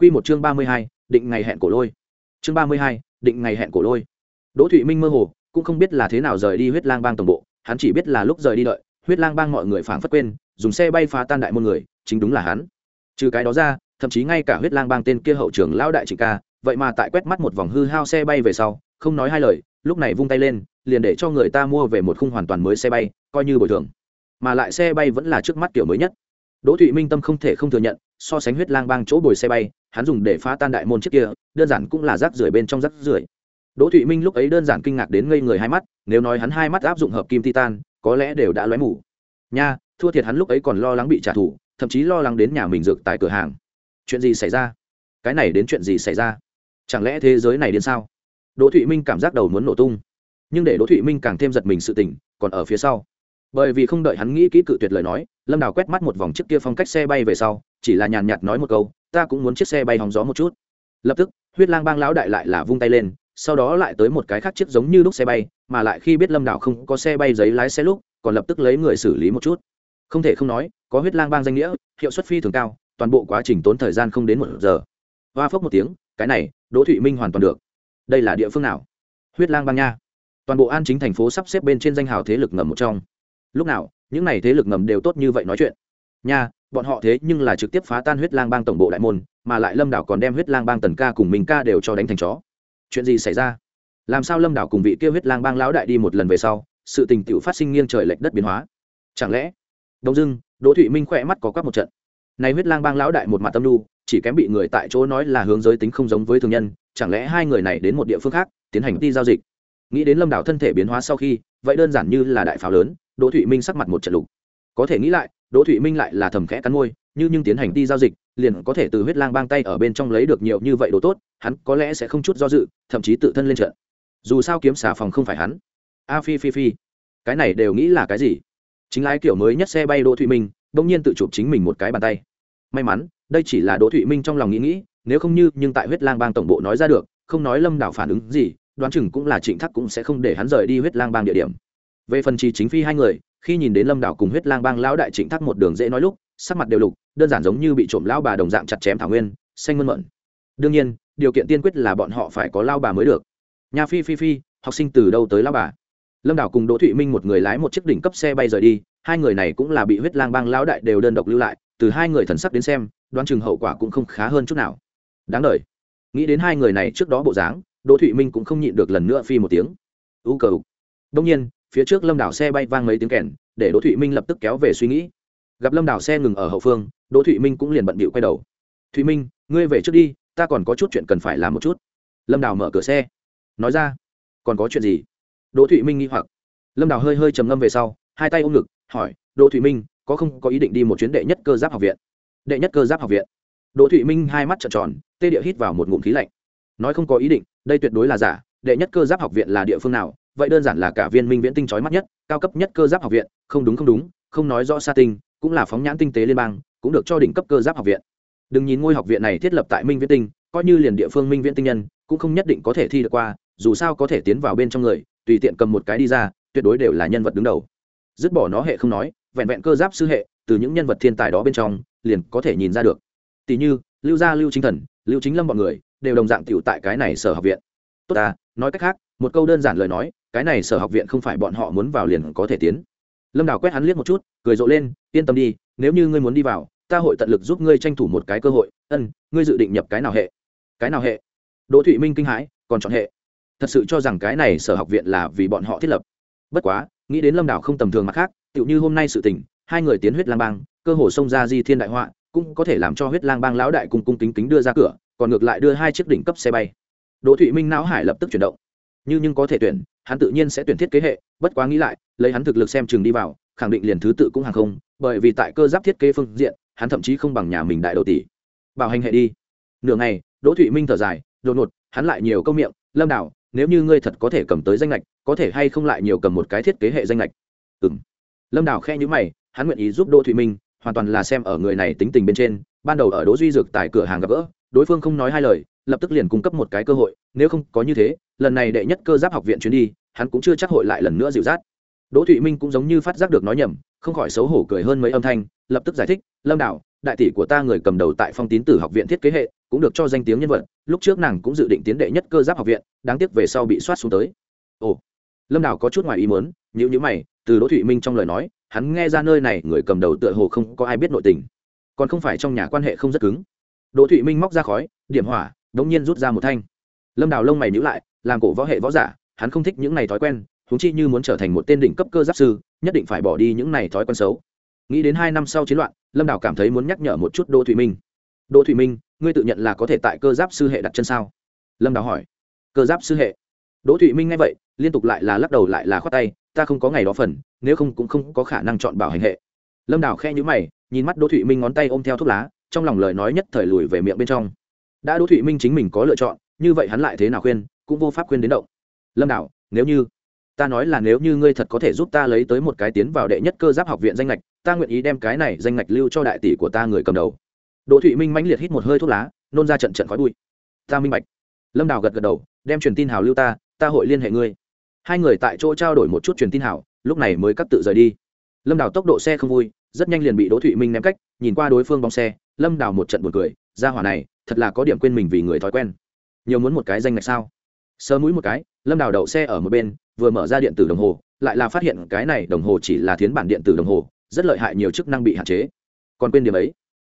Quy một chương ba mươi hai, định ngày hẹn cổ lôi. Chương ba mươi hai, định ngày hẹn cổ lôi. Đỗ Thụy Minh mơ hồ, cũng không biết là thế nào rời đi huyết lang bang tổng bộ, hắn chỉ biết là lúc rời đi đợi, huyết lang bang mọi người phảng phất quên, dùng xe bay phá tan đại môn người, chính đúng là hắn. Trừ cái đó ra, thậm chí ngay cả huyết lang bang tên kia hậu trưởng lão đại trịnh ca, vậy mà tại quét mắt một vòng hư hao xe bay về sau, không nói hai lời, lúc này vung tay lên, liền để cho người ta mua về một khung hoàn toàn mới xe bay, coi như bồi thường. Mà lại xe bay vẫn là trước mắt kiểu mới nhất. Đỗ Thụy Minh tâm không thể không thừa nhận, so sánh huyết lang bang chỗ bồi xe bay, hắn dùng để phá tan đại môn trước kia, đơn giản cũng là rác rưởi bên trong rác rưởi. Đỗ Thụy Minh lúc ấy đơn giản kinh ngạc đến ngây người hai mắt, nếu nói hắn hai mắt áp dụng hợp kim titan, có lẽ đều đã lóe mù. Nha, thua thiệt hắn lúc ấy còn lo lắng bị trả thù, thậm chí lo lắng đến nhà mình dược tại cửa hàng. Chuyện gì xảy ra? Cái này đến chuyện gì xảy ra? Chẳng lẽ thế giới này điên sao? Đỗ Thụy Minh cảm giác đầu muốn nổ tung. Nhưng để Đỗ Thụy Minh càng thêm giật mình sự tỉnh còn ở phía sau. Bởi vì không đợi hắn nghĩ kỹ cự tuyệt lời nói, Lâm Đào quét mắt một vòng trước kia phong cách xe bay về sau, chỉ là nhàn nhạt nói một câu, ta cũng muốn chiếc xe bay hóng gió một chút. Lập tức, Huyết Lang Bang lão đại lại là vung tay lên, sau đó lại tới một cái khác chiếc giống như lúc xe bay mà lại khi biết lâm đảo không có xe bay giấy lái xe lúc còn lập tức lấy người xử lý một chút. Không thể không nói có huyết lang bang danh nghĩa hiệu suất phi thường cao toàn bộ quá trình tốn thời gian không đến một giờ. Hoa phốc một tiếng cái này đỗ thụy minh hoàn toàn được. Đây là địa phương nào? Huyết lang bang nha. Toàn bộ an chính thành phố sắp xếp bên trên danh hào thế lực ngầm một trong. Lúc nào những n à y thế lực ngầm đều tốt như vậy nói chuyện. Nha bọn họ thế nhưng là trực tiếp phá tan huyết lang bang tổng bộ đại môn, mà lại lâm đảo còn đem huyết lang bang tần ca cùng mình ca đều cho đánh thành chó. Chuyện gì xảy ra? Làm sao lâm đảo cùng vị kêu huyết lang bang lão đại đi một lần về sau, sự tình tự phát sinh nghiêng trời lệch đất biến hóa? Chẳng lẽ? Đông dưng đỗ thụy minh khỏe mắt có quắc một trận. Này huyết lang bang lão đại một mặt tâm đu chỉ kém bị người tại chỗ nói là hướng giới tính không giống với thường nhân, chẳng lẽ hai người này đến một địa phương khác, tiến hành đi giao dịch? Nghĩ đến lâm đảo thân thể biến hóa sau khi, vậy đơn giản như là đại pháo lớn, đỗ thụy minh sắc mặt một trận lục. Có thể nghĩ lại đỗ thụy minh lại là thầm khẽ cắn môi, như nhưng tiến hành đi giao dịch, liền có thể từ huyết lang bang tay ở bên trong lấy được nhiều như vậy đồ tốt, hắn có lẽ sẽ không chút do dự, thậm chí tự thân lên trận. Dù sao kiếm xà phòng không phải hắn. A phi phi phi. Cái này đều nghĩ là cái gì? Chính lái kiểu mới nhất xe bay đỗ thụy minh bỗng nhiên tự chụp chính mình một cái bàn tay. May mắn, đây chỉ là đỗ thụy minh trong lòng nghĩ nghĩ, nếu không như, nhưng tại huyết lang bang tổng bộ nói ra được, không nói lâm đảo phản ứng gì, đoán chừng cũng là trịnh thắc cũng sẽ không để hắn rời đi huyết lang bang địa điểm. Về phần trì chính phi hai người khi nhìn đến lâm đảo cùng huyết lang bang lão đại trịnh Thác một đường dễ nói lúc, sắc mặt đều lục, đơn giản giống như bị trộm lão bà đồng dạng chặt chém thảo nguyên, xanh mơn mận đương nhiên, điều kiện tiên quyết là bọn họ phải có lao bà mới được. Nhà phi phi phi, học sinh từ đâu tới lao bà? Lâm đảo cùng đỗ thụy minh một người lái một chiếc đỉnh cấp xe bay rời đi, hai người này cũng là bị huyết lang bang lão đại đều đơn độc lưu lại, từ hai người thần sắc đến xem, đoán chừng hậu quả cũng không khá hơn chút nào. Đáng đời. nghĩ đến hai người này trước đó bộ dáng, đỗ thụy minh cũng không nhịn được lần nữa phi một tiếng. U cờ đông nhiên phía trước lâm đảo xe bay vang mấy tiếng kèn, để đỗ thụy minh lập tức kéo về suy nghĩ. Gặp lâm đảo xe ngừng ở hậu phương, đỗ thụy minh cũng liền bận bịu quay đầu. Thụy minh, ngươi về trước đi, ta còn có chút chuyện cần phải làm một chút. Lâm đảo mở cửa xe. Nói ra, còn có chuyện gì? Đỗ thụy minh nghi hoặc. Lâm đảo hơi hơi trầm ngâm về sau, hai tay ôm ngực, hỏi, đỗ thụy minh, có không có ý định đi một chuyến đệ nhất cơ giáp học viện? Đệ nhất cơ giáp học viện? Đỗ thụy minh hai mắt trợn tròn, tê địa hít vào một ngụm khí lạnh. Nói không có ý định, đây tuyệt đối là giả, đệ nhất cơ giáp học viện là địa phương nào vậy đơn giản là cả viên minh viễn tinh chói mắt nhất, cao cấp nhất cơ giáp học viện, không đúng không đúng, không nói rõ xa tinh, cũng là phóng nhãn tinh tế liên bang, cũng được cho đỉnh cấp cơ giáp học viện. Đừng nhìn ngôi học viện này thiết lập tại minh viễn tinh, coi như liền địa phương minh viễn tinh nhân, cũng không nhất định có thể thi được qua, dù sao có thể tiến vào bên trong người, tùy tiện cầm một cái đi ra, tuyệt đối đều là nhân vật đứng đầu. Dứt bỏ nó hệ không nói, vẹn vẹn cơ giáp sư hệ, từ những nhân vật thiên tài đó bên trong, liền có thể nhìn ra được. Tỷ như, lưu gia, lưu chính thần, lưu chính lâm b ọ n người, đều đồng dạng t tại cái này sở học viện. Tốt ta, nói cách khác, một câu đơn giản lời nói cái này sở học viện không phải bọn họ muốn vào liền có thể tiến. Lâm đào quét hắn liếc một chút, cười rộ lên, yên tâm đi, nếu như ngươi muốn đi vào, ta hội tận lực giúp ngươi tranh thủ một cái cơ hội. Ân, ngươi dự định nhập cái nào hệ? Cái nào hệ? Đỗ thụy minh kinh hãi, còn chọn hệ. Thật sự cho rằng cái này sở học viện là vì bọn họ thiết lập. Bất quá, nghĩ đến lâm đảo không tầm thường mặt khác, tựu như hôm nay sự tình, hai người tiến huyết lang bang, cơ hồ xông ra di thiên đại họa, cũng có thể làm cho huyết lang bang lão đại cùng cung kính kính đưa ra cửa, còn ngược lại đưa hai chiếc đỉnh cấp xe bay. Đỗ thụy minh não hải lập tức chuyển động. Như nhưng có thể tuyển hắn tự nhiên sẽ tuyển thiết kế hệ, bất quá nghĩ lại, lấy hắn thực lực xem chừng đi vào, khẳng định liền thứ tự cũng hàng không, bởi vì tại cơ giáp thiết kế phương diện, hắn thậm chí không bằng nhà mình đại đầu tỷ. Bảo hành hệ đi. Nửa ngày, đỗ thụy minh thở dài, đột ngột, hắn lại nhiều câu miệng, lâm đảo nếu như ngươi thật có thể cầm tới danh lệch có thể hay không lại nhiều cầm một cái thiết kế hệ danh lệch ừ m lâm đảo khe nhữ mày, hắn nguyện ý giúp đỗ thụy minh, hoàn toàn là xem ở người này tính tình bên trên, ban đầu ở đỗ duy dược tại cửa hàng gặp gỡ, đối phương không nói hai lời, lập tức liền cung cấp một cái cơ hội, nếu không có như thế, lần này đệ nhất cơ giáp học viện chuyến đi hắn cũng chưa chắc hội lại lần nữa dịu dắt. Đỗ thụy minh cũng giống như phát giác được nói nhầm, không khỏi xấu hổ cười hơn mấy âm thanh, lập tức giải thích, lâm đạo đại tỷ của ta người cầm đầu tại phong tín tử học viện thiết kế hệ, cũng được cho danh tiếng nhân vật, lúc trước nàng cũng dự định tiến đệ nhất cơ giáp học viện, đáng tiếc về sau bị soát xuống tới. Ồ, lâm đào có chút ngoài ý muốn nhữ nhữ mày, từ đỗ thụy minh trong lời nói, hắn nghe ra nơi này người cầm đầu tựa hồ không có ai biết nội tình, còn không phải trong nhà quan hệ không rất cứng. Đỗ thụy minh móc ra khói, điểm hỏa đ ỗ n g nhiên rút ra một thanh. Lâm đào lông mày nhữ lại, làm cổ võ hệ võ giả hắn không thích những này thói quen húng chi như muốn trở thành một tên đỉnh cấp cơ giáp sư, nhất định phải bỏ đi những này thói quen xấu. Nghĩ đến hai năm sau chiến loạn, lâm đảo cảm thấy muốn nhắc nhở một chút đỗ thụy minh. Đỗ thụy minh, ngươi tự nhận là có thể tại cơ giáp sư hệ đặt chân sao? Lâm đảo hỏi. Cơ giáp sư hệ? Đỗ thụy minh nghe vậy, liên tục lại là lắc đầu lại là khoát tay, ta không có ngày đó phần, nếu không cũng không có khả năng chọn bảo hành hệ. Lâm đảo khe nhữ mày, nhìn mắt đỗ thụy minh ngón tay ôm theo thuốc lá, trong lòng lời nói nhất thời lùi về miệng bên trong. Đã đỗ thụy minh chính mình có lựa chọn, như vậy hắn lại thế nào khuyên, cũng vô pháp khuyên đến động lâm đạo nếu như, ta nói là nếu như ngươi thật có thể giúp ta lấy tới một cái tiến vào đệ nhất cơ giáp học viện danh lệch ta nguyện ý đem cái này danh lệch lưu cho đại tỷ của ta người cầm đầu. Đỗ thụy minh mãnh liệt hít một hơi thuốc lá, nôn ra trận trận khói bụi. Ta minh bạch. Lâm đào gật gật đầu, đem truyền tin hào lưu ta ta hội liên hệ ngươi. Hai người tại chỗ trao đổi một chút truyền tin hảo lúc này mới cắt tự rời đi. Lâm đào tốc độ xe không vui, rất nhanh liền bị đỗ thụy minh ném cách, nhìn qua đối phương bóng xe, lâm đào một trận buồn cười, ra hỏa này, thật là có điểm quên mình vì người thói quen. Nhiều muốn một cái danh ngạch sao? Sơ mũi một cái lâm đào đậu xe ở một bên, vừa mở ra điện tử đồng hồ, lại là phát hiện cái này đồng hồ chỉ là thiến bản điện tử đồng hồ, rất lợi hại nhiều chức năng bị hạn chế. Còn quên điểm ấy.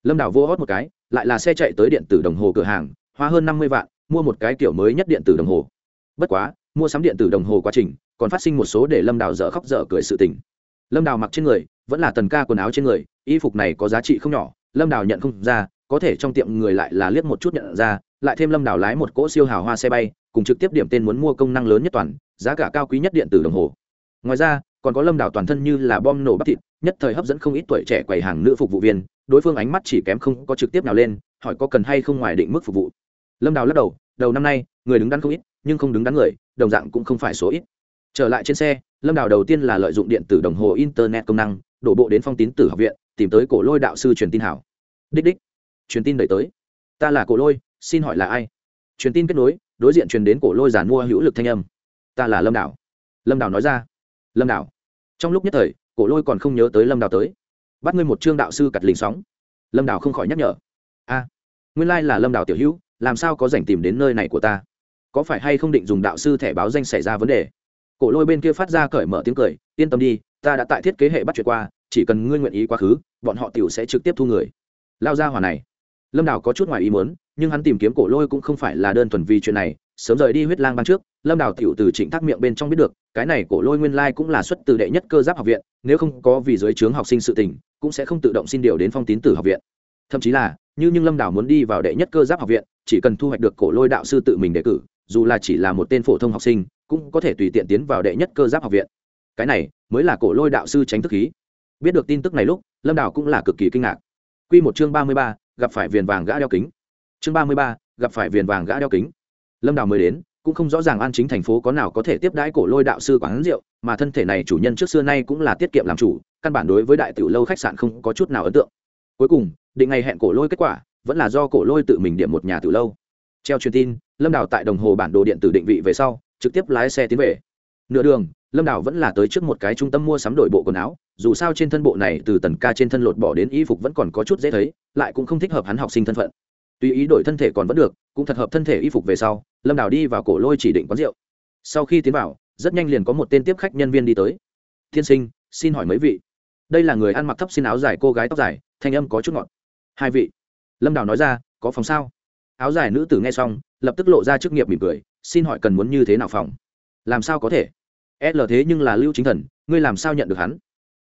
Lâm đào vô hót một cái, lại là xe chạy tới điện tử đồng hồ cửa hàng, hoa hơn năm mươi vạn, mua một cái kiểu mới nhất điện tử đồng hồ. Bất quá, mua sắm điện tử đồng hồ quá trình, còn phát sinh một số để lâm đào dở khóc dở cười sự tình. Lâm đào mặc trên người, vẫn là tần ca quần áo trên người, y phục này có giá trị không nhỏ, lâm đào nhận không ra, có thể trong tiệm người lại là liếc một chút nhận ra lại thêm lâm đảo lái một cỗ siêu hào hoa xe bay, cùng trực tiếp điểm tên muốn mua công năng lớn nhất toàn, giá cả cao quý nhất điện tử đồng hồ. Ngoài ra, còn có lâm đảo toàn thân như là bom nổ bắp thịt, nhất thời hấp dẫn không ít tuổi trẻ quầy hàng nữ phục vụ viên, đối phương ánh mắt chỉ kém không có trực tiếp nào lên, hỏi có cần hay không ngoài định mức phục vụ. Lâm đào lắc đầu đầu năm nay, người đứng đắn không ít, nhưng không đứng đắn người, đồng dạng cũng không phải số ít. Trở lại trên xe, lâm đào đầu tiên là lợi dụng điện tử đồng hồ internet công năng, đổ bộ đến phong tín tử học viện, tìm tới cổ lôi đạo sư truyền tin hảo. Đích đích, truyền tin đẩy tới. Ta là cổ lôi xin hỏi là ai? Truyền tin kết nối, đối diện truyền đến cổ lôi giản mua hữu lực thanh âm. Ta là lâm đảo. Lâm đảo nói ra. Lâm đảo. Trong lúc nhất thời, cổ lôi còn không nhớ tới lâm đảo tới. Bắt ngươi một trương đạo sư cặt lình sóng. Lâm đảo không khỏi nhắc nhở. A, nguyên lai là lâm đảo tiểu hữu, làm sao có dành tìm đến nơi này của ta? Có phải hay không định dùng đạo sư thẻ báo danh xảy ra vấn đề? Cổ lôi bên kia phát ra cởi mở tiếng cười, yên tâm đi, ta đã tại thiết kế hệ bắt chuyện qua, chỉ cần ngươi nguyện ý quá khứ, bọn họ tiểu sẽ trực tiếp thu người. Lao ra hỏa này. Lâm đào có chút ngoài ý muốn nhưng hắn tìm kiếm cổ lôi cũng không phải là đơn thuần vì chuyện này, sớm rời đi huyết lang ban trước, lâm đào tiểu từ trịnh thác miệng bên trong biết được, cái này cổ lôi nguyên lai cũng là xuất từ đệ nhất cơ giáp học viện, nếu không có vì dưới trướng học sinh sự tình, cũng sẽ không tự động xin điều đến phong tín tử học viện. Thậm chí là, như nhưng lâm đào muốn đi vào đệ nhất cơ giáp học viện, chỉ cần thu hoạch được cổ lôi đạo sư tự mình đề cử, dù là chỉ là một tên phổ thông học sinh, cũng có thể tùy tiện tiến vào đệ nhất cơ giáp học viện. Cái này mới là cổ lôi đạo sư tránh thức khí. Biết được tin tức này lúc, lâm đào cũng là cực kỳ kinh ngạc. Q một chương ba mươi ba, gặp phải viền vàng gã đeo kính chương ba mươi ba, gặp phải viền vàng gã đeo kính. Lâm đào mới đến, cũng không rõ ràng an chính thành phố có nào có thể tiếp đãi cổ lôi đạo sư quán rượu, mà thân thể này chủ nhân trước xưa nay cũng là tiết kiệm làm chủ, căn bản đối với đại tiểu lâu khách sạn không có chút nào ấn tượng. Cuối cùng, định ngày hẹn cổ lôi kết quả, vẫn là do cổ lôi tự mình điểm một nhà tiểu lâu. Treo truyền tin, lâm đào tại đồng hồ bản đồ điện tử định vị về sau, trực tiếp lái xe tiến về. Nửa đường, lâm đào vẫn là tới trước một cái trung tâm mua sắm đổi bộ quần áo, dù sao trên thân bộ này từ tần ca trên thân lột bỏ đến y phục vẫn còn có chút dễ thấy, lại cũng không thích hợp hắn học sinh thân phận tuy ý đổi thân thể còn vẫn được, cũng thật hợp thân thể y phục về sau, lâm đào đi vào cổ lôi chỉ định quán rượu. Sau khi tiến vào, rất nhanh liền có một tên tiếp khách nhân viên đi tới. Tiên sinh, xin hỏi mấy vị? Đây là người ăn mặc thấp xin áo dài cô gái tóc dài, thanh âm có chút ngọt. Hai vị? Lâm đào nói ra, có phòng sao? Áo dài nữ tử nghe xong, lập tức lộ ra chức nghiệp mỉm cười, xin hỏi cần muốn như thế nào phòng? Làm sao có thể? L thế nhưng là lưu chính thần, ngươi làm sao nhận được hắn?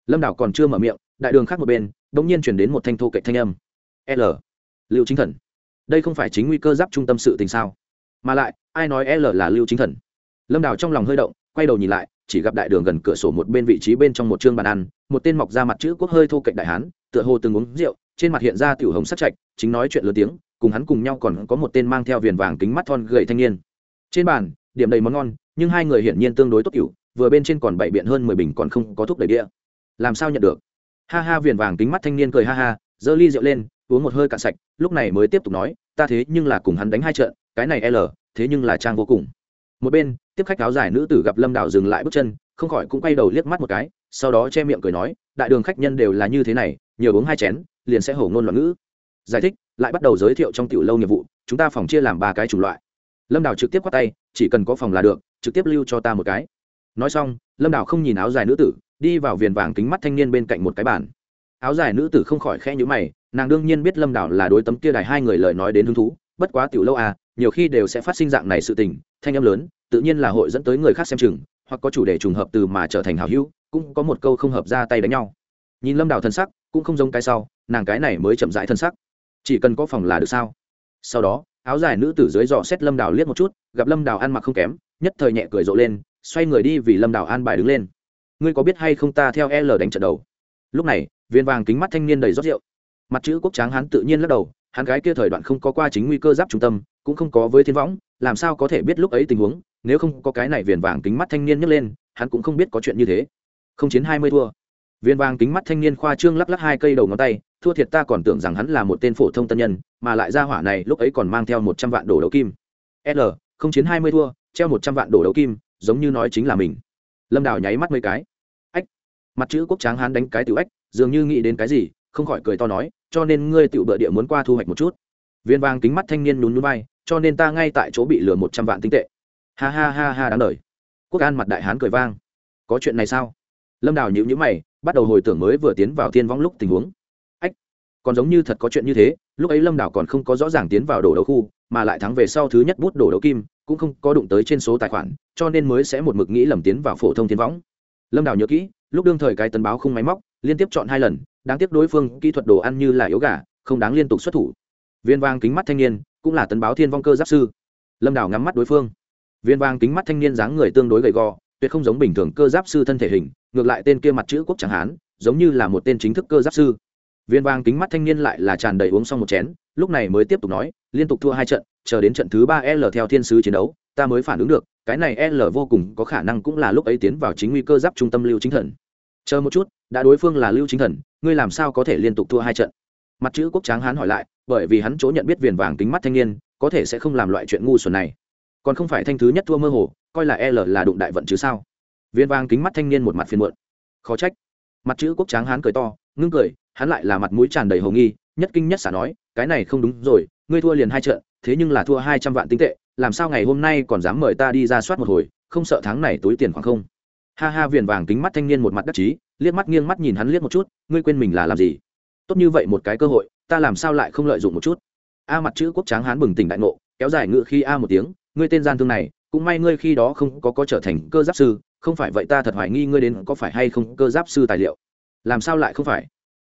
Lâm Đào còn chưa mở miệng, đại đường khác một bên đ ỗ n g nhiên chuyển đến một thanh thô kệ thanh âm. L? Lưu chính thần đây không phải chính nguy cơ giáp trung tâm sự tình sao? Mà lại, ai nói l là lưu chính thần? Lâm Đào trong lòng hơi động, quay đầu nhìn lại, chỉ gặp đại đường gần cửa sổ một bên vị trí bên trong một chương bàn ăn, một tên mọc ra mặt chữ quốc hơi thô cạnh đại hán, tựa hồ từng uống rượu, trên mặt hiện ra tiểu hồng sắc chạch chính nói chuyện lớn tiếng, cùng hắn cùng nhau còn có một tên mang theo viền vàng kính mắt thon gầy thanh niên. Trên bàn, điểm đầy món ngon, nhưng hai người hiển nhiên tương đối tốt cựu vừa bên trên còn bảy biện hơn mười bình còn không có thuốc đầy đĩa. Làm sao nhận được? Ha ha, viền vàng kính mắt thanh niên cười ha ha, giơ ly rượu lên uống một hơi cạn sạch, lúc này mới tiếp tục nói, ta thế nhưng là cùng hắn đánh hai trận, cái này l, thế nhưng là trang vô cùng. Một bên, tiếp khách áo dài nữ tử gặp lâm đảo dừng lại bước chân, không khỏi cũng quay đầu liếc mắt một cái, sau đó che miệng cười nói, đại đường khách nhân đều là như thế này, nhiều uống hai chén, liền sẽ hổ ngôn loạn ngữ. Giải thích, lại bắt đầu giới thiệu trong tiểu lâu nghiệp vụ, chúng ta phòng chia làm ba cái chủng loại. Lâm đảo trực tiếp quát tay, chỉ cần có phòng là được, trực tiếp lưu cho ta một cái. Nói xong, lâm đảo không nhìn áo dài nữ tử, đi vào viền vàng kính mắt thanh niên bên cạnh một cái bàn. Áo dài nữ tử không khỏi khẽ nhíu mày nàng đương nhiên biết lâm đào là đối tấm kia đài hai người lời nói đến hứng thú, bất quá tiểu lâu à nhiều khi đều sẽ phát sinh dạng này sự tình, thanh âm lớn, tự nhiên là hội dẫn tới người khác xem chừng, hoặc có chủ đề trùng hợp từ mà trở thành hào hữu, cũng có một câu không hợp ra tay đánh nhau. Nhìn lâm đào thân sắc, cũng không giống cái sau, nàng cái này mới chậm rãi thân sắc. Chỉ cần có phòng là được sao? Sau đó, áo dài nữ tử dưới dò xét lâm đào liếc một chút, gặp lâm đào ăn mặc không kém, nhất thời nhẹ cười rộ lên, xoay người đi vì lâm đào an bài đứng lên. Ngươi có biết hay không ta theo l đánh trận đầu? Lúc này, viên vàng kính mắt thanh niên đầy rót rượu mặt chữ quốc tráng hắn tự nhiên lắc đầu, hắn gái kia thời đoạn không có qua chính nguy cơ giáp trung tâm, cũng không có với thiên võng, làm sao có thể biết lúc ấy tình huống, nếu không có cái này viền vàng kính mắt thanh niên nhấc lên, hắn cũng không biết có chuyện như thế. Không chiến hai mươi thua. Viên vàng kính mắt thanh niên khoa trương lắc lắc hai cây đầu ngón tay, thua thiệt ta còn tưởng rằng hắn là một tên phổ thông tân nhân, mà lại ra hỏa này lúc ấy còn mang theo một trăm vạn đồ đấu kim. L, không chiến hai mươi thua, treo một trăm vạn đồ đấu kim, giống như nói chính là mình. Lâm đào nháy mắt mấy cái. Ách. Mặt chữ quốc tráng hắn đánh cái tiểu ách, dường như nghĩ đến cái gì, không khỏi cười to nói cho nên ngươi tiểu bợ địa muốn qua thu hoạch một chút. Viên vàng kính mắt thanh niên nhún nhún vai, cho nên ta ngay tại chỗ bị lừa một trăm vạn tinh tệ. Ha ha ha ha đáng đời. Quốc an mặt đại hán cười vang. Có chuyện này sao? Lâm đào nhữ nhữ mày, bắt đầu hồi tưởng mới vừa tiến vào thiên võng lúc tình huống. Ách, còn giống như thật có chuyện như thế, lúc ấy lâm đào còn không có rõ ràng tiến vào đổ đấu khu, mà lại thắng về sau thứ nhất bút đổ đấu kim, cũng không có đụng tới trên số tài khoản, cho nên mới sẽ một mực nghĩ lầm tiến vào phổ thông thiên võng. Lâm đào nhớ kỹ, lúc đương thời cái tấn báo không máy móc, liên tiếp chọn hai lần đáng tiếc đối phương kỹ thuật đồ ăn như là yếu gà, không đáng liên tục xuất thủ. Viên vang kính mắt thanh niên, cũng là tấn báo thiên vong cơ giáp sư. Lâm đào ngắm mắt đối phương. Viên vang kính mắt thanh niên dáng người tương đối gầy gò, tuyệt không giống bình thường cơ giáp sư thân thể hình, ngược lại tên kia mặt chữ quốc chẳng hán giống như là một tên chính thức cơ giáp sư. Viên vang kính mắt thanh niên lại là tràn đầy uống xong một chén, lúc này mới tiếp tục nói, liên tục thua hai trận, chờ đến trận thứ ba l theo thiên sứ chiến đấu, ta mới phản ứng được, cái này l vô cùng có khả năng cũng là lúc ấy tiến vào chính nguy cơ giáp trung tâm lưu chính thần chờ một chút, đã đối phương là lưu chính thần, ngươi làm sao có thể liên tục thua hai trận? Mặt chữ quốc tráng hán hỏi lại, bởi vì hắn chỗ nhận biết viền vàng kính mắt thanh niên, có thể sẽ không làm loại chuyện ngu xuẩn này. Còn không phải thanh thứ nhất thua mơ hồ, coi là l là đụng đại vận chứ sao? Viên vàng kính mắt thanh niên một mặt phiền muộn. Khó trách. Mặt chữ quốc tráng hán cười to, ngưng cười, hắn lại là mặt mũi tràn đầy hồ nghi, nhất kinh nhất xả nói, cái này không đúng rồi, ngươi thua liền hai trận, thế nhưng là thua hai trăm vạn tinh tệ, làm sao ngày hôm nay còn dám mời ta đi ra soát một hồi, không sợ tháng này túi tiền khoảng không? Ha ha viền vàng kính mắt thanh niên một mặt đắc chí liếc mắt nghiêng mắt nhìn hắn liếc một chút ngươi quên mình là làm gì? Tốt như vậy một cái cơ hội ta làm sao lại không lợi dụng một chút? A mặt chữ quốc tráng hán bừng tỉnh đại ngộ kéo dài ngựa khi a một tiếng ngươi tên gian thương này cũng may ngươi khi đó không có có trở thành cơ giáp sư không phải vậy ta thật hoài nghi ngươi đến có phải hay không cơ giáp sư tài liệu. Làm sao lại không phải?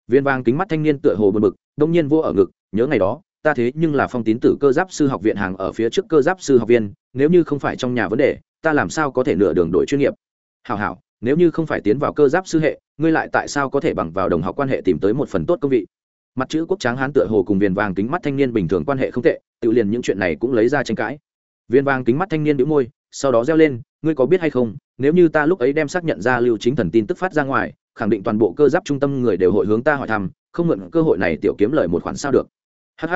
Viên vàng kính mắt thanh niên tựa hồ bật bực, đông nhiên vô ở ngực nhớ ngày đó ta thế nhưng là phong tín tử cơ giáp sư học viện hàng ở phía trước cơ giáp sư học viên nếu như không phải trong nhà vấn đề ta làm sao có thể nửa đường đổi chuyên nghiệp? Hảo hảo, nếu như không phải tiến vào cơ giáp sư hệ, ngươi lại tại sao có thể bằng vào đồng học quan hệ tìm tới một phần tốt công vị? Mặt chữ quốc tráng hán tựa hồ cùng viền vàng kính mắt thanh niên bình thường quan hệ không tệ, tự liền những chuyện này cũng lấy ra tranh cãi. Viên vàng kính mắt thanh niên đĩu môi, sau đó reo lên, ngươi có biết hay không, nếu như ta lúc ấy đem xác nhận ra lưu chính thần tin tức phát ra ngoài, khẳng định toàn bộ cơ giáp trung tâm người đều hội hướng ta hỏi thăm, không mượn cơ hội này tiểu kiếm lời một khoản sao được. Hh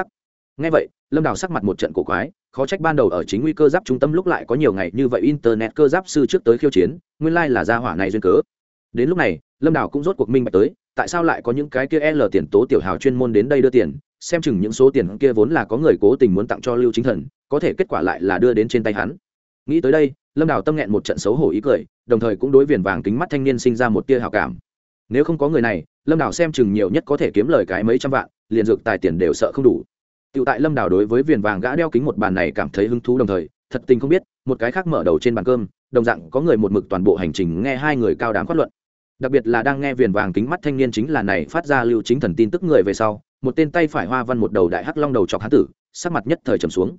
ngay vậy, lâm đào sắc mặt một trận cổ quái, khó trách ban đầu ở chính nguy cơ giáp trung tâm lúc lại có nhiều ngày như vậy internet cơ giáp sư trước tới khiêu chiến, nguyên lai、like、là gia hỏa này duyên cớ. Đến lúc này, lâm đào cũng rốt cuộc minh bạch tới, tại sao lại có những cái kia l tiền tố tiểu hào chuyên môn đến đây đưa tiền, xem chừng những số tiền kia vốn là có người cố tình muốn tặng cho lưu chính thần, có thể kết quả lại là đưa đến trên tay hắn. Nghĩ tới đây, lâm đào tâm nghẹn một trận xấu hổ ý cười, đồng thời cũng đối viền vàng kính mắt thanh niên sinh ra một tia hào cảm. Nếu không có người này, lâm đào xem chừng nhiều nhất có thể kiếm lời cái mấy trăm vạn, liền dược tài tiền đều sợ không đủ. Tiểu tại Lâm Đào đối với viền vàng gã đeo kính một bàn này cảm thấy hứng thú đồng thời, thật tình không biết, một cái khác mở đầu trên bàn cơm, đồng dạng có người một mực toàn bộ hành trình nghe hai người cao đám phát luận. Đặc biệt là đang nghe viền vàng kính mắt thanh niên chính là này phát ra lưu chính thần tin tức người về sau, một tên tay phải hoa văn một đầu đại hắc long đầu chọc hắn tử, sắc mặt nhất thời trầm xuống.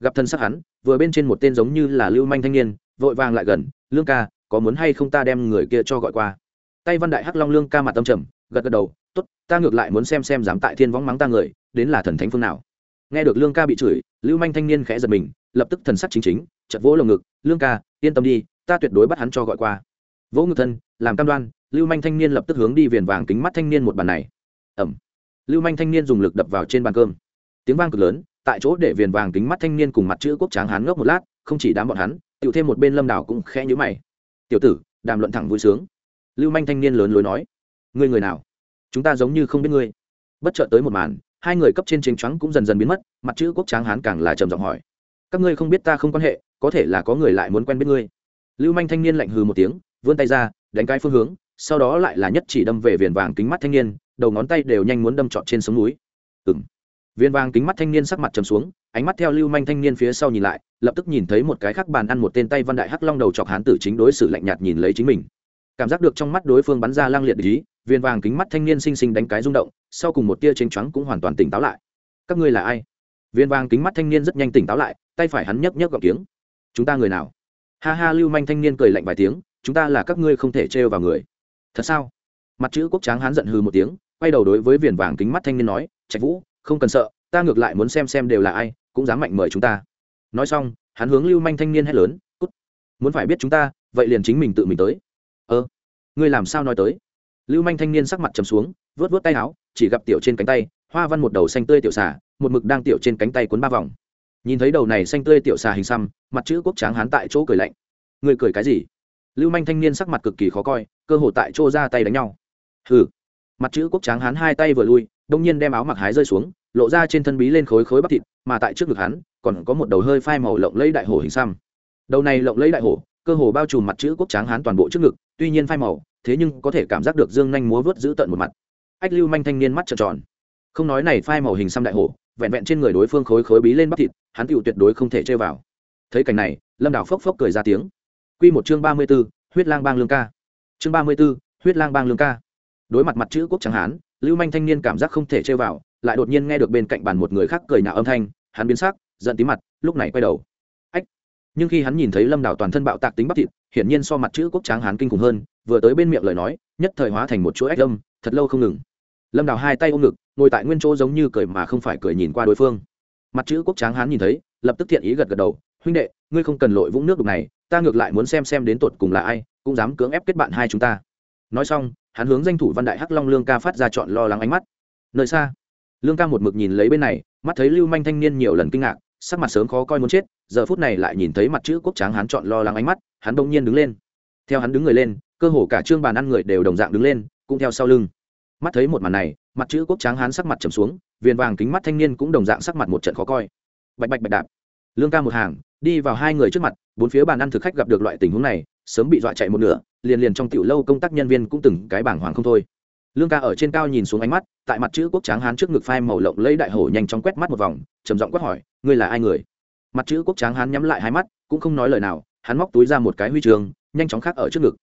Gặp thân sắc hắn, vừa bên trên một tên giống như là lưu manh thanh niên, vội vàng lại gần, "Lương ca, có muốn hay không ta đem người kia cho gọi qua?" Tay văn đại hắc long lương ca mặt tâm trầm, gật gật đầu, "Tốt, ta ngược lại muốn xem xem dám tại thiên võng mắng ta người, đến là thần thánh phương nào." Nghe được lương ca bị chửi, lưu manh thanh niên khẽ giật mình, lập tức thần sắc chính chính chật vỗ lồng ngực, lương ca, yên tâm đi, ta tuyệt đối bắt hắn cho gọi qua. Vỗ ngực thân, làm cam đoan, lưu manh thanh niên lập tức hướng đi viền vàng kính mắt thanh niên một bàn này. Ẩm. Lưu manh thanh niên dùng lực đập vào trên bàn cơm. Tiếng vang cực lớn, tại chỗ để viền vàng kính mắt thanh niên cùng mặt chữ quốc tráng hán ngốc một lát, không chỉ đám bọn hắn tựu thêm một bên lâm đảo cũng khẽ nhữ mày. Tiểu tử, đàm luận thẳng vui sướng. Lưu manh thanh niên lớn lối nói. Ngươi người nào? Chúng ta giống như không biết ngươi. Bất chợt tới một màn hai người cấp trên chính trắng cũng dần dần biến mất, mặt chữ quốc tráng hán càng là trầm giọng hỏi, các ngươi không biết ta không quan hệ, có thể là có người lại muốn quen biết ngươi. Lưu manh thanh niên lạnh hừ một tiếng, vươn tay ra, đánh cái phương hướng, sau đó lại là nhất chỉ đâm về viền vàng kính mắt thanh niên, đầu ngón tay đều nhanh muốn đâm trọn trên sống núi. Ừng viên vàng kính mắt thanh niên sắc mặt trầm xuống, ánh mắt theo lưu manh thanh niên phía sau nhìn lại, lập tức nhìn thấy một cái khắc bàn ăn một tên tay văn đại hắc long đầu chọc hán tử chính đối xử lạnh nhạt nhìn lấy chính mình cảm giác được trong mắt đối phương bắn ra lang liệt ý viên vàng kính mắt thanh niên xinh xinh đánh cái rung động, sau cùng một tia chênh choáng cũng hoàn toàn tỉnh táo lại. Các ngươi là ai? Viên vàng kính mắt thanh niên rất nhanh tỉnh táo lại, tay phải hắn nhấc nhấc gọc tiếng. Chúng ta người nào? Ha ha, lưu manh thanh niên cười lạnh vài tiếng, chúng ta là các ngươi không thể trêu vào người. Thật sao? Mặt chữ quốc tráng hắn giận hừ một tiếng, quay đầu đối với viền vàng kính mắt thanh niên nói, trạch vũ, không cần sợ, ta ngược lại muốn xem xem đều là ai, cũng dám mạnh mời chúng ta. Nói xong, hắn hướng lưu manh thanh niên hét lớn, cút! Muốn phải biết chúng ta, vậy liền chính mình tự mình tới ơ, ngươi làm sao nói tới? Lưu manh thanh niên sắc mặt trầm xuống vớt vớt tay áo, chỉ gặp tiểu trên cánh tay, hoa văn một đầu xanh tươi tiểu xà, một mực đang tiểu trên cánh tay cuốn ba vòng. Nhìn thấy đầu này xanh tươi tiểu xà hình xăm, mặt chữ quốc tráng hán tại chỗ cười lạnh. Ngươi cười cái gì? Lưu manh thanh niên sắc mặt cực kỳ khó coi, cơ hồ tại chỗ ra tay đánh nhau. Hừ. Mặt chữ quốc tráng hán hai tay vừa lui, đông nhiên đem áo mặc hái rơi xuống, lộ ra trên thân bí lên khối khối bắp thịt, mà tại trước ngực hắn, còn có một đầu hơi phai màu lộng lẫy đại hổ hình xăm. Đầu này lộng lẫy đại hổ cơ hồ bao trùm mặt chữ quốc tráng hán toàn bộ trước ngực, tuy nhiên phai màu, thế nhưng có thể cảm giác được dương nhanh múa vớt giữ tận một mặt. Ách lưu manh thanh niên mắt trợn tròn. Không nói này phai màu hình xăm đại hổ, vẹn vẹn trên người đối phương khối khối bí lên bắp thịt, hắn tựu tuyệt đối không thể chơi vào. Thấy cảnh này, lâm đảo phốc phốc cười ra tiếng. Q một chương ba mươi b ố huyết lang bang lương ca. Chương ba mươi b ố huyết lang bang lương ca. Đối mặt mặt chữ quốc tráng hán, lưu manh thanh niên cảm giác không thể chơi vào, lại đột nhiên nghe được bên cạnh bàn một người khác cười nhạo âm thanh, hắn biến sắc, giận tí mặt, lúc này quay đầu nhưng khi hắn nhìn thấy lâm đảo toàn thân bạo tạc tính bắp thịt, hiển nhiên so mặt chữ quốc tráng hán kinh khủng hơn, vừa tới bên miệng lời nói, nhất thời hóa thành một chuỗi ách lâm thật lâu không ngừng. Lâm đảo hai tay ôm ngực, ngồi tại nguyên chỗ giống như cười mà không phải cười nhìn qua đối phương. Mặt chữ quốc tráng hán nhìn thấy, lập tức thiện ý gật gật đầu, huynh đệ, ngươi không cần lội vũng nước đục này, ta ngược lại muốn xem xem đến tột cùng là ai, cũng dám cưỡng ép kết bạn hai chúng ta. Nói xong, hắn hướng danh thủ văn đại hắc long lương ca phát ra chọn lo lắng ánh mắt. Nơi xa. Lương ca một mực nhìn lấy bên này, mắt thấy lưu manh thanh niên nhiều lần kinh ngạc sắc mặt sớm khó coi muốn chết, giờ phút này lại nhìn thấy mặt chữ quốc tráng hắn chọn lo lắng ánh mắt, hắn đông nhiên đứng lên. Theo hắn đứng người lên, cơ hồ cả trương bàn ăn người đều đồng dạng đứng lên, cũng theo sau lưng. Mắt thấy một màn này, mặt chữ quốc tráng hắn sắc mặt trầm xuống, viền vàng kính mắt thanh niên cũng đồng dạng sắc mặt một trận khó coi. Bạch bạch bạch đạp. Lương ca một hàng, đi vào hai người trước mặt, bốn phía bàn ăn thực khách gặp được loại tình huống này, sớm bị dọa chạy một nửa, liền liền trong tiểu lâu công tác nhân viên cũng từng cái bảng hoàng không thôi lương ca ở trên cao nhìn xuống ánh mắt, tại mặt chữ quốc tráng hán trước ngực phai màu lộng lấy đại hổ nhanh chóng quét mắt một vòng, trầm giọng quát hỏi, ngươi là ai người? Mặt chữ quốc tráng hán nhắm lại hai mắt, cũng không nói lời nào, hắn móc túi ra một cái huy chương, nhanh chóng khác ở trước ngực.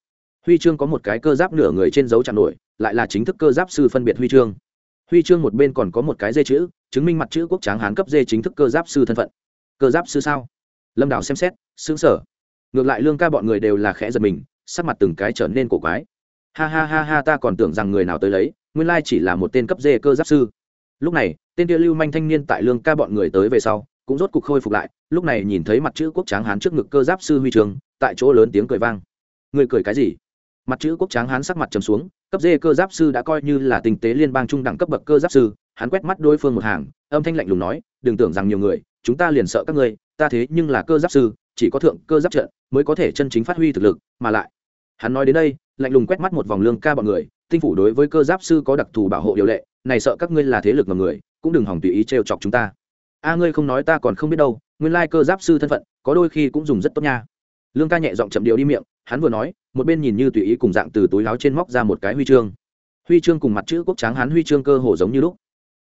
Huy chương có một cái cơ giáp nửa người trên dấu chạm nổi, lại là chính thức cơ giáp sư phân biệt huy chương. Huy chương một bên còn có một cái dê chữ, chứng minh mặt chữ quốc tráng hán cấp dê chính thức cơ giáp sư thân phận. Cơ giáp sư sao? Lâm đào xem xét xứng sở ngược lại lương ca bọn người đều là khẽ giật mình, sắc mặt từng cái trở nên cổ quái ha ha ha ha, ta còn tưởng rằng người nào tới lấy, nguyên lai chỉ là một tên cấp dê cơ giáp sư. Lúc này, tên kia lưu manh thanh niên tại lương ca bọn người tới về sau, cũng rốt cục khôi phục lại, lúc này nhìn thấy mặt chữ quốc tráng hán trước ngực cơ giáp sư huy trường, tại chỗ lớn tiếng cười vang. Người cười cái gì? Mặt chữ quốc tráng hán sắc mặt trầm xuống, cấp dê cơ giáp sư đã coi như là tình tế liên bang trung đẳng cấp bậc cơ giáp sư, hắn quét mắt đối phương một hàng, âm thanh lạnh lùng nói, đừng tưởng rằng nhiều người, chúng ta liền sợ các ngươi, ta thế nhưng là cơ giáp sư, chỉ có thượng cơ giáp trận mới có thể chân chính phát huy thực lực, mà lại hắn nói đến đây lạnh lùng quét mắt một vòng lương ca bọn người, tinh phủ đối với cơ giáp sư có đặc thù bảo hộ điều lệ, này sợ các ngươi là thế lực mà người, cũng đừng hỏng tùy ý trêu chọc chúng ta. A, ngươi không nói ta còn không biết đâu, nguyên lai cơ giáp sư thân phận, có đôi khi cũng dùng rất tốt nha. Lương ca nhẹ giọng chậm điệu đi miệng, hắn vừa nói, một bên nhìn như tùy ý cùng dạng từ túi láo trên móc ra một cái huy chương. Huy chương cùng mặt chữ quốc tráng hắn huy chương cơ hồ giống như lúc.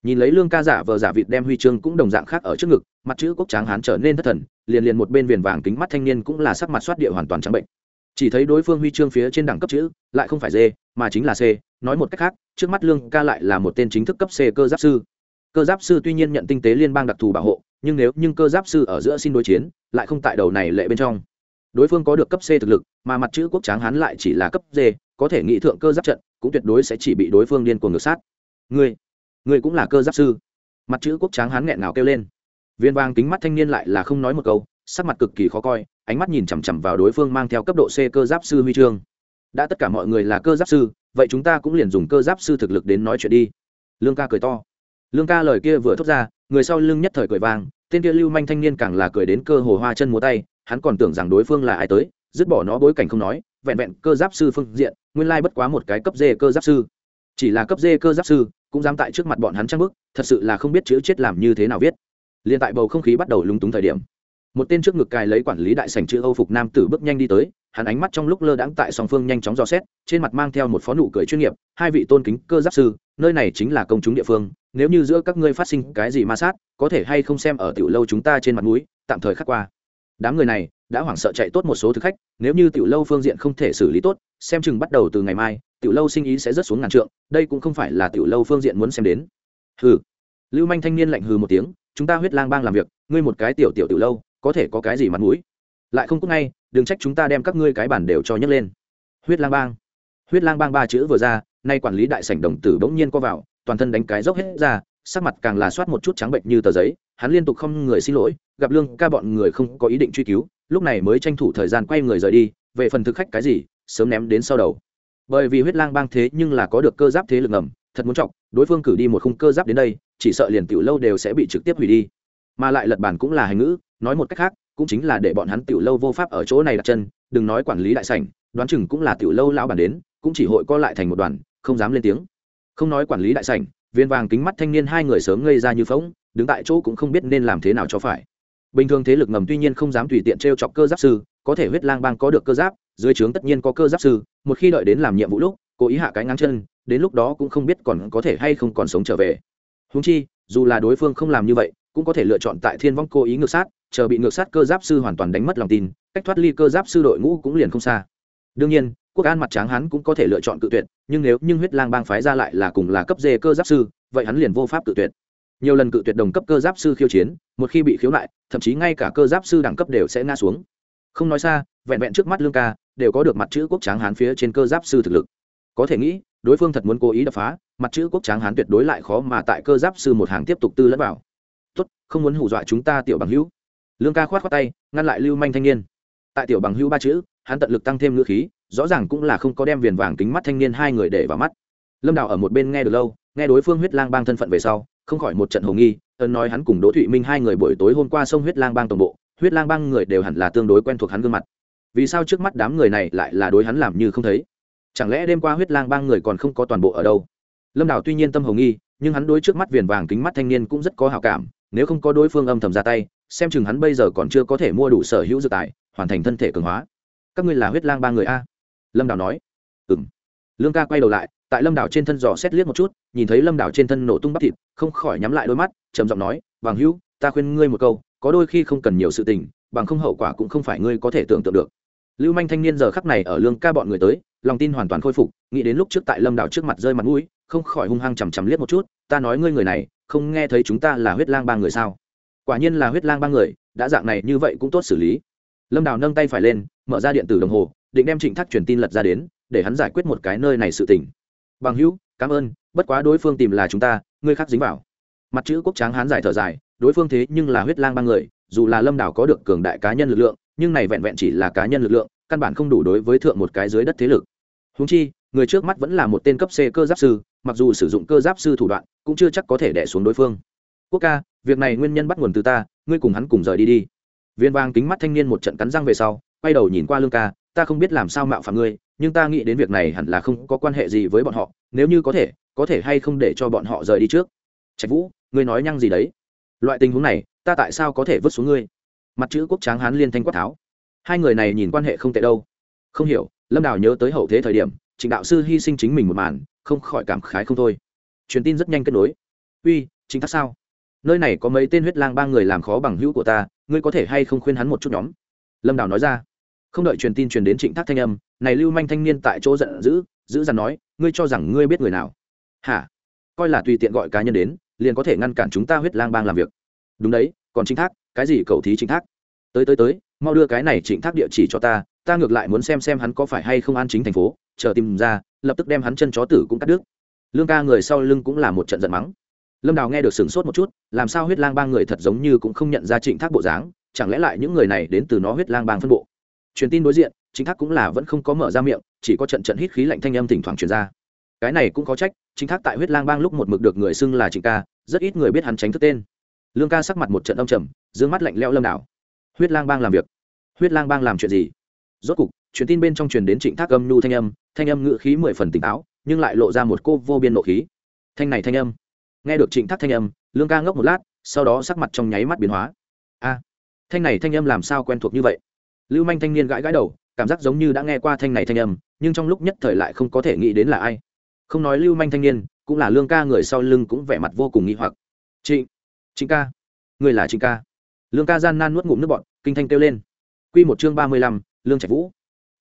Nhìn lấy lương ca giả vờ giả vịt đem huy chương cũng đồng dạng khác ở trước ngực, mặt chữ quốc tráng hán trở nên thất thần, liền liền một bên viền vàng kính mắt thanh niên cũng là sắc mặt soát địa hoàn toàn trắng bệnh chỉ thấy đối phương huy chương phía trên đẳng cấp chữ, lại không phải d, mà chính là c. Nói một cách khác, trước mắt lương ca lại là một tên chính thức cấp c cơ giáp sư. Cơ giáp sư tuy nhiên nhận tinh tế liên bang đặc thù bảo hộ, nhưng nếu nhưng cơ giáp sư ở giữa xin đối chiến, lại không tại đầu này lệ bên trong. Đối phương có được cấp c thực lực, mà mặt chữ quốc tráng hắn lại chỉ là cấp d, có thể nghĩ thượng cơ giáp trận, cũng tuyệt đối sẽ chỉ bị đối phương điên cuồng ngược sát. Ngươi ngươi cũng là cơ giáp sư. Mặt chữ quốc tráng hắn nghẹn ngào kêu lên. Viên bang kính mắt thanh niên lại là không nói một câu sắc mặt cực kỳ khó coi, ánh mắt nhìn chằm chằm vào đối phương mang theo cấp độ c cơ giáp sư huy chương. Đã tất cả mọi người là cơ giáp sư, vậy chúng ta cũng liền dùng cơ giáp sư thực lực đến nói chuyện đi. Lương ca cười to. Lương ca lời kia vừa thốt ra, người sau lưng nhất thời cười vang, tên kia lưu manh thanh niên càng là cười đến cơ hồ hoa chân múa tay, hắn còn tưởng rằng đối phương là ai tới, dứt bỏ nó bối cảnh không nói, vẹn vẹn cơ giáp sư phương diện, nguyên lai bất quá một cái cấp dê cơ giáp sư. Chỉ là cấp dê cơ giáp sư, cũng dám tại trước mặt bọn hắn trang bức thật sự là không biết chữ chết làm như thế nào viết. Liền tại bầu không khí bắt đầu lúng túng thời điểm một tên trước ngực cài lấy quản lý đại sành chữ âu phục nam tử bước nhanh đi tới, hắn ánh mắt trong lúc lơ đãng tại song phương nhanh chóng dò xét, trên mặt mang theo một phó nụ cười chuyên nghiệp, hai vị tôn kính cơ giáp sư, nơi này chính là công chúng địa phương, nếu như giữa các ngươi phát sinh cái gì ma sát, có thể hay không xem ở tiểu lâu chúng ta trên mặt núi tạm thời khắc qua. Đám người này đã hoảng sợ chạy tốt một số thực khách, nếu như tiểu lâu phương diện không thể xử lý tốt, xem chừng bắt đầu từ ngày mai, tiểu lâu sinh ý sẽ rất xuống ngàn trượng, đây cũng không phải là tiểu lâu phương diện muốn xem đến. Hừ. Lưu manh thanh niên lạnh hừ một tiếng, chúng ta huyết lang bang làm việc, ngươi một cái tiểu tiểu tiểu lâu có thể có cái gì mặt mũi? Lại không cút ngay, đừng trách chúng ta đem các ngươi cái bản đều cho nhấc lên. Huyết lang bang. Huyết lang bang ba chữ vừa ra, nay quản lý đại sảnh đồng tử bỗng nhiên co vào, toàn thân đánh cái dốc hết ra, sắc mặt càng là soát một chút trắng bệnh như tờ giấy, hắn liên tục không người xin lỗi, gặp lương ca bọn người không có ý định truy cứu, lúc này mới tranh thủ thời gian quay người rời đi, về phần thực khách cái gì, sớm ném đến sau đầu. Bởi vì huyết lang bang thế nhưng là có được cơ giáp thế lực ngầm, thật muốn trọng đối phương cử đi một khung cơ giáp đến đây, chỉ sợ liền tiểu lâu đều sẽ bị trực tiếp hủy đi mà lại lật bản cũng là hành ngữ, nói một cách khác, cũng chính là để bọn hắn tiểu lâu vô pháp ở chỗ này đặt chân, đừng nói quản lý đại sảnh, đoán chừng cũng là tiểu lâu lão bản đến, cũng chỉ hội co lại thành một đoàn, không dám lên tiếng. Không nói quản lý đại sảnh, viên vàng kính mắt thanh niên hai người sớm ngây ra như phóng đứng tại chỗ cũng không biết nên làm thế nào cho phải. Bình thường thế lực ngầm tuy nhiên không dám tùy tiện t r e o chọc cơ giáp sư, có thể huyết lang bang có được cơ giáp, dưới trướng tất nhiên có cơ giáp sư, một khi đợi đến làm nhiệm vụ lúc, cố ý hạ cái ngang chân, đến lúc đó cũng không biết còn có thể hay không còn sống trở về. Húng chi, dù là đối phương không làm như vậy cũng có thể lựa chọn tại thiên vong cố ý ngược sát, chờ bị ngược sát cơ giáp sư hoàn toàn đánh mất lòng tin, cách thoát ly cơ giáp sư đội ngũ cũng liền không xa. Đương nhiên, quốc an mặt tráng hắn cũng có thể lựa chọn cự tuyệt, nhưng nếu nhưng huyết lang bang phái ra lại là cùng là cấp dê cơ giáp sư, vậy hắn liền vô pháp cự tuyệt. Nhiều lần cự tuyệt đồng cấp cơ giáp sư khiêu chiến, một khi bị khiếu nại thậm chí ngay cả cơ giáp sư đẳng cấp đều sẽ ngã xuống. Không nói xa, vẹn vẹn trước mắt lương ca, đều có được mặt chữ quốc tráng hán phía trên cơ giáp sư thực lực. Có thể nghĩ, đối phương thật muốn cố ý đập phá, mặt chữ quốc tráng hán tuyệt đối lại khó mà tại cơ giáp sư một hàng tiếp tục tư lẫn vào không muốn hù dọa chúng ta tiểu bằng hữu. Lương ca khoát khoát tay, ngăn lại lưu manh thanh niên. Tại tiểu bằng hữu ba chữ, hắn tận lực tăng thêm ngữ khí, rõ ràng cũng là không có đem viền vàng kính mắt thanh niên hai người để vào mắt. Lâm đào ở một bên nghe được lâu, nghe đối phương huyết lang bang thân phận về sau, không khỏi một trận hồ nghi ân nói hắn cùng đỗ thụy minh hai người buổi tối hôm qua sông huyết lang bang tổng bộ, huyết lang bang người đều hẳn là tương đối quen thuộc hắn gương mặt. Vì sao trước mắt đám người này lại là đối hắn làm như không thấy? Chẳng lẽ đêm qua huyết lang bang người còn không có toàn bộ ở đâu? Lâm đào tuy nhiên tâm hồ nghi, nhưng hắn đối trước mắt viền vàng kính mắt thanh niên cũng rất có hào cảm nếu không có đối phương âm thầm ra tay, xem chừng hắn bây giờ còn chưa có thể mua đủ sở hữu dự tài, hoàn thành thân thể cường hóa. Các ngươi là huyết lang ba người a? Lâm đào nói. Ừ m lương ca quay đầu lại, tại lâm đảo trên thân giò xét liếc một chút, nhìn thấy lâm đảo trên thân nổ tung bắp thịt, không khỏi nhắm lại đôi mắt, trầm giọng nói, bằng hữu, ta khuyên ngươi một câu, có đôi khi không cần nhiều sự tình, bằng không hậu quả cũng không phải ngươi có thể tưởng tượng được. Lưu manh thanh niên giờ khắc này ở lương ca bọn người tới, lòng tin hoàn toàn khôi phục, nghĩ đến lúc trước tại lâm đảo trước mặt rơi mặt mũi, không khỏi hung hăng chằm chằm liếc một chút, ta nói ngươi người này không nghe thấy chúng ta là huyết lang ba người sao? Quả nhiên là huyết lang ba người, đã dạng này như vậy cũng tốt xử lý. Lâm đào nâng tay phải lên, mở ra điện tử đồng hồ, định đem trịnh thác truyền tin lật ra đến, để hắn giải quyết một cái nơi này sự tình. Bằng hữu, cảm ơn, bất quá đối phương tìm là chúng ta, ngươi khác dính vào. Mặt chữ quốc tráng hán giải thở dài, đối phương thế nhưng là huyết lang ba người, dù là lâm đảo có được cường đại cá nhân lực lượng, nhưng này vẹn vẹn chỉ là cá nhân lực lượng, căn bản không đủ đối với thượng một cái dưới đất thế lực. Húng chi, người trước mắt vẫn là một tên cấp c cơ giáp sư mặc dù sử dụng cơ giáp sư thủ đoạn, cũng chưa chắc có thể đẻ xuống đối phương. Quốc ca, việc này nguyên nhân bắt nguồn từ ta, ngươi cùng hắn cùng rời đi đi. Viên vang kính mắt thanh niên một trận cắn răng về sau, quay đầu nhìn qua lương ca, ta không biết làm sao mạo phạm ngươi, nhưng ta nghĩ đến việc này hẳn là không có quan hệ gì với bọn họ, nếu như có thể có thể hay không để cho bọn họ rời đi trước. Trạch vũ, ngươi nói nhăng gì đấy? Loại tình huống này, ta tại sao có thể vứt xuống ngươi? Mặt chữ quốc tráng hán liên thanh quát tháo. Hai người này nhìn quan hệ không tệ đâu. Không hiểu, lâm đào nhớ tới hậu thế thời điểm, trịnh đạo sư hy sinh chính mình một màn không khỏi cảm khái không thôi. Truyền tin rất nhanh kết nối. Uy, chính thác sao? Nơi này có mấy tên huyết lang ba người làm khó bằng hữu của ta, ngươi có thể hay không khuyên hắn một chút nhóm? Lâm đào nói ra. Không đợi truyền tin truyền đến trịnh thác thanh âm, này lưu manh thanh niên tại chỗ giận dữ dữ dằn nói, ngươi cho rằng ngươi biết người nào? Hả? Coi là tùy tiện gọi cá nhân đến, liền có thể ngăn cản chúng ta huyết lang bang làm việc. Đúng đấy, còn trịnh thác, cái gì cầu thí trịnh thác? Tới tới tới, mau đưa cái này trịnh thác địa chỉ cho ta ta ngược lại muốn xem xem hắn có phải hay không an chính thành phố, chờ tìm ra lập tức đem hắn chân chó tử cũng cắt đứt. Lương ca người sau lưng cũng là một trận giận mắng. Lâm đào nghe được sửng sốt một chút, làm sao huyết lang bang người thật giống như cũng không nhận ra trịnh thác bộ dáng, chẳng lẽ lại những người này đến từ nó huyết lang bang phân bộ? Truyền tin đối diện chính thác cũng là vẫn không có mở ra miệng, chỉ có trận trận hít khí lạnh thanh âm thỉnh thoảng truyền ra. Cái này cũng có trách chính thác tại huyết lang bang lúc một mực được người xưng là trịnh ca, rất ít người biết hắn tránh thức tên. Lương ca sắc mặt một trận âm trầm d mắt lạnh leo lâm đảo huyết lang bang làm việc. Huyết lang bang làm chuyện gì? Rốt cục truyền tin bên trong truyền đến trịnh thác âm nhu thanh âm thanh âm ngự khí mười phần tỉnh táo, nhưng lại lộ ra một cô vô biên nộ khí. Thanh này thanh âm. Nghe được trịnh thác thanh âm, lương ca ngốc một lát, sau đó sắc mặt trong nháy mắt biến hóa. A, thanh này thanh âm làm sao quen thuộc như vậy? Lưu manh thanh niên gãi gãi đầu, cảm giác giống như đã nghe qua thanh này thanh âm, nhưng trong lúc nhất thời lại không có thể nghĩ đến là ai. Không nói lưu manh thanh niên, cũng là lương ca người sau lưng cũng vẻ mặt vô cùng nghi hoặc. Trịnh trịnh ca, người là trịnh ca. Lương ca gian nan nuốt ngụm nước bọn kinh thanh kêu lên. Q một chương ba mươi lăm, lương trạch vũ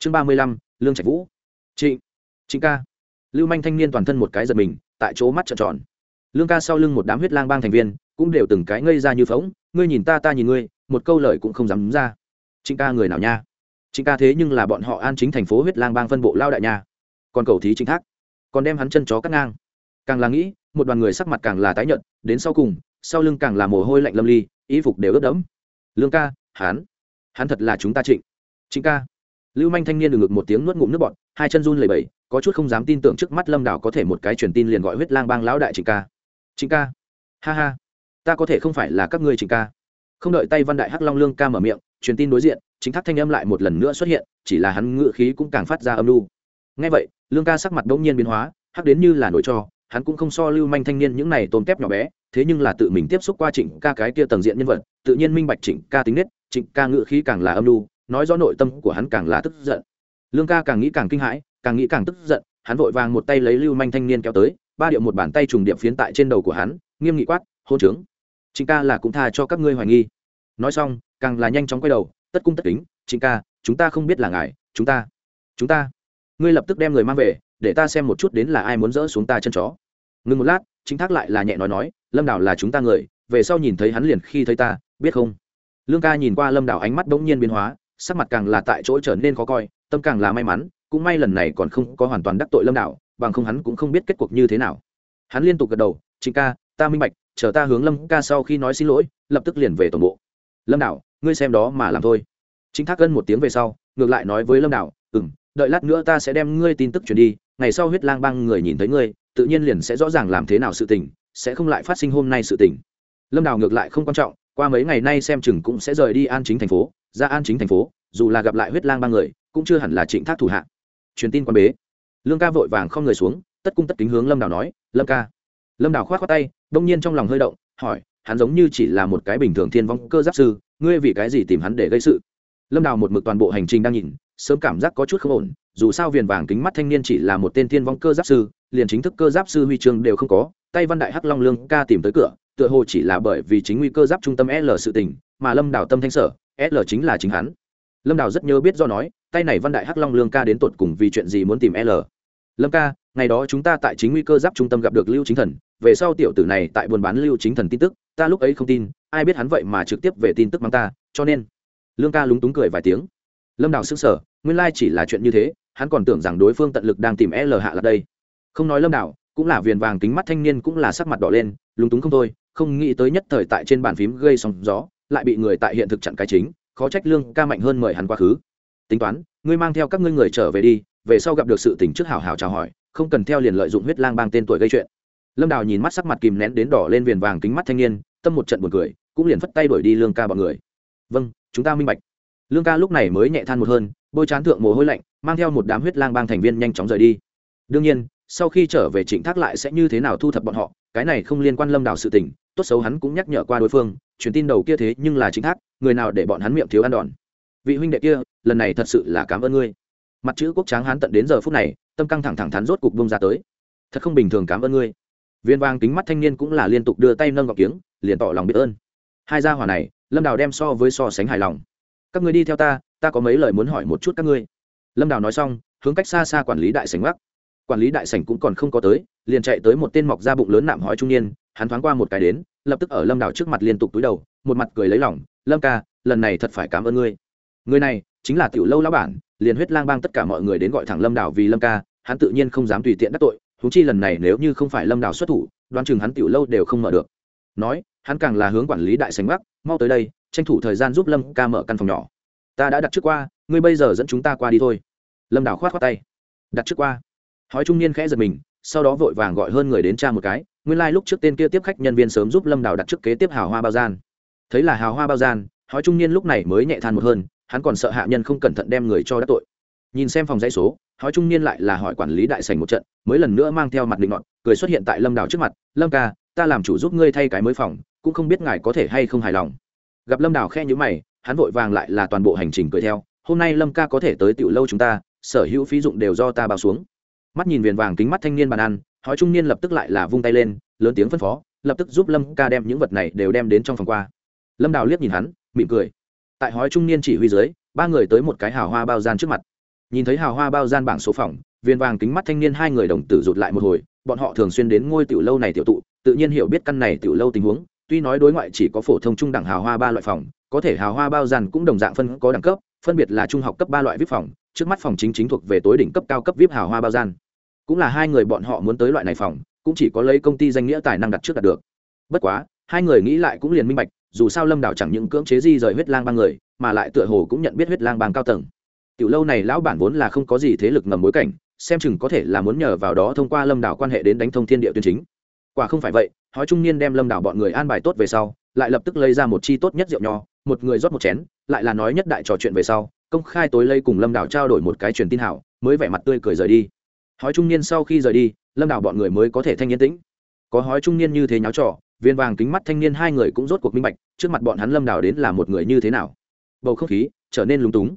chương ba mươi lăm, lương trạch vũ. Trịnh trịnh ca. Lưu manh thanh niên toàn thân một cái giật mình, tại chỗ mắt trợn tròn. Lương ca sau lưng một đám huyết lang bang thành viên, cũng đều từng cái ngây ra như phóng ngươi nhìn ta ta nhìn ngươi, một câu lời cũng không dám đúng ra. Trịnh ca người nào nha? Trịnh ca thế nhưng là bọn họ an chính thành phố huyết lang bang phân bộ lao đại nha. Còn cầu thí chính thác, còn đem hắn chân chó cắt ngang. Càng là nghĩ, một đoàn người sắc mặt càng là tái nhợt, đến sau cùng, sau lưng càng là mồ hôi lạnh lâm ly, y phục đều ướt đẫm. Lương ca, hắn hắn thật là chúng ta trịnh. Trịnh ca lưu manh thanh niên ngực một tiếng nuốt ngụm nước bọt, hai chân run lẩy bẩy, có chút không dám tin tưởng trước mắt lâm đảo có thể một cái truyền tin liền gọi huyết lang bang lão đại trịnh ca. Trịnh ca? Ha ha, ta có thể không phải là các ngươi trịnh ca. Không đợi tay văn đại hắc long lương ca mở miệng, truyền tin đối diện, chính thác thanh âm lại một lần nữa xuất hiện, chỉ là hắn ngự khí cũng càng phát ra âm lưu ngay vậy, lương ca sắc mặt đ ỗ n g nhiên biến hóa, hắc đến như là nổi cho, hắn cũng không so lưu manh thanh niên những này tôm tép nhỏ bé, thế nhưng là tự mình tiếp xúc qua trịnh ca cái kia tầng diện nhân vật, tự nhiên minh bạch trịnh ca tính nết, trịnh ca ngự khí càng là âm lưu nói rõ nội tâm của hắn càng là tức giận. Lương ca càng nghĩ càng kinh hãi, càng nghĩ càng tức giận, hắn vội vàng một tay lấy lưu manh thanh niên kéo tới, ba điệu một bàn tay trùng điệp phiến tại trên đầu của hắn, nghiêm nghị quát, hôn trướng. Trình ca là cũng tha cho các ngươi hoài nghi. Nói xong, càng là nhanh chóng quay đầu, tất cung tất kính Trình ca, chúng ta không biết là ngài, chúng ta chúng ta. Ngươi lập tức đem người mang về, để ta xem một chút đến là ai muốn dỡ xuống ta chân chó. Ngừng một lát chính thác lại là nhẹ nói nói, lâm đảo là chúng ta người, về sau nhìn thấy hắn liền khi thấy ta, biết không? Lương ca nhìn qua lâm đảo ánh mắt bỗng nhiên biến hóa sắc mặt càng là tại chỗ trở nên khó coi tâm càng là may mắn cũng may lần này còn không có hoàn toàn đắc tội lâm Đạo, bằng không hắn cũng không biết kết cuộc như thế nào. Hắn liên tục gật đầu trịnh ca ta minh bạch chờ ta hướng lâm ca sau khi nói xin lỗi lập tức liền về toàn bộ. Lâm Đạo, ngươi xem đó mà làm thôi. Chính thác gân một tiếng về sau ngược lại nói với lâm Đạo, ừ m đợi lát nữa ta sẽ đem ngươi tin tức truyền đi ngày sau huyết lang băng người nhìn thấy ngươi tự nhiên liền sẽ rõ ràng làm thế nào sự tình sẽ không lại phát sinh hôm nay sự tình. Lâm Đạo ngược lại không quan trọng qua mấy ngày nay xem chừng cũng sẽ rời đi an chính thành phố, ra an chính thành phố, dù là gặp lại huyết lang ba người, cũng chưa hẳn là trịnh thác thủ hạ. Truyền tin quan bế. Lương ca vội vàng không người xuống, tất cung tất kính hướng lâm đảo nói, lâm ca. Lâm đảo k h o á t k tay, đông nhiên trong lòng hơi động, hỏi, hắn giống như chỉ là một cái bình thường thiên vong cơ giáp sư, ngươi vì cái gì tìm hắn để gây sự? Lâm đào một mực toàn bộ hành trình đang nhìn, sớm cảm giác có chút không ổn, dù sao viền vàng kính mắt thanh niên chỉ là một tên thiên vong cơ giáp sư, liền chính thức cơ giáp sư huy chương đều không có, tay văn đại hắc long lương ca tìm tới cửa tựa hồ chỉ là bởi vì chính nguy cơ giáp trung tâm l sự tình, mà lâm đào tâm thanh sở, l chính là chính hắn. Lâm đào rất nhớ biết do nói, tay này văn đại hắc long lương ca đến tột cùng vì chuyện gì muốn tìm l. Lâm ca, ngày đó chúng ta tại chính nguy cơ giáp trung tâm gặp được lưu chính thần, về sau tiểu tử này tại buôn bán lưu chính thần tin tức, ta lúc ấy không tin, ai biết hắn vậy mà trực tiếp về tin tức mang ta, cho nên lương ca lúng túng cười vài tiếng. Lâm đào s ư n g sở nguyên lai chỉ là chuyện như thế, hắn còn tưởng rằng đối phương tận lực đang tìm l hạ lạc đây. Không nói lâm đào, cũng là viền vàng kính mắt thanh niên cũng là sắc mặt đỏ lên, lúng túng không thôi không nghĩ tới nhất thời tại trên bàn phím gây sóng gió, lại bị người tại hiện thực chặn cái chính, khó trách lương ca mạnh hơn mời hắn quá khứ. Tính toán, ngươi mang theo các ngươi người trở về đi, về sau gặp được sự tình trước hảo hảo chào hỏi, không cần theo liền lợi dụng huyết lang bang tên tuổi gây chuyện. Lâm đào nhìn mắt sắc mặt kìm nén đến đỏ lên viền vàng kính mắt thanh niên, tâm một trận buồn cười, cũng liền phất tay đuổi đi lương ca bọn người. Vâng chúng ta minh bạch. Lương ca lúc này mới nhẹ than một hơn, bôi chán thượng mồ hôi lạnh, mang theo một đám huyết lang bang thành viên nhanh chóng rời đi. Đương nhiên, sau khi trở về trịnh thác lại sẽ như thế nào thu thập bọn họ cái này không liên quan lâm đào sự tình, tốt xấu hắn cũng nhắc nhở qua đối phương, truyền tin đầu kia thế nhưng là chính thác, người nào để bọn hắn miệng thiếu ăn đòn. Vị huynh đệ kia, lần này thật sự là cảm ơn ngươi. Mặt chữ quốc tráng hắn tận đến giờ phút này, tâm căng thẳng thẳng thắn rốt cục bông ra tới. Thật không bình thường cảm ơn ngươi. Viên vang kính mắt thanh niên cũng là liên tục đưa tay nâng gọc kiếng, liền tỏ lòng biết ơn. Hai gia hỏa này, lâm đào đem so với so sánh hài lòng. Các người đi theo ta ta có mấy lời muốn hỏi một chút các ngươi. Lâm đào nói xong, hướng cách xa xa quản lý đại sảnh gác quản lý đại sảnh cũng còn không có tới liền chạy tới một tên mọc da bụng lớn nạm hói trung niên, hắn thoáng qua một cái đến, lập tức ở lâm đào trước mặt liên tục túi đầu, một mặt cười lấy lỏng lâm ca, lần này thật phải cảm ơn ngươi. Người này, chính là tiểu lâu lão bản, liền huyết lang bang tất cả mọi người đến gọi thẳng lâm đào vì lâm ca, hắn tự nhiên không dám tùy tiện đắc tội húng chi lần này nếu như không phải lâm đào xuất thủ, đoán chừng hắn tiểu lâu đều không mở được. Nói, hắn càng là hướng quản lý đại sành bắc mau tới đây, tranh thủ thời gian giúp lâm ca mở căn phòng nhỏ. Ta đã đặt trước qua, ngươi bây giờ dẫn chúng ta qua đi thôi. Lâm đào khoát khoát tay. Đặt trước qua. Hói trung niên khẽ giật mình sau đó vội vàng gọi hơn người đến tra một cái, nguyên lai、like、lúc trước tên kia tiếp khách nhân viên sớm giúp lâm đào đặt trước kế tiếp hào hoa bao gian. Thấy là hào hoa bao gian, hói trung niên lúc này mới nhẹ than một hơn, hắn còn sợ hạ nhân không cẩn thận đem người cho đắc tội. Nhìn xem phòng dãy số, hói trung niên lại là hỏi quản lý đại sành một trận, mới lần nữa mang theo mặt định ngọn cười xuất hiện tại lâm đào trước mặt, lâm ca, ta làm chủ giúp ngươi thay cái mới phòng, cũng không biết ngài có thể hay không hài lòng. Gặp lâm đào khe nhữ mày, hắn vội vàng lại là toàn bộ hành trình cười theo, hôm nay lâm ca có thể tới tiểu lâu chúng ta, sở hữu phí dụng đều do ta bao xuống mắt nhìn viền vàng kính mắt thanh niên bàn ăn, hói trung niên lập tức lại là vung tay lên, lớn tiếng phân phó, lập tức giúp lâm ca đem những vật này đều đem đến trong phòng qua. Lâm đào liếc nhìn hắn, mỉm cười. Tại hói trung niên chỉ huy dưới, ba người tới một cái hào hoa bao gian trước mặt. Nhìn thấy hào hoa bao gian bảng số phòng viên vàng kính mắt thanh niên hai người đồng tử rụt lại một hồi, bọn họ thường xuyên đến ngôi tiểu lâu này tiểu tụ, tự nhiên hiểu biết căn này tiểu lâu tình huống, tuy nói đối ngoại chỉ có phổ thông trung đẳng hào hoa ba loại phòng, có thể hào hoa bao gian cũng đồng dạng phân có đẳng cấp phân biệt là trung học cấp ba loại vip phòng, trước mắt phòng chính chính thuộc về tối đỉnh cấp cao cấp vip hào hoa bao gian. Cũng là hai người bọn họ muốn tới loại này phòng, cũng chỉ có lấy công ty danh nghĩa tài năng đặt trước đặt được. Bất quá, hai người nghĩ lại cũng liền minh bạch, dù sao lâm đảo chẳng những cưỡng chế di rời huyết lang bang người, mà lại tựa hồ cũng nhận biết huyết lang bang cao tầng. Tiểu lâu này lão bản vốn là không có gì thế lực ngầm bối cảnh, xem chừng có thể là muốn nhờ vào đó thông qua lâm đảo quan hệ đến đánh thông thiên địa tuyên chính. Quả không phải vậy, hói trung niên đem lâm đảo bọn người an bài tốt về sau, lại lập tức lấy ra một chi tốt nhất rượu nho, một người rót một chén lại là nói nhất đại trò chuyện về sau, công khai tối lây cùng lâm đảo trao đổi một cái truyền tin hảo, mới vẻ mặt tươi cười rời đi. Hói trung niên sau khi rời đi, lâm đảo bọn người mới có thể thanh yên tĩnh. Có hói trung niên như thế nháo trò, viên vàng kính mắt thanh niên hai người cũng rốt cuộc minh bạch, trước mặt bọn hắn lâm đảo đến là một người như thế nào. Bầu không khí trở nên lúng túng.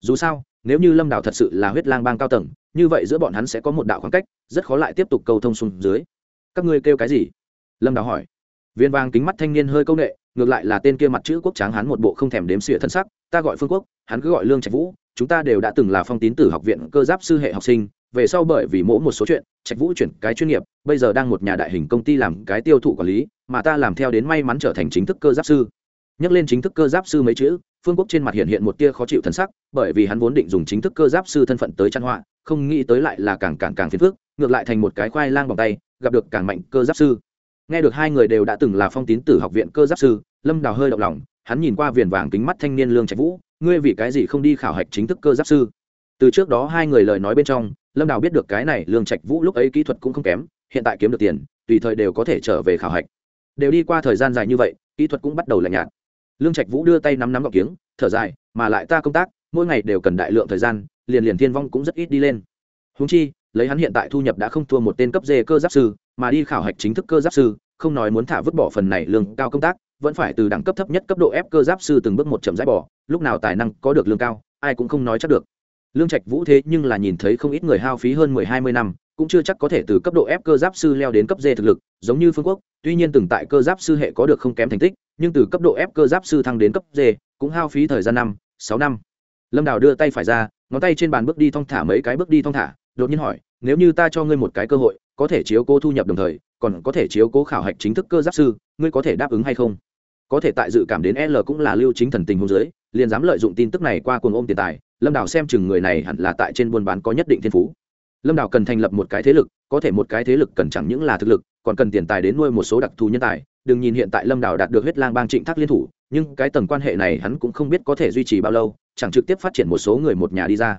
Dù sao, nếu như lâm đảo thật sự là huyết lang bang cao tầng, như vậy giữa bọn hắn sẽ có một đạo khoảng cách, rất khó lại tiếp tục cầu thông xuống dưới. Các ngươi kêu cái gì? Lâm đảo hỏi. Viên vàng kính mắt thanh niên hơi công nghệ ngược lại là tên kia mặt chữ quốc tráng hắn một bộ không thèm đếm xỉa thân sắc, ta gọi phương quốc, hắn cứ gọi lương trạch vũ, chúng ta đều đã từng là phong tín tử học viện cơ giáp sư hệ học sinh, về sau bởi vì mỗi một số chuyện, trạch vũ chuyển cái chuyên nghiệp, bây giờ đang một nhà đại hình công ty làm cái tiêu thụ quản lý, mà ta làm theo đến may mắn trở thành chính thức cơ giáp sư. Nhắc lên chính thức cơ giáp sư mấy chữ, phương quốc trên mặt hiện hiện một tia khó chịu thân sắc, bởi vì hắn vốn định dùng chính thức cơ giáp sư thân phận tới chăn họa, không nghĩ tới lại là càng càng càng phiền phức, ngược lại thành một cái khoai lang bằng tay, gặp được càng mạnh cơ giáp sư nghe được hai người đều đã từng là phong tín tử học viện cơ giáp sư, lâm đào hơi động lòng, hắn nhìn qua viền vàng kính mắt thanh niên lương trạch vũ, ngươi vì cái gì không đi khảo hạch chính thức cơ giáp sư? Từ trước đó hai người lời nói bên trong, lâm đào biết được cái này lương trạch vũ lúc ấy kỹ thuật cũng không kém, hiện tại kiếm được tiền, tùy thời đều có thể trở về khảo hạch. Đều đi qua thời gian dài như vậy, kỹ thuật cũng bắt đầu lạnh nhạt. Lương trạch vũ đưa tay nắm nắm gọc kiếng, thở dài, mà lại ta công tác, mỗi ngày đều cần đại lượng thời gian, liền liền thiên vong cũng rất ít đi lên. Húng chi lấy hắn hiện tại thu nhập đã không thua một tên cấp dê cơ giáp sư, mà đi khảo hạch chính thức cơ giáp sư, không nói muốn thả vứt bỏ phần này lương cao công tác, vẫn phải từ đẳng cấp thấp nhất cấp độ ép cơ giáp sư từng bước một chậm rãi bỏ, lúc nào tài năng có được lương cao, ai cũng không nói chắc được. Lương trạch vũ thế nhưng là nhìn thấy không ít người hao phí hơn mười hai mươi năm, cũng chưa chắc có thể từ cấp độ ép cơ giáp sư leo đến cấp d thực lực, giống như phương quốc, tuy nhiên từng tại cơ giáp sư hệ có được không kém thành tích, nhưng từ cấp độ ép cơ giáp sư thăng đến cấp d cũng hao phí thời gian năm, sáu năm. Lâm đào đưa tay phải ra, ngón tay trên bàn bước đi thong thả mấy cái bước đi thong thả đột nhiên hỏi nếu như ta cho ngươi một cái cơ hội có thể chiếu cố thu nhập đồng thời còn có thể chiếu cố khảo hạch chính thức cơ giáp sư ngươi có thể đáp ứng hay không? Có thể tại dự cảm đến l cũng là lưu chính thần tình hôn dưới, liền dám lợi dụng tin tức này qua cuồng ôm tiền tài lâm đào xem chừng người này hẳn là tại trên buôn bán có nhất định thiên phú. Lâm đào cần thành lập một cái thế lực có thể một cái thế lực cần chẳng những là thực lực còn cần tiền tài đến nuôi một số đặc thù nhân tài. Đừng nhìn hiện tại lâm đào đạt được huyết lang bang trịnh thác liên thủ nhưng cái tầng quan hệ này hắn cũng không biết có thể duy trì bao lâu chẳng trực tiếp phát triển một số người một nhà đi ra.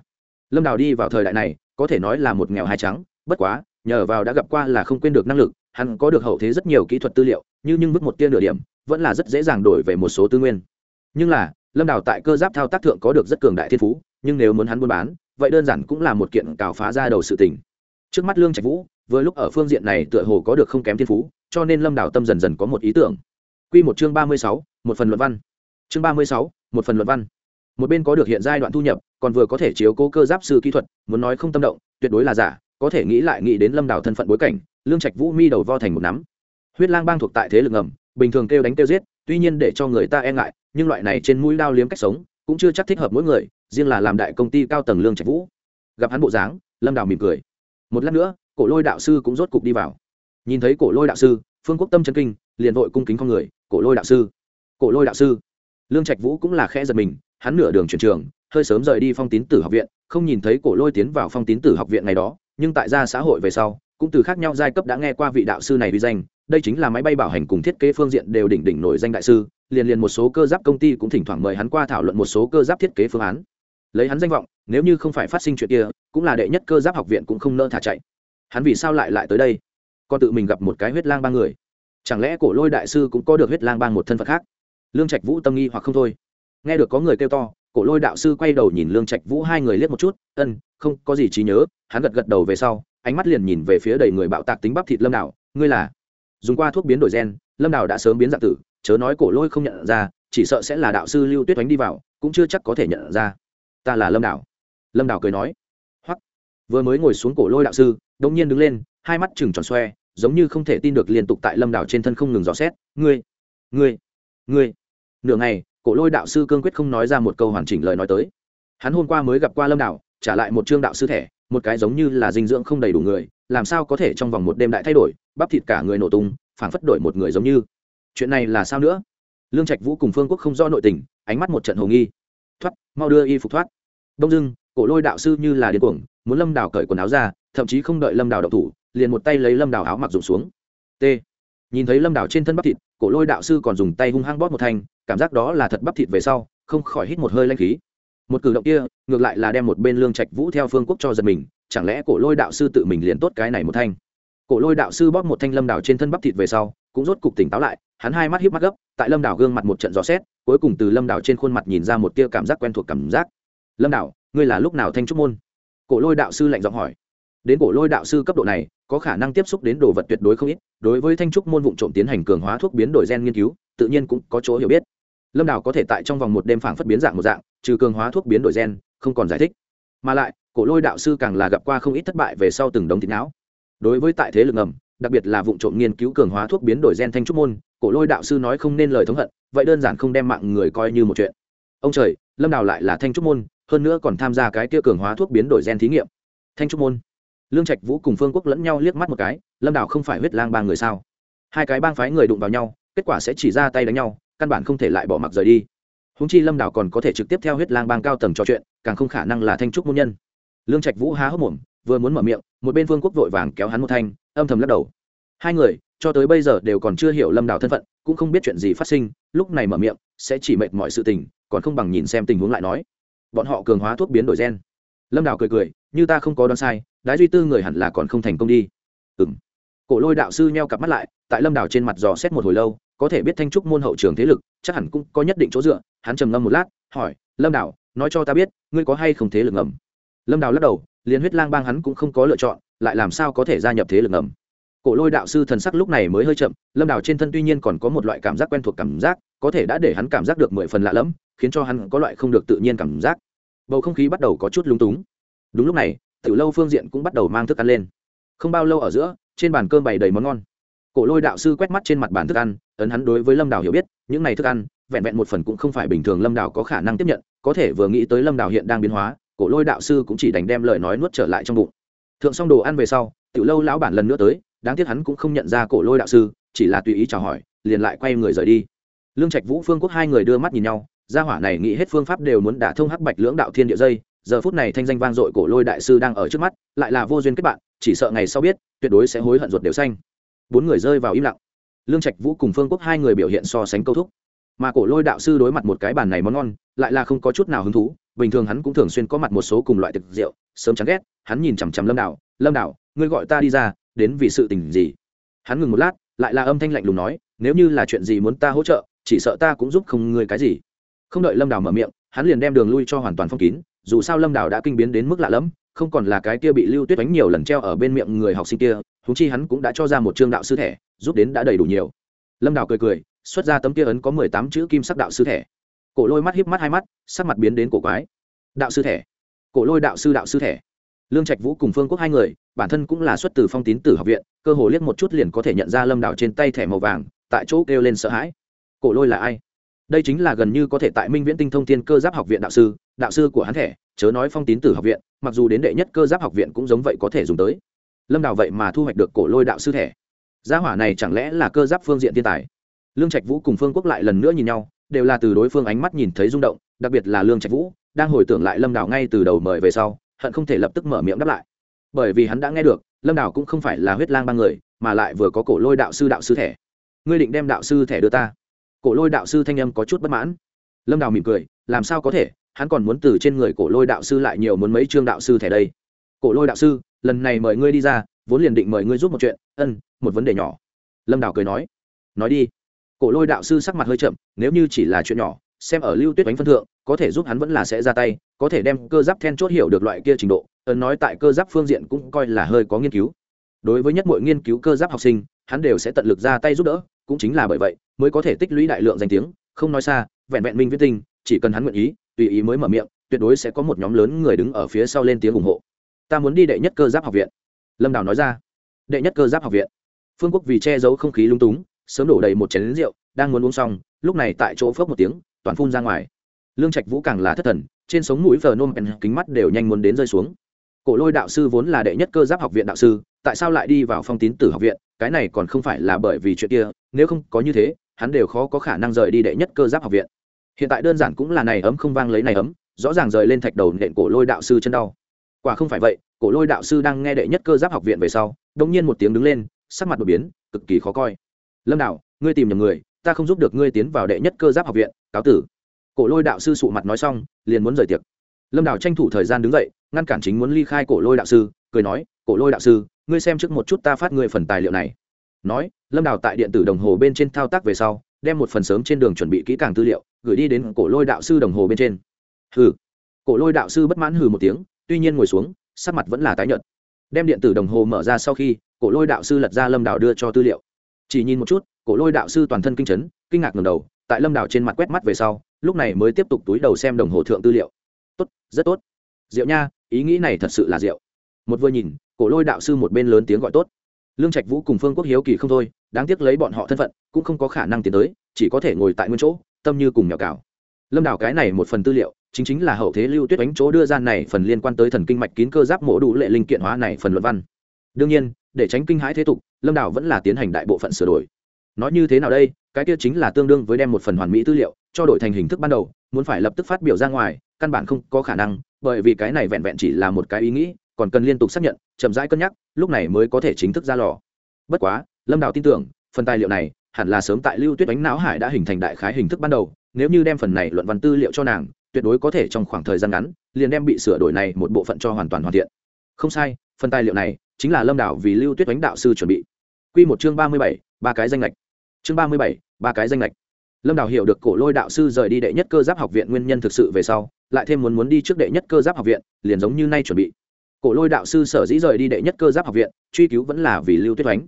Lâm đào đi vào thời đại này có thể nói là một nghèo hai trắng, bất quá, nhờ vào đã gặp qua là không quên được năng lực, hắn có được hậu thế rất nhiều kỹ thuật tư liệu, như nhưng bước một tia nửa điểm, vẫn là rất dễ dàng đổi về một số tư nguyên. Nhưng là, lâm đào tại cơ giáp thao tác thượng có được rất cường đại thiên phú, nhưng nếu muốn hắn buôn bán, vậy đơn giản cũng là một kiện cào phá ra đầu sự tình. Trước mắt lương trạch vũ, vừa lúc ở phương diện này tựa hồ có được không kém thiên phú, cho nên lâm đào tâm dần dần có một ý tưởng. Q một chương ba mươi sáu, một phần luận văn. Chương ba mươi sáu, một phần luận văn một bên có được hiện giai đoạn thu nhập, còn vừa có thể chiếu cố cơ giáp sư kỹ thuật, muốn nói không tâm động, tuyệt đối là giả, có thể nghĩ lại nghĩ đến lâm đảo thân phận bối cảnh, lương trạch vũ mi đầu vo thành một nắm. Huyết lang bang thuộc tại thế lực ngầm, bình thường kêu đánh kêu giết, tuy nhiên để cho người ta e ngại, nhưng loại này trên mũi đao liếm cách sống, cũng chưa chắc thích hợp mỗi người, riêng là làm đại công ty cao tầng lương trạch vũ. Gặp hắn bộ dáng, lâm đào mỉm cười. Một lát nữa, cổ lôi đạo sư cũng rốt cục đi vào. Nhìn thấy cổ lôi đạo sư, phương quốc tâm chân kinh, liền vội cung kính con người, cổ lôi đạo sư, cổ lôi đạo sư. Lương trạch vũ cũng là khẽ giật mình hắn nửa đường chuyển trường, hơi sớm rời đi phong tín tử học viện, không nhìn thấy cổ lôi tiến vào phong tín tử học viện ngày đó, nhưng tại gia xã hội về sau, cũng từ khác nhau giai cấp đã nghe qua vị đạo sư này vi danh, đây chính là máy bay bảo hành cùng thiết kế phương diện đều đỉnh đỉnh nổi danh đại sư, liền liền một số cơ giáp công ty cũng thỉnh thoảng mời hắn qua thảo luận một số cơ giáp thiết kế phương án. Lấy hắn danh vọng, nếu như không phải phát sinh chuyện kia, cũng là đệ nhất cơ giáp học viện cũng không nỡ thả chạy. Hắn vì sao lại lại tới đây? Con tự mình gặp một cái huyết lang ba người. Chẳng lẽ cổ lôi đại sư cũng có được huyết lang bang một thân phận khác? Lương trạch vũ tâm nghi hoặc không thôi nghe được có người kêu to, cổ lôi đạo sư quay đầu nhìn lương trạch vũ hai người liếc một chút, ân, không có gì trí nhớ. Hắn gật gật đầu về sau, ánh mắt liền nhìn về phía đầy người bạo tạc tính bắp thịt lâm đảo ngươi là? Dùng qua thuốc biến đổi gen, lâm đảo đã sớm biến dạng tử, chớ nói cổ lôi không nhận ra, chỉ sợ sẽ là đạo sư lưu tuyết oánh đi vào, cũng chưa chắc có thể nhận ra. Ta là lâm đảo lâm đảo cười nói. Hoắc. Vừa mới ngồi xuống cổ lôi đạo sư đống nhiên đứng lên, hai mắt chừng tròn xoe, giống như không thể tin được liên tục tại lâm đảo trên thân không ngừng dò xét. Ngươi ngươi ngươi. Nửa ngày cổ lôi đạo sư cương quyết không nói ra một câu hoàn chỉnh lời nói tới. Hắn hôm qua mới gặp qua lâm đảo trả lại một trương đạo sư thẻ, một cái giống như là dinh dưỡng không đầy đủ người, làm sao có thể trong vòng một đêm đại thay đổi, bắp thịt cả người nổ tung, phảng phất đổi một người giống như. Chuyện này là sao nữa? Lương trạch vũ cùng phương quốc không do nội tình, ánh mắt một trận hồ nghi. Thoát, mau đưa y phục thoát. Đông dưng cổ lôi đạo sư như là điên cuồng, muốn lâm đào cởi quần áo ra, thậm chí không đợi lâm đào đậu thủ, liền một tay lấy lâm đào áo mặc rụng xuống. T. Nhìn thấy lâm đào trên thân bắp thịt, cổ lôi đạo sư còn dùng tay hung hăng bóp một thanh cảm giác đó là thật bắp thịt về sau, không khỏi hít một hơi lanh khí. Một cử động kia, ngược lại là đem một bên lương trạch vũ theo phương quốc cho giật mình, chẳng lẽ cổ lôi đạo sư tự mình liền tốt cái này một thanh? Cổ lôi đạo sư bóp một thanh lâm đảo trên thân bắp thịt về sau, cũng rốt cục tỉnh táo lại, hắn hai mắt hiếp mắt gấp, tại lâm đảo gương mặt một trận gió xét, cuối cùng từ lâm đảo trên khuôn mặt nhìn ra một tia cảm giác quen thuộc cảm giác. Lâm đảo, ngươi là lúc nào thanh trúc môn? Cổ lôi đạo sư lạnh giọng hỏi. Đến cổ lôi đạo sư cấp độ này, có khả năng tiếp xúc đến đồ vật tuyệt đối không ít, đối với thanh trúc môn vụ trộm tiến hành cường hóa thuốc biến đổi gen nghiên cứu, tự nhiên cũng có chỗ hiểu biết lâm đào có thể tại trong vòng một đêm phảng phất biến dạng một dạng, trừ cường hóa thuốc biến đổi gen, không còn giải thích. Mà lại, cổ lôi đạo sư càng là gặp qua không ít thất bại về sau từng đống thịt não. Đối với tại thế lực ngầm, đặc biệt là vụ trộm nghiên cứu cường hóa thuốc biến đổi gen thanh trúc môn, cổ lôi đạo sư nói không nên lời thống hận, vậy đơn giản không đem mạng người coi như một chuyện. Ông trời, lâm đào lại là thanh trúc môn, hơn nữa còn tham gia cái kia cường hóa thuốc biến đổi gen thí nghiệm. Thanh trúc môn. Lương trạch vũ cùng phương quốc lẫn nhau liếc mắt một cái, lâm đào không phải huyết lang ba người sao? Hai cái bang phái người đụng vào nhau, kết quả sẽ chỉ ra tay đánh nhau căn bản không thể lại bỏ mặc rời đi. Húng chi lâm đảo còn có thể trực tiếp theo huyết lang bang cao tầng trò chuyện, càng không khả năng là thanh trúc môn nhân. Lương trạch vũ há hốc mồm, vừa muốn mở miệng, một bên vương quốc vội vàng kéo hắn một thanh, âm thầm lắc đầu. Hai người, cho tới bây giờ đều còn chưa hiểu lâm đảo thân phận, cũng không biết chuyện gì phát sinh, lúc này mở miệng, sẽ chỉ mệt mọi sự tình, còn không bằng nhìn xem tình huống lại nói. Bọn họ cường hóa thuốc biến đổi gen. Lâm đảo cười cười, như ta không có đoán sai, đái duy tư người hẳn là còn không thành công đi. Ừ m cổ lôi đạo sư nheo cặp mắt lại, tại lâm đảo trên mặt dò xét một hồi lâu có thể biết thanh trúc môn hậu trường thế lực, chắc hẳn cũng có nhất định chỗ dựa. Hắn trầm ngâm một lát, hỏi, lâm đảo nói cho ta biết, ngươi có hay không thế lực ngầm? Lâm đảo lắc đầu, liền huyết lang bang hắn cũng không có lựa chọn, lại làm sao có thể gia nhập thế lực ngầm? Cổ lôi đạo sư thần sắc lúc này mới hơi chậm, lâm đảo trên thân tuy nhiên còn có một loại cảm giác quen thuộc cảm giác, có thể đã để hắn cảm giác được mười phần lạ lẫm, khiến cho hắn có loại không được tự nhiên cảm giác. Bầu không khí bắt đầu có chút lúng túng. Đúng lúc này, tiểu lâu phương diện cũng bắt đầu mang thức ăn lên. Không bao lâu ở giữa, trên bàn cơm bày đầy món ngon cổ lôi đạo sư quét mắt trên mặt bàn thức ăn, ấn hắn đối với lâm đào hiểu biết, những này thức ăn, vẹn vẹn một phần cũng không phải bình thường lâm đào có khả năng tiếp nhận, có thể vừa nghĩ tới lâm đào hiện đang biến hóa, cổ lôi đạo sư cũng chỉ đành đem lời nói nuốt trở lại trong bụng. Thượng xong đồ ăn về sau, tiểu lâu lão bản lần nữa tới, đáng tiếc hắn cũng không nhận ra cổ lôi đạo sư, chỉ là tùy ý chào hỏi, liền lại quay người rời đi. Lương trạch vũ, phương quốc hai người đưa mắt nhìn nhau, gia hỏa này nghĩ hết phương pháp đều muốn đả thông hắc bạch lưỡng đạo thiên địa dây, giờ phút này thanh danh vang dội cổ lôi đại sư đang ở trước mắt, lại là vô duyên kết bạn, chỉ sợ ngày sau biết, tuyệt đối sẽ hối hận ruột đều xanh bốn người rơi vào im lặng. Lương trạch vũ cùng phương quốc hai người biểu hiện so sánh câu thúc. Mà cổ lôi đạo sư đối mặt một cái bàn này món ngon, lại là không có chút nào hứng thú. Bình thường hắn cũng thường xuyên có mặt một số cùng loại thực rượu, sớm chán ghét, hắn nhìn chằm chằm lâm đạo lâm đạo ngươi gọi ta đi ra, đến vì sự tình gì? Hắn ngừng một lát, lại là âm thanh lạnh lùng nói, nếu như là chuyện gì muốn ta hỗ trợ, chỉ sợ ta cũng giúp không ngươi cái gì. Không đợi lâm đảo mở miệng, hắn liền đem đường lui cho hoàn toàn phong kín, dù sao lâm đảo đã kinh biến đến mức lạ lẫm không còn là cái kia bị lưu tuyết đánh nhiều lần treo ở bên miệng người học sinh kia húng chi hắn cũng đã cho ra một chương đạo sư thẻ, giúp đến đã đầy đủ nhiều. Lâm đào cười cười, xuất ra tấm kia ấn có mười tám chữ kim sắc đạo sư thẻ. Cổ lôi mắt híp mắt hai mắt, sắc mặt biến đến cổ quái. Đạo sư thẻ. Cổ lôi đạo sư đạo sư thẻ. Lương trạch vũ cùng phương quốc hai người, bản thân cũng là xuất từ phong tín tử học viện, cơ hồ liếc một chút liền có thể nhận ra lâm đào trên tay thẻ màu vàng, tại chỗ kêu lên sợ hãi. Cổ lôi là ai? Đây chính là gần như có thể tại minh viễn tinh thông thiên cơ giáp học viện đạo sư đạo sư của hắn thẻ, chớ nói phong tín tử học viện, mặc dù đến đệ nhất cơ giáp học viện cũng giống vậy có thể dùng tới. Lâm đào vậy mà thu hoạch được cổ lôi đạo sư thẻ. Gia hỏa này chẳng lẽ là cơ giáp phương diện thiên tài? Lương trạch vũ cùng phương quốc lại lần nữa nhìn nhau, đều là từ đối phương ánh mắt nhìn thấy rung động, đặc biệt là lương trạch vũ, đang hồi tưởng lại lâm đào ngay từ đầu mời về sau, hận không thể lập tức mở miệng đáp lại. Bởi vì hắn đã nghe được, lâm đào cũng không phải là huyết lang ba người, mà lại vừa có cổ lôi đạo sư đạo sư thẻ. Ngươi định đem đạo sư thẻ đưa ta? Cổ lôi đạo sư thanh âm có chút bất mãn. Lâm đào mỉm cười, làm sao có thể, hắn còn muốn từ trên người cổ lôi đạo sư lại nhiều muốn mấy chương đạo sư thẻ đây. Cổ lôi đạo sư, lần này mời ngươi đi ra, vốn liền định mời ngươi giúp một chuyện, ân, một vấn đề nhỏ. Lâm đào cười nói. Nói đi. Cổ lôi đạo sư sắc mặt hơi chậm, nếu như chỉ là chuyện nhỏ, xem ở lưu tuyết đánh phân thượng, có thể giúp hắn vẫn là sẽ ra tay, có thể đem cơ giáp then chốt hiểu được loại kia trình độ ấn nói tại cơ giáp phương diện cũng coi là hơi có nghiên cứu. Đối với nhất mọi nghiên cứu cơ giáp học sinh, hắn đều sẽ tận lực ra tay giúp đỡ cũng chính là bởi vậy, mới có thể tích lũy đại lượng danh tiếng, không nói xa, vẹn vẹn minh viết tinh, chỉ cần hắn nguyện ý, tùy ý mới mở miệng, tuyệt đối sẽ có một nhóm lớn người đứng ở phía sau lên tiếng ủng hộ. Ta muốn đi đệ nhất cơ giáp học viện. Lâm đào nói ra. Đệ nhất cơ giáp học viện. Phương quốc vì che giấu không khí lung túng, sớm đổ đầy một chén rượu, đang muốn uống xong, lúc này tại chỗ phớp một tiếng, toàn phun ra ngoài. Lương trạch vũ càng là thất thần, trên sống mũi vờ nôm, kính mắt đều nhanh muốn đến rơi xuống cổ lôi đạo sư vốn là đệ nhất cơ giáp học viện đạo sư, tại sao lại đi vào phong tín tử học viện? Cái này còn không phải là bởi vì chuyện kia, nếu không có như thế, hắn đều khó có khả năng rời đi đệ nhất cơ giáp học viện. Hiện tại đơn giản cũng là này ấm không vang lấy này ấm, rõ ràng rời lên thạch đầu nện cổ lôi đạo sư chân đau. Quả không phải vậy, cổ lôi đạo sư đang nghe đệ nhất cơ giáp học viện về sau đông nhiên một tiếng đứng lên, sắc mặt đột biến, cực kỳ khó coi. Lâm đạo, ngươi tìm nhầm người, ta không giúp được ngươi tiến vào đệ nhất cơ giáp học viện, cáo tử. Cổ lôi đạo sư sụ mặt nói xong, liền muốn rời tiệc. Lâm đào tranh thủ thời gian đứng dậy ngăn cản chính muốn ly khai cổ lôi đạo sư, cười nói, cổ lôi đạo sư, ngươi xem trước một chút ta phát ngươi phần tài liệu này. Nói, lâm đào tại điện tử đồng hồ bên trên thao tác về sau, đem một phần sớm trên đường chuẩn bị kỹ càng tư liệu, gửi đi đến cổ lôi đạo sư đồng hồ bên trên. Hừ. Cổ lôi đạo sư bất mãn hừ một tiếng, tuy nhiên ngồi xuống, sắc mặt vẫn là tái nhợt. Đem điện tử đồng hồ mở ra sau khi, cổ lôi đạo sư lật ra lâm đào đưa cho tư liệu. Chỉ nhìn một chút, cổ lôi đạo sư toàn thân kinh chấn, kinh ngạc ngầm đầu, tại lâm đào trên mặt quét mắt về sau, lúc này mới tiếp tục túi đầu xem đồng hồ thượng tư liệu. Tốt, rất tốt diệu nha, ý nghĩ này thật sự là diệu một vừa nhìn, cổ lôi đạo sư một bên lớn tiếng gọi tốt. Lương trạch vũ cùng phương quốc hiếu kỳ không thôi, đáng tiếc lấy bọn họ thân phận, cũng không có khả năng tiến tới, chỉ có thể ngồi tại nguyên chỗ, tâm như cùng nhỏ cào. Lâm đảo cái này một phần tư liệu, chính chính là hậu thế lưu tuyết đánh chỗ đưa ra này phần liên quan tới thần kinh mạch kín cơ giáp mổ đủ lệ linh kiện hóa này phần luận văn. Đương nhiên, để tránh kinh hãi thế tục, lâm đảo vẫn là tiến hành đại bộ phận sửa đổi. Nói như thế nào đây, cái kia chính là tương đương với đem một phần hoàn mỹ tư liệu, cho đổi thành hình thức ban đầu, muốn phải lập tức phát biểu ra ngoài, căn bản không có khả năng bởi vì cái này vẹn vẹn chỉ là một cái ý nghĩ, còn cần liên tục xác nhận, chậm rãi cân nhắc, lúc này mới có thể chính thức ra lò. Bất quá, lâm đào tin tưởng, phần tài liệu này hẳn là sớm tại lưu tuyết đánh não hải đã hình thành đại khái hình thức ban đầu, nếu như đem phần này luận văn tư liệu cho nàng, tuyệt đối có thể trong khoảng thời gian ngắn, liền đem bị sửa đổi này một bộ phận cho hoàn toàn hoàn thiện. Không sai, phần tài liệu này chính là lâm đảo vì lưu tuyết đánh đạo sư chuẩn bị. Q một chương ba mươi bảy, ba cái danh lệch chương ba mươi bảy, ba cái danh lệch lâm đào hiểu được cổ lôi đạo sư rời đi đệ nhất cơ giáp học viện nguyên nhân thực sự về sau, lại thêm muốn muốn đi trước đệ nhất cơ giáp học viện, liền giống như nay chuẩn bị. Cổ lôi đạo sư sở dĩ rời đi đệ nhất cơ giáp học viện, truy cứu vẫn là vì lưu tuyết oánh.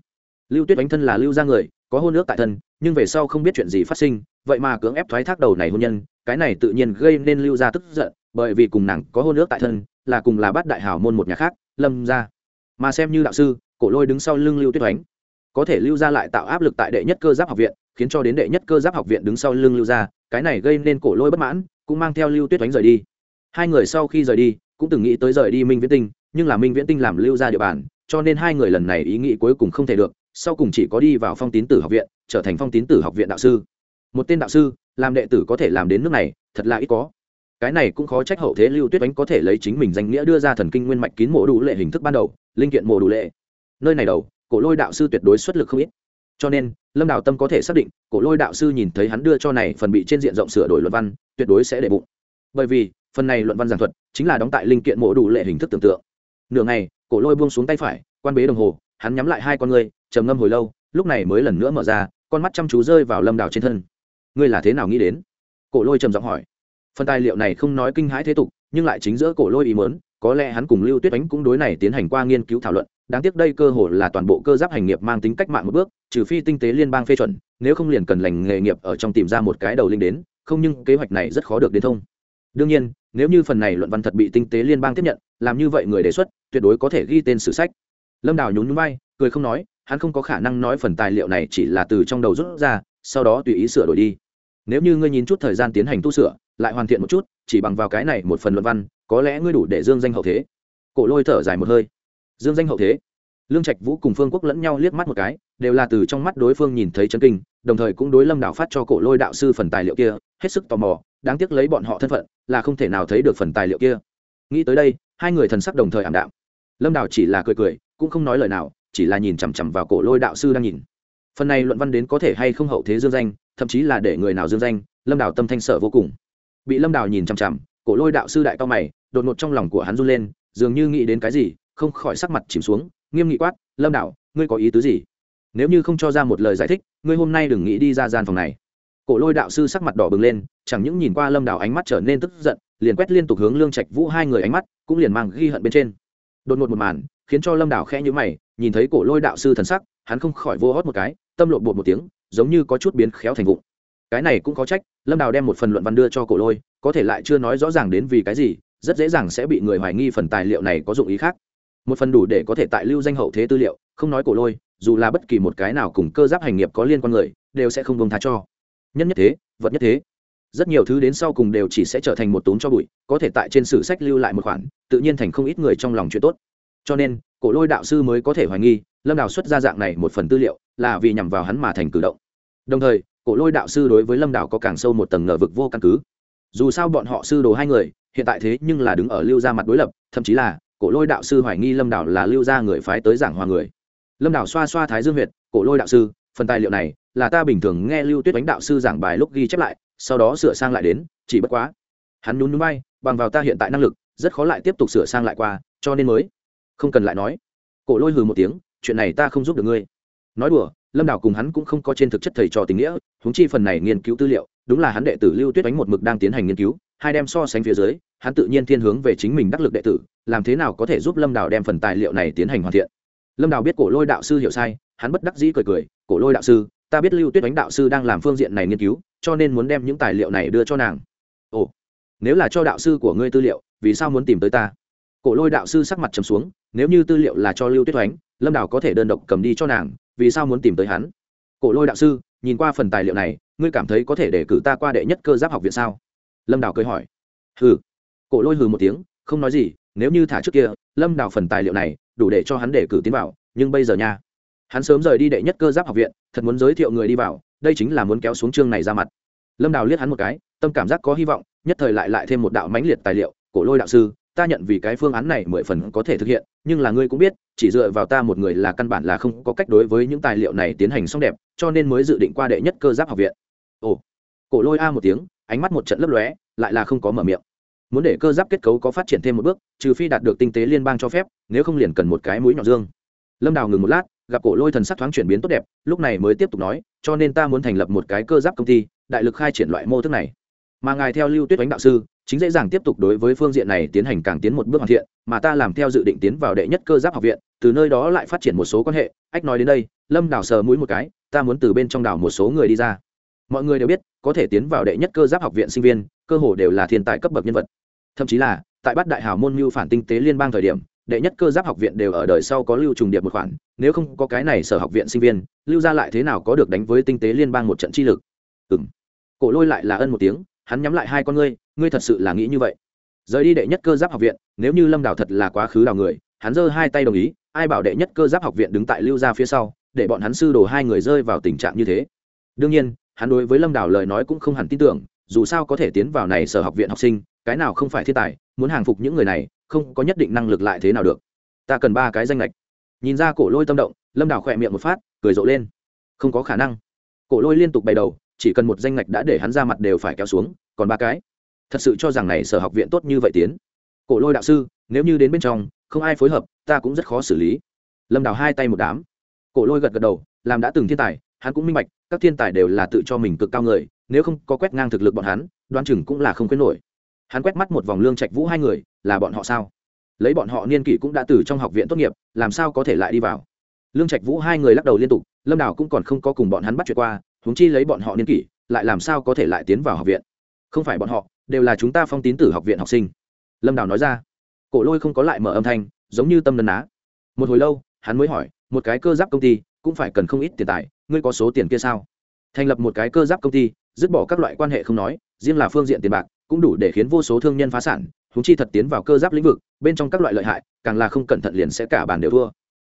Lưu tuyết oánh thân là lưu gia người, có hôn ước tại thân, nhưng về sau không biết chuyện gì phát sinh, vậy mà cưỡng ép thoái thác đầu này hôn nhân, cái này tự nhiên gây nên lưu gia tức giận, bởi vì cùng nàng có hôn ước tại thân, là cùng là bát đại hảo môn một nhà khác, lâm gia. Mà xem như đạo sư, cổ lôi đứng sau lưng lưu tuyết oánh. Có thể lưu gia lại tạo áp lực tại đệ nhất cơ giáp học viện khiến cho đến đệ nhất cơ giáp học viện đứng sau lưng lưu gia, cái này gây nên cổ lôi bất mãn, cũng mang theo lưu tuyết oánh rời đi. Hai người sau khi rời đi, cũng từng nghĩ tới rời đi minh viễn tinh, nhưng là minh viễn tinh làm lưu ra địa bàn, cho nên hai người lần này ý nghĩ cuối cùng không thể được, sau cùng chỉ có đi vào phong tín tử học viện, trở thành phong tín tử học viện đạo sư. Một tên đạo sư, làm đệ tử có thể làm đến nước này, thật là ít có. Cái này cũng khó trách hậu thế lưu tuyết oánh có thể lấy chính mình danh nghĩa đưa ra thần kinh nguyên mạch kín mổ đủ lệ hình thức ban đầu, linh kiện mổ đủ lệ. Nơi này đầu, cổ lôi đạo sư tuyệt đối xuất lực không ít cho nên, lâm đào tâm có thể xác định, cổ lôi đạo sư nhìn thấy hắn đưa cho này phần bị trên diện rộng sửa đổi luận văn, tuyệt đối sẽ để bụng. Bởi vì, phần này luận văn giảng thuật chính là đóng tại linh kiện mổ đủ lệ hình thức tưởng tượng. Nửa ngày, cổ lôi buông xuống tay phải, quan bế đồng hồ, hắn nhắm lại hai con ngươi, trầm ngâm hồi lâu, lúc này mới lần nữa mở ra, con mắt chăm chú rơi vào lâm đào trên thân. Ngươi là thế nào nghĩ đến? Cổ lôi trầm giọng hỏi. Phần tài liệu này không nói kinh hãi thế tục, nhưng lại chính giữa cổ lôi ý mớn có lẽ hắn cùng lưu tuyết ánh cũng đối này tiến hành qua nghiên cứu thảo luận, đáng tiếc đây cơ hội là toàn bộ cơ giáp hành nghiệp mang tính cách mạng một bước trừ phi tinh tế liên bang phê chuẩn, nếu không liền cần lành nghề nghiệp ở trong tìm ra một cái đầu linh đến, không nhưng kế hoạch này rất khó được đến thông. Đương nhiên, nếu như phần này luận văn thật bị tinh tế liên bang tiếp nhận, làm như vậy người đề xuất, tuyệt đối có thể ghi tên sử sách. Lâm đào nhún nhún vai, cười không nói, hắn không có khả năng nói phần tài liệu này chỉ là từ trong đầu rút ra, sau đó tùy ý sửa đổi đi. Nếu như ngươi nhìn chút thời gian tiến hành tu sửa, lại hoàn thiện một chút, chỉ bằng vào cái này một phần luận văn, có lẽ ngươi đủ để dương danh hậu thế. Cổ lôi thở dài một hơi. Dương danh hậu thế? Lương trạch vũ cùng phương quốc lẫn nhau liếc mắt một cái, đều là từ trong mắt đối phương nhìn thấy chân kinh, đồng thời cũng đối lâm đạo phát cho cổ lôi đạo sư phần tài liệu kia, hết sức tò mò, đáng tiếc lấy bọn họ thân phận, là không thể nào thấy được phần tài liệu kia. Nghĩ tới đây, hai người thần sắc đồng thời ảm đạm. Lâm Đạo chỉ là cười cười, cũng không nói lời nào, chỉ là nhìn chằm chằm vào cổ lôi đạo sư đang nhìn. Phần này luận văn đến có thể hay không hậu thế dương danh, thậm chí là để người nào dương danh, lâm đào tâm thanh sợ vô cùng. Bị lâm đào nhìn chằm chằm, cổ lôi đạo sư đại cao mày, đột ngột trong lòng của hắn run lên, dường như nghĩ đến cái gì, không khỏi sắc mặt chìm xuống nghiêm nghị quát, lâm đạo, ngươi có ý tứ gì? Nếu như không cho ra một lời giải thích, ngươi hôm nay đừng nghĩ đi ra gian phòng này. Cổ lôi đạo sư sắc mặt đỏ bừng lên, chẳng những nhìn qua lâm đào ánh mắt trở nên tức giận, liền quét liên tục hướng lương trạch vũ hai người ánh mắt, cũng liền mang ghi hận bên trên. Đột ngột một màn, khiến cho lâm đào khẽ nhữ mày, nhìn thấy cổ lôi đạo sư thần sắc, hắn không khỏi vô hót một cái, tâm lộn bột một tiếng, giống như có chút biến khéo thành vụng. Cái này cũng có trách, lâm đào đem một phần luận văn đưa cho cổ lôi, có thể lại chưa nói rõ ràng đến vì cái gì, rất dễ dàng sẽ bị người hoài nghi phần tài liệu này có dụng ý khác một phần đủ để có thể tại lưu danh hậu thế tư liệu, không nói cổ lôi, dù là bất kỳ một cái nào cùng cơ giáp hành nghiệp có liên quan người, đều sẽ không bông tha cho. Nhân nhất thế, vật nhất thế. Rất nhiều thứ đến sau cùng đều chỉ sẽ trở thành một tốn cho bụi, có thể tại trên sử sách lưu lại một khoản, tự nhiên thành không ít người trong lòng chuyện tốt. Cho nên, cổ lôi đạo sư mới có thể hoài nghi, lâm đào xuất ra dạng này một phần tư liệu, là vì nhằm vào hắn mà thành cử động. Đồng thời, cổ lôi đạo sư đối với lâm đào có càng sâu một tầng ngờ vực vô căn cứ. Dù sao bọn họ sư đồ hai người, hiện tại thế nhưng là đứng ở lưu gia mặt đối lập, thậm chí là cổ lôi đạo sư hoài nghi lâm đảo là lưu gia người phái tới giảng hòa người. Lâm đảo xoa xoa thái dương huyệt, cổ lôi đạo sư, phần tài liệu này là ta bình thường nghe lưu tuyết đánh đạo sư giảng bài lúc ghi chép lại, sau đó sửa sang lại đến, chỉ bất quá, hắn nhún núi bay bằng vào ta hiện tại năng lực, rất khó lại tiếp tục sửa sang lại qua, cho nên mới không cần lại nói. Cổ lôi hừ một tiếng, chuyện này ta không giúp được ngươi. Nói đùa, lâm đảo cùng hắn cũng không có trên thực chất thầy trò tình nghĩa, huống chi phần này nghiên cứu tư liệu, đúng là hắn đệ tử lưu tuyết đánh một mực đang tiến hành nghiên cứu hai đem so sánh phía dưới, hắn tự nhiên thiên hướng về chính mình đắc lực đệ tử, làm thế nào có thể giúp lâm đào đem phần tài liệu này tiến hành hoàn thiện? Lâm đào biết cổ lôi đạo sư hiểu sai, hắn bất đắc dĩ cười cười, cổ lôi đạo sư, ta biết lưu tuyết đánh đạo sư đang làm phương diện này nghiên cứu, cho nên muốn đem những tài liệu này đưa cho nàng. Ồ, nếu là cho đạo sư của ngươi tư liệu, vì sao muốn tìm tới ta? Cổ lôi đạo sư sắc mặt trầm xuống, nếu như tư liệu là cho lưu tuyết oánh lâm đào có thể đơn độc cầm đi cho nàng, vì sao muốn tìm tới hắn? Cổ lôi đạo sư, nhìn qua phần tài liệu này, ngươi cảm thấy có thể để cử ta qua đệ nhất cơ giáp học viện sao? Lâm đào cười hỏi. Hừ. Cổ lôi hừ một tiếng, không nói gì, nếu như thả trước kia, lâm đào phần tài liệu này, đủ để cho hắn để cử tiến vào, nhưng bây giờ nha. Hắn sớm rời đi đệ nhất cơ giáp học viện, thật muốn giới thiệu người đi vào, đây chính là muốn kéo xuống chương này ra mặt. Lâm đào liếc hắn một cái, tâm cảm giác có hy vọng, nhất thời lại lại thêm một đạo mãnh liệt tài liệu. Cổ lôi đạo sư, ta nhận vì cái phương án này mười phần có thể thực hiện, nhưng là ngươi cũng biết, chỉ dựa vào ta một người là căn bản là không có cách đối với những tài liệu này tiến hành xong đẹp, cho nên mới dự định qua đệ nhất cơ giáp học viện. Ồ. Cổ lôi a một tiếng ánh mắt một trận lấp lóe, lại là không có mở miệng. Muốn để cơ giáp kết cấu có phát triển thêm một bước, trừ phi đạt được tinh tế liên bang cho phép, nếu không liền cần một cái mũi nhọn dương. Lâm đào ngừng một lát, gặp cổ lôi thần sắc thoáng chuyển biến tốt đẹp, lúc này mới tiếp tục nói, cho nên ta muốn thành lập một cái cơ giáp công ty, đại lực khai triển loại mô thức này. Mà ngài theo lưu tuyết đánh đạo sư, chính dễ dàng tiếp tục đối với phương diện này tiến hành càng tiến một bước hoàn thiện, mà ta làm theo dự định tiến vào đệ nhất cơ giáp học viện, từ nơi đó lại phát triển một số quan hệ. Ách nói đến đây, lâm đào sờ mũi một cái, ta muốn từ bên trong đảo một số người đi ra mọi người đều biết, có thể tiến vào đệ nhất cơ giáp học viện sinh viên, cơ hồ đều là thiên tài cấp bậc nhân vật. Thậm chí là, tại bát đại hào môn mưu phản tinh tế liên bang thời điểm, đệ nhất cơ giáp học viện đều ở đời sau có lưu trùng điệp một khoản, nếu không có cái này sở học viện sinh viên, lưu ra lại thế nào có được đánh với tinh tế liên bang một trận chi lực? Ừng cổ lôi lại là ân một tiếng, hắn nhắm lại hai con ngươi ngươi thật sự là nghĩ như vậy? Rời đi đệ nhất cơ giáp học viện, nếu như lâm đào thật là quá khứ đào người, hắn giơ hai tay đồng ý, ai bảo đệ nhất cơ giáp học viện đứng tại lưu ra phía sau, để bọn hắn sư đồ hai người rơi vào tình trạng như thế? Đương nhiên hắn đối với lâm đảo lời nói cũng không hẳn tin tưởng, dù sao có thể tiến vào này sở học viện học sinh, cái nào không phải thiên tài, muốn hàng phục những người này, không có nhất định năng lực lại thế nào được. Ta cần ba cái danh lệch nhìn ra cổ lôi tâm động, lâm đảo khỏe miệng một phát, cười rộ lên. Không có khả năng. Cổ lôi liên tục bày đầu, chỉ cần một danh lệch đã để hắn ra mặt đều phải kéo xuống, còn ba cái. Thật sự cho rằng này sở học viện tốt như vậy tiến. Cổ lôi đạo sư, nếu như đến bên trong, không ai phối hợp, ta cũng rất khó xử lý. Lâm đào hai tay một đám. Cổ lôi gật gật đầu, làm đã từng thiên tài hắn cũng minh bạch, các thiên tài đều là tự cho mình cực cao người, nếu không có quét ngang thực lực bọn hắn đoan chừng cũng là không quyết nổi. Hắn quét mắt một vòng lương trạch vũ hai người, là bọn họ sao? Lấy bọn họ niên kỷ cũng đã từ trong học viện tốt nghiệp, làm sao có thể lại đi vào? Lương trạch vũ hai người lắc đầu liên tục, lâm đào cũng còn không có cùng bọn hắn bắt chuyện qua, huống chi lấy bọn họ niên kỷ, lại làm sao có thể lại tiến vào học viện? Không phải bọn họ, đều là chúng ta phong tín tử học viện học sinh. Lâm đào nói ra. Cổ lôi không có lại mở âm thanh, giống như tâm nấn á một hồi lâu, hắn mới hỏi, một cái cơ giáp công ty, cũng phải cần không ít tiền tài ngươi có số tiền kia sao? Thành lập một cái cơ giáp công ty, dứt bỏ các loại quan hệ không nói, riêng là phương diện tiền bạc, cũng đủ để khiến vô số thương nhân phá sản húng chi thật tiến vào cơ giáp lĩnh vực, bên trong các loại lợi hại, càng là không cẩn thận liền sẽ cả bàn đều thua.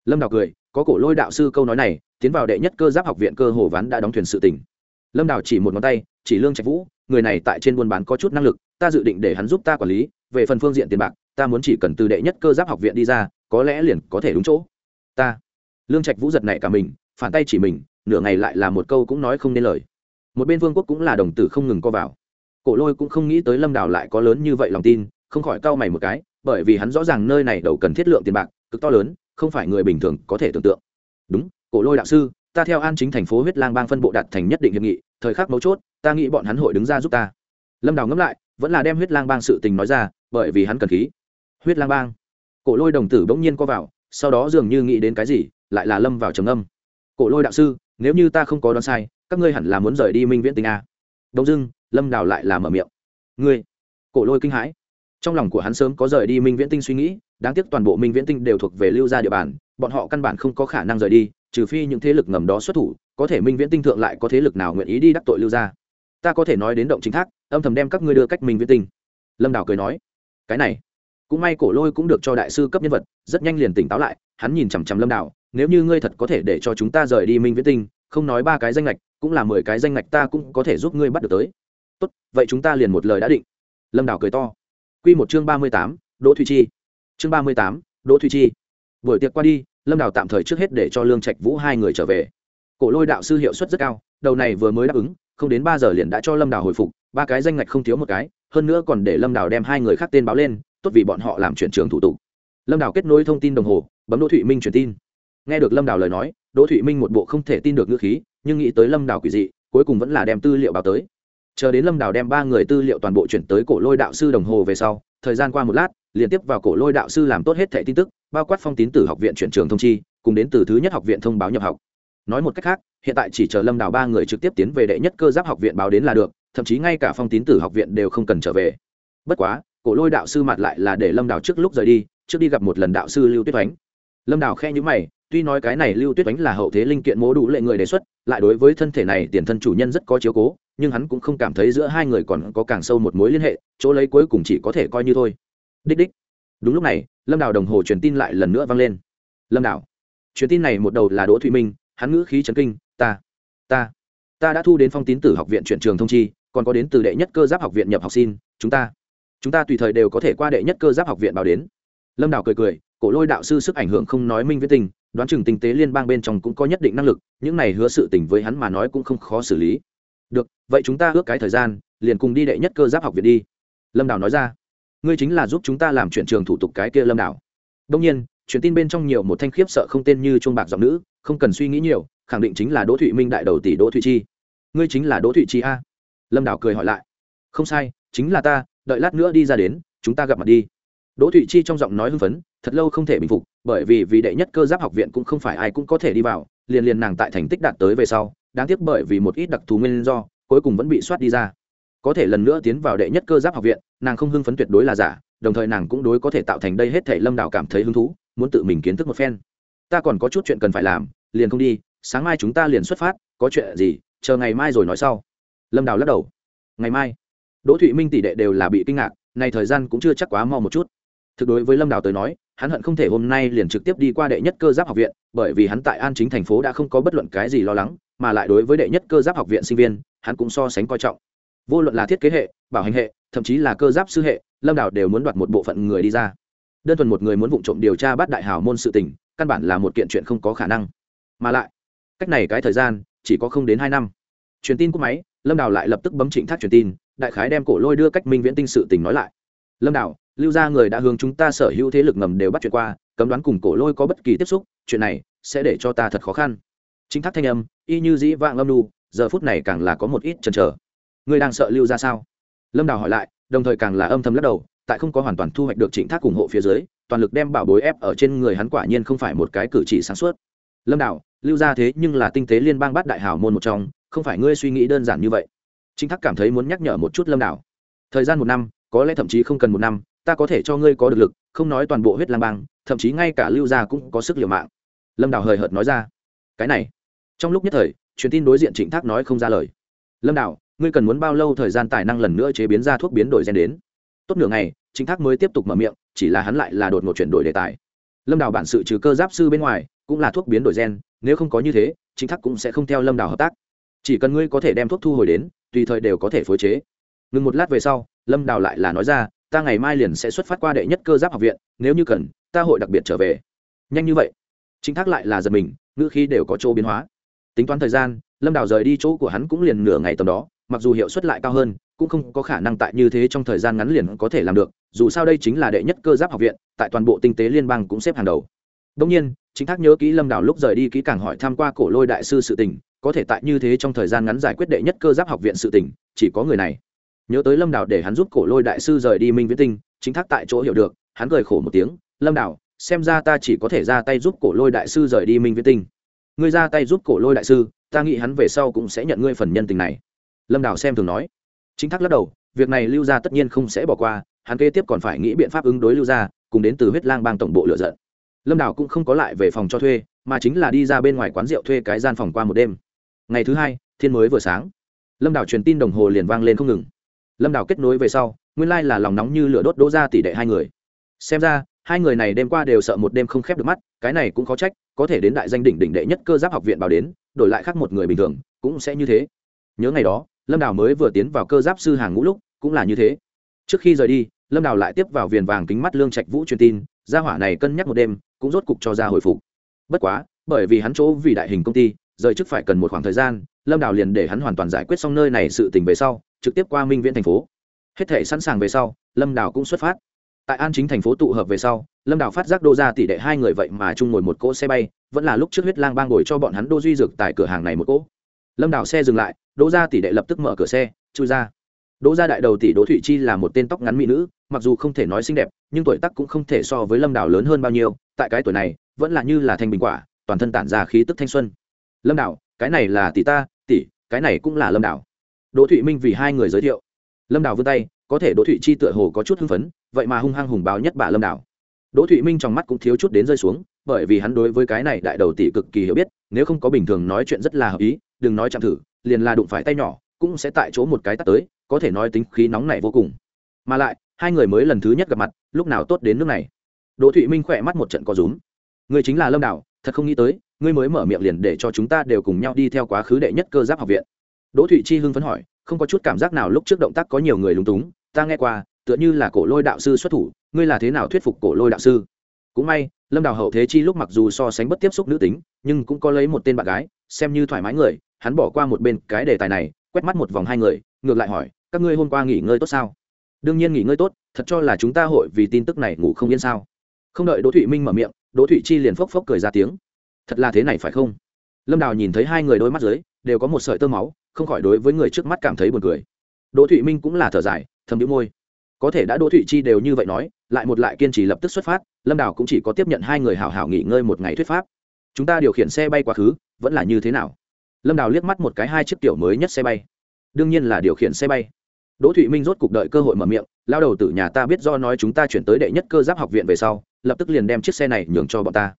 Lâm đào cười, có cổ lôi đạo sư câu nói này, tiến vào đệ nhất cơ giáp học viện cơ hồ ván đã đóng thuyền sự tỉnh lâm đào chỉ một ngón tay, chỉ lương trạch vũ, người này tại trên buôn bán có chút năng lực, ta dự định để hắn giúp ta quản lý, về phần phương diện tiền bạc, ta muốn chỉ cần từ đệ nhất cơ giáp học viện đi ra, có lẽ liền có thể đúng chỗ. Ta. Lương trạch vũ giật này cả mình, phản tay chỉ mình nửa ngày lại là một câu cũng nói không nên lời. Một bên vương quốc cũng là đồng tử không ngừng co vào. Cổ lôi cũng không nghĩ tới lâm đào lại có lớn như vậy lòng tin, không khỏi cau mày một cái, bởi vì hắn rõ ràng nơi này đầu cần thiết lượng tiền bạc, cực to lớn, không phải người bình thường có thể tưởng tượng. Đúng, cổ lôi đạo sư, ta theo an chính thành phố huyết lang bang phân bộ đạt thành nhất định hiệp nghị, thời khắc mấu chốt, ta nghĩ bọn hắn hội đứng ra giúp ta. Lâm đào ngẫm lại, vẫn là đem huyết lang bang sự tình nói ra, bởi vì hắn cần khí. Huyết lang bang. Cổ lôi đồng tử bỗng nhiên co vào, sau đó dường như nghĩ đến cái gì, lại là lâm vào trầm âm cổ lôi đạo sư nếu như ta không có đoán sai, các ngươi hẳn là muốn rời đi minh viễn tinh a. Đông dưng lâm đào lại là mở miệng. Ngươi, cổ lôi kinh hãi. Trong lòng của hắn sớm có rời đi minh viễn tinh suy nghĩ, đáng tiếc toàn bộ minh viễn tinh đều thuộc về lưu gia địa bàn, bọn họ căn bản không có khả năng rời đi, trừ phi những thế lực ngầm đó xuất thủ, có thể minh viễn tinh thượng lại có thế lực nào nguyện ý đi đắc tội lưu gia. Ta có thể nói đến động chính thác, âm thầm đem các ngươi đưa cách minh viễn tinh. Lâm đào cười nói, cái này, cũng may cổ lôi cũng được cho đại sư cấp nhân vật, rất nhanh liền tỉnh táo lại, hắn nhìn chằm chằm lâm đào nếu như ngươi thật có thể để cho chúng ta rời đi minh viễn tinh, không nói ba cái danh lệch cũng là mười cái danh lệch ta cũng có thể giúp ngươi bắt được tới. Tốt, vậy chúng ta liền một lời đã định. Lâm đào cười to. Q một chương ba mươi tám, đỗ thùy chi. Chương ba mươi tám, đỗ thùy chi. Buổi tiệc qua đi, lâm đào tạm thời trước hết để cho lương trạch vũ hai người trở về. Cổ lôi đạo sư hiệu suất rất cao, đầu này vừa mới đáp ứng, không đến ba giờ liền đã cho lâm đào hồi phục, ba cái danh ngạch không thiếu một cái, hơn nữa còn để lâm đào đem hai người khác tên báo lên, tốt vì bọn họ làm chuyển trường thủ tục. Lâm đào kết nối thông tin đồng hồ, bấm đỗ thụy minh truyền tin nghe được lâm đào lời nói, đỗ thụy minh một bộ không thể tin được ngữ khí, nhưng nghĩ tới lâm đào quỷ dị, cuối cùng vẫn là đem tư liệu báo tới. Chờ đến lâm đào đem ba người tư liệu toàn bộ chuyển tới cổ lôi đạo sư đồng hồ về sau, thời gian qua một lát, liên tiếp vào cổ lôi đạo sư làm tốt hết thẻ tin tức, bao quát phong tín từ học viện chuyển trường thông chi, cùng đến từ thứ nhất học viện thông báo nhập học. Nói một cách khác, hiện tại chỉ chờ lâm đào ba người trực tiếp tiến về đệ nhất cơ giáp học viện báo đến là được, thậm chí ngay cả phong tín tử học viện đều không cần trở về. Bất quá, cổ lôi đạo sư mặt lại là để lâm đào trước lúc rời đi, trước đi gặp một lần đạo sư lưu tuyết oánh lâm đào khe nhữ mày tuy nói cái này lưu tuyết oánh là hậu thế linh kiện mố đủ lệ người đề xuất, lại đối với thân thể này tiền thân chủ nhân rất có chiếu cố, nhưng hắn cũng không cảm thấy giữa hai người còn có càng sâu một mối liên hệ, chỗ lấy cuối cùng chỉ có thể coi như thôi. Đích đích. Đúng lúc này, lâm đào đồng hồ truyền tin lại lần nữa vang lên. Lâm đào. Truyền tin này một đầu là đỗ thụy minh, hắn ngữ khí chấn kinh, ta ta ta đã thu đến phong tín tử học viện chuyển trường thông chi, còn có đến từ đệ nhất cơ giáp học viện nhập học sinh chúng ta chúng ta tùy thời đều có thể qua đệ nhất cơ giáp học viện báo đến. Lâm đào cười cười, cổ lôi đạo sư sức ảnh hưởng không nói minh viết tình đoán chừng tinh tế liên bang bên trong cũng có nhất định năng lực, những này hứa sự tình với hắn mà nói cũng không khó xử lý. Được, vậy chúng ta ước cái thời gian, liền cùng đi đệ nhất cơ giáp học viện đi. Lâm đào nói ra. Ngươi chính là giúp chúng ta làm chuyển trường thủ tục cái kia lâm đào. Đông nhiên, truyền tin bên trong nhiều một thanh khiếp sợ không tên như chuông bạc giọng nữ, không cần suy nghĩ nhiều, khẳng định chính là đỗ thụy minh đại đầu tỷ đỗ thụy chi. Ngươi chính là đỗ thụy chi a? Lâm đào cười hỏi lại. Không sai, chính là ta, đợi lát nữa đi ra đến, chúng ta gặp mặt đi đỗ thụy chi trong giọng nói hưng phấn, thật lâu không thể bình phục, bởi vì vì đệ nhất cơ giáp học viện cũng không phải ai cũng có thể đi vào, liền liền nàng tại thành tích đạt tới về sau, đáng tiếc bởi vì một ít đặc thù nguyên do, cuối cùng vẫn bị soát đi ra. Có thể lần nữa tiến vào đệ nhất cơ giáp học viện, nàng không hưng phấn tuyệt đối là giả, đồng thời nàng cũng đối có thể tạo thành đây hết thảy lâm đào cảm thấy hứng thú, muốn tự mình kiến thức một phen. Ta còn có chút chuyện cần phải làm, liền không đi, sáng mai chúng ta liền xuất phát, có chuyện gì, chờ ngày mai rồi nói sau. Lâm đào lắc đầu. Ngày mai. Đỗ thụy minh tỷ đệ đều là bị kinh ngạc này thời gian cũng chưa chắc quá mau một chút thực đối với lâm đào tới nói, hắn hận không thể hôm nay liền trực tiếp đi qua đệ nhất cơ giáp học viện, bởi vì hắn tại an chính thành phố đã không có bất luận cái gì lo lắng, mà lại đối với đệ nhất cơ giáp học viện sinh viên, hắn cũng so sánh coi trọng. Vô luận là thiết kế hệ, bảo hành hệ, thậm chí là cơ giáp sư hệ, lâm đào đều muốn đoạt một bộ phận người đi ra. Đơn thuần một người muốn vụ trộm điều tra bắt đại hào môn sự tình, căn bản là một kiện chuyện không có khả năng. Mà lại, cách này cái thời gian, chỉ có không đến hai năm. Truyền tin của máy, lâm đào lại lập tức bấm trịnh thác truyền tin, đại khái đem cổ lôi đưa cách minh viễn tinh sự tình nói lại. Lâm đào lưu ra người đã hướng chúng ta sở hữu thế lực ngầm đều bắt chuyện qua, cấm đoán cùng cổ lôi có bất kỳ tiếp xúc, chuyện này sẽ để cho ta thật khó khăn. Chính thác thanh âm, y như dĩ vạng âm nu, giờ phút này càng là có một ít chần chờ. Ngươi đang sợ lưu ra sao? Lâm đào hỏi lại, đồng thời càng là âm thầm lắc đầu, tại không có hoàn toàn thu hoạch được trịnh thác ủng hộ phía dưới, toàn lực đem bảo bối ép ở trên người hắn quả nhiên không phải một cái cử chỉ sáng suốt. Lâm đào, lưu ra thế nhưng là tinh tế liên bang bát đại hào môn một trong, không phải ngươi suy nghĩ đơn giản như vậy. Trịnh thác cảm thấy muốn nhắc nhở một chút lâm đào. Thời gian một năm, có lẽ thậm chí không cần một năm ta có thể cho ngươi có được lực, không nói toàn bộ huyết lang bang, thậm chí ngay cả lưu gia cũng có sức liều mạng. Lâm đào hời hợt nói ra. Cái này. Trong lúc nhất thời, truyền tin đối diện trịnh thác nói không ra lời. Lâm đào, ngươi cần muốn bao lâu thời gian tài năng lần nữa chế biến ra thuốc biến đổi gen đến? Tốt nửa ngày, trịnh thác mới tiếp tục mở miệng, chỉ là hắn lại là đột ngột chuyển đổi đề tài. Lâm đào bản sự trừ cơ giáp sư bên ngoài, cũng là thuốc biến đổi gen, nếu không có như thế, trịnh thác cũng sẽ không theo lâm đào hợp tác. Chỉ cần ngươi có thể đem thuốc thu hồi đến, tùy thời đều có thể phối chế. Ngừng một lát về sau, lâm đào lại là nói ra ta ngày mai liền sẽ xuất phát qua đệ nhất cơ giáp học viện nếu như cần ta hội đặc biệt trở về. Nhanh như vậy chính thác lại là giật mình ngữ khí đều có chỗ biến hóa. Tính toán thời gian lâm đào rời đi chỗ của hắn cũng liền nửa ngày tầm đó mặc dù hiệu suất lại cao hơn cũng không có khả năng tại như thế trong thời gian ngắn liền có thể làm được dù sao đây chính là đệ nhất cơ giáp học viện tại toàn bộ tinh tế liên bang cũng xếp hàng đầu. Đông nhiên chính thác nhớ kỹ lâm đào lúc rời đi kỹ càng hỏi tham q u a cổ lôi đại sư sự tình có thể tại như thế trong thời gian ngắn giải quyết đệ nhất cơ giáp học viện sự tình, chỉ có người này nhớ tới lâm đào để hắn giúp cổ lôi đại sư rời đi minh viễn tinh, chính thác tại chỗ hiểu được, hắn cười khổ một tiếng, lâm đào xem ra ta chỉ có thể ra tay giúp cổ lôi đại sư rời đi minh viễn tinh. Ngươi ra tay giúp cổ lôi đại sư, ta nghĩ hắn về sau cũng sẽ nhận ngươi phần nhân tình này. Lâm đào xem thường nói. Chính thác lắc đầu, việc này lưu ra tất nhiên không sẽ bỏ qua, hắn kế tiếp còn phải nghĩ biện pháp ứng đối lưu ra cùng đến từ huyết lang bang tổng bộ lựa giận. Lâm đào cũng không có lại về phòng cho thuê, mà chính là đi ra bên ngoài quán rượu thuê cái gian phòng qua một đêm. Ngày thứ hai, thiên mới vừa sáng. Lâm đào truyền tin đồng hồ liền vang lên không ngừng lâm đào kết nối về sau nguyên lai là lòng nóng như lửa đốt đỗ ra tỷ đệ hai người xem ra hai người này đêm qua đều sợ một đêm không khép được mắt cái này cũng khó trách có thể đến đại danh đỉnh đỉnh đệ nhất cơ giáp học viện bảo đến đổi lại khác một người bình thường cũng sẽ như thế nhớ ngày đó lâm đào mới vừa tiến vào cơ giáp sư hàng ngũ lúc cũng là như thế trước khi rời đi lâm đào lại tiếp vào viền vàng kính mắt lương trạch vũ truyền tin gia hỏa này cân nhắc một đêm cũng rốt cục cho ra hồi phục bất quá bởi vì hắn chỗ vì đại hình công ty rời chức phải cần một khoảng thời gian lâm đào liền để hắn hoàn toàn giải quyết xong nơi này sự tình về sau trực tiếp qua minh viễn thành phố. Hết thể sẵn sàng về sau, lâm đào cũng xuất phát. Tại an chính thành phố tụ hợp về sau, lâm đào phát giác đô ra tỷ đệ hai người vậy mà chung ngồi một cỗ xe bay, vẫn là lúc trước huyết lang bang ngồi cho bọn hắn đô duy dược tại cửa hàng này một cỗ. Lâm đào xe dừng lại đỗ ra tỷ đệ lập tức mở cửa xe, chui ra. Đỗ gia đại đầu tỷ đỗ thụy chi là một tên tóc ngắn mỹ nữ, mặc dù không thể nói xinh đẹp, nhưng tuổi tác cũng không thể so với lâm đào lớn hơn bao nhiêu, tại cái tuổi này, vẫn là như là thanh bình quả, toàn thân tản ra khí tức thanh xuân. Lâm đào, cái này là tỷ ta, tỷ, cái này cũng là lâm đào đỗ thụy minh vì hai người giới thiệu. Lâm đào vươn tay có thể đỗ thụy chi tựa hồ có chút hưng phấn vậy mà hung hăng hùng báo nhất bà lâm đào. Đỗ thụy minh trong mắt cũng thiếu chút đến rơi xuống bởi vì hắn đối với cái này đại đầu tỷ cực kỳ hiểu biết nếu không có bình thường nói chuyện rất là hợp ý đừng nói chạm thử liền là đụng phải tay nhỏ cũng sẽ tại chỗ một cái tắt tới có thể nói tính khí nóng này vô cùng. Mà lại hai người mới lần thứ nhất gặp mặt lúc nào tốt đến nước này. Đỗ thụy minh khỏe mắt một trận có rúm. Người chính là lâm Đào, thật không nghĩ tới ngươi mới mở miệng liền để cho chúng ta đều cùng nhau đi theo quá khứ đệ nhất cơ giáp học viện đỗ thụy chi hưng phấn hỏi, không có chút cảm giác nào lúc trước động tác có nhiều người lúng túng, ta nghe qua, tựa như là cổ lôi đạo sư xuất thủ, ngươi là thế nào thuyết phục cổ lôi đạo sư? Cũng may, lâm đào hậu thế chi lúc mặc dù so sánh bất tiếp xúc nữ tính, nhưng cũng có lấy một tên bạn gái, xem như thoải mái người, hắn bỏ qua một bên cái đề tài này, quét mắt một vòng hai người, ngược lại hỏi, các ngươi hôm qua nghỉ ngơi tốt sao? Đương nhiên nghỉ ngơi tốt, thật cho là chúng ta hội vì tin tức này ngủ không yên sao? Không đợi đỗ thụy minh mở miệng, đỗ thụy chi liền phốc phốc cười ra tiếng. Thật là thế này phải không? Lâm đào nhìn thấy hai người đôi mắt dưới, đều có một sợi tơ máu không khỏi đối với người trước mắt cảm thấy buồn cười. Đỗ thụy minh cũng là thở dài, thầm đĩu môi. Có thể đã đỗ thụy chi đều như vậy nói, lại một lại kiên trì lập tức xuất phát, lâm đào cũng chỉ có tiếp nhận hai người hảo hảo nghỉ ngơi một ngày thuyết pháp. Chúng ta điều khiển xe bay quá khứ, vẫn là như thế nào? Lâm đào liếc mắt một cái hai chiếc tiểu mới nhất xe bay. Đương nhiên là điều khiển xe bay. Đỗ thụy minh rốt cục đợi cơ hội mở miệng, lao đầu từ nhà ta biết do nói chúng ta chuyển tới đệ nhất cơ giáp học viện về sau, lập tức liền đem chiếc xe này nhường cho bọn ta.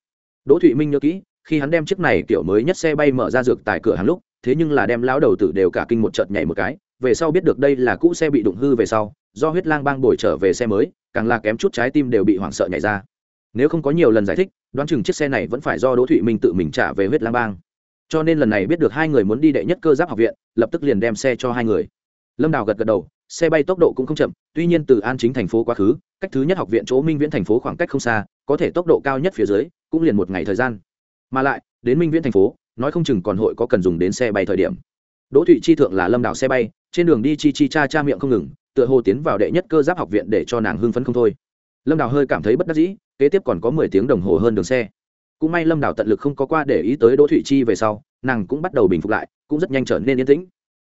Đỗ thụy minh nhớ kỹ, khi hắn đem chiếc này kiểu mới nhất xe bay mở ra dược tại cửa hàng lúc thế nhưng là đem lão đầu tử đều cả kinh một chợt nhảy một cái, về sau biết được đây là cũ xe bị đụng hư về sau, do huyết lang bang bồi trở về xe mới, càng là kém chút trái tim đều bị hoảng sợ nhảy ra. Nếu không có nhiều lần giải thích, đoán chừng chiếc xe này vẫn phải do đỗ thụy minh tự mình trả về huyết lang bang. Cho nên lần này biết được hai người muốn đi đệ nhất cơ giáp học viện, lập tức liền đem xe cho hai người. Lâm đào gật gật đầu, xe bay tốc độ cũng không chậm, tuy nhiên từ an chính thành phố quá khứ, cách thứ nhất học viện chỗ minh viễn thành phố khoảng cách không xa, có thể tốc độ cao nhất phía dưới, cũng liền một ngày thời gian. Mà lại đến minh viễn thành phố, nói không chừng còn hội có cần dùng đến xe bay thời điểm. Đỗ thụy chi thượng là lâm đảo xe bay, trên đường đi chi chi cha cha miệng không ngừng, tựa hồ tiến vào đệ nhất cơ giáp học viện để cho nàng hưng phấn không thôi. Lâm đảo hơi cảm thấy bất đắc dĩ, kế tiếp còn có mười tiếng đồng hồ hơn đường xe. Cũng may lâm đảo tận lực không có qua để ý tới đỗ thụy chi về sau, nàng cũng bắt đầu bình phục lại, cũng rất nhanh trở nên yên tĩnh.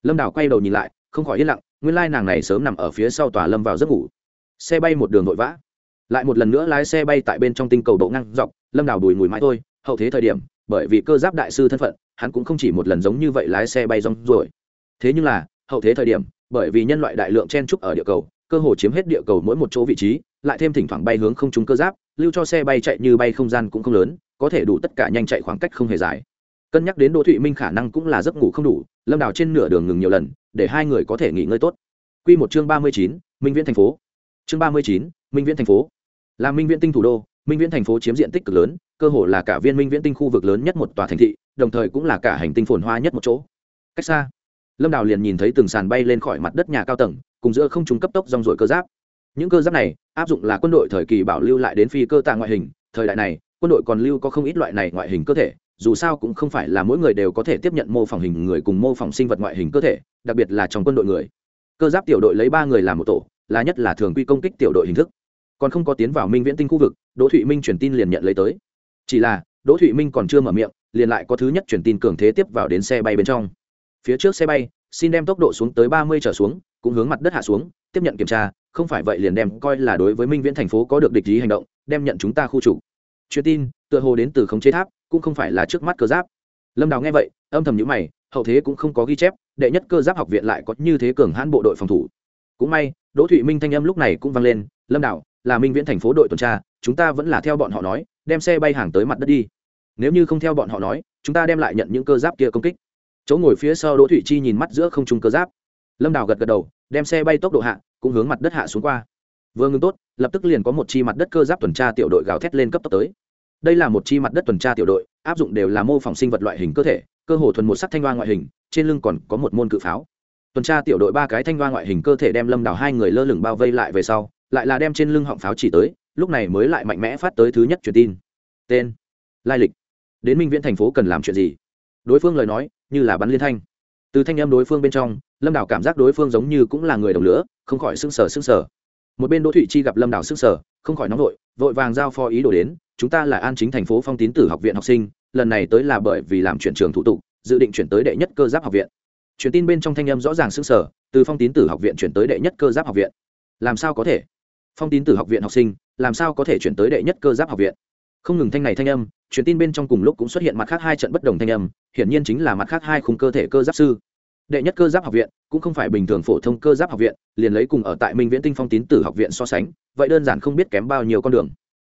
Lâm đảo quay đầu nhìn lại, không khỏi yên lặng, nguyên lai nàng này sớm nằm ở phía sau tòa lâm vào giấc ngủ. Xe bay một đường vội vã. Lại một lần nữa lái xe bay tại bên trong tinh cầu độ ngang dọc, lâm đảo đùi mùi mãi thôi, hậu thế thời điểm bởi vì cơ giáp đại sư thân phận, hắn cũng không chỉ một lần giống như vậy lái xe bay rong rồi thế nhưng là, hậu thế thời điểm, bởi vì nhân loại đại lượng chen trúc ở địa cầu, cơ hồ chiếm hết địa cầu mỗi một chỗ vị trí, lại thêm thỉnh thoảng bay hướng không trúng cơ giáp, lưu cho xe bay chạy như bay không gian cũng không lớn, có thể đủ tất cả nhanh chạy khoảng cách không hề dài. Cân nhắc đến đỗ thụy minh khả năng cũng là giấc ngủ không đủ, lâm đào trên nửa đường ngừng nhiều lần, để hai người có thể nghỉ ngơi tốt. Q một chương ba mươi chín, minh viễn thành phố. Chương ba mươi chín, minh viễn thành phố. Là minh viễn tinh thủ đô, minh viễn thành phố chiếm diện tích cực lớn cơ hồ là cả viên minh viễn tinh khu vực lớn nhất một tòa thành thị, đồng thời cũng là cả hành tinh phồn hoa nhất một chỗ. Cách xa, lâm đào liền nhìn thấy từng sàn bay lên khỏi mặt đất nhà cao tầng, cùng giữa không trung cấp tốc rong rổi cơ giáp. Những cơ giáp này áp dụng là quân đội thời kỳ bảo lưu lại đến phi cơ tạ ngoại hình, thời đại này, quân đội còn lưu có không ít loại này ngoại hình cơ thể, dù sao cũng không phải là mỗi người đều có thể tiếp nhận mô phỏng hình người cùng mô phỏng sinh vật ngoại hình cơ thể, đặc biệt là trong quân đội người. Cơ giáp tiểu đội lấy ba người làm một tổ, là nhất là thường quy công kích tiểu đội hình thức. Còn không có tiến vào minh viễn tinh khu vực, đỗ thụy minh truyền tin liền nhận lấy tới chỉ là, đỗ thụy minh còn chưa mở miệng, liền lại có thứ nhất truyền tin cường thế tiếp vào đến xe bay bên trong. Phía trước xe bay, xin đem tốc độ xuống tới ba mươi trở xuống, cũng hướng mặt đất hạ xuống, tiếp nhận kiểm tra, không phải vậy liền đem coi là đối với minh viễn thành phố có được địch ý hành động, đem nhận chúng ta khu chủ truyền tin, tựa hồ đến từ khống chế tháp, cũng không phải là trước mắt cơ giáp. Lâm đào nghe vậy, âm thầm nhữ mày, hậu thế cũng không có ghi chép, đệ nhất cơ giáp học viện lại có như thế cường hãn bộ đội phòng thủ. Cũng may, đỗ thụy minh thanh âm lúc này cũng vang lên, lâm Đào, là minh viễn thành phố đội tuần tra, chúng ta vẫn là theo bọn họ nói đem xe bay hàng tới mặt đất đi. Nếu như không theo bọn họ nói, chúng ta đem lại nhận những cơ giáp kia công kích. Chỗ ngồi phía sau đỗ thụy chi nhìn mắt giữa không trung cơ giáp. Lâm đào gật gật đầu, đem xe bay tốc độ hạ, cũng hướng mặt đất hạ xuống qua. Vừa ngừng tốt, lập tức liền có một chi mặt đất cơ giáp tuần tra tiểu đội gào thét lên cấp tốc tới. Đây là một chi mặt đất tuần tra tiểu đội, áp dụng đều là mô phỏng sinh vật loại hình cơ thể, cơ hồ thuần một sắc thanh hoa ngoại hình, trên lưng còn có một môn cự pháo. Tuần tra tiểu đội ba cái thanh hoa ngoại hình cơ thể đem lâm đào hai người lơ lửng bao vây lại về sau, lại là đem trên lưng họng pháo chỉ tới lúc này mới lại mạnh mẽ phát tới thứ nhất truyền tin. Tên, lai lịch. Đến minh viễn thành phố cần làm chuyện gì? Đối phương lời nói, như là bắn liên thanh. Từ thanh em đối phương bên trong, lâm đảo cảm giác đối phương giống như cũng là người đồng lửa, không khỏi sưng sờ sưng sờ. Một bên đỗ thụy chi gặp lâm đảo sưng sờ, không khỏi nóng vội vội vàng giao phó ý đồ đến, chúng ta là an chính thành phố phong tín tử học viện học sinh, lần này tới là bởi vì làm chuyển trường thủ tục, dự định chuyển tới đệ nhất cơ giáp học viện. Truyền tin bên trong thanh âm rõ ràng sưng sờ, từ phong tín tử học viện chuyển tới đệ nhất cơ giáp học viện. Làm sao có thể? Phong tín tử học viện học sinh, làm sao có thể chuyển tới đệ nhất cơ giáp học viện? Không ngừng thanh này thanh âm, truyền tin bên trong cùng lúc cũng xuất hiện mặt khác hai trận bất đồng thanh âm, hiển nhiên chính là mặt khác hai khung cơ thể cơ giáp sư. Đệ nhất cơ giáp học viện cũng không phải bình thường phổ thông cơ giáp học viện, liền lấy cùng ở tại minh viễn tinh phong tín tử học viện so sánh, vậy đơn giản không biết kém bao nhiêu con đường.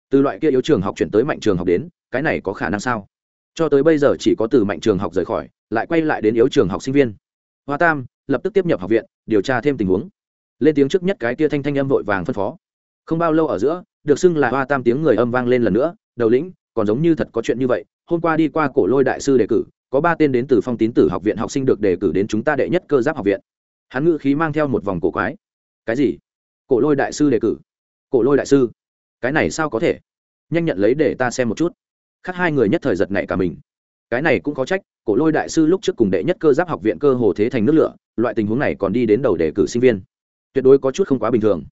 Từ loại kia yếu trường học chuyển tới mạnh trường học đến, cái này có khả năng sao? Cho tới bây giờ chỉ có từ mạnh trường học rời khỏi, lại quay lại đến yếu trường học sinh viên. Hoa tam lập tức tiếp nhập học viện, điều tra thêm tình huống. Lên tiếng trước nhất cái tia thanh thanh âm vội vàng phân phó không bao lâu ở giữa, được xưng là hoa tam tiếng người âm vang lên lần nữa, đầu lĩnh, còn giống như thật có chuyện như vậy, hôm qua đi qua cổ lôi đại sư đề cử, có ba tên đến từ phong tín tử học viện học sinh được đề cử đến chúng ta đệ nhất cơ giáp học viện. Hắn ngự khí mang theo một vòng cổ quái. Cái gì? Cổ lôi đại sư đề cử? Cổ lôi đại sư? Cái này sao có thể? Nhanh nhận lấy để ta xem một chút. Khác hai người nhất thời giật nảy cả mình. Cái này cũng có trách, cổ lôi đại sư lúc trước cùng đệ nhất cơ giáp học viện cơ hồ thế thành nước lửa, loại tình huống này còn đi đến đầu đề cử sinh viên. Tuyệt đối có chút không quá bình thường.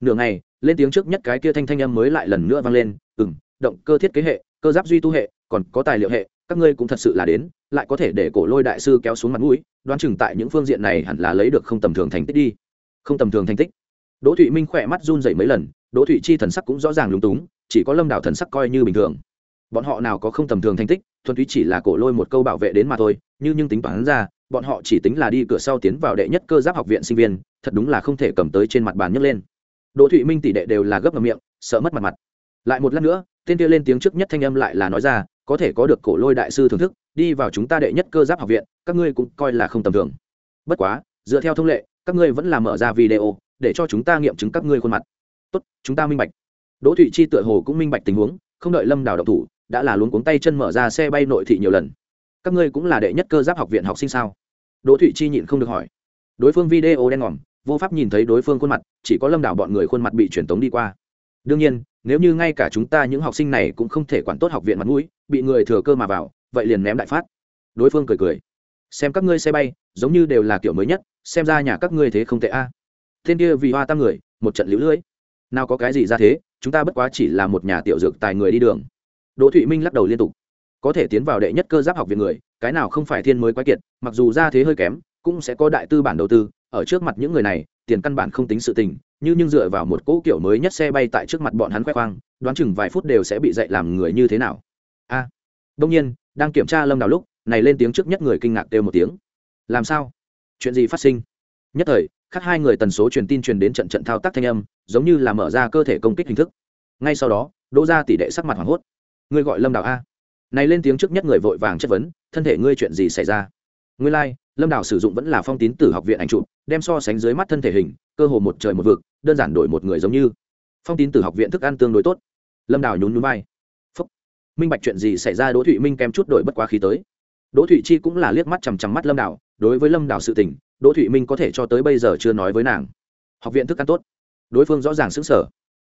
Nửa ngày lên tiếng trước nhất cái kia thanh thanh âm mới lại lần nữa vang lên ừng động cơ thiết kế hệ, cơ giáp duy tu hệ, còn có tài liệu hệ, các ngươi cũng thật sự là đến, lại có thể để cổ lôi đại sư kéo xuống mặt mũi, đoán chừng tại những phương diện này hẳn là lấy được không tầm thường thành tích đi. Không tầm thường thành tích. Đỗ thụy minh khỏe mắt run dậy mấy lần, đỗ thụy chi thần sắc cũng rõ ràng lúng túng, chỉ có lâm đảo thần sắc coi như bình thường. Bọn họ nào có không tầm thường thành tích, thuần túy chỉ là cổ lôi một câu bảo vệ đến mà thôi, như nhưng tính toán ra, bọn họ chỉ tính là đi cửa sau tiến vào đệ nhất cơ giáp học viện sinh viên, thật đúng là không thể cầm tới trên mặt bàn nhấc lên đỗ thụy minh tỷ đệ đều là gấp ngầm miệng, sợ mất mặt mặt. Lại một lát nữa, tên kia lên tiếng trước nhất thanh âm lại là nói ra, có thể có được cổ lôi đại sư thưởng thức, đi vào chúng ta đệ nhất cơ giáp học viện, các ngươi cũng coi là không tầm thường. Bất quá, dựa theo thông lệ, các ngươi vẫn là mở ra video, để cho chúng ta nghiệm chứng các ngươi khuôn mặt. Tốt, chúng ta minh bạch. Đỗ thụy chi tựa hồ cũng minh bạch tình huống, không đợi lâm đào độc thủ, đã là luống cuống tay chân mở ra xe bay nội thị nhiều lần. Các ngươi cũng là đệ nhất cơ giáp học viện học sinh sao? Đỗ thụy chi nhịn không được hỏi. Đối phương video đen ngòm vô pháp nhìn thấy đối phương khuôn mặt, chỉ có lâm đảo bọn người khuôn mặt bị truyền tống đi qua. Đương nhiên, nếu như ngay cả chúng ta những học sinh này cũng không thể quản tốt học viện mặt mũi, bị người thừa cơ mà vào, vậy liền ném đại phát. Đối phương cười cười. Xem các ngươi xe bay, giống như đều là kiểu mới nhất, xem ra nhà các ngươi thế không tệ a. À. tên kia vì hoa tam người, một trận lũ lưỡi nào có cái gì ra thế, chúng ta bất quá chỉ là một nhà tiểu dược tài người đi đường. Đỗ thụy minh lắc đầu liên tục. Có thể tiến vào đệ nhất cơ giáp học viện người, cái nào không phải thiên mới quái kiệt, mặc dù ra thế hơi kém, cũng sẽ có đại tư bản đầu tư ở trước mặt những người này tiền căn bản không tính sự tình như nhưng dựa vào một cỗ kiểu mới nhất xe bay tại trước mặt bọn hắn khoe khoang đoán chừng vài phút đều sẽ bị dạy làm người như thế nào. A. À, đông nhiên đang kiểm tra lâm đào lúc này lên tiếng trước nhất người kinh ngạc kêu một tiếng. Làm sao? Chuyện gì phát sinh? Nhất thời khắc hai người tần số truyền tin truyền đến trận trận thao tác thanh âm giống như là mở ra cơ thể công kích hình thức. Ngay sau đó đỗ ra tỷ đệ sắc mặt hoảng hốt. Ngươi gọi lâm đào a. Này lên tiếng trước nhất người vội vàng chất vấn thân thể ngươi chuyện gì xảy ra? Ngươi lai、like, lâm đào sử dụng vẫn là phong tín tử học viện ảnh chụp, đem so sánh dưới mắt thân thể hình, cơ hồ một trời một vực, đơn giản đổi một người giống như. Phong tín tử học viện thức ăn tương đối tốt. Lâm đào nhún núi bay phúc. Minh bạch chuyện gì xảy ra đỗ thụy minh kém chút đổi bất quá khí tới. Đỗ thụy chi cũng là liếc mắt chằm chằm mắt lâm đào, đối với lâm đào sự tình, đỗ thụy minh có thể cho tới bây giờ chưa nói với nàng. Học viện thức ăn tốt. Đối phương rõ ràng xứng sở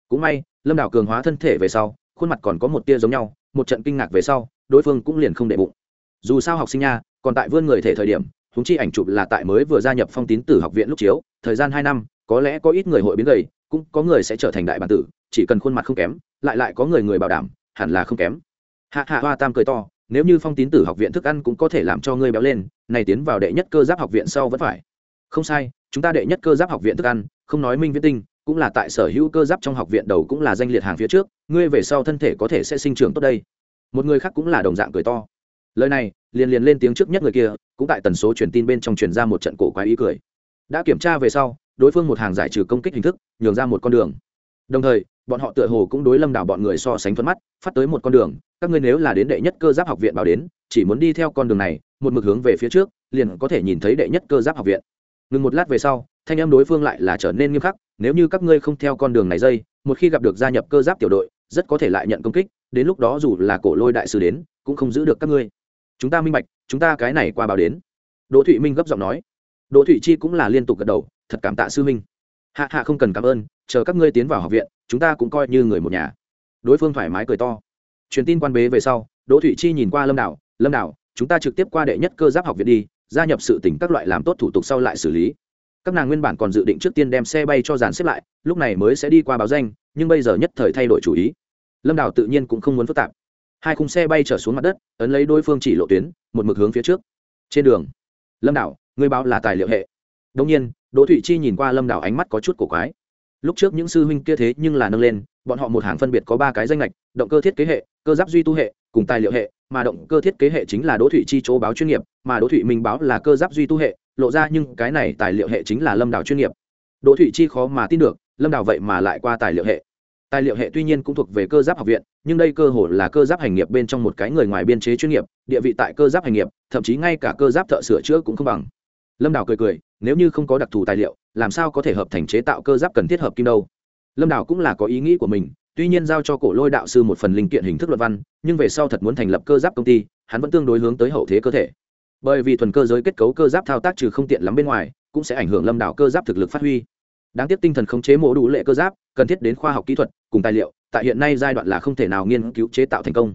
cũng may, lâm đào cường hóa thân thể về sau, khuôn mặt còn có một tia giống nhau, một trận kinh ngạc về sau, đối phương cũng liền không đệ bụng. Dù sao học sinh nha, còn tại vươn người thể thời điểm húng chi ảnh chụp là tại mới vừa gia nhập phong tín tử học viện lúc chiếu, thời gian hai năm, có lẽ có ít người hội biến gầy, cũng có người sẽ trở thành đại bản tử, chỉ cần khuôn mặt không kém, lại lại có người người bảo đảm, hẳn là không kém. Hạ hạ hoa tam cười to, nếu như phong tín tử học viện thức ăn cũng có thể làm cho ngươi béo lên, này tiến vào đệ nhất cơ giáp học viện sau vẫn phải. Không sai, chúng ta đệ nhất cơ giáp học viện thức ăn, không nói minh viết tinh, cũng là tại sở hữu cơ giáp trong học viện đầu cũng là danh liệt hàng phía trước, ngươi về sau thân thể có thể sẽ sinh trưởng tốt đây. Một người khác cũng là đồng dạng cười to. Lời này liền liền lên tiếng trước nhất người kia, cũng tại tần số truyền tin bên trong truyền ra một trận cổ quái ý cười. Đã kiểm tra về sau, đối phương một hàng giải trừ công kích hình thức, nhường ra một con đường. Đồng thời, bọn họ tựa hồ cũng đối lâm đảo bọn người so sánh thuận mắt, phát tới một con đường, các ngươi nếu là đến đệ nhất cơ giáp học viện bảo đến, chỉ muốn đi theo con đường này, một mực hướng về phía trước, liền có thể nhìn thấy đệ nhất cơ giáp học viện. Ngừng một lát về sau, thanh em đối phương lại là trở nên nghiêm khắc, nếu như các ngươi không theo con đường này dây, một khi gặp được gia nhập cơ giáp tiểu đội, rất có thể lại nhận công kích, đến lúc đó dù là cổ lôi đại sứ đến, cũng không giữ được các ngươi chúng ta minh bạch, chúng ta cái này qua báo đến. Đỗ thụy minh gấp giọng nói. Đỗ thụy chi cũng là liên tục gật đầu, thật cảm tạ sư minh. Hạ hạ không cần cảm ơn, chờ các ngươi tiến vào học viện, chúng ta cũng coi như người một nhà. Đối phương thoải mái cười to. Truyền tin quan bế về sau, đỗ thụy chi nhìn qua lâm đảo lâm đảo, chúng ta trực tiếp qua đệ nhất cơ giáp học viện đi, gia nhập sự tỉnh các loại làm tốt thủ tục sau lại xử lý. Các nàng nguyên bản còn dự định trước tiên đem xe bay cho dàn xếp lại, lúc này mới sẽ đi qua báo danh, nhưng bây giờ nhất thời thay đổi chủ ý. Lâm đảo tự nhiên cũng không muốn phức tạp hai khung xe bay trở xuống mặt đất, ấn lấy đối phương chỉ lộ tuyến, một mực hướng phía trước. Trên đường, lâm đảo, người báo là tài liệu hệ. Đông nhiên, đỗ thụy chi nhìn qua lâm đảo ánh mắt có chút cổ quái. Lúc trước những sư huynh kia thế nhưng là nâng lên, bọn họ một hàng phân biệt có ba cái danh lệch động cơ thiết kế hệ, cơ giáp duy tu hệ, cùng tài liệu hệ, mà động cơ thiết kế hệ chính là đỗ thụy chi chỗ báo chuyên nghiệp, mà đỗ thụy minh báo là cơ giáp duy tu hệ, lộ ra nhưng cái này tài liệu hệ chính là lâm đảo chuyên nghiệp. Đỗ thụy chi khó mà tin được, lâm đảo vậy mà lại qua tài liệu hệ tài liệu hệ tuy nhiên cũng thuộc về cơ giáp học viện, nhưng đây cơ hồ là cơ giáp hành nghiệp bên trong một cái người ngoài biên chế chuyên nghiệp, địa vị tại cơ giáp hành nghiệp, thậm chí ngay cả cơ giáp thợ sửa chữa cũng không bằng. Lâm đào cười cười, nếu như không có đặc thù tài liệu, làm sao có thể hợp thành chế tạo cơ giáp cần thiết hợp kim đâu? Lâm đào cũng là có ý nghĩ của mình, tuy nhiên giao cho cổ lôi đạo sư một phần linh kiện hình thức luận văn, nhưng về sau thật muốn thành lập cơ giáp công ty, hắn vẫn tương đối hướng tới hậu thế cơ thể. Bởi vì thuần cơ giới kết cấu cơ giáp thao tác trừ không tiện lắm bên ngoài, cũng sẽ ảnh hưởng lâm đảo cơ giáp thực lực phát huy đáng tiếc tinh thần khống chế mổ đủ lệ cơ giáp, cần thiết đến khoa học kỹ thuật cùng tài liệu, tại hiện nay giai đoạn là không thể nào nghiên cứu chế tạo thành công.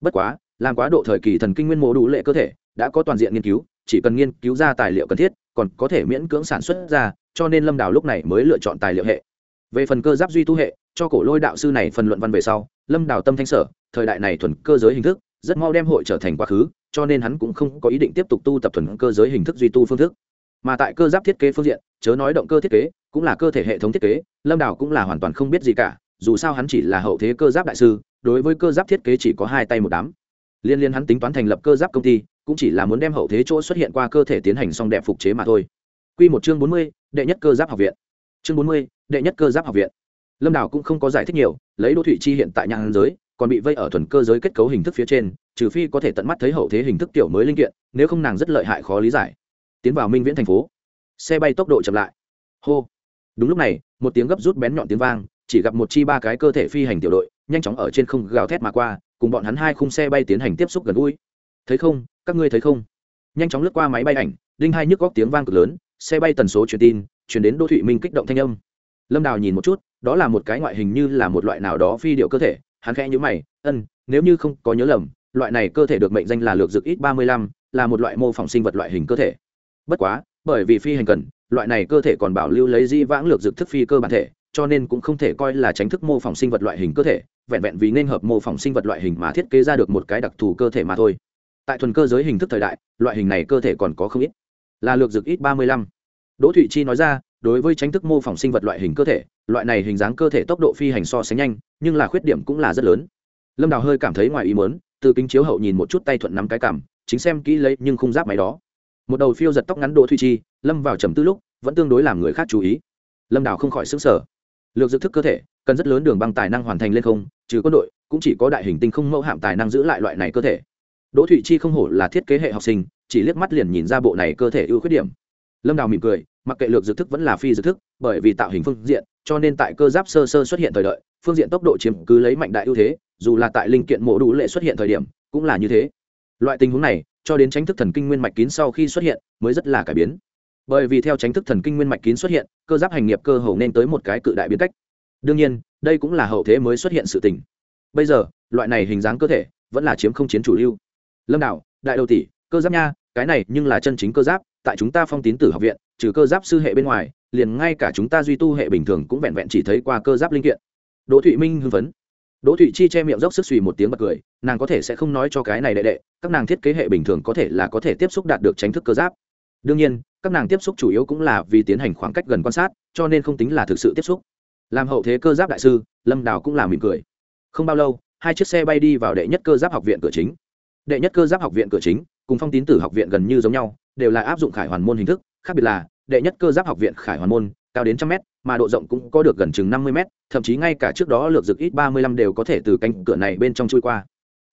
Bất quá, làm quá độ thời kỳ thần kinh nguyên mổ đủ lệ cơ thể, đã có toàn diện nghiên cứu, chỉ cần nghiên cứu ra tài liệu cần thiết, còn có thể miễn cưỡng sản xuất ra, cho nên lâm đào lúc này mới lựa chọn tài liệu hệ. Về phần cơ giáp duy tu hệ, cho cổ lôi đạo sư này phần luận văn về sau, lâm đào tâm thanh sở, thời đại này thuần cơ giới hình thức, rất mau đem hội trở thành quá khứ, cho nên hắn cũng không có ý định tiếp tục tu tập thuần cơ giới hình thức duy tu phương thức mà tại cơ giáp thiết kế phương diện chớ nói động cơ thiết kế cũng là cơ thể hệ thống thiết kế lâm đào cũng là hoàn toàn không biết gì cả dù sao hắn chỉ là hậu thế cơ giáp đại sư đối với cơ giáp thiết kế chỉ có hai tay một đám liên liên hắn tính toán thành lập cơ giáp công ty cũng chỉ là muốn đem hậu thế chỗ xuất hiện qua cơ thể tiến hành song đẹp phục chế mà thôi Quy một chương bốn mươi, đệ nhất cơ giáp học viện. Chương bốn mươi, đệ nhất cơ giáp học viện. Lâm Đào cũng không có giải thích nhiều, lấy Đỗ thủy Chi hiện tại nhãn giới, còn bị vây ở thuần cơ giới kết cấu hình thức phía trên, trừ phi có thể tận mắt thấy hậu thế hình thức tiểu mới linh kiện, nếu không nàng rất lợi hại khó lý giải. Tiến vào Minh Viễn thành phố, xe bay tốc độ chậm lại. Hô. Đúng lúc này, một tiếng gấp rút bén nhọn tiếng vang, chỉ gặp một chi ba cái cơ thể phi hành tiểu đội, nhanh chóng ở trên không gào thét mà qua, cùng bọn hắn hai khung xe bay tiến hành tiếp xúc gần gũi. Thấy không, các ngươi thấy không? Nhanh chóng lướt qua máy bay ảnh, đinh hai nhức góc tiếng vang cực lớn, xe bay tần số truyền tin truyền đến đô thụy minh kích động thanh âm lâm đào nhìn một chút đó là một cái ngoại hình như là một loại nào đó phi điệu cơ thể hắn khẽ nhữ mày ân nếu như không có nhớ lầm loại này cơ thể được mệnh danh là lược dực ít ba mươi lăm là một loại mô phỏng sinh vật loại hình cơ thể bất quá, bởi vì phi hành cần, loại này cơ thể còn bảo lưu lấy di vãng lược dực thức phi cơ bản thể, cho nên cũng không thể coi là tránh thức mô phỏng sinh vật loại hình cơ thể, vẹn vẹn vì nên hợp mô phỏng sinh vật loại hình mà thiết kế ra được một cái đặc thù cơ thể mà thôi. Tại thuần cơ giới hình thức thời đại, loại hình này cơ thể còn có không ít. Là lược dược ít ba mươi lăm. Đỗ thụy chi nói ra, đối với tránh thức mô phỏng sinh vật loại hình cơ thể, loại này hình dáng cơ thể tốc độ phi hành so sánh nhanh, nhưng là khuyết điểm cũng là rất lớn. Lâm đào hơi cảm thấy ngoài ý mớn từ kính chiếu hậu nhìn một chút tay thuận nắm cái cảm, chính xem kỹ lấy nhưng không giáp máy đó một đầu phiêu giật tóc ngắn đỗ thụy chi, lâm vào trầm tư lúc, vẫn tương đối làm người khác chú ý. Lâm đào không khỏi xứng sở lược dược thức cơ thể, cần rất lớn đường băng tài năng hoàn thành lên không, trừ quân đội, cũng chỉ có đại hình tinh không mẫu hạm tài năng giữ lại loại này cơ thể. Đỗ thụy chi không hổ là thiết kế hệ học sinh, chỉ liếc mắt liền nhìn ra bộ này cơ thể ưu khuyết điểm. Lâm đào mỉm cười, mặc kệ lược dược thức vẫn là phi dược thức, bởi vì tạo hình phương diện, cho nên tại cơ giáp sơ sơ xuất hiện thời đợi, phương diện tốc độ chiếm cứ lấy mạnh đại ưu thế, dù là tại linh kiện mộ đủ lệ xuất hiện thời điểm, cũng là như thế. Loại tình huống này cho đến tránh thức thần kinh nguyên mạch kín sau khi xuất hiện, mới rất là cải biến. Bởi vì theo tránh thức thần kinh nguyên mạch kín xuất hiện, cơ giáp hành nghiệp cơ hầu nên tới một cái cự đại biến cách. Đương nhiên, đây cũng là hậu thế mới xuất hiện sự tình. Bây giờ, loại này hình dáng cơ thể vẫn là chiếm không chiến chủ lưu. Lâm đạo, đại đầu tỷ, cơ giáp nha, cái này nhưng là chân chính cơ giáp, tại chúng ta phong tín tử học viện, trừ cơ giáp sư hệ bên ngoài, liền ngay cả chúng ta duy tu hệ bình thường cũng vẹn vẹn chỉ thấy qua cơ giáp linh kiện. Đỗ thụy minh hưng phấn. Đỗ thụy chi che miệng dốc sức suy một tiếng bật cười nàng có thể sẽ không nói cho cái này đệ đệ, các nàng thiết kế hệ bình thường có thể là có thể tiếp xúc đạt được tránh thức cơ giáp. Đương nhiên, các nàng tiếp xúc chủ yếu cũng là vì tiến hành khoảng cách gần quan sát, cho nên không tính là thực sự tiếp xúc. Làm hậu thế cơ giáp đại sư, lâm đào cũng là mỉm cười. Không bao lâu, hai chiếc xe bay đi vào đệ nhất cơ giáp học viện cửa chính. Đệ nhất cơ giáp học viện cửa chính, cùng phong tín tử học viện gần như giống nhau, đều là áp dụng khải hoàn môn hình thức, khác biệt là, đệ nhất cơ giáp học viện khải hoàn môn, cao đến trăm mét, mà độ rộng cũng có được gần chừng năm mươi mét, thậm chí ngay cả trước đó lược dực ít ba mươi lăm đều có thể từ cánh cửa này bên trong chui qua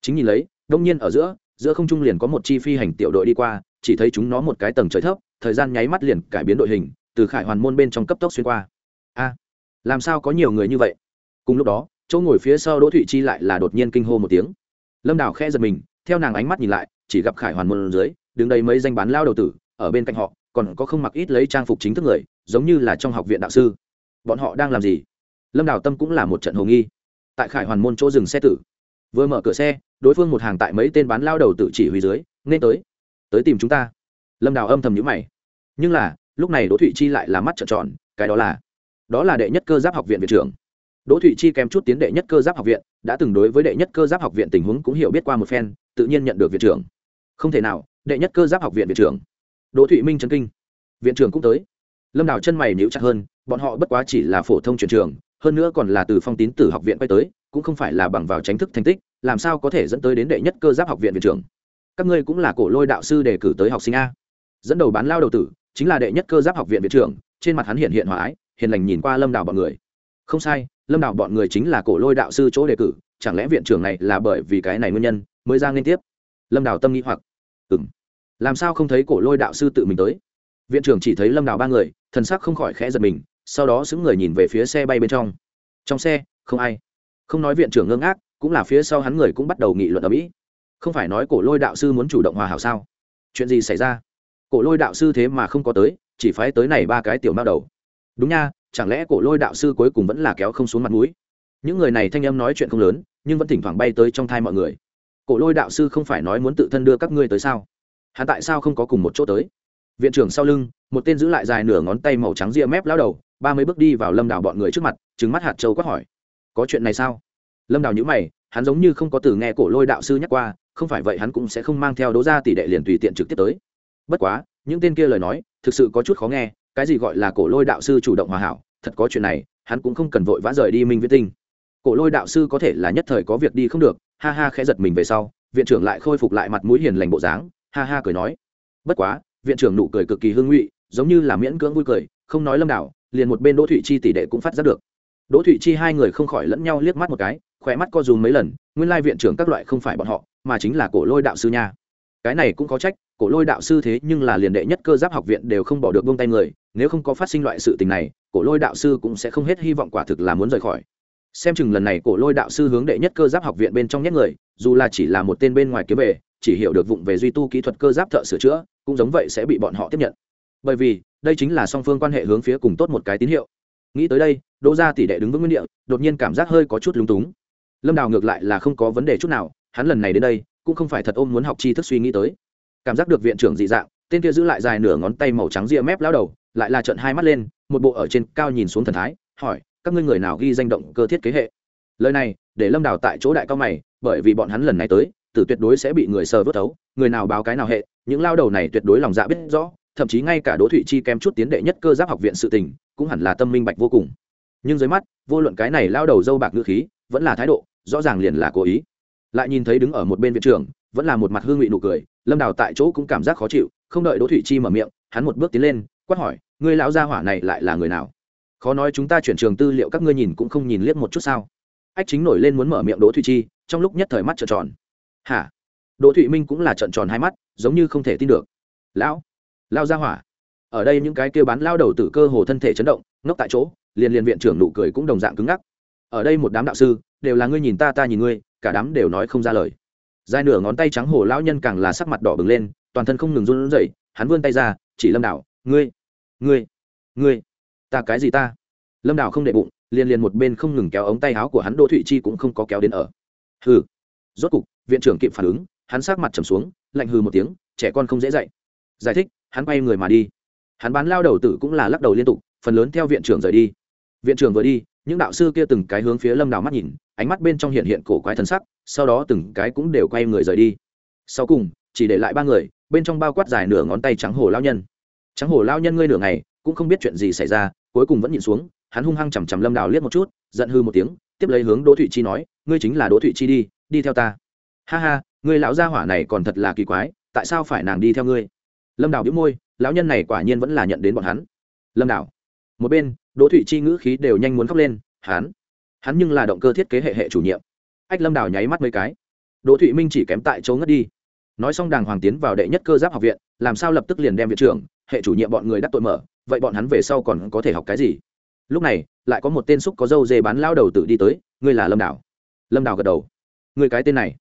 chính nhìn lấy, đông nhiên ở giữa giữa không trung liền có một chi phi hành tiểu đội đi qua, chỉ thấy chúng nó một cái tầng trời thấp, thời gian nháy mắt liền cải biến đội hình, từ khải hoàn môn bên trong cấp tốc xuyên qua. A, làm sao có nhiều người như vậy? Cùng lúc đó, chỗ ngồi phía sau đỗ thụy chi lại là đột nhiên kinh hô một tiếng. Lâm đào khe giật mình, theo nàng ánh mắt nhìn lại, chỉ gặp khải hoàn môn dưới, đứng đây mấy danh bán lao đầu tử, ở bên cạnh họ, còn có không mặc ít lấy trang phục chính thức người, giống như là trong học viện đạo sư. Bọn họ đang làm gì? Lâm đào tâm cũng là một trận hồ nghi. Tại khải hoàn môn chỗ dừng xe tử vừa mở cửa xe, đối phương một hàng tại mấy tên bán lao đầu tự chỉ huy dưới, nên tới tới tìm chúng ta. Lâm đào âm thầm nhữ mày. Nhưng là, lúc này đỗ thụy chi lại là mắt trợn tròn, cái đó là đó là đệ nhất cơ giáp học viện viện trưởng. Đỗ thụy chi kém chút tiến đệ nhất cơ giáp học viện, đã từng đối với đệ nhất cơ giáp học viện tình huống cũng hiểu biết qua một phen, tự nhiên nhận được viện trưởng. Không thể nào, đệ nhất cơ giáp học viện viện trưởng. Đỗ thụy minh trấn kinh. Viện trưởng cũng tới. Lâm đào chân mày níu chặt hơn, bọn họ bất quá chỉ là phổ thông truyền trường hơn nữa còn là từ phong tín tử học viện quay tới, cũng không phải là bằng vào tránh thức thành tích, làm sao có thể dẫn tới đến đệ nhất cơ giáp học viện viện trưởng? Các ngươi cũng là cổ lôi đạo sư đề cử tới học sinh a. Dẫn đầu bán lao đầu tử, chính là đệ nhất cơ giáp học viện viện trưởng, trên mặt hắn hiện hiện hòa ái, hiền lành nhìn qua lâm đào bọn người. Không sai, lâm đào bọn người chính là cổ lôi đạo sư chỗ đề cử, chẳng lẽ viện trưởng này là bởi vì cái này nguyên nhân, mới ra liên tiếp? Lâm đào tâm nghĩ hoặc. Ừng làm sao không thấy cổ lôi đạo sư tự mình tới? Viện trưởng chỉ thấy lâm đào ba người, thần sắc không khỏi khẽ giật mình sau đó xứng người nhìn về phía xe bay bên trong. Trong xe, không ai. Không nói viện trưởng ngưng ác cũng là phía sau hắn người cũng bắt đầu nghị luận ở mỹ. Không phải nói cổ lôi đạo sư muốn chủ động hòa hảo sao? Chuyện gì xảy ra? Cổ lôi đạo sư thế mà không có tới, chỉ phái tới này ba cái tiểu mao đầu. Đúng nha, chẳng lẽ cổ lôi đạo sư cuối cùng vẫn là kéo không xuống mặt mũi? Những người này thanh âm nói chuyện không lớn, nhưng vẫn thỉnh thoảng bay tới trong thai mọi người. Cổ lôi đạo sư không phải nói muốn tự thân đưa các ngươi tới sao? Hắn tại sao không có cùng một chỗ tới? Viện trưởng sau lưng, một tên giữ lại dài nửa ngón tay màu trắng ria mép lao đầu, ba mươi bước đi vào lâm đào bọn người trước mặt trứng mắt hạt châu quát hỏi. Có chuyện này sao? Lâm đào nhữ mày, hắn giống như không có từ nghe cổ lôi đạo sư nhắc qua, không phải vậy hắn cũng sẽ không mang theo đố ra tỷ đệ liền tùy tiện trực tiếp tới. Bất quá, những tên kia lời nói, thực sự có chút khó nghe, cái gì gọi là cổ lôi đạo sư chủ động hòa hảo, thật có chuyện này, hắn cũng không cần vội vã rời đi minh viết tinh. Cổ lôi đạo sư có thể là nhất thời có việc đi không được, ha ha khẽ giật mình về sau, viện trưởng lại khôi phục lại mặt mũi hiền lành bộ dáng, ha ha cười nói. Bất quá viện trưởng nụ cười cực kỳ hương ngụy giống như là miễn cưỡng vui cười không nói lâm đảo, liền một bên đỗ thụy chi tỷ đệ cũng phát giác được. Đỗ thụy chi hai người không khỏi lẫn nhau liếc mắt một cái khỏe mắt co dùm mấy lần nguyên lai viện trưởng các loại không phải bọn họ mà chính là cổ lôi đạo sư nha. Cái này cũng có trách cổ lôi đạo sư thế nhưng là liền đệ nhất cơ giáp học viện đều không bỏ được buông tay người nếu không có phát sinh loại sự tình này cổ lôi đạo sư cũng sẽ không hết hy vọng quả thực là muốn rời khỏi. Xem chừng lần này cổ lôi đạo sư hướng đệ nhất cơ giáp học viện bên trong nhét người dù là chỉ là một tên bên ngoài kiếm về chỉ hiểu được vụng về duy tu kỹ thuật cơ giáp thợ sửa chữa cũng giống vậy sẽ bị bọn họ tiếp nhận. Bởi vì, đây chính là song phương quan hệ hướng phía cùng tốt một cái tín hiệu. Nghĩ tới đây, đỗ gia tỷ đệ đứng vững nguyên địa, đột nhiên cảm giác hơi có chút lúng túng. Lâm đào ngược lại là không có vấn đề chút nào, hắn lần này đến đây, cũng không phải thật ôm muốn học tri thức suy nghĩ tới. Cảm giác được viện trưởng dị dạng, tên kia giữ lại dài nửa ngón tay màu trắng ria mép lao đầu, lại là trận hai mắt lên, một bộ ở trên cao nhìn xuống thần thái, hỏi, các ngươi người nào ghi danh động cơ thiết kế hệ? Lời này, để lâm đào tại chỗ đại cao mày, bởi vì bọn hắn lần này tới tử tuyệt đối sẽ bị người sờ vớt thấu, người nào báo cái nào hệ, những lao đầu này tuyệt đối lòng dạ biết rõ, thậm chí ngay cả đỗ thụy chi kém chút tiến đệ nhất cơ giáp học viện sự tình, cũng hẳn là tâm minh bạch vô cùng. Nhưng dưới mắt, vô luận cái này lao đầu dâu bạc ngữ khí, vẫn là thái độ, rõ ràng liền là cố ý. Lại nhìn thấy đứng ở một bên viện trưởng, vẫn là một mặt hương ngụy nụ cười, lâm đào tại chỗ cũng cảm giác khó chịu, không đợi đỗ thụy chi mở miệng, hắn một bước tiến lên, quát hỏi, ngươi lão gia hỏa này lại là người nào? Khó nói chúng ta chuyển trường tư liệu các ngươi nhìn cũng không nhìn liếc một chút sao? Ách chính nổi lên muốn mở miệng đỗ thụy chi, trong lúc nhất thời mắt trợn tròn hả? Đỗ thụy minh cũng là trợn tròn hai mắt, giống như không thể tin được. Lão lao gia hỏa. Ở đây những cái kêu bán lao đầu tử cơ hồ thân thể chấn động, ngốc tại chỗ, liền liền viện trưởng nụ cười cũng đồng dạng cứng ngắc. Ở đây một đám đạo sư, đều là ngươi nhìn ta ta nhìn ngươi, cả đám đều nói không ra lời. Dài nửa ngón tay trắng hồ lão nhân càng là sắc mặt đỏ bừng lên, toàn thân không ngừng run rẩy, hắn vươn tay ra, chỉ lâm đảo, ngươi ngươi ngươi, ta cái gì ta? Lâm đảo không đệ bụng, liền liền một bên không ngừng kéo ống tay áo của hắn, đỗ thụy chi cũng không có kéo đến ở. Hừ rốt cục, viện trưởng kịp phản ứng, hắn sát mặt trầm xuống, lạnh hừ một tiếng, trẻ con không dễ dạy. Giải thích, hắn quay người mà đi. Hắn bán lao đầu tử cũng là lắc đầu liên tục, phần lớn theo viện trưởng rời đi. Viện trưởng vừa đi, những đạo sư kia từng cái hướng phía lâm đào mắt nhìn, ánh mắt bên trong hiện hiện cổ quái thân sắc, sau đó từng cái cũng đều quay người rời đi. Sau cùng, chỉ để lại ba người, bên trong bao quát dài nửa ngón tay trắng hồ lao nhân. Trắng hồ lao nhân ngươi nửa ngày, cũng không biết chuyện gì xảy ra, cuối cùng vẫn nhìn xuống, hắn hung hăng chằm chằm lâm đào liếc một chút, giận hư một tiếng, tiếp lấy hướng đỗ thụy chi nói, ngươi chính là đỗ thụy chi đi đi theo ta. Ha ha người lão gia hỏa này còn thật là kỳ quái, tại sao phải nàng đi theo ngươi? Lâm đào đĩu môi, lão nhân này quả nhiên vẫn là nhận đến bọn hắn. Lâm đào, một bên, đỗ thụy chi ngữ khí đều nhanh muốn khóc lên, hắn hắn nhưng là động cơ thiết kế hệ hệ chủ nhiệm. Ách, lâm đào nháy mắt mấy cái. Đỗ thụy minh chỉ kém tại chỗ ngất đi. Nói xong đàng hoàng tiến vào đệ nhất cơ giáp học viện, làm sao lập tức liền đem viện trưởng, hệ chủ nhiệm bọn người đắc tội mở, vậy bọn hắn về sau còn có thể học cái gì? Lúc này, lại có một tên xúc có dâu dê bán lao đầu tử đi tới, ngươi là lâm Đào? lâm Đào gật đầu ngươi cái tên này.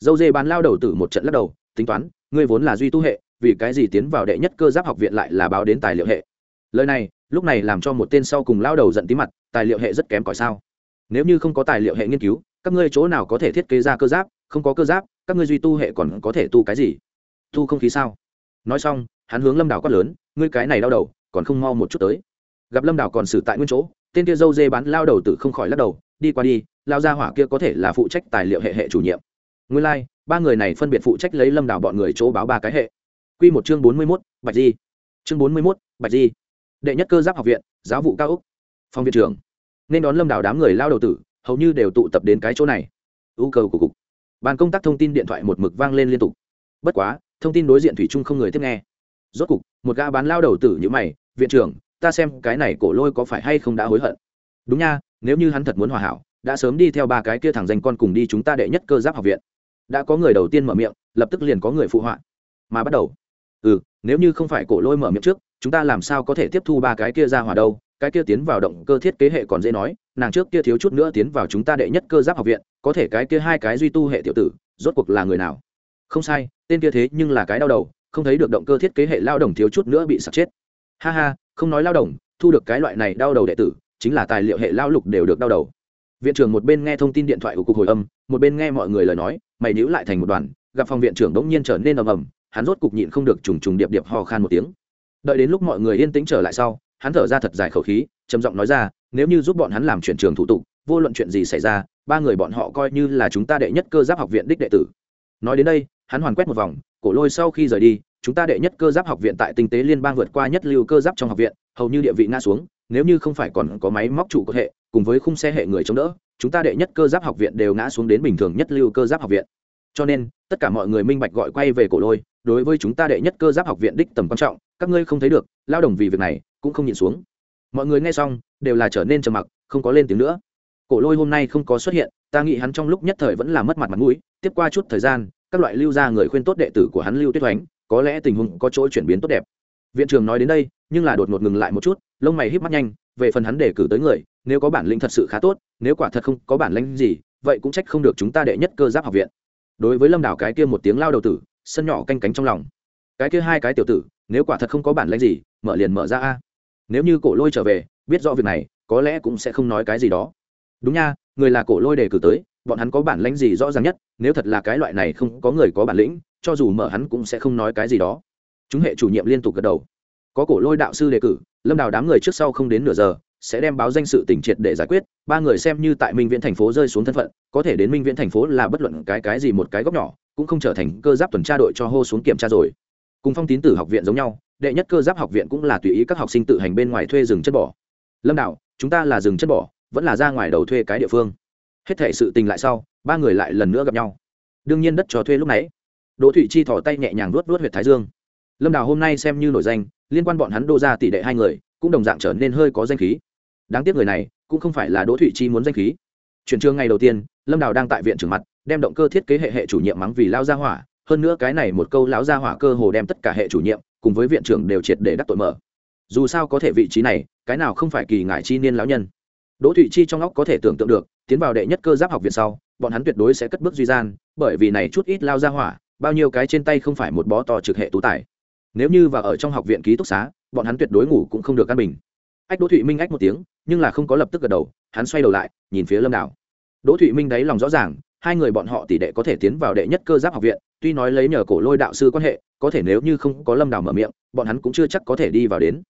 Dâu dê bán lao đầu tử một trận lắc đầu, tính toán, ngươi vốn là duy tu hệ, vì cái gì tiến vào đệ nhất cơ giáp học viện lại là báo đến tài liệu hệ? Lời này, lúc này làm cho một tên sau cùng lao đầu giận tí mặt, tài liệu hệ rất kém cỏi sao? Nếu như không có tài liệu hệ nghiên cứu, các ngươi chỗ nào có thể thiết kế ra cơ giáp? Không có cơ giáp, các ngươi duy tu hệ còn có thể tu cái gì? Tu không khí sao? Nói xong, hắn hướng lâm đảo quát lớn, ngươi cái này đau đầu, còn không mau một chút tới. Gặp lâm đảo còn xử tại nguyên chỗ, tên kia dâu dê bán lao đầu tử không khỏi lắc đầu, đi qua đi lao gia hỏa kia có thể là phụ trách tài liệu hệ hệ chủ nhiệm. Nguyên lai、like, ba người này phân biệt phụ trách lấy lâm đảo bọn người chỗ báo ba cái hệ. Q một chương bốn mươi mốt bạch di. Chương bốn mươi mốt bạch di. Đệ nhất cơ giáp học viện giáo vụ cao úc phòng viện trưởng. Nên đón lâm đảo đám người lao đầu tử hầu như đều tụ tập đến cái chỗ này. Ưu cầu của cục. Bàn công tác thông tin điện thoại một mực vang lên liên tục. Bất quá thông tin đối diện thủy chung không người tiếp nghe. Rốt cục một gã bán lao đầu tử như mày viện trưởng ta xem cái này cổ lôi có phải hay không đã hối hận? Đúng nha nếu như hắn thật muốn hòa hảo đã sớm đi theo ba cái kia thẳng danh con cùng đi chúng ta đệ nhất cơ giáp học viện. Đã có người đầu tiên mở miệng, lập tức liền có người phụ họa. Mà bắt đầu. Ừ nếu như không phải cổ lôi mở miệng trước, chúng ta làm sao có thể tiếp thu ba cái kia ra hỏa đâu? Cái kia tiến vào động cơ thiết kế hệ còn dễ nói, nàng trước kia thiếu chút nữa tiến vào chúng ta đệ nhất cơ giáp học viện, có thể cái kia hai cái duy tu hệ tiểu tử, rốt cuộc là người nào? Không sai, tên kia thế nhưng là cái đau đầu, không thấy được động cơ thiết kế hệ lao động thiếu chút nữa bị sạc chết. Ha ha, không nói lao động thu được cái loại này đau đầu đệ tử, chính là tài liệu hệ lao lục đều được đau đầu viện trưởng một bên nghe thông tin điện thoại của cục hồi âm, một bên nghe mọi người lời nói, mày níu lại thành một đoàn, gặp phòng viện trưởng đống nhiên trở nên ầm ầm, hắn rốt cục nhịn không được trùng trùng điệp điệp hò khan một tiếng. Đợi đến lúc mọi người yên tĩnh trở lại sau, hắn thở ra thật dài khẩu khí, trầm giọng nói ra, nếu như giúp bọn hắn làm chuyển trường thủ tục, vô luận chuyện gì xảy ra, ba người bọn họ coi như là chúng ta đệ nhất cơ giáp học viện đích đệ tử. Nói đến đây, hắn hoàn quét một vòng, cổ lôi sau khi rời đi, chúng ta đệ nhất cơ giáp học viện tại tinh tế liên bang vượt qua nhất lưu cơ giáp trong học viện, hầu như địa vị nga xuống, nếu như không phải còn có máy móc trụ cơ hệ cùng với khung xe hệ người chống đỡ, chúng ta đệ nhất cơ giáp học viện đều ngã xuống đến bình thường nhất lưu cơ giáp học viện. Cho nên, tất cả mọi người minh bạch gọi quay về cổ lôi, đối với chúng ta đệ nhất cơ giáp học viện đích tầm quan trọng, các ngươi không thấy được, lao động vì việc này, cũng không nhịn xuống. Mọi người nghe xong, đều là trở nên trầm mặc, không có lên tiếng nữa. Cổ lôi hôm nay không có xuất hiện, ta nghĩ hắn trong lúc nhất thời vẫn là mất mặt mặt mũi, tiếp qua chút thời gian, các loại lưu ra người khuyên tốt đệ tử của hắn lưu tuyết thoánh có lẽ tình huống có chỗ chuyển biến tốt đẹp. Viện trưởng nói đến đây, nhưng là đột ngột ngừng lại một chút, lông mày híp mắt nhanh về phần hắn đề cử tới người, nếu có bản lĩnh thật sự khá tốt, nếu quả thật không có bản lĩnh gì, vậy cũng trách không được chúng ta đệ nhất cơ giáp học viện. Đối với lâm đảo cái kia một tiếng lao đầu tử, sân nhỏ canh cánh trong lòng. Cái kia hai cái tiểu tử, nếu quả thật không có bản lĩnh gì, mở liền mở ra a. Nếu như cổ lôi trở về, biết rõ việc này, có lẽ cũng sẽ không nói cái gì đó. Đúng nha, người là cổ lôi đề cử tới, bọn hắn có bản lĩnh gì rõ ràng nhất, nếu thật là cái loại này không có người có bản lĩnh, cho dù mở hắn cũng sẽ không nói cái gì đó. Chúng hệ chủ nhiệm liên tục gật đầu có cổ lôi đạo sư đề cử, lâm đào đám người trước sau không đến nửa giờ, sẽ đem báo danh sự tỉnh triệt để giải quyết. Ba người xem như tại minh viễn thành phố rơi xuống thân phận, có thể đến minh viễn thành phố là bất luận cái cái gì một cái góc nhỏ, cũng không trở thành cơ giáp tuần tra đội cho hô xuống kiểm tra rồi. Cùng phong tín tử học viện giống nhau, đệ nhất cơ giáp học viện cũng là tùy ý các học sinh tự hành bên ngoài thuê rừng chất bỏ. Lâm đạo chúng ta là rừng chất bỏ, vẫn là ra ngoài đầu thuê cái địa phương. Hết thể sự tình lại sau, ba người lại lần nữa gặp nhau. Đương nhiên đất cho thuê lúc nãy. Đỗ thụy chi thỏ tay nhẹ nhàng luốt luốt huyệt thái dương lâm đào hôm nay xem như nổi danh, liên quan bọn hắn đô ra tỷ đệ hai người, cũng đồng dạng trở nên hơi có danh khí. Đáng tiếc người này, cũng không phải là đỗ thụy chi muốn danh khí. Chuyển trường ngày đầu tiên, lâm đào đang tại viện trưởng mặt, đem động cơ thiết kế hệ hệ chủ nhiệm mắng vì lao gia hỏa. Hơn nữa cái này một câu lão gia hỏa cơ hồ đem tất cả hệ chủ nhiệm, cùng với viện trưởng đều triệt để đắc tội mở. Dù sao có thể vị trí này, cái nào không phải kỳ ngại chi niên lão nhân. Đỗ thụy chi trong óc có thể tưởng tượng được, tiến vào đệ nhất cơ giáp học viện sau, bọn hắn tuyệt đối sẽ cất bước duy gian, bởi vì này chút ít lao ra hỏa, bao nhiêu cái trên tay không phải một bó to trực hệ tú tài nếu như và ở trong học viện ký túc xá, bọn hắn tuyệt đối ngủ cũng không được căn bình. Ách đỗ thụy minh ách một tiếng, nhưng là không có lập tức gật đầu, hắn xoay đầu lại, nhìn phía lâm đảo. Đỗ thụy minh đáy lòng rõ ràng, hai người bọn họ tỷ đệ có thể tiến vào đệ nhất cơ giáp học viện, tuy nói lấy nhờ cổ lôi đạo sư quan hệ, có thể nếu như không có lâm đảo mở miệng, bọn hắn cũng chưa chắc có thể đi vào đến.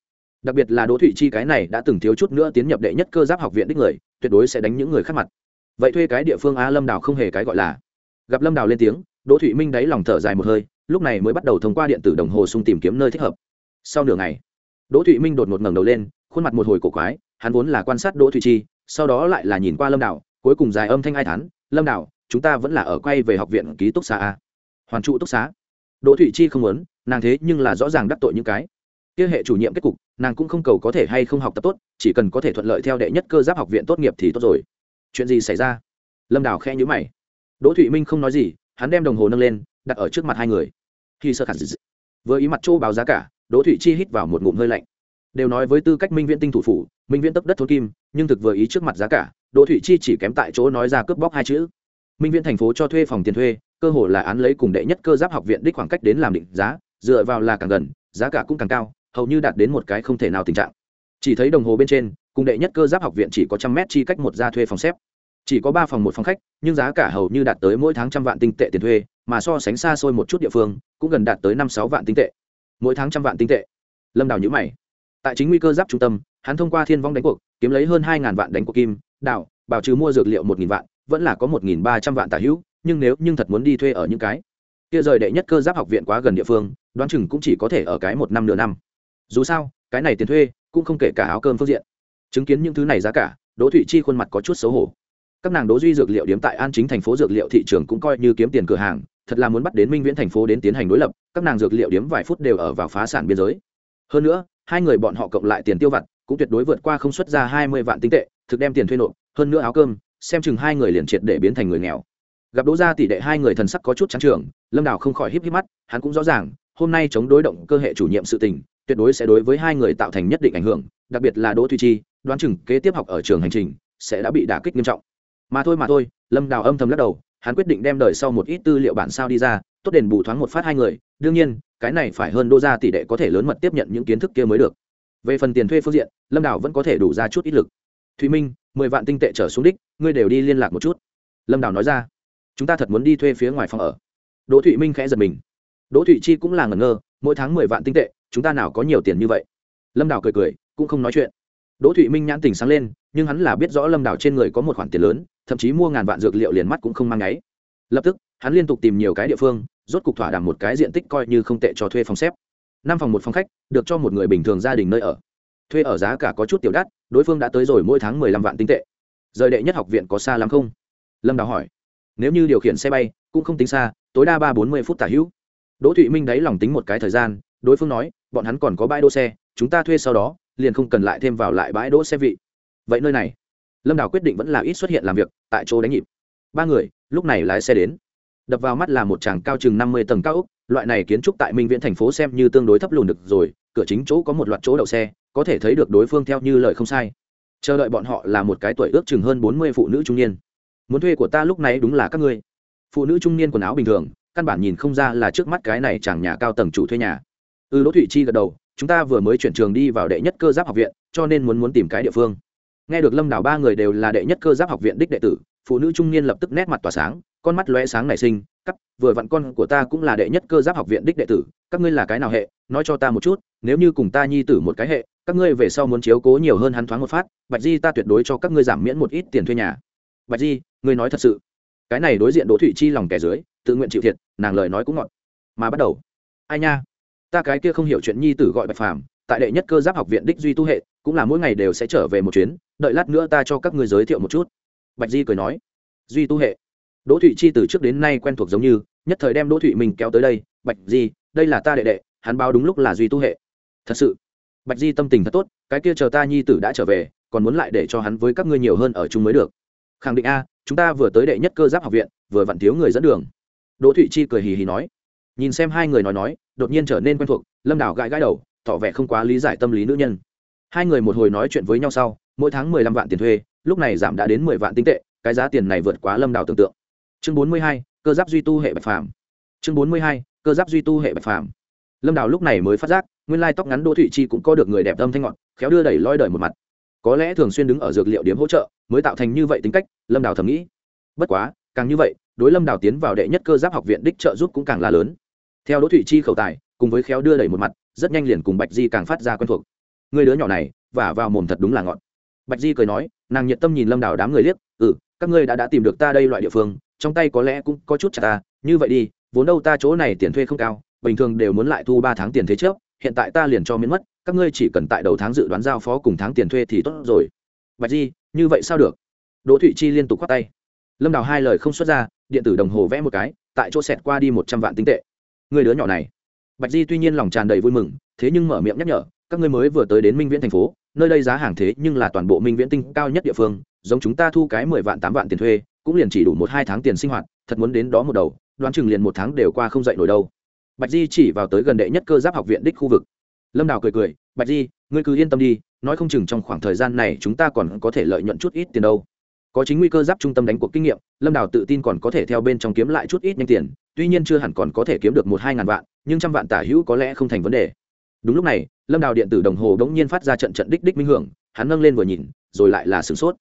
Đặc biệt là đỗ thụy chi cái này đã từng thiếu chút nữa tiến nhập đệ nhất cơ giáp học viện đích người, tuyệt đối sẽ đánh những người khác mặt. Vậy thuê cái địa phương a lâm đảo không hề cái gọi là. Gặp lâm đảo lên tiếng, đỗ thụy minh đáy lòng thở dài một hơi lúc này mới bắt đầu thông qua điện tử đồng hồ sung tìm kiếm nơi thích hợp. Sau nửa ngày, đỗ thụy minh đột ngột ngẩng đầu lên, khuôn mặt một hồi cổ quái, hắn vốn là quan sát đỗ thụy chi, sau đó lại là nhìn qua lâm Đảo cuối cùng dài âm thanh ai thán, lâm Đảo chúng ta vẫn là ở quay về học viện ký túc xá a. Hoàn trụ túc xá? Đỗ thụy chi không muốn, nàng thế nhưng là rõ ràng đắc tội những cái kia hệ chủ nhiệm kết cục, nàng cũng không cầu có thể hay không học tập tốt, chỉ cần có thể thuận lợi theo đệ nhất cơ giáp học viện tốt nghiệp thì tốt rồi. Chuyện gì xảy ra? Lâm đào khe nhữ mày. Đỗ thụy minh không nói gì, hắn đem đồng hồ nâng lên, đặt ở trước mặt hai người khi sơ khả dị vừa ý mặt chỗ báo giá cả, đỗ thụy chi hít vào một ngụm hơi lạnh. Đều nói với tư cách minh viễn tinh thủ phủ, minh viễn tấp đất thôn kim, nhưng thực vừa ý trước mặt giá cả, đỗ thụy chi chỉ kém tại chỗ nói ra cướp bóc hai chữ. Minh viễn thành phố cho thuê phòng tiền thuê, cơ hội là án lấy cùng đệ nhất cơ giáp học viện đích khoảng cách đến làm định giá, dựa vào là càng gần, giá cả cũng càng cao, hầu như đạt đến một cái không thể nào tình trạng. Chỉ thấy đồng hồ bên trên, cùng đệ nhất cơ giáp học viện chỉ có trăm mét chi cách một gia thuê phòng xếp chỉ có ba phòng một phòng khách, nhưng giá cả hầu như đạt tới mỗi tháng trăm vạn tinh tệ tiền thuê, mà so sánh xa xôi một chút địa phương, cũng gần đạt tới năm sáu vạn tinh tệ. Mỗi tháng trăm vạn tinh tệ. Lâm đào nhữ mày. Tại chính nguy cơ giáp trung tâm, hắn thông qua thiên vong đánh cuộc, kiếm lấy hơn hai ngàn vạn đánh cuộc kim, đảo, bảo trừ mua dược liệu một nghìn vạn, vẫn là có một nghìn ba trăm vạn tả hữu, nhưng nếu nhưng thật muốn đi thuê ở những cái kia rời đệ nhất cơ giáp học viện quá gần địa phương, đoán chừng cũng chỉ có thể ở cái một năm nửa năm. Dù sao, cái này tiền thuê cũng không kể cả áo cơm phương diện. Chứng kiến những thứ này giá cả, đỗ thụy chi khuôn mặt có chút xấu hổ các nàng đố duy dược liệu điếm tại an chính thành phố dược liệu thị trường cũng coi như kiếm tiền cửa hàng, thật là muốn bắt đến minh viễn thành phố đến tiến hành đối lập, các nàng dược liệu điếm vài phút đều ở vào phá sản biên giới. Hơn nữa, hai người bọn họ cộng lại tiền tiêu vặt, cũng tuyệt đối vượt qua không xuất ra hai mươi vạn tinh tệ, thực đem tiền thuê nộp, hơn nữa áo cơm, xem chừng hai người liền triệt để biến thành người nghèo. Gặp đỗ gia tỷ đệ hai người thần sắc có chút trắng trường lâm đào không khỏi híp híp mắt, hắn cũng rõ ràng, hôm nay chống đối động cơ hệ chủ nhiệm sự tình, tuyệt đối sẽ đối với hai người tạo thành nhất định ảnh hưởng, đặc biệt là đỗ thùy chi, đoán chừng kế tiếp học ở trường hành trình, sẽ đã bị đả kích nghiêm trọng mà thôi mà thôi, lâm đào âm thầm lắc đầu, hắn quyết định đem đời sau một ít tư liệu bản sao đi ra, tốt đền bù thoáng một phát hai người, đương nhiên, cái này phải hơn đô gia tỷ đệ có thể lớn mật tiếp nhận những kiến thức kia mới được. Về phần tiền thuê phương diện, lâm đào vẫn có thể đủ ra chút ít lực. Thùy minh, mười vạn tinh tệ trở xuống đích, ngươi đều đi liên lạc một chút. Lâm đào nói ra. Chúng ta thật muốn đi thuê phía ngoài phòng ở. Đỗ thụy minh khẽ giật mình. Đỗ thụy chi cũng là ngẩn ngơ, mỗi tháng mười vạn tinh tệ, chúng ta nào có nhiều tiền như vậy? Lâm đào cười cười, cũng không nói chuyện đỗ thụy minh nhãn tình sáng lên, nhưng hắn là biết rõ lâm đào trên người có một khoản tiền lớn, thậm chí mua ngàn vạn dược liệu liền mắt cũng không mang ngáy. Lập tức, hắn liên tục tìm nhiều cái địa phương, rốt cục thỏa đàm một cái diện tích coi như không tệ cho thuê phòng xếp. Năm phòng một phòng khách, được cho một người bình thường gia đình nơi ở. Thuê ở giá cả có chút tiểu đắt, đối phương đã tới rồi mỗi tháng mười lăm vạn tinh tệ. Rời đệ nhất học viện có xa lắm không? Lâm đào hỏi. Nếu như điều khiển xe bay, cũng không tính xa, tối đa ba bốn mươi phút tả hữu. Đỗ thụy minh đáy lòng tính một cái thời gian, đối phương nói, bọn hắn còn có bãi đỗ xe, chúng ta thuê sau đó liền không cần lại thêm vào lại bãi đỗ xe vị. Vậy nơi này lâm đào quyết định vẫn là ít xuất hiện làm việc tại chỗ đánh nhịp. Ba người lúc này lái xe đến. Đập vào mắt là một tràng cao chừng năm mươi tầng cao ốc loại này kiến trúc tại minh viễn thành phố xem như tương đối thấp lùn được rồi cửa chính chỗ có một loạt chỗ đậu xe có thể thấy được đối phương theo như lời không sai. Chờ đợi bọn họ là một cái tuổi ước chừng hơn bốn mươi phụ nữ trung niên. Muốn thuê của ta lúc này đúng là các ngươi. Phụ nữ trung niên quần áo bình thường căn bản nhìn không ra là trước mắt cái này chẳng nhà cao tầng chủ thuê nhà. Ư ừ, đỗ thụy chi gật đầu chúng ta vừa mới chuyển trường đi vào đệ nhất cơ giáp học viện, cho nên muốn muốn tìm cái địa phương. Nghe được lâm đảo ba người đều là đệ nhất cơ giáp học viện đích đệ tử, phụ nữ trung niên lập tức nét mặt tỏa sáng, con mắt lóe sáng nảy sinh cắp vừa vặn con của ta cũng là đệ nhất cơ giáp học viện đích đệ tử, các ngươi là cái nào hệ? Nói cho ta một chút, nếu như cùng ta nhi tử một cái hệ, các ngươi về sau muốn chiếu cố nhiều hơn hắn thoáng một phát, bạch di ta tuyệt đối cho các ngươi giảm miễn một ít tiền thuê nhà. Bạch di, ngươi nói thật sự. Cái này đối diện đỗ thụy chi lòng kẻ dưới, tự nguyện chịu thiệt, nàng lời nói cũng ngọt. Mà bắt đầu. Ai nha ta cái kia không hiểu chuyện nhi tử gọi bạch phàm, tại đệ nhất cơ giáp học viện đích duy tu hệ, cũng là mỗi ngày đều sẽ trở về một chuyến, đợi lát nữa ta cho các ngươi giới thiệu một chút. Bạch di cười nói. Duy tu hệ. Đỗ thụy chi từ trước đến nay quen thuộc giống như, nhất thời đem đỗ thụy mình kéo tới đây, bạch di, đây là ta đệ đệ, hắn báo đúng lúc là duy tu hệ. Thật sự? Bạch di tâm tình thật tốt, cái kia chờ ta nhi tử đã trở về, còn muốn lại để cho hắn với các ngươi nhiều hơn ở chung mới được. Khẳng định a, chúng ta vừa tới đệ nhất cơ giáp học viện, vừa vặn thiếu người dẫn đường. Đỗ thụy chi cười hì hì nói nhìn xem hai người nói nói đột nhiên trở nên quen thuộc lâm đảo gãi gãi đầu tỏ vẻ không quá lý giải tâm lý nữ nhân. Hai người một hồi nói chuyện với nhau sau mỗi tháng mười lăm vạn tiền thuê lúc này giảm đã đến mười vạn tinh tệ cái giá tiền này vượt quá lâm đảo tưởng tượng. Chương bốn mươi hai cơ giáp duy tu hệ bạch phàm. Chương bốn mươi hai cơ giáp duy tu hệ bạch phàm. Lâm đảo lúc này mới phát giác nguyên lai tóc ngắn đỗ thụy chi cũng có được người đẹp tâm thanh ngọt, khéo đưa đẩy loi đời một mặt. Có lẽ thường xuyên đứng ở dược liệu điểm hỗ trợ mới tạo thành như vậy tính cách lâm đào thầm nghĩ. Bất quá càng như vậy đối lâm đào tiến vào đệ nhất cơ giáp học viện đích trợ giúp cũng càng là lớn theo đỗ thụy chi khẩu tài, cùng với khéo đưa đẩy một mặt, rất nhanh liền cùng bạch di càng phát ra quen thuộc. Người đứa nhỏ này, vả vào mồm thật đúng là ngọn bạch di cười nói, nàng nhiệt tâm nhìn lâm đào đám người liếc ừ các ngươi đã đã tìm được ta đây loại địa phương, trong tay có lẽ cũng có chút chặt ta, như vậy đi, vốn đâu ta chỗ này tiền thuê không cao, bình thường đều muốn lại thu ba tháng tiền thế trước, hiện tại ta liền cho miễn mất, các ngươi chỉ cần tại đầu tháng dự đoán giao phó cùng tháng tiền thuê thì tốt rồi. Bạch di, như vậy sao được? Đỗ thụy chi liên tục khoát tay. Lâm đào hai lời không xuất ra, điện tử đồng hồ vẽ một cái, tại chỗ xẹt qua đi một trăm vạn tinh tệ người đứa nhỏ này. Bạch di tuy nhiên lòng tràn đầy vui mừng, thế nhưng mở miệng nhắc nhở, các ngươi mới vừa tới đến minh viễn thành phố, nơi đây giá hàng thế nhưng là toàn bộ minh viễn tinh cao nhất địa phương, giống chúng ta thu cái mười vạn, tám vạn tiền thuê, cũng liền chỉ đủ một, hai tháng tiền sinh hoạt, thật muốn đến đó một đầu, đoán chừng liền một tháng đều qua không dậy nổi đâu. Bạch di chỉ vào tới gần đệ nhất cơ giáp học viện đích khu vực. Lâm đào cười cười, bạch di, ngươi cứ yên tâm đi, nói không chừng trong khoảng thời gian này chúng ta còn có thể lợi nhuận chút ít tiền đâu. Có chính nguy cơ giáp trung tâm đánh cuộc kinh nghiệm, lâm đào tự tin còn có thể theo bên trong kiếm lại chút ít nhanh tiền tuy nhiên chưa hẳn còn có thể kiếm được một hai ngàn vạn nhưng trăm vạn tả hữu có lẽ không thành vấn đề đúng lúc này lâm đào điện tử đồng hồ đ ố n g nhiên phát ra trận trận đích đích minh hưởng hắn nâng lên vừa nhìn rồi lại là sửng sốt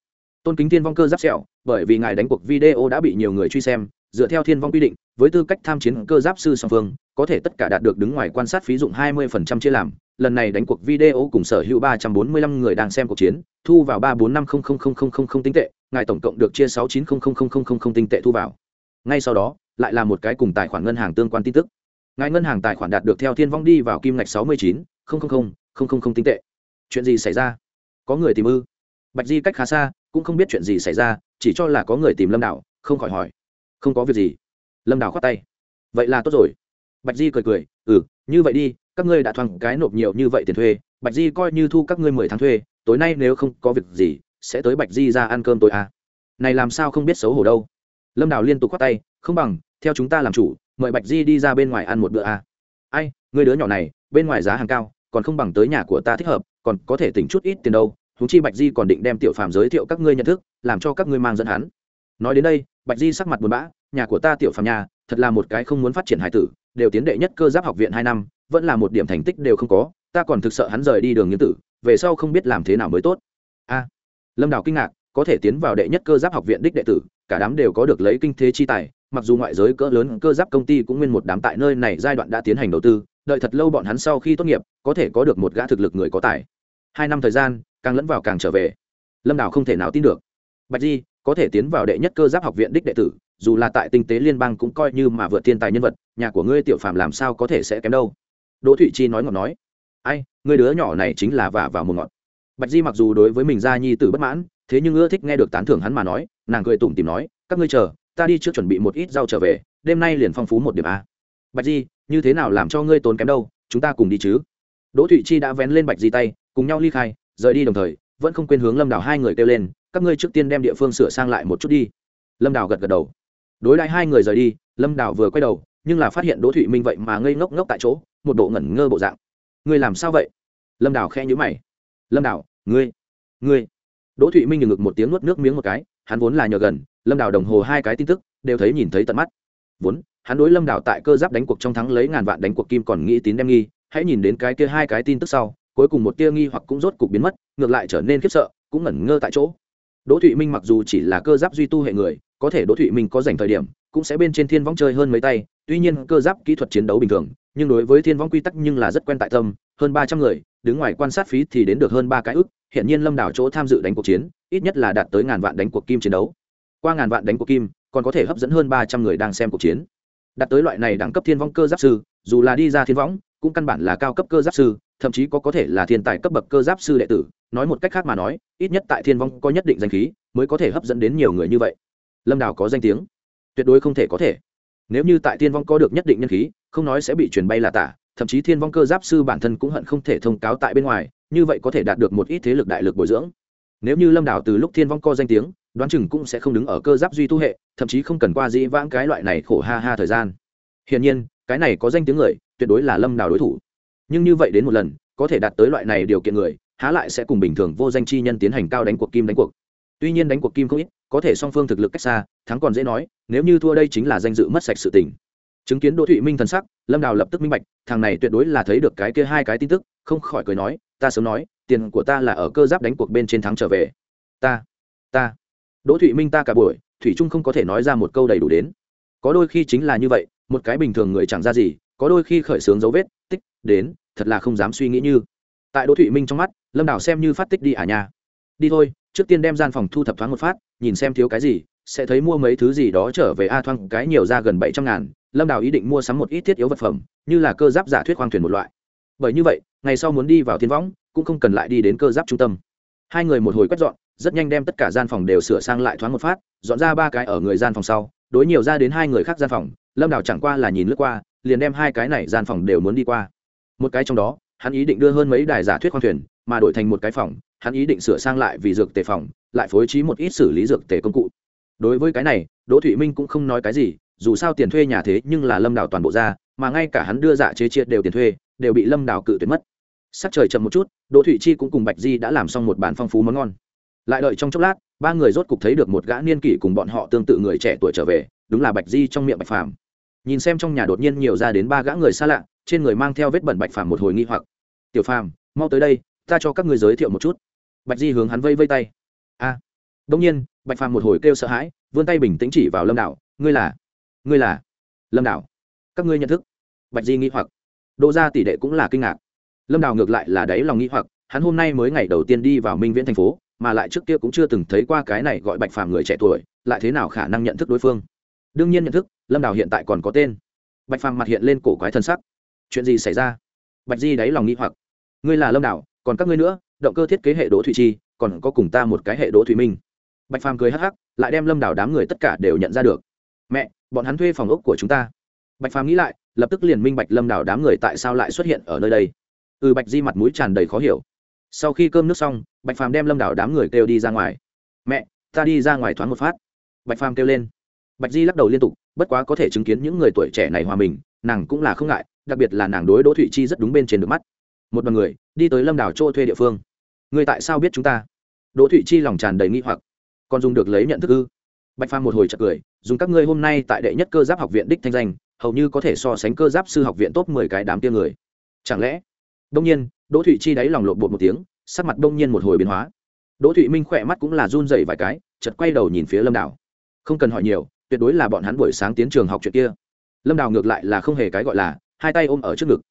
tôn kính thiên vong cơ giáp sẹo bởi vì ngài đánh cuộc video đã bị nhiều người truy xem dựa theo thiên vong quy định với tư cách tham chiến cơ giáp sư song phương có thể tất cả đạt được đứng ngoài quan sát phí dụng hai mươi chia làm lần này đánh cuộc video cùng sở hữu ba trăm bốn mươi lăm người đang xem cuộc chiến thu vào ba bốn năm không không không không không không tinh tệ ngài tổng cộng được chia sáu chín không không không không không không tinh tệ thu vào ngay sau đó lại là một cái cùng tài khoản ngân hàng tương quan tin tức. Ngài ngân hàng tài khoản đạt được theo thiên vong đi vào kim ngạch sáu mươi chín, không không không không không không tinh tệ. Chuyện gì xảy ra? Có người tìm ư? Bạch di cách khá xa, cũng không biết chuyện gì xảy ra, chỉ cho là có người tìm lâm đảo, không khỏi hỏi. Không có việc gì. Lâm đảo khoát tay. Vậy là tốt rồi. Bạch di cười cười ừ như vậy đi, các ngươi đã thoáng cái nộp nhiều như vậy tiền thuê, bạch di coi như thu các ngươi mười tháng thuê, tối nay nếu không có việc gì, sẽ tới bạch di ra ăn cơm tối à. này làm sao không biết xấu hổ đâu. Lâm đào liên tục khoát tay, không bằng theo chúng ta làm chủ, mời bạch di đi ra bên ngoài ăn một bữa à. ai người đứa nhỏ này, bên ngoài giá hàng cao, còn không bằng tới nhà của ta thích hợp, còn có thể tỉnh chút ít tiền đâu. Húng chi bạch di còn định đem tiểu phàm giới thiệu các ngươi nhận thức, làm cho các ngươi mang dẫn hắn. Nói đến đây, bạch di sắc mặt buồn bã, nhà của ta tiểu phàm nhà, thật là một cái không muốn phát triển hải tử, đều tiến đệ nhất cơ giáp học viện hai năm, vẫn là một điểm thành tích đều không có, ta còn thực sợ hắn rời đi đường nghiên tử, về sau không biết làm thế nào mới tốt. A, lâm đào kinh ngạc, có thể tiến vào đệ nhất cơ giáp học viện đích đệ tử, cả đám đều có được lấy kinh thế chi tài mặc dù ngoại giới cỡ lớn cơ giáp công ty cũng nguyên một đám tại nơi này giai đoạn đã tiến hành đầu tư, đợi thật lâu bọn hắn sau khi tốt nghiệp, có thể có được một gã thực lực người có tài. Hai năm thời gian, càng lẫn vào càng trở về. Lâm đào không thể nào tin được. Bạch di, có thể tiến vào đệ nhất cơ giáp học viện đích đệ tử, dù là tại tinh tế liên bang cũng coi như mà vượt thiên tài nhân vật, nhà của ngươi tiểu phàm làm sao có thể sẽ kém đâu? Đỗ thụy chi nói ngọt nói. Ai người đứa nhỏ này chính là vả vào một ngọt. Bạch di mặc dù đối với mình gia nhi tử bất mãn, thế nhưng ưa thích nghe được tán thưởng hắn mà nói, nàng cười tủm tìm nói, các ngươi chờ ta đi trước chuẩn bị một ít rau trở về, đêm nay liền phong phú một điểm a. Bạch di, như thế nào làm cho ngươi tốn kém đâu, chúng ta cùng đi chứ. Đỗ thụy chi đã vén lên bạch di tay, cùng nhau ly khai, rời đi đồng thời, vẫn không quên hướng lâm đảo hai người kêu lên, các ngươi trước tiên đem địa phương sửa sang lại một chút đi. Lâm đảo gật gật đầu. Đối lại hai người rời đi, lâm đảo vừa quay đầu, nhưng là phát hiện đỗ thụy minh vậy mà ngây ngốc ngốc tại chỗ, một bộ ngẩn ngơ bộ dạng. Ngươi làm sao vậy? Lâm đảo khe nhữ mày. Lâm đảo ngươi ngươi. Đỗ thụy minh ngực một tiếng nuốt nước miếng một cái, hắn vốn là nhờ gần lâm đào đồng hồ hai cái tin tức, đều thấy nhìn thấy tận mắt. Vốn, hắn đối lâm đào tại cơ giáp đánh cuộc trong thắng lấy ngàn vạn đánh cuộc kim còn nghĩ tín đem nghi, hãy nhìn đến cái kia hai cái tin tức sau, cuối cùng một tia nghi hoặc cũng rốt cục biến mất, ngược lại trở nên khiếp sợ, cũng ngẩn ngơ tại chỗ. Đỗ thụy minh mặc dù chỉ là cơ giáp duy tu hệ người, có thể đỗ thụy minh có dành thời điểm, cũng sẽ bên trên thiên võng chơi hơn mấy tay, tuy nhiên cơ giáp kỹ thuật chiến đấu bình thường, nhưng đối với thiên võng quy tắc nhưng là rất quen tại tâm, hơn ba trăm người, đứng ngoài quan sát phí thì đến được hơn ba cái ức hiện nhiên lâm đảo chỗ tham dự đánh cuộc chiến, ít nhất là đạt tới ngàn vạn đánh cuộc kim chiến đấu qua ngàn vạn đánh của kim, còn có thể hấp dẫn hơn ba trăm người đang xem cuộc chiến. Đạt tới loại này đẳng cấp thiên vong cơ giáp sư, dù là đi ra thiên võng, cũng căn bản là cao cấp cơ giáp sư, thậm chí có có thể là thiên tài cấp bậc cơ giáp sư đệ tử. Nói một cách khác mà nói, ít nhất tại thiên vong có nhất định danh khí, mới có thể hấp dẫn đến nhiều người như vậy. Lâm đào có danh tiếng. Tuyệt đối không thể có thể. Nếu như tại thiên vong có được nhất định nhân khí, không nói sẽ bị truyền bay là tả, thậm chí thiên vong cơ giáp sư bản thân cũng hận không thể thông cáo tại bên ngoài, như vậy có thể đạt được một ít thế lực đại lực bồi dưỡng nếu như lâm đảo từ lúc thiên vong co danh tiếng, đoán chừng cũng sẽ không đứng ở cơ giáp duy tu hệ, thậm chí không cần qua dĩ vãng cái loại này khổ ha ha thời gian. Hiển nhiên, cái này có danh tiếng người, tuyệt đối là lâm đảo đối thủ. Nhưng như vậy đến một lần, có thể đạt tới loại này điều kiện người, há lại sẽ cùng bình thường vô danh chi nhân tiến hành cao đánh cuộc kim đánh cuộc. Tuy nhiên đánh cuộc kim không ít, có thể song phương thực lực cách xa, thắng còn dễ nói, nếu như thua đây chính là danh dự mất sạch sự tình. Chứng kiến đỗ thụy minh thần sắc, lâm đào lập tức minh bạch, thằng này tuyệt đối là thấy được cái kia hai cái tin tức, không khỏi cười nói, ta sớm nói tiền của ta là ở cơ giáp đánh cuộc bên trên thắng trở về. Ta ta. Đỗ thụy minh ta cả buổi, thủy trung không có thể nói ra một câu đầy đủ đến. Có đôi khi chính là như vậy, một cái bình thường người chẳng ra gì, có đôi khi khởi xướng dấu vết, tích, đến, thật là không dám suy nghĩ như. Tại đỗ thụy minh trong mắt, lâm đào xem như phát tích đi à nhà đi thôi, trước tiên đem gian phòng thu thập thoáng một phát, nhìn xem thiếu cái gì, sẽ thấy mua mấy thứ gì đó trở về a thoang, cái nhiều ra gần bảy trăm ngàn. Lâm đào ý định mua sắm một ít thiết yếu vật phẩm, như là cơ giáp giả thuyết khoang thuyền một loại. Bởi như vậy, ngày sau muốn đi vào thiên võng cũng không cần lại đi đến cơ giáp trung tâm. Hai người một hồi quét dọn, rất nhanh đem tất cả gian phòng đều sửa sang lại thoáng một phát, dọn ra ba cái ở người gian phòng sau, đối nhiều ra đến hai người khác gian phòng, lâm đào chẳng qua là nhìn lướt qua, liền đem hai cái này gian phòng đều muốn đi qua. Một cái trong đó, hắn ý định đưa hơn mấy đài giả thuyết khoang thuyền, mà đổi thành một cái phòng, hắn ý định sửa sang lại vì dược tề phòng, lại phối trí một ít xử lý dược tề công cụ. Đối với cái này, đỗ thụy minh cũng không nói cái gì, dù sao tiền thuê nhà thế nhưng là lâm đào toàn bộ ra, mà ngay cả hắn đưa dạ chế chia đều tiền thuê, đều bị lâm đào cự tuyệt mất sắc trời chậm một chút, đỗ thụy chi cũng cùng bạch di đã làm xong một bàn phong phú món ngon. Lại đợi trong chốc lát, ba người rốt cục thấy được một gã niên kỷ cùng bọn họ tương tự người trẻ tuổi trở về, đúng là bạch di trong miệng bạch phàm. Nhìn xem trong nhà đột nhiên nhiều ra đến ba gã người xa lạ, trên người mang theo vết bẩn bạch phàm một hồi nghi hoặc. Tiểu phàm, mau tới đây, ta cho các người giới thiệu một chút. Bạch di hướng hắn vây vây tay. A. Đông nhiên, bạch phàm một hồi kêu sợ hãi, vươn tay bình tĩnh chỉ vào lâm đảo. Ngươi là ngươi là lâm đảo? Các ngươi nhận thức? Bạch di nghi hoặc. Đỗ gia tỷ đệ cũng là kinh ngạc lâm đào ngược lại là đáy lòng nghĩ hoặc, hắn hôm nay mới ngày đầu tiên đi vào minh viễn thành phố, mà lại trước kia cũng chưa từng thấy qua cái này gọi bạch phàm người trẻ tuổi, lại thế nào khả năng nhận thức đối phương. Đương nhiên nhận thức, lâm đào hiện tại còn có tên. Bạch phàm mặt hiện lên cổ quái thân sắc. Chuyện gì xảy ra? Bạch di đáy lòng nghĩ hoặc. Ngươi là lâm đào, còn các ngươi nữa, động cơ thiết kế hệ đỗ thủy chi, còn có cùng ta một cái hệ đỗ thủy minh. Bạch phàm cười hắc hắc, lại đem lâm đào đám người tất cả đều nhận ra được. Mẹ, bọn hắn thuê phòng ốc của chúng ta. Bạch phàm nghĩ lại, lập tức liền minh bạch lâm đào đám người tại sao lại xuất hiện ở nơi đây ừ bạch di mặt mũi tràn đầy khó hiểu. Sau khi cơm nước xong, bạch phàm đem lâm đảo đám người kêu đi ra ngoài. Mẹ, ta đi ra ngoài thoáng một phát. Bạch phàm kêu lên. Bạch di lắc đầu liên tục, bất quá có thể chứng kiến những người tuổi trẻ này hòa mình, nàng cũng là không ngại, đặc biệt là nàng đối đỗ thụy chi rất đúng bên trên được mắt. Một đoàn người đi tới lâm đảo chỗ thuê địa phương. Người tại sao biết chúng ta? Đỗ thụy chi lòng tràn đầy nghi hoặc. Còn dùng được lấy nhận thức ư? Bạch phàm một hồi chặt cười, dùng các ngươi hôm nay tại đệ nhất cơ giáp học viện đích thanh danh, hầu như có thể so sánh cơ giáp sư học viện top mười cái đám tia người. Chẳng lẽ đông nhiên, đỗ thụy chi đáy lòng lộn bột một tiếng, sắc mặt đông nhiên một hồi biến hóa. Đỗ thụy minh khỏe mắt cũng là run dậy vài cái chật quay đầu nhìn phía lâm đảo không cần hỏi nhiều, tuyệt đối là bọn hắn buổi sáng tiến trường học chuyện kia. Lâm đào ngược lại là không hề cái gọi là, hai tay ôm ở trước ngực.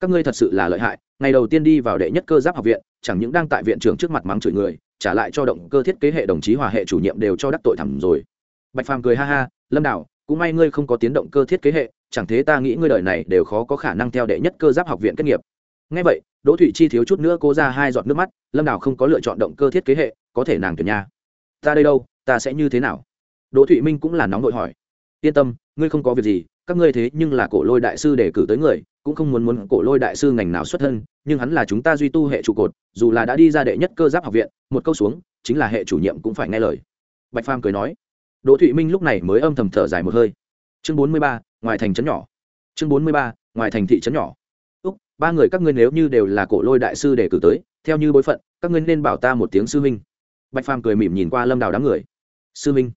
Các ngươi thật sự là lợi hại, ngày đầu tiên đi vào đệ nhất cơ giáp học viện, chẳng những đang tại viện trường trước mặt mắng chửi người, trả lại cho động cơ thiết kế hệ đồng chí hòa hệ chủ nhiệm đều cho đắc tội thẳng rồi. Bạch phàm cười ha ha, lâm đào, cũng may ngươi không có tiến động cơ thiết kế hệ, chẳng thế ta nghĩ ngươi đời này đều khó có khả năng theo đệ nhất cơ giáp học viện kết nghiệp ngay vậy, đỗ thụy chi thiếu chút nữa cố ra hai giọt nước mắt, lâm đào không có lựa chọn động cơ thiết kế hệ, có thể nàng tuyển nha. Ta đây đâu, ta sẽ như thế nào? Đỗ thụy minh cũng là nóng nội hỏi. Yên tâm, ngươi không có việc gì, các ngươi thế nhưng là cổ lôi đại sư để cử tới người, cũng không muốn muốn cổ lôi đại sư ngành nào xuất thân, nhưng hắn là chúng ta duy tu hệ trụ cột, dù là đã đi ra đệ nhất cơ giáp học viện, một câu xuống, chính là hệ chủ nhiệm cũng phải nghe lời. Bạch phàm cười nói. Đỗ thụy minh lúc này mới âm thầm thở dài một hơi. Chương bốn mươi ba, ngoài thành trấn nhỏ. Chương bốn mươi ba, ngoài thành thị trấn nhỏ ba người các ngươi nếu như đều là cổ lôi đại sư để cử tới, theo như bối phận, các ngươi nên bảo ta một tiếng sư minh bạch phàm cười mỉm nhìn qua lâm đào đám người. Sư minh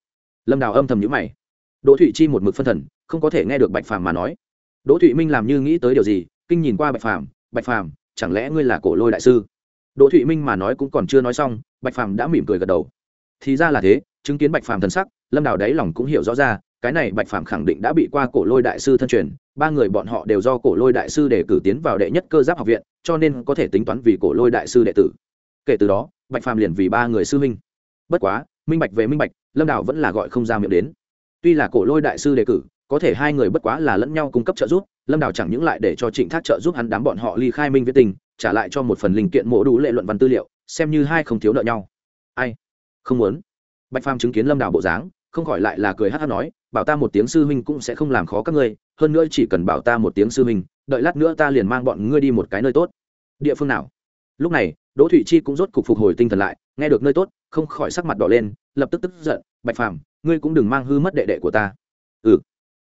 lâm đào âm thầm nhữ mày. Đỗ thụy chi một mực phân thần, không có thể nghe được bạch phàm mà nói. Đỗ thụy minh làm như nghĩ tới điều gì, kinh nhìn qua bạch phàm bạch phàm, chẳng lẽ ngươi là cổ lôi đại sư? Đỗ thụy minh mà nói cũng còn chưa nói xong, bạch phàm đã mỉm cười gật đầu. Thì ra là thế, chứng kiến bạch phàm thần sắc, lâm đào đáy lòng cũng hiểu rõ ra cái này bạch phàm khẳng định đã bị qua cổ lôi đại sư thân truyền, ba người bọn họ đều do cổ lôi đại sư để cử tiến vào đệ nhất cơ giáp học viện, cho nên có thể tính toán vì cổ lôi đại sư đệ tử. Kể từ đó, bạch phàm liền vì ba người sư minh bất quá, minh bạch về minh bạch, lâm đảo vẫn là gọi không ra miệng đến. Tuy là cổ lôi đại sư đề cử, có thể hai người bất quá là lẫn nhau cung cấp trợ giúp, lâm đảo chẳng những lại để cho trịnh thác trợ giúp hắn đám bọn họ ly khai minh viết tình, trả lại cho một phần linh kiện mổ đủ lệ luận văn tư liệu, xem như hai không thiếu nợ nhau. Ai? Không muốn. Bạch phàm chứng kiến lâm đảo bộ dáng không khỏi lại là cười hát hát nói, bảo ta một tiếng sư huynh cũng sẽ không làm khó các ngươi, hơn nữa chỉ cần bảo ta một tiếng sư huynh, đợi lát nữa ta liền mang bọn ngươi đi một cái nơi tốt. Địa phương nào? Lúc này, đỗ thụy chi cũng rốt cục phục hồi tinh thần lại, nghe được nơi tốt, không khỏi sắc mặt đỏ lên, lập tức tức giận, bạch phàm, ngươi cũng đừng mang hư mất đệ đệ của ta. Ừ.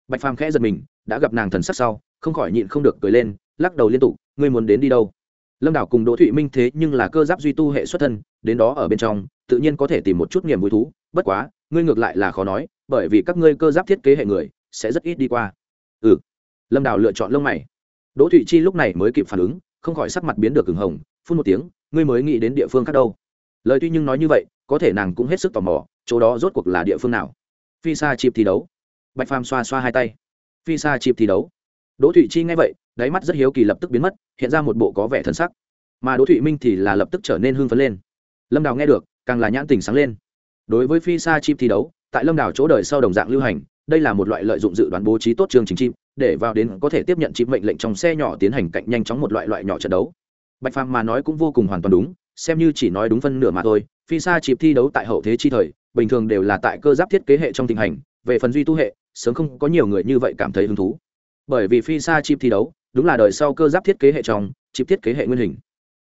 Bạch phàm khẽ giật mình, đã gặp nàng thần sắc sau, không khỏi nhịn không được cười lên, lắc đầu liên tục, ngươi muốn đến đi đâu? Lâm đảo cùng đỗ thụy minh thế nhưng là cơ giáp duy tu hệ xuất thân, đến đó ở bên trong tự nhiên có thể tìm một chút niềm vui thú, bất quá, ngươi ngược lại là khó nói, bởi vì các ngươi cơ giáp thiết kế hệ người, sẽ rất ít đi qua. Ừ. Lâm đào lựa chọn lông mày. Đỗ thụy chi lúc này mới kịp phản ứng, không khỏi sắc mặt biến được cứng hồng, phun một tiếng, ngươi mới nghĩ đến địa phương khác đâu. Lời tuy nhưng nói như vậy, có thể nàng cũng hết sức tò mò, chỗ đó rốt cuộc là địa phương nào? Phi sa chịp thi đấu. Bạch phàm xoa xoa hai tay. Phi sa chịp thi đấu. Đỗ thụy chi nghe vậy, đáy mắt rất hiếu kỳ lập tức biến mất, hiện ra một bộ có vẻ thân sắc. Mà đỗ thụy minh thì là lập tức trở nên hưng phấn lên. Lâm đào nghe được càng là nhãn tình sáng lên. Đối với phi sa chim thi đấu, tại lâm đảo chỗ đời sau đồng dạng lưu hành, đây là một loại lợi dụng dự đoán bố trí tốt chương trình chim, để vào đến có thể tiếp nhận chim mệnh lệnh trong xe nhỏ tiến hành cạnh nhanh chóng một loại loại nhỏ trận đấu. Bạch phàm mà nói cũng vô cùng hoàn toàn đúng, xem như chỉ nói đúng phân nửa mà thôi, phi sa chip thi đấu tại hậu thế chi thời, bình thường đều là tại cơ giáp thiết kế hệ trong tình hành, về phần duy tu hệ, sớm không có nhiều người như vậy cảm thấy hứng thú. Bởi vì phi sa chip thi đấu, đúng là đời sau cơ giáp thiết kế hệ trong chip thiết kế hệ nguyên hình.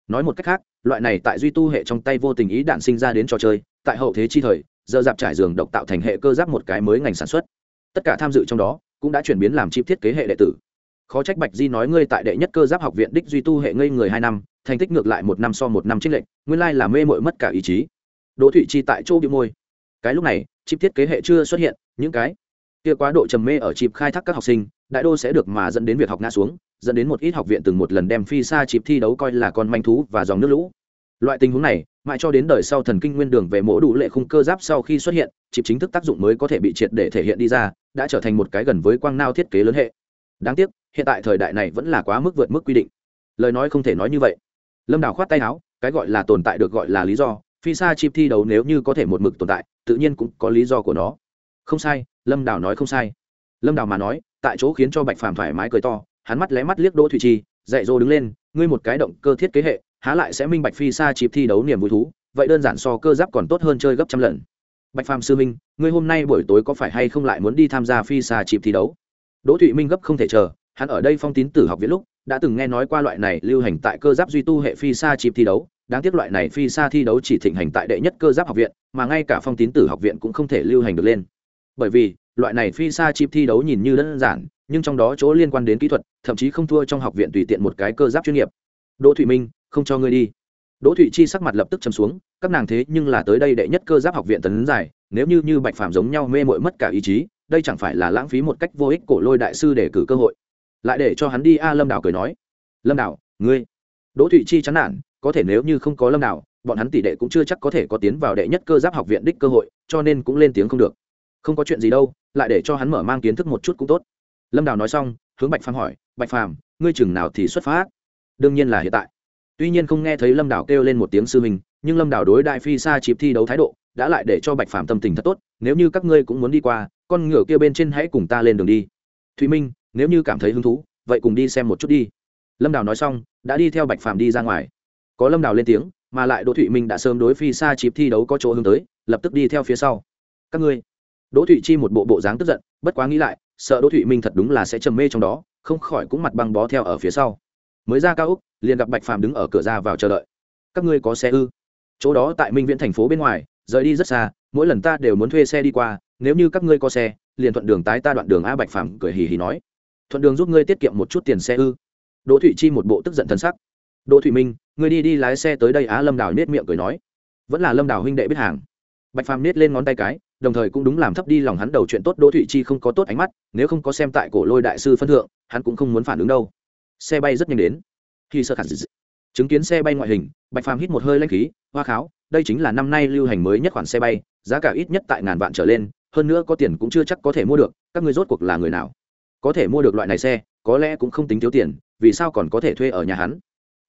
Nói một cách khác loại này tại duy tu hệ trong tay vô tình ý đạn sinh ra đến trò chơi, tại hậu thế chi thời, giờ dạp trải giường độc tạo thành hệ cơ giáp một cái mới ngành sản xuất. Tất cả tham dự trong đó, cũng đã chuyển biến làm chip thiết kế hệ đệ tử. Khó trách bạch di nói ngươi tại đệ nhất cơ giáp học viện đích duy tu hệ ngây người hai năm, thành tích ngược lại một năm so một năm trích lệnh nguyên lai là mê mội mất cả ý chí. Đỗ thụy chi tại chỗ bị môi. Cái lúc này, chip thiết kế hệ chưa xuất hiện, những cái kia quá độ trầm mê ở chip khai thác các học sinh, đại đô sẽ được mà dẫn đến việc học ngã xuống, dẫn đến một ít học viện từng một lần đem phi xa chip thi đấu coi là con manh thú và dòng nước lũ loại tình huống này, mãi cho đến đời sau thần kinh nguyên đường về mổ đủ lệ khung cơ giáp sau khi xuất hiện, chịp chính thức tác dụng mới có thể bị triệt để thể hiện đi ra, đã trở thành một cái gần với quang nao thiết kế lớn hệ. Đáng tiếc, hiện tại thời đại này vẫn là quá mức vượt mức quy định. Lời nói không thể nói như vậy. Lâm đào khoát tay áo, cái gọi là tồn tại được gọi là lý do, phi xa chip thi đấu nếu như có thể một mực tồn tại, tự nhiên cũng có lý do của nó. Không sai, lâm đào nói không sai. Lâm đào mà nói, tại chỗ khiến cho bạch phàm thoải mái cười to, hắn mắt lé mắt liếc đỗ thủy chi, dạy dỗ đứng lên, ngươi một cái động cơ thiết kế hệ há lại sẽ minh bạch phi xa chịp thi đấu niềm vui thú, vậy đơn giản so cơ giáp còn tốt hơn chơi gấp trăm lần. Bạch phàm sư minh ngươi hôm nay buổi tối có phải hay không lại muốn đi tham gia phi xa chịp thi đấu? Đỗ thụy minh gấp không thể chờ, hắn ở đây phong tín tử học viện lúc, đã từng nghe nói qua loại này lưu hành tại cơ giáp duy tu hệ phi xa chịp thi đấu, đáng tiếc loại này phi xa thi đấu chỉ thịnh hành tại đệ nhất cơ giáp học viện, mà ngay cả phong tín tử học viện cũng không thể lưu hành được lên. Bởi vì, loại này phi xa chịp thi đấu nhìn như đơn giản, nhưng trong đó chỗ liên quan đến kỹ thuật, thậm chí không thua trong học viện tùy tiện một cái cơ giáp chuyên nghiệp. Đỗ thụy minh không cho ngươi đi. Đỗ thụy chi sắc mặt lập tức chấm xuống các nàng thế nhưng là tới đây đệ nhất cơ giáp học viện tấn giải nếu như như bạch phàm giống nhau mê mội mất cả ý chí đây chẳng phải là lãng phí một cách vô ích cổ lôi đại sư để cử cơ hội. Lại để cho hắn đi a lâm Đào cười nói. Lâm Đào, ngươi. Đỗ thụy chi chán nản có thể nếu như không có lâm Đào, bọn hắn tỷ đệ cũng chưa chắc có thể có tiến vào đệ nhất cơ giáp học viện đích cơ hội cho nên cũng lên tiếng không được. Không có chuyện gì đâu lại để cho hắn mở mang kiến thức một chút cũng tốt. Lâm đào nói xong hướng bạch phàm hỏi bạch phàm ngươi chừng nào thì xuất phát? Đương nhiên là hiện tại tuy nhiên không nghe thấy lâm Đảo kêu lên một tiếng sư mình nhưng lâm Đảo đối đại phi xa chịp thi đấu thái độ đã lại để cho bạch phàm tâm tình thật tốt, nếu như các ngươi cũng muốn đi qua, con ngựa kia bên trên hãy cùng ta lên đường đi. Thùy minh, nếu như cảm thấy hứng thú, vậy cùng đi xem một chút đi. Lâm đào nói xong, đã đi theo bạch phàm đi ra ngoài. Có lâm đào lên tiếng, mà lại đỗ thụy minh đã sớm đối phi xa chịp thi đấu có chỗ hướng tới, lập tức đi theo phía sau. Các ngươi. Đỗ thụy chi một bộ bộ dáng tức giận, bất quá nghĩ lại, sợ đỗ thụy minh thật đúng là sẽ trầm mê trong đó, không khỏi cũng mặt băng bó theo ở phía sau mới ra cao úc, liền gặp bạch phàm đứng ở cửa ra vào chờ đợi. Các ngươi có xe ư? Chỗ đó tại minh viễn thành phố bên ngoài, rời đi rất xa, mỗi lần ta đều muốn thuê xe đi qua, nếu như các ngươi có xe, liền thuận đường tái ta đoạn đường a bạch phàm cười hì hì nói. Thuận đường giúp ngươi tiết kiệm một chút tiền xe ư? Đỗ thụy chi một bộ tức giận thân sắc. Đỗ thụy minh, ngươi đi đi lái xe tới đây á lâm đào nết miệng cười nói. Vẫn là lâm đào huynh đệ biết hàng. Bạch phàm nết lên ngón tay cái, đồng thời cũng đúng làm thấp đi lòng hắn đầu chuyện tốt đỗ thụy chi không có tốt ánh mắt, nếu không có xem tại cổ lôi đại sư phân thượng, hắn cũng không muốn phản ứng đâu xe bay rất nhanh đến. Khi sơ khẳng chứng kiến xe bay ngoại hình, bạch phàm hít một hơi lanh khí, hoa kháo, đây chính là năm nay lưu hành mới nhất khoản xe bay, giá cả ít nhất tại ngàn vạn trở lên, hơn nữa có tiền cũng chưa chắc có thể mua được, các người rốt cuộc là người nào? Có thể mua được loại này xe, có lẽ cũng không tính thiếu tiền, vì sao còn có thể thuê ở nhà hắn?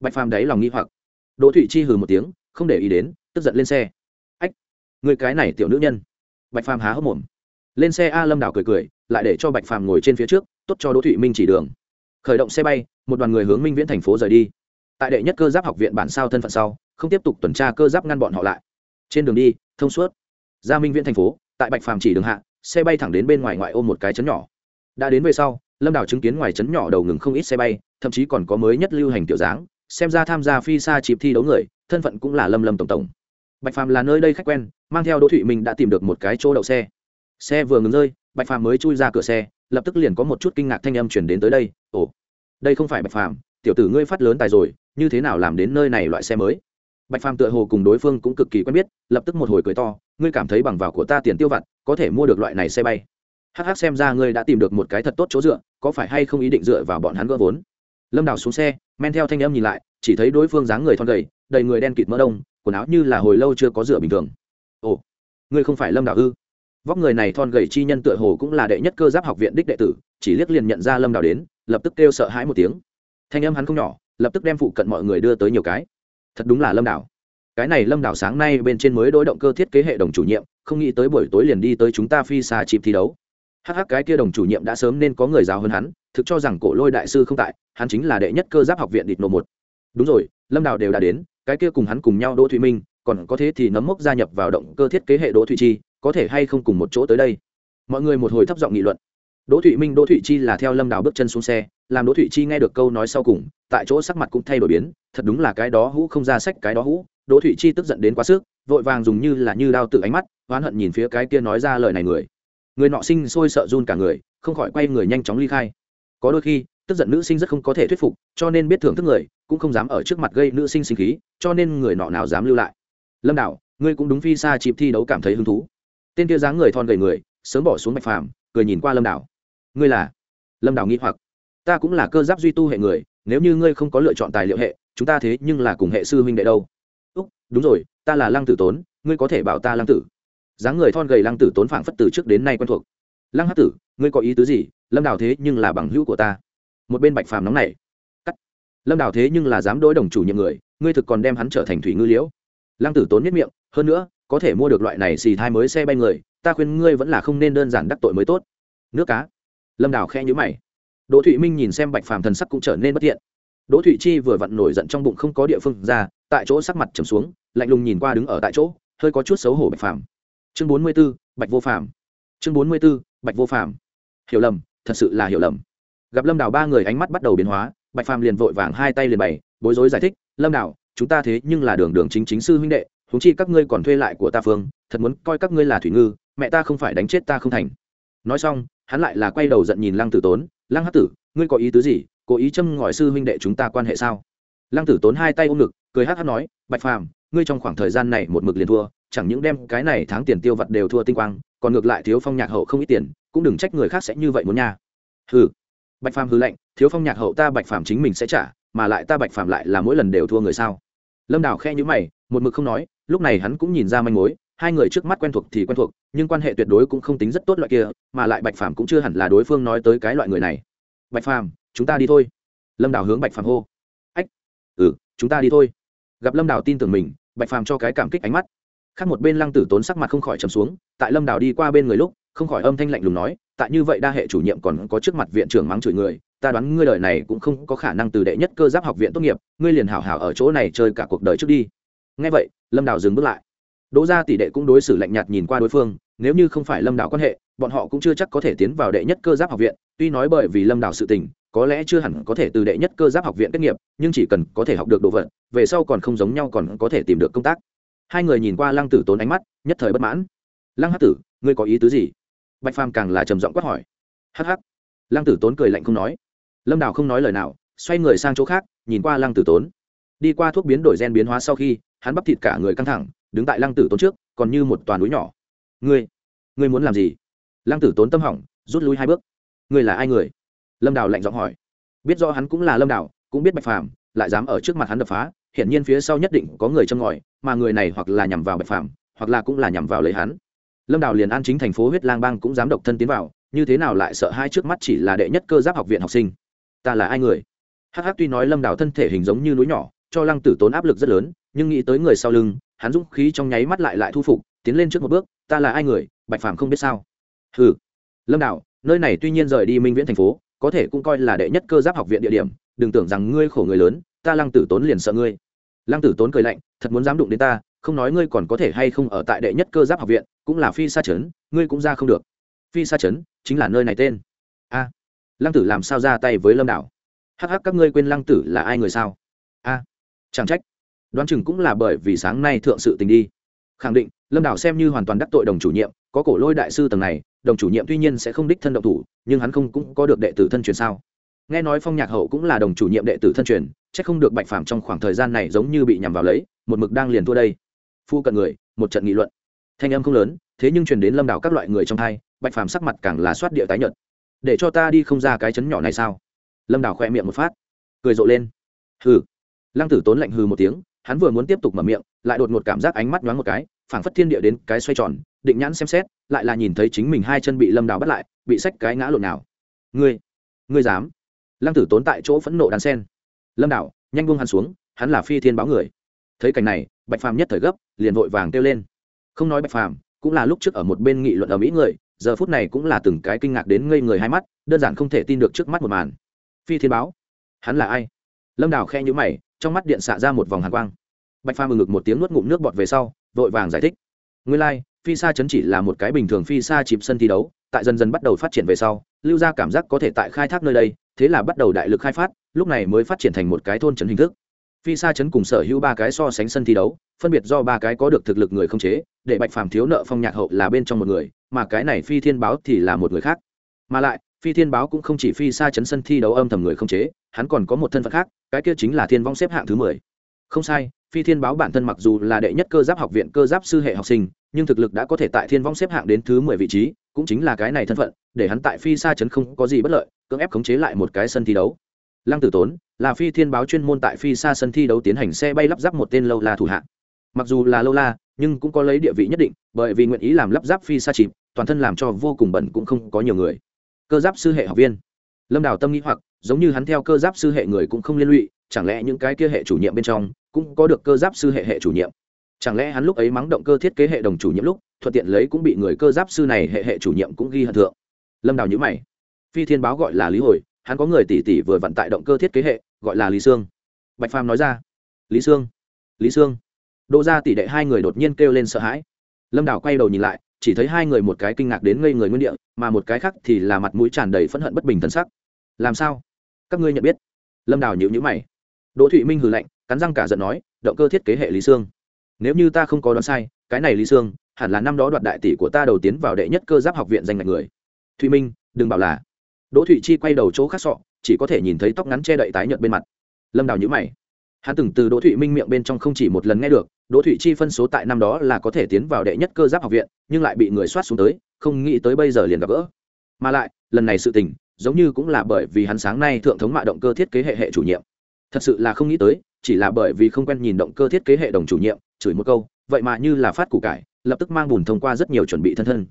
Bạch phàm đáy lòng nghi hoặc. Đỗ thụy chi hừ một tiếng, không để ý đến, tức giận lên xe. Ách, người cái này tiểu nữ nhân. Bạch phàm há hốc mồm. Lên xe a lâm đảo cười cười, lại để cho bạch phàm ngồi trên phía trước, tốt cho đỗ thụy minh chỉ đường. Khởi động xe bay một đoàn người hướng minh viễn thành phố rời đi tại đệ nhất cơ giáp học viện bản sao thân phận sau không tiếp tục tuần tra cơ giáp ngăn bọn họ lại trên đường đi thông suốt ra minh viễn thành phố tại bạch phàm chỉ đường hạ xe bay thẳng đến bên ngoài ngoại ô một cái chấn nhỏ đã đến về sau lâm đảo chứng kiến ngoài chấn nhỏ đầu ngừng không ít xe bay thậm chí còn có mới nhất lưu hành tiểu dáng xem ra tham gia phi xa chịp thi đấu người thân phận cũng là lâm lâm tổng tổng bạch phàm là nơi đây khách quen mang theo đỗ thụy mình đã tìm được một cái chỗ đậu xe xe vừa ngừng rơi bạch phàm mới chui ra cửa xe lập tức liền có một chút kinh ngạc thanh âm chuyển đến tới đây ồ đây không phải bạch phàm, tiểu tử ngươi phát lớn tài rồi, như thế nào làm đến nơi này loại xe mới? Bạch phàm tựa hồ cùng đối phương cũng cực kỳ quen biết, lập tức một hồi cười to, ngươi cảm thấy bằng vào của ta tiền tiêu vặt, có thể mua được loại này xe bay. Hắc hắc xem ra ngươi đã tìm được một cái thật tốt chỗ dựa, có phải hay không ý định dựa vào bọn hắn gỡ vốn? Lâm đào xuống xe, men theo thanh em nhìn lại, chỉ thấy đối phương dáng người thon gầy, đầy người đen kịt mỡ đông, quần áo như là hồi lâu chưa có rửa bình thường. Ồ, ngươi không phải lâm đạo ư? Vóc người này thon gầy chi nhân tựa hồ cũng là đệ nhất cơ giáp học viện đích đệ tử, chỉ liếc liền nhận ra lâm đào đến lập tức kêu sợ hãi một tiếng. Thanh âm hắn không nhỏ, lập tức đem phụ cận mọi người đưa tới nhiều cái. Thật đúng là lâm đảo. Cái này lâm đảo sáng nay bên trên mới đối động cơ thiết kế hệ đồng chủ nhiệm, không nghĩ tới buổi tối liền đi tới chúng ta phi xa chịp thi đấu. Hắc hắc, cái kia đồng chủ nhiệm đã sớm nên có người giáo hơn hắn, thực cho rằng cổ lôi đại sư không tại, hắn chính là đệ nhất cơ giáp học viện địch nộ một. Đúng rồi, lâm đảo đều đã đến, cái kia cùng hắn cùng nhau đỗ thụy minh, còn có thế thì nấm mốc gia nhập vào động cơ thiết kế hệ đỗ thụy chi, có thể hay không cùng một chỗ tới đây? Mọi người một hồi thấp giọng nghị luận đỗ thụy minh, đỗ thụy chi là theo lâm đào bước chân xuống xe, làm đỗ thụy chi nghe được câu nói sau cùng, tại chỗ sắc mặt cũng thay đổi biến, thật đúng là cái đó hũ không ra sách, cái đó hũ. Đỗ thụy chi tức giận đến quá sức, vội vàng dùng như là như đao tự ánh mắt, oán hận nhìn phía cái kia nói ra lời này người. Người nọ sinh sôi sợ run cả người, không khỏi quay người nhanh chóng ly khai. Có đôi khi, tức giận nữ sinh rất không có thể thuyết phục, cho nên biết thưởng thức người, cũng không dám ở trước mặt gây nữ sinh sinh khí, cho nên người nọ nào dám lưu lại. Lâm đạo ngươi cũng đúng phi xa chịp thi đấu cảm thấy hứng thú. Tên kia dáng người thon gầy người, sớm bỏ xuống mạch phàm, cười nhìn qua lâm Đào ngươi là lâm Đào nghĩ hoặc ta cũng là cơ giáp duy tu hệ người nếu như ngươi không có lựa chọn tài liệu hệ chúng ta thế nhưng là cùng hệ sư huynh đệ đâu úc đúng rồi ta là lăng tử tốn ngươi có thể bảo ta lăng tử dáng người thon gầy lăng tử tốn phảng phất từ trước đến nay quen thuộc lăng hát tử ngươi có ý tứ gì lâm đào thế nhưng là bằng hữu của ta một bên bạch phàm nóng này cắt lâm đào thế nhưng là dám đối đồng chủ nhiệm người ngươi thực còn đem hắn trở thành thủy ngư liễu lăng tử tốn nhất miệng hơn nữa có thể mua được loại này xì thai mới xe bay người ta khuyên ngươi vẫn là không nên đơn giản đắc tội mới tốt nước cá lâm đào khe nhữ mày. Đỗ thụy minh nhìn xem bạch phàm thần sắc cũng trở nên bất thiện. Đỗ thụy chi vừa vặn nổi giận trong bụng không có địa phương ra, tại chỗ sắc mặt trầm xuống, lạnh lùng nhìn qua đứng ở tại chỗ, hơi có chút xấu hổ bạch phàm. Chương bốn mươi b ố bạch vô phàm. Chương bốn mươi b ố bạch vô phàm. Hiểu lầm, thật sự là hiểu lầm. Gặp lâm đào ba người ánh mắt bắt đầu biến hóa, bạch phàm liền vội vàng hai tay liền bày, bối rối giải thích, lâm đào, chúng ta thế nhưng là đường đường chính chính sư huynh đệ húng chi các ngươi còn thuê lại của ta phương, thật muốn coi các ngươi là thủy ngư, mẹ ta không phải đánh chết ta không thành. Nói xong hắn lại là quay đầu giận nhìn lăng tử tốn, lăng hát tử, ngươi có ý tứ gì? Cố ý châm ngòi sư huynh đệ chúng ta quan hệ sao? Lăng tử tốn hai tay ôm ngực, cười hát hát nói, bạch phàm, ngươi trong khoảng thời gian này một mực liền thua, chẳng những đem cái này tháng tiền tiêu vặt đều thua tinh quang, còn ngược lại thiếu phong nhạc hậu không ít tiền, cũng đừng trách người khác sẽ như vậy muốn nha. Hừ. Bạch phàm hư lệnh thiếu phong nhạc hậu ta bạch phàm chính mình sẽ trả, mà lại ta bạch phàm lại là mỗi lần đều thua người sao? Lâm đào khe nhữ mày, một mực không nói, lúc này hắn cũng nhìn ra manh mối hai người trước mắt quen thuộc thì quen thuộc, nhưng quan hệ tuyệt đối cũng không tính rất tốt loại kia, mà lại bạch phàm cũng chưa hẳn là đối phương nói tới cái loại người này. Bạch phàm, chúng ta đi thôi. Lâm đào hướng bạch phàm hô. Ách ừ chúng ta đi thôi. Gặp lâm đào tin tưởng mình, bạch phàm cho cái cảm kích ánh mắt. Khác một bên lăng tử tốn sắc mặt không khỏi trầm xuống, tại lâm đào đi qua bên người lúc, không khỏi âm thanh lạnh lùng nói, tại như vậy đa hệ chủ nhiệm còn có trước mặt viện trưởng mắng chửi người, ta đoán ngươi đời này cũng không có khả năng từ đệ nhất cơ giáp học viện tốt nghiệp, ngươi liền hảo hảo ở chỗ này chơi cả cuộc đời trước đi. Ngay vậy, lâm đào dừng bước lại đỗ gia tỷ đệ cũng đối xử lạnh nhạt nhìn qua đối phương, nếu như không phải lâm Đạo quan hệ, bọn họ cũng chưa chắc có thể tiến vào đệ nhất cơ giáp học viện, tuy nói bởi vì lâm Đạo sự tình, có lẽ chưa hẳn có thể từ đệ nhất cơ giáp học viện kết nghiệp, nhưng chỉ cần có thể học được đồ vật, về sau còn không giống nhau còn có thể tìm được công tác. Hai người nhìn qua lăng tử tốn ánh mắt, nhất thời bất mãn. Lăng hát tử, ngươi có ý tứ gì? Bạch phàm càng là trầm giọng quát hỏi. Hắc Hắc. lăng tử tốn cười lạnh không nói. Lâm đào không nói lời nào, xoay người sang chỗ khác, nhìn qua lăng tử tốn. Đi qua thuốc biến đổi gen biến hóa sau khi, hắn bắp thịt cả người căng thẳng đứng tại lăng tử tốn trước, còn như một toàn núi nhỏ. Ngươi ngươi muốn làm gì? Lăng tử tốn tâm hỏng, rút lui hai bước. Ngươi là ai người? Lâm đào lạnh giọng hỏi. Biết do hắn cũng là lâm đào, cũng biết bạch phàm, lại dám ở trước mặt hắn đập phá, hiển nhiên phía sau nhất định có người châm ngòi, mà người này hoặc là nhằm vào bạch phàm, hoặc là cũng là nhằm vào lấy hắn. Lâm đào liền an chính thành phố huyết lang bang cũng dám độc thân tiến vào, như thế nào lại sợ hai trước mắt chỉ là đệ nhất cơ giáp học viện học sinh? Ta là ai người? Hh tuy nói lâm đào thân thể hình giống như núi nhỏ, cho lăng tử tốn áp lực rất lớn, nhưng nghĩ tới người sau lưng hắn dũng khí trong nháy mắt lại lại thu phục, tiến lên trước một bước, ta là ai người? Bạch phàm không biết sao? Ừ lâm đạo, nơi này tuy nhiên rời đi minh viễn thành phố, có thể cũng coi là đệ nhất cơ giáp học viện địa điểm, đừng tưởng rằng ngươi khổ người lớn, ta lăng tử tốn liền sợ ngươi. Lăng tử tốn cười lạnh, thật muốn dám đụng đến ta, không nói ngươi còn có thể hay không ở tại đệ nhất cơ giáp học viện, cũng là phi sa trấn ngươi cũng ra không được. Phi sa trấn chính là nơi này tên. A. Lăng tử làm sao ra tay với lâm đảo hắc hắc, các ngươi quên lăng tử là ai người sao? A. Chẳng trách đoán chừng cũng là bởi vì sáng nay thượng sự tình đi. Khẳng định, lâm đảo xem như hoàn toàn đắc tội đồng chủ nhiệm, có cổ lôi đại sư tầng này, đồng chủ nhiệm tuy nhiên sẽ không đích thân động thủ, nhưng hắn không cũng có được đệ tử thân truyền sao? Nghe nói phong nhạc hậu cũng là đồng chủ nhiệm đệ tử thân truyền c h ắ c không được bạch phàm trong khoảng thời gian này giống như bị nhằm vào lấy, một mực đang liền thua đây. Phu cận người, một trận nghị luận. Thanh âm không lớn, thế nhưng truyền đến lâm đảo các loại người trong hai bạch phàm sắc mặt càng là soát địa tái nhợt. Để cho ta đi không ra cái chấn nhỏ này sao? Lâm đảo khoe miệng một phát, cười rộ lên. Hừ. Lăng tử tốn lạnh hừ một tiếng hắn vừa muốn tiếp tục mở miệng, lại đột ngột cảm giác ánh mắt nhoáng một cái, phảng phất thiên địa đến cái xoay tròn, định nhãn xem xét, lại là nhìn thấy chính mình hai chân bị lâm đào bắt lại, bị sách cái ngã lộn nào. Ngươi ngươi dám? Lăng tử tốn tại chỗ phẫn nộ đàn sen. Lâm đào, nhanh buông hắn xuống, hắn là phi thiên báo người. Thấy cảnh này, bạch phàm nhất thời gấp, liền vội vàng kêu lên. Không nói bạch phàm, cũng là lúc trước ở một bên nghị luận ở mỹ người, giờ phút này cũng là từng cái kinh ngạc đến ngây người hai mắt, đơn giản không thể tin được trước mắt một màn. Phi thiên báo? Hắn là ai? Lâm đào khe nhữ mày trong mắt điện xạ ra một vòng hàn quang. Bạch phàm ngực một tiếng nuốt ngụm nước bọt về sau vội vàng giải thích. Nguyên lai、like, phi sa chấn chỉ là một cái bình thường phi sa chìm sân thi đấu tại dần dần bắt đầu phát triển về sau lưu ra cảm giác có thể tại khai thác nơi đây thế là bắt đầu đại lực khai phát lúc này mới phát triển thành một cái thôn trấn hình thức. Phi sa chấn cùng sở hữu ba cái so sánh sân thi đấu phân biệt do ba cái có được thực lực người không chế để bạch phàm thiếu nợ phong nhạc hậu là bên trong một người mà cái này phi thiên báo thì là một người khác. Mà lại phi thiên báo cũng không chỉ phi sa chấn sân thi đấu âm thầm người không chế, hắn còn có một thân phận khác, cái kia chính là thiên vong xếp hạng thứ mười. Không sai, phi thiên báo bản thân mặc dù là đệ nhất cơ giáp học viện cơ giáp sư hệ học sinh, nhưng thực lực đã có thể tại thiên vong xếp hạng đến thứ mười vị trí, cũng chính là cái này thân phận, để hắn tại phi sa chấn không có gì bất lợi, cưỡng ép khống chế lại một cái sân thi đấu. Lăng tử tốn là phi thiên báo chuyên môn tại phi sa sân thi đấu tiến hành xe bay lắp ráp một tên lâu la thủ hạng. Mặc dù là lâu la, nhưng cũng có lấy địa vị nhất định, bởi vì nguyện ý làm lắp ráp phi sa chìm, toàn thân làm cho vô cùng bẩn cũng không có nhiều người cơ giáp sư hệ học viên. Lâm đào tâm nghĩ hoặc, giống như hắn theo cơ giáp sư hệ người cũng không liên lụy, chẳng lẽ những cái kia hệ chủ nhiệm bên trong cũng có được cơ giáp sư hệ hệ chủ nhiệm? Chẳng lẽ hắn lúc ấy mắng động cơ thiết kế hệ đồng chủ nhiệm lúc, thuận tiện lấy cũng bị người cơ giáp sư này hệ hệ chủ nhiệm cũng ghi hận thượng? Lâm đào nhữ mày. Phi thiên báo gọi là lý hồi, hắn có người tỷ tỷ vừa vận tại động cơ thiết kế hệ, gọi là lý sương. Bạch phàm nói ra. Lý sương. Lý sương. Đỗ ra tỷ đệ hai người đột nhiên kêu lên sợ hãi. Lâm đào quay đầu nhìn lại chỉ thấy hai người một cái kinh ngạc đến ngây người nguyên địa, mà một cái khác thì là mặt mũi tràn đầy phẫn hận bất bình thân sắc. Làm sao? Các ngươi nhận biết? Lâm đào nhịu nhữ mày. Đỗ thụy minh hừ lạnh, cắn răng cả giận nói, động cơ thiết kế hệ lý sương. Nếu như ta không có đoán sai, cái này lý sương hẳn là năm đó đoạt đại tỷ của ta đầu tiến vào đệ nhất cơ giáp học viện danh ngạch người. Thụy minh, đừng bảo là. Đỗ thụy chi quay đầu chỗ khác sọ, chỉ có thể nhìn thấy tóc ngắn che đậy tái nhợt bên mặt. Lâm đào nhữ mày hắn từng từ đỗ thụy minh miệng bên trong không chỉ một lần nghe được, đỗ thụy chi phân số tại năm đó là có thể tiến vào đệ nhất cơ giáp học viện, nhưng lại bị người soát xuống tới, không nghĩ tới bây giờ liền gặp gỡ. Mà lại, lần này sự tình, giống như cũng là bởi vì hắn sáng nay thượng thống mạ động cơ thiết kế hệ hệ chủ nhiệm. Thật sự là không nghĩ tới, chỉ là bởi vì không quen nhìn động cơ thiết kế hệ đồng chủ nhiệm, chửi một câu, vậy mà như là phát củ cải, lập tức mang bùn thông qua rất nhiều chuẩn bị thân thân.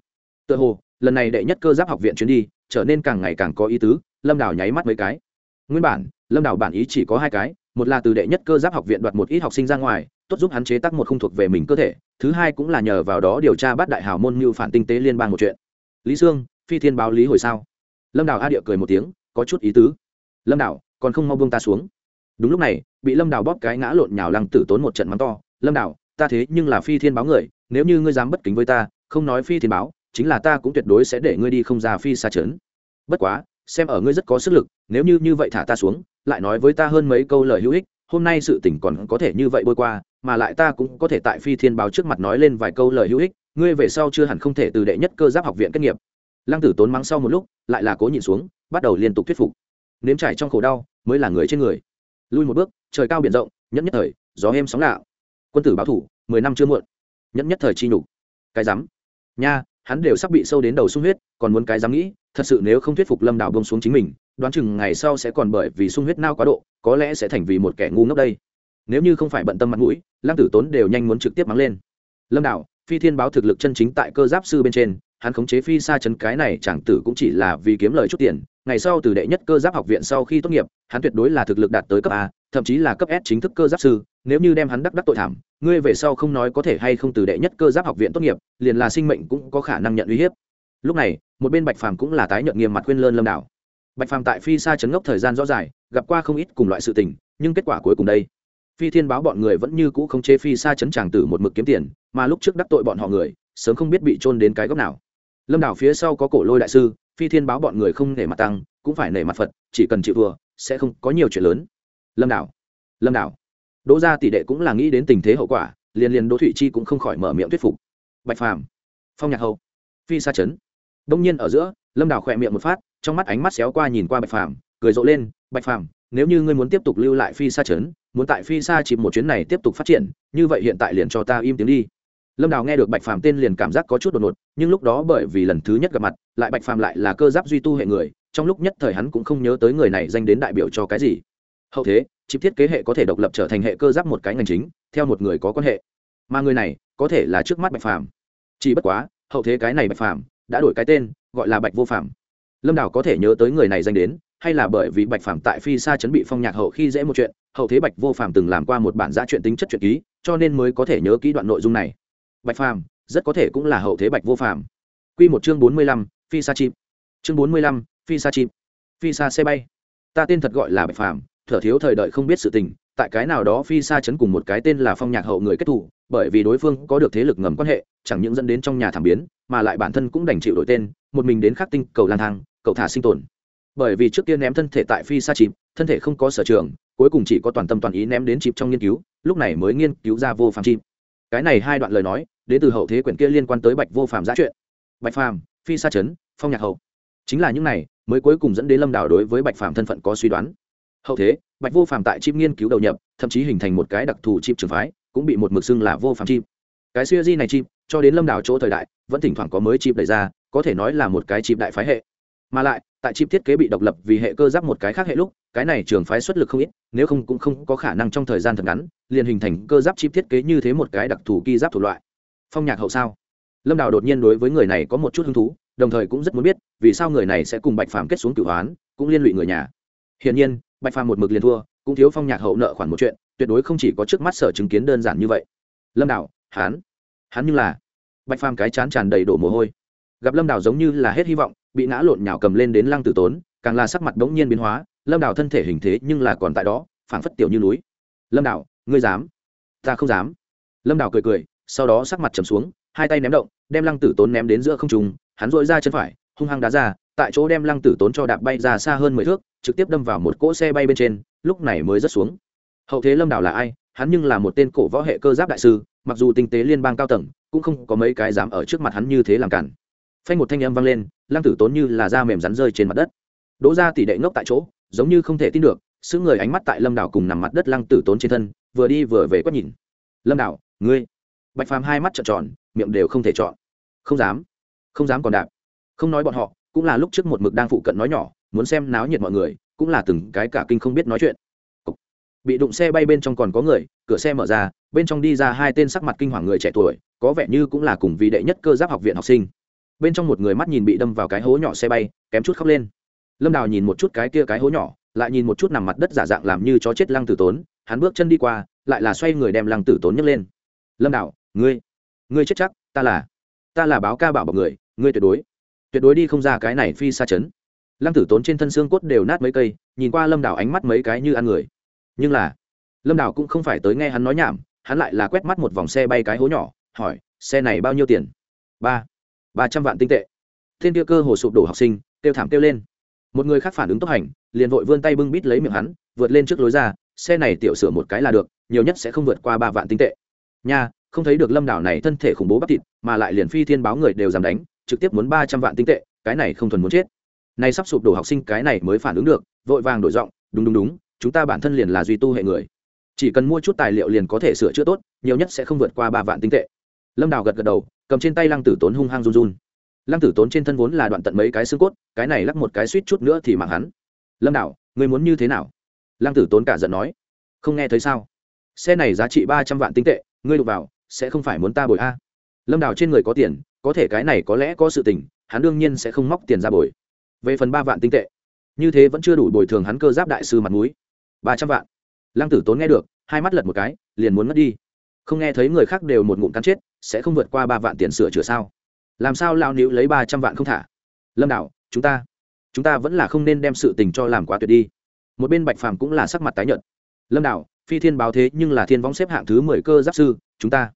Tựa hồ, lần này đệ nhất cơ giáp học viện chuyến đi, trở nên càng ngày càng có ý tứ, lâm đào nháy mắt mấy cái. Nguyên bản, lâm đào bản ý chỉ có hai cái một là từ đệ nhất cơ giáp học viện đoạt một ít học sinh ra ngoài, tốt giúp hắn chế tác một không thuộc về mình cơ thể, thứ hai cũng là nhờ vào đó điều tra bắt đại hào môn mưu phản tinh tế liên bang một chuyện. Lý sương, phi thiên báo lý hồi sao? Lâm đào a địa cười một tiếng, có chút ý tứ. Lâm đào, còn không mau buông ta xuống. Đúng lúc này, bị lâm đào bóp cái ngã lộn nhào lăng tử tốn một trận mắng to. Lâm đào, ta thế nhưng là phi thiên báo người, nếu như ngươi dám bất kính với ta, không nói phi thiên báo, chính là ta cũng tuyệt đối sẽ để ngươi đi không ra phi xa trấn. Bất quá, xem ở ngươi rất có sức lực, nếu như như vậy thả ta xuống lại nói với ta hơn mấy câu lời hữu ích, hôm nay sự tỉnh còn có thể như vậy bôi qua, mà lại ta cũng có thể tại phi thiên báo trước mặt nói lên vài câu lời hữu ích, ngươi về sau chưa hẳn không thể từ đệ nhất cơ giáp học viện kết nghiệp. Lăng tử tốn mắng sau một lúc, lại là cố nhịn xuống, bắt đầu liên tục thuyết phục. Nếm trải trong khổ đau, mới là người trên người. Lui một bước, trời cao biển rộng nhất nhất thời, gió êm sóng lạ quân tử báo thủ, mười năm chưa muộn. Nhất nhất thời chi nhục. Cái rắm. Nha, hắn đều sắp bị sâu đến đầu sung huyết, còn muốn cái dám nghĩ, thật sự nếu không thuyết phục lâm đảo bông xuống chính mình đoán chừng ngày sau sẽ còn bởi vì sung huyết nao quá độ, có lẽ sẽ thành vì một kẻ ngu ngốc đây. Nếu như không phải bận tâm mặt mũi, lăng tử tốn đều nhanh muốn trực tiếp mắng lên. Lâm đảo phi thiên báo thực lực chân chính tại cơ giáp sư bên trên, hắn khống chế phi xa chân cái này chẳng tử cũng chỉ là vì kiếm lời chút tiền, ngày sau từ đệ nhất cơ giáp học viện sau khi tốt nghiệp, hắn tuyệt đối là thực lực đạt tới cấp a, thậm chí là cấp s chính thức cơ giáp sư, nếu như đem hắn đắc đắc tội thảm, ngươi về sau không nói có thể hay không từ đệ nhất cơ giáp học viện tốt nghiệp, liền là sinh mệnh cũng có khả năng nhận uy hiếp. Lúc này, một bên bạch phàm cũng là tái nhận nghiêm mặt khuyên lơn lâm đảo bạch phàm tại phi xa chấn ngốc thời gian rõ dài, gặp qua không ít cùng loại sự tình, nhưng kết quả cuối cùng đây. Phi thiên báo bọn người vẫn như cũ không chế phi xa chấn tràng tử một mực kiếm tiền, mà lúc trước đắc tội bọn họ người, sớm không biết bị trôn đến cái góc nào. Lâm đảo phía sau có cổ lôi đại sư, phi thiên báo bọn người không nể mặt tăng, cũng phải nể mặt phật, chỉ cần chịu vừa sẽ không có nhiều chuyện lớn. Lâm đảo lâm đảo đỗ gia tỷ đệ cũng là nghĩ đến tình thế hậu quả, liền liền đỗ thụy chi cũng không khỏi mở miệng thuyết phục. Bạch phàm, phong nhạc hậu phi xa chấn. Đông nhiên ở giữa lâm Đào khỏe miệng một phát, trong mắt ánh mắt xéo qua nhìn qua bạch phàm, cười rộ lên, bạch phàm, nếu như ngươi muốn tiếp tục lưu lại phi sa chấn muốn tại phi sa chìm một chuyến này tiếp tục phát triển, như vậy hiện tại liền cho ta im tiếng đi. Lâm đào nghe được bạch phàm tên liền cảm giác có chút đột ngột, nhưng lúc đó bởi vì lần thứ nhất gặp mặt, lại bạch phàm lại là cơ giáp duy tu hệ người, trong lúc nhất thời hắn cũng không nhớ tới người này danh đến đại biểu cho cái gì. Hậu thế, chip thiết kế hệ có thể độc lập trở thành hệ cơ giáp một cái ngành chính, theo một người có quan hệ. Mà người này, có thể là trước mắt bạch phàm. Chỉ bất quá, hậu thế cái này bạch phàm, đã đổi cái tên gọi là bạch vô phàm. Lâm đào có thể nhớ tới người này danh đến, hay là bởi vì bạch phàm tại phi sa chấn bị phong nhạc hậu khi dễ một chuyện, hậu thế bạch vô phàm từng làm qua một bản giã chuyện tính chất chuyện ký, cho nên mới có thể nhớ kỹ đoạn nội dung này. Bạch phàm, rất có thể cũng là hậu thế bạch vô phàm. Q một chương bốn mươi lăm, phi sa chim. Chương bốn mươi lăm, phi sa chim. Phi sa xe bay. Ta tên thật gọi là bạch phàm, thở thiếu thời đợi không biết sự tình, tại cái nào đó phi sa chấn cùng một cái tên là phong nhạc hậu người kết thủ bởi vì đối phương có được thế lực ngầm quan hệ, chẳng những dẫn đến trong nhà thảm biến mà lại bản thân cũng đành chịu đổi tên, một mình đến khắc tinh cầu lang thang cậu thả sinh tồn. Bởi vì trước kia ném thân thể tại phi sa chìm thân thể không có sở trường, cuối cùng chỉ có toàn tâm toàn ý ném đến chìm trong nghiên cứu, lúc này mới nghiên cứu ra vô phàm chim cái này hai đoạn lời nói, đến từ hậu thế quyển kia liên quan tới bạch vô phàm giá chuyện bạch phàm, phi sa chấn, phong nhạc hậu. Chính là những này mới cuối cùng dẫn đến lâm đảo đối với bạch phàm thân phận có suy đoán. Hậu thế, bạch vô phàm tại chim nghiên cứu đầu nhập, thậm chí hình thành một cái đặc thù chim trường phái, cũng bị một mực xưng là vô phàm chim cái siêu di này chim cho đến lâm đảo chỗ thời đại vẫn thỉnh thoảng có mới chip đẩy ra, có thể nói là một cái chip đại phái hệ. Mà lại, tại chip thiết kế bị độc lập vì hệ cơ giáp một cái khác hệ lúc, cái này trường phái xuất lực không ít, nếu không cũng không có khả năng trong thời gian thật ngắn, liền hình thành cơ giáp chip thiết kế như thế một cái đặc thù ki giáp thuộc loại. Phong nhạc hậu sao? Lâm đào đột nhiên đối với người này có một chút hứng thú, đồng thời cũng rất muốn biết, vì sao người này sẽ cùng bạch phàm kết xuống cửu hoán, cũng liên lụy người nhà. Hiển nhiên, bạch phàm một mực liền thua, cũng thiếu phong nhạc hậu nợ khoản một chuyện, tuyệt đối không chỉ có trước mắt sở chứng kiến đơn giản như vậy. Lâm đào hán hắn như là bạch phàm cái chán tràn đầy đổ mồ hôi. Gặp lâm đào giống như là hết hy vọng, bị ngã lộn nhào cầm lên đến lăng tử tốn, càng là sắc mặt bỗng nhiên biến hóa, lâm đào thân thể hình thế nhưng là còn tại đó, phảng phất tiểu như núi. Lâm đào, ngươi dám? Ta không dám. Lâm đào cười cười, sau đó sắc mặt trầm xuống, hai tay ném động, đem lăng tử tốn ném đến giữa không trùng hắn dội ra chân phải, hung hăng đá ra, tại chỗ đem lăng tử tốn cho đạp bay ra xa hơn mười thước, trực tiếp đâm vào một cỗ xe bay bên trên, lúc này mới rớt xuống. Hậu thế lâm đào là ai? Hắn nhưng là một tên cổ võ hệ cơ giáp đại sư, mặc dù tinh tế liên bang cao tầng cũng không có mấy cái dám ở trước mặt hắn như thế làm cản. Phanh một thanh âm vang lên, lăng tử tốn như là da mềm rắn rơi trên mặt đất. Đỗ ra tỷ đệ ngốc tại chỗ, giống như không thể tin được xứ người ánh mắt tại lâm đảo cùng nằm mặt đất lăng tử tốn trên thân, vừa đi vừa về quét nhìn. Lâm đảo, ngươi? Bạch phàm hai mắt trợn tròn, miệng đều không thể chọn. Không dám không dám còn đạp. Không nói bọn họ, cũng là lúc trước một mực đang phụ cận nói nhỏ, muốn xem náo nhiệt mọi người, cũng là từng cái cả kinh không biết nói chuyện bị đụng xe bay bên trong còn có người, cửa xe mở ra, bên trong đi ra hai tên sắc mặt kinh hoàng người trẻ tuổi, có vẻ như cũng là cùng vị đệ nhất cơ giáp học viện học sinh. Bên trong một người mắt nhìn bị đâm vào cái hố nhỏ xe bay, kém chút khóc lên. Lâm đào nhìn một chút cái kia cái hố nhỏ, lại nhìn một chút nằm mặt đất giả dạng làm như chó chết lăng tử tốn, hắn bước chân đi qua, lại là xoay người đem lăng tử tốn nhấc lên. Lâm đào, ngươi ngươi chết chắc, ta là ta là báo ca bảo bọc người, ngươi tuyệt đối tuyệt đối đi không ra cái này phi xa chấn. Lăng tử tốn trên thân xương cốt đều nát mấy cây, nhìn qua lâm đào ánh mắt mấy cái như ăn người nhưng là, lâm đào cũng không phải tới nghe hắn nói nhảm, hắn lại là quét mắt một vòng xe bay cái hố nhỏ, hỏi, xe này bao nhiêu tiền? Ba ba trăm vạn tinh tệ. Thiên kia cơ hồ sụp đổ học sinh, kêu thảm kêu lên. Một người khác phản ứng tốc hành, liền vội vươn tay bưng bít lấy miệng hắn, vượt lên trước lối ra, xe này tiểu sửa một cái là được, nhiều nhất sẽ không vượt qua ba vạn tinh tệ. Nha, không thấy được lâm đảo này thân thể khủng bố bắp thịt, mà lại liền phi thiên báo người đều dám đánh, trực tiếp muốn ba trăm vạn tinh tệ, cái này không thuần muốn chết. Này sắp sụp đổ học sinh, cái này mới phản ứng được, vội vàng đổi giọng, đúng đúng đúng chúng ta bản thân liền là duy tu hệ người. Chỉ cần mua chút tài liệu liền có thể sửa chữa tốt nhiều nhất sẽ không vượt qua ba vạn tinh tệ. Lâm đào gật gật đầu cầm trên tay lăng tử tốn hung hăng run run. Lăng tử tốn trên thân vốn là đoạn tận mấy cái xương cốt cái này lắc một cái suýt chút nữa thì mạng hắn. Lâm Đào, người muốn như thế nào? Lăng tử tốn cả giận nói. Không nghe thấy sao? Xe này giá trị ba trăm vạn tinh tệ ngươi đụng vào sẽ không phải muốn ta bồi a? Lâm Đào trên người có tiền có thể cái này có lẽ có sự tình hắn đương nhiên sẽ không móc tiền ra bồi. Về phần ba vạn tinh tệ như thế vẫn chưa đủ bồi thường hắn cơ giáp đại sư mặt mũi ba trăm vạn. Lăng tử tốn nghe được, hai mắt lật một cái, liền muốn mất đi. Không nghe thấy người khác đều một ngụm cắn chết, sẽ không vượt qua ba vạn tiền sửa chữa sao? Làm sao lao níu lấy ba trăm vạn không thả? Lâm đạo, chúng ta chúng ta vẫn là không nên đem sự tình cho làm quá tuyệt đi. Một bên bạch phàm cũng là sắc mặt tái nhợt. Lâm đạo, phi thiên báo thế nhưng là thiên võng xếp hạng thứ mười cơ giáp sư, chúng ta.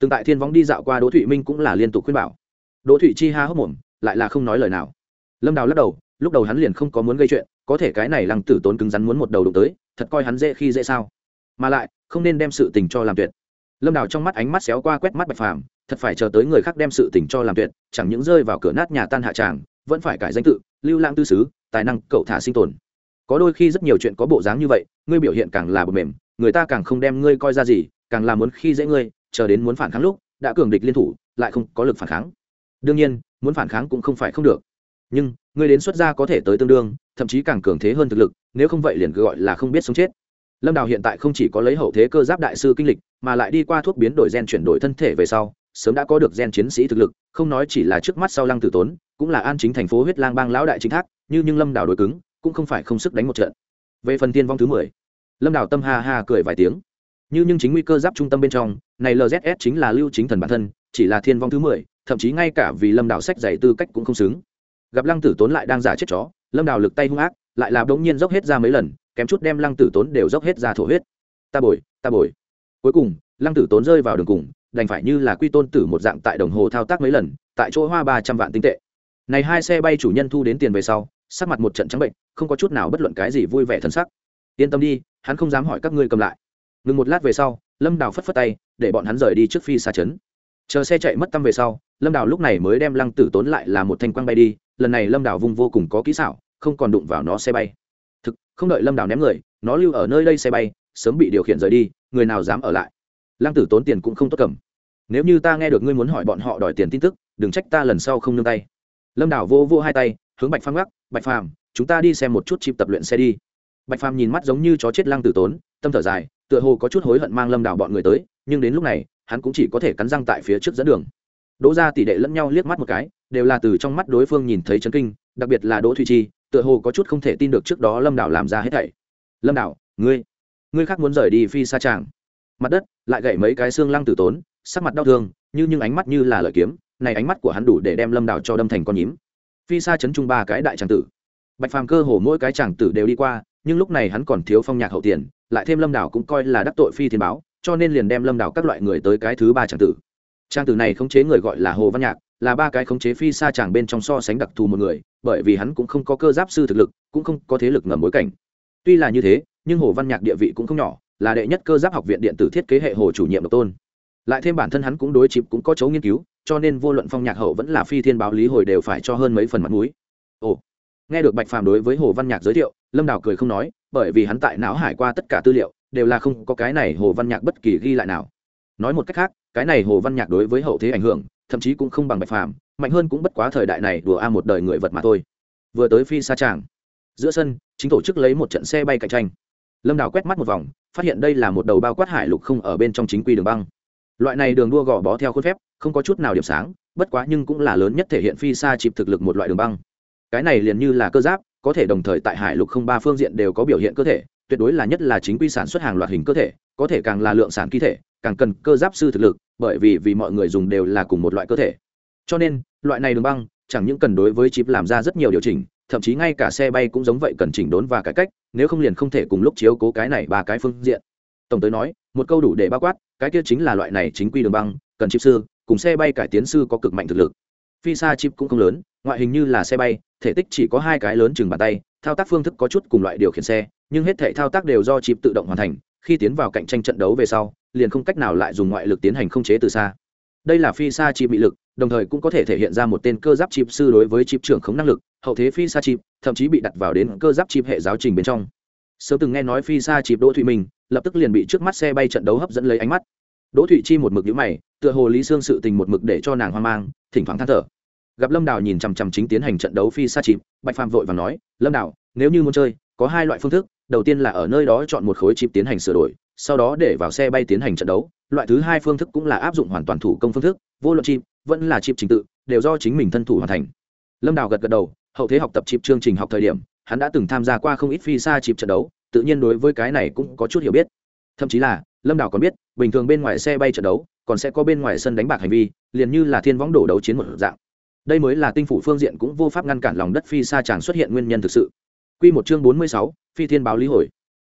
Từng tại thiên võng đi dạo qua đỗ thụy minh cũng là liên tục khuyên bảo. Đỗ thụy chi ha hốc mồm, lại là không nói lời nào. Lâm đào lắc đầu, lúc đầu hắn liền không có muốn gây chuyện có thể cái này lăng tử tốn cứng rắn muốn một đầu đụng tới, thật coi hắn dễ khi dễ sao. Mà lại, không nên đem sự tình cho làm tuyệt. Lâm đào trong mắt ánh mắt xéo qua quét mắt bạch phàm, thật phải chờ tới người khác đem sự tình cho làm tuyệt, chẳng những rơi vào cửa nát nhà tan hạ tràng, vẫn phải cải danh tự, lưu lãng tư xứ tài năng cậu thả sinh tồn. Có đôi khi rất nhiều chuyện có bộ dáng như vậy, ngươi biểu hiện càng là bờ mềm người ta càng không đem ngươi coi ra gì, càng là muốn khi dễ ngươi, chờ đến muốn phản kháng lúc, đã cường địch liên thủ, lại không có lực phản kháng. Đương nhiên, muốn phản kháng cũng không phải không được. Nhưng ngươi đến xuất gia có thể tới tương đương, thậm chí càng cường thế hơn thực lực, nếu không vậy liền cứ gọi là không biết sống chết. Lâm đào hiện tại không chỉ có lấy hậu thế cơ giáp đại sư kinh lịch, mà lại đi qua thuốc biến đổi gen chuyển đổi thân thể về sau, sớm đã có được gen chiến sĩ thực lực, không nói chỉ là trước mắt sau lăng tử tốn, cũng là an chính thành phố huyết lang bang lão đại chính thác, như nhưng lâm đào đối cứng, cũng không phải không sức đánh một trận. Về phần tiên vong thứ mười, lâm đào tâm ha ha cười vài tiếng. Như nhưng chính nguy cơ giáp trung tâm bên trong, này lzs chính là lưu chính thần bản thân, chỉ là thiên vong thứ mười, thậm chí ngay cả vì lâm đào sách giày tư cách cũng không xứng gặp lăng tử tốn lại đang giả chết chó, lâm đào lực tay hung ác, lại là bỗng nhiên dốc hết ra mấy lần, kém chút đem lăng tử tốn đều dốc hết ra thổ huyết. Ta bồi ta bồi. Cuối cùng, lăng tử tốn rơi vào đường cùng, đành phải như là quy tôn tử một dạng tại đồng hồ thao tác mấy lần, tại chỗ hoa ba trăm vạn tinh tệ. Này hai xe bay chủ nhân thu đến tiền về sau, sắc mặt một trận trắng bệnh, không có chút nào bất luận cái gì vui vẻ thân sắc. Yên tâm đi, hắn không dám hỏi các ngươi cầm lại. Ngừng một lát về sau, lâm đào phất phất tay, để bọn hắn rời đi trước phi xa chấn chờ xe chạy mất tâm về sau, lâm đào lúc này mới đem lăng tử tốn lại là một thanh quang bay đi lần này lâm đảo vung vô cùng có kỹ xảo, không còn đụng vào nó xe bay. Thực, không đợi lâm đảo ném người, nó lưu ở nơi đây xe bay, sớm bị điều khiển rời đi, người nào dám ở lại? Lăng tử tốn tiền cũng không tốt cầm. Nếu như ta nghe được ngươi muốn hỏi bọn họ đòi tiền tin tức, đừng trách ta lần sau không nương tay. Lâm đảo vô vô hai tay, hướng bạch phàm gác, bạch phàm, chúng ta đi xem một chút chịp tập luyện xe đi. Bạch phàm nhìn mắt giống như chó chết lăng tử tốn, tâm thở dài, tựa hồ có chút hối hận mang lâm đảo bọn người tới, nhưng đến lúc này, hắn cũng chỉ có thể cắn răng tại phía trước dẫn đường đỗ ra tỷ đệ lẫn nhau liếc mắt một cái, đều là từ trong mắt đối phương nhìn thấy chấn kinh, đặc biệt là đỗ thụy chi, tựa hồ có chút không thể tin được trước đó lâm đảo làm ra hết thảy. Lâm đảo, ngươi ngươi khác muốn rời đi phi xa tràng. Mặt đất, lại gậy mấy cái xương lăng tử tốn, sắc mặt đau thương, như nhưng ánh mắt như là lợi kiếm, này ánh mắt của hắn đủ để đem lâm đảo cho đâm thành con nhím. Phi xa chấn trung ba cái đại tràng tử. Bạch phàm cơ hồ mỗi cái tràng tử đều đi qua, nhưng lúc này hắn còn thiếu phong nhạc hậu tiền, lại thêm lâm đảo cũng coi là đắc tội phi thiên báo, cho nên liền đem lâm đảo các loại người tới cái thứ ba tràng tử trang tử này khống chế người gọi là hồ văn nhạc, là ba cái khống chế phi xa tràng bên trong so sánh đặc thù một người, bởi vì hắn cũng không có cơ giáp sư thực lực, cũng không có thế lực ngầm bối cảnh. Tuy là như thế, nhưng hồ văn nhạc địa vị cũng không nhỏ, là đệ nhất cơ giáp học viện điện tử thiết kế hệ hồ chủ nhiệm độc tôn. Lại thêm bản thân hắn cũng đối chịp cũng có chấu nghiên cứu, cho nên vô luận phong nhạc hậu vẫn là phi thiên báo lý hồi đều phải cho hơn mấy phần mặt mũi. Ồ, nghe được bạch phàm đối với hồ văn nhạc giới thiệu, lâm đào cười không nói, bởi vì hắn tại não hải qua tất cả tư liệu, đều là không có cái này hồ văn nhạc bất kỳ ghi lại nào nói một cách khác, cái này hồ văn nhạc đối với hậu thế ảnh hưởng, thậm chí cũng không bằng bạch phàm, mạnh hơn cũng bất quá thời đại này đùa a một đời người vật mà thôi. Vừa tới phi xa tràng, giữa sân, chính tổ chức lấy một trận xe bay cạnh tranh. Lâm đào quét mắt một vòng, phát hiện đây là một đầu bao quát hải lục không ở bên trong chính quy đường băng. Loại này đường đua gò bó theo khuôn phép, không có chút nào điểm sáng, bất quá nhưng cũng là lớn nhất thể hiện phi xa chịp thực lực một loại đường băng. Cái này liền như là cơ giáp, có thể đồng thời tại hải lục không ba phương diện đều có biểu hiện cơ thể, tuyệt đối là nhất là chính quy sản xuất hàng loạt hình cơ thể, có thể càng là lượng sản ký thể càng cần cơ giáp sư thực lực, bởi vì vì mọi người dùng đều là cùng một loại cơ thể. Cho nên, loại này đường băng, chẳng những cần đối với chip làm ra rất nhiều điều chỉnh, thậm chí ngay cả xe bay cũng giống vậy cần chỉnh đốn và cải cách, nếu không liền không thể cùng lúc chiếu cố cái này ba cái phương diện. Tổng tới nói, một câu đủ để bao quát, cái kia chính là loại này chính quy đường băng, cần chip sư, cùng xe bay cải tiến sư có cực mạnh thực lực. Phi xa chip cũng không lớn, ngoại hình như là xe bay, thể tích chỉ có hai cái lớn chừng bàn tay, thao tác phương thức có chút cùng loại điều khiển xe, nhưng hết thể thao tác đều do chip tự động hoàn thành, khi tiến vào cạnh tranh trận đấu về sau liền không cách nào lại dùng ngoại lực tiến hành không chế từ xa. Đây là phi xa chip bị lực, đồng thời cũng có thể thể hiện ra một tên cơ giáp chip sư đối với chip trưởng khống năng lực, hậu thế phi xa chip, thậm chí bị đặt vào đến cơ giáp chip hệ giáo trình bên trong. Sớm từng nghe nói phi xa chip đỗ thụy minh, lập tức liền bị trước mắt xe bay trận đấu hấp dẫn lấy ánh mắt. Đỗ thụy chi một mực nhíu mày, tựa hồ lý xương sự tình một mực để cho nàng hoang mang, thỉnh thoảng than thở. Gặp lâm đào nhìn chằm chằm chính tiến hành trận đấu phi xa chip, bạch phàm vội và nói, lâm đào, nếu như muốn chơi, có hai loại phương thức, đầu tiên là ở nơi đó chọn một khối chip tiến hành sửa đổi sau đó để vào xe bay tiến hành trận đấu. Loại thứ hai phương thức cũng là áp dụng hoàn toàn thủ công phương thức, vô luận chip, vẫn là chip trình tự, đều do chính mình thân thủ hoàn thành. Lâm đào gật gật đầu, hậu thế học tập chip chương trình học thời điểm, hắn đã từng tham gia qua không ít phi xa chip trận đấu, tự nhiên đối với cái này cũng có chút hiểu biết. Thậm chí là, lâm đào còn biết, bình thường bên ngoài xe bay trận đấu, còn sẽ có bên ngoài sân đánh bạc hành vi, liền như là thiên võng đổ đấu chiến một dạng. Đây mới là tinh phủ phương diện cũng vô pháp ngăn cản lòng đất phi xa tràn xuất hiện nguyên nhân thực sự. Q một chương bốn mươi sáu, phi thiên báo lý hồi.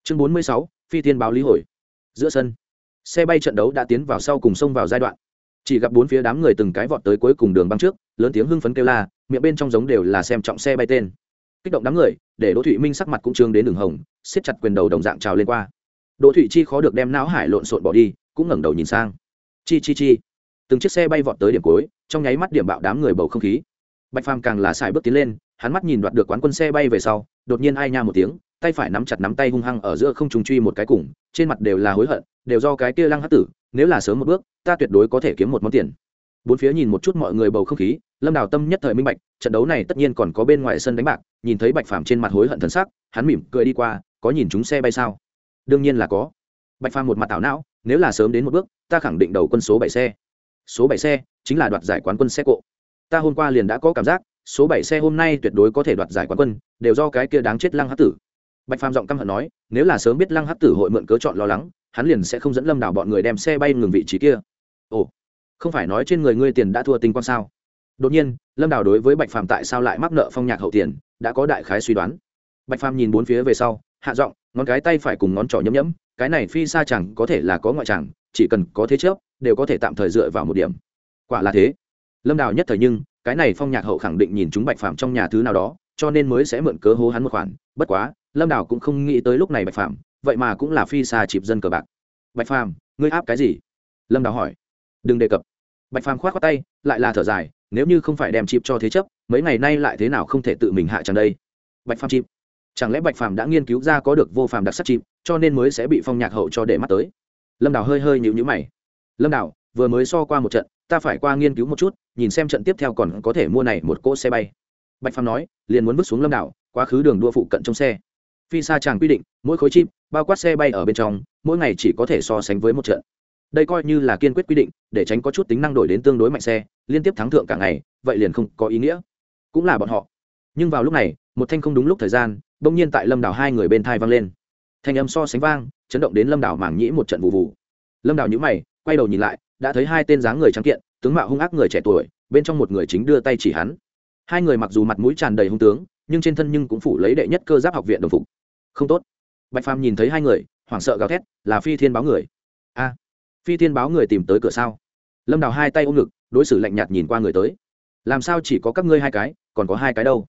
Chương bốn mươi sáu, phi thiên báo lý hồi giữa sân. Xe bay trận đấu đã tiến vào sau cùng sông vào giai đoạn. Chỉ gặp bốn phía đám người từng cái vọt tới cuối cùng đường băng trước, lớn tiếng hưng phấn kêu la, miệng bên trong giống đều là xem trọng xe bay tên. Kích động đám người, để đỗ thụy minh sắc mặt cũng trương đến đường hồng, siết chặt quyền đầu đồng dạng trào lên qua. Đỗ thụy chi khó được đem não hải lộn xộn bỏ đi, cũng ngẩng đầu nhìn sang. Chi chi chi. Từng chiếc xe bay vọt tới điểm cuối, trong nháy mắt điểm bạo đám người bầu không khí. Bạch phàm càng là xài bước tiến lên, hắn mắt nhìn đoạt được quán quân xe bay về sau, đột nhiên ai nha một tiếng tay phải nắm chặt nắm tay hung hăng ở giữa không trùng truy một cái cùng, trên mặt đều là hối hận, đều do cái kia lăng hắc tử, nếu là sớm một bước, ta tuyệt đối có thể kiếm một món tiền. Bốn phía nhìn một chút mọi người bầu không khí, lâm đào tâm nhất thời minh bạch, trận đấu này tất nhiên còn có bên ngoài sân đánh bạc, nhìn thấy bạch phàm trên mặt hối hận thân sắc, hắn mỉm cười đi qua, có nhìn chúng xe bay sao? Đương nhiên là có. Bạch phàm một mặt tảo não, nếu là sớm đến một bước, ta khẳng định đầu quân số bảy xe. Số bảy xe? Chính là đoạt giải quán quân xe cộ. Ta hôm qua liền đã có cảm giác, số bảy xe hôm nay tuyệt đối có thể đoạt giải quán quân, đều do cái kia đáng chết lăng hắc tử bạch phàm giọng căm hận nói, nếu là sớm biết lăng hắc tử hội mượn cớ chọn lo lắng, hắn liền sẽ không dẫn lâm đảo bọn người đem xe bay ngừng vị trí kia. Ồ, không phải nói trên người ngươi tiền đã thua tinh quan sao? Đột nhiên, lâm đảo đối với bạch phàm tại sao lại mắc nợ phong nhạc hậu tiền, đã có đại khái suy đoán. Bạch phàm nhìn bốn phía về sau, hạ giọng, ngón cái tay phải cùng ngón trỏ nhấm nhấm, cái này phi xa chẳng có thể là có ngoại chẳng, chỉ cần có thế chớp, đều có thể tạm thời dựa vào một điểm. Quả là thế. Lâm đào nhất thời nhưng, cái này phong nhạc hậu khẳng định nhìn chúng bạch phàm trong nhà thứ nào đó, cho nên mới sẽ mượn cớ hố hắn một khoản, bất quá lâm đảo cũng không nghĩ tới lúc này bạch phàm vậy mà cũng là phi xa chịp dân cờ bạc. Bạch phàm ngươi áp cái gì? Lâm đảo hỏi. Đừng đề cập. Bạch phàm k h o á t tay lại là thở dài nếu như không phải đem chịp cho thế chấp mấy ngày nay lại thế nào không thể tự mình hạ chẳng đây? Bạch phàm chịp. Chẳng lẽ bạch phàm đã nghiên cứu ra có được vô phàm đặc sắc chịp cho nên mới sẽ bị phong nhạc hậu cho để mắt tới? Lâm đảo hơi hơi nhịu nhữ mày. Lâm đảo, vừa mới so qua một trận ta phải qua nghiên cứu một chút nhìn xem trận tiếp theo còn có thể mua này một cỗ xe bay. Bạch phàm nói liền muốn bước xuống lâm đảo quá khứ đường đua phụ cận trong xe phi xa chàng quy định, mỗi khối chim bao quát xe bay ở bên trong, mỗi ngày chỉ có thể so sánh với một trận. Đây coi như là kiên quyết quy định, để tránh có chút tính năng đổi đến tương đối mạnh xe, liên tiếp thắng thượng cả ngày, vậy liền không có ý nghĩa. Cũng là bọn họ. Nhưng vào lúc này, một thanh không đúng lúc thời gian, bỗng nhiên tại lâm đảo hai người bên thai vang lên. Thanh âm so sánh vang, chấn động đến lâm đảo mảng nhĩ một trận vụ vụ. Lâm đảo nhữ mày, quay đầu nhìn lại, đã thấy hai tên dáng người trắng kiện, tướng mạo hung ác người trẻ tuổi, bên trong một người chính đưa tay chỉ hắn. Hai người mặc dù mặt mũi tràn đầy hung tướng, nhưng trên thân nhưng cũng phủ lấy đệ nhất cơ giáp học viện đồng phục không tốt. Bạch phàm nhìn thấy hai người, hoảng sợ gào thét, là phi thiên báo người. A, phi thiên báo người tìm tới cửa sao? Lâm đào hai tay ôm ngực, đối xử lạnh nhạt nhìn qua người tới. Làm sao chỉ có các ngươi hai cái, còn có hai cái đâu?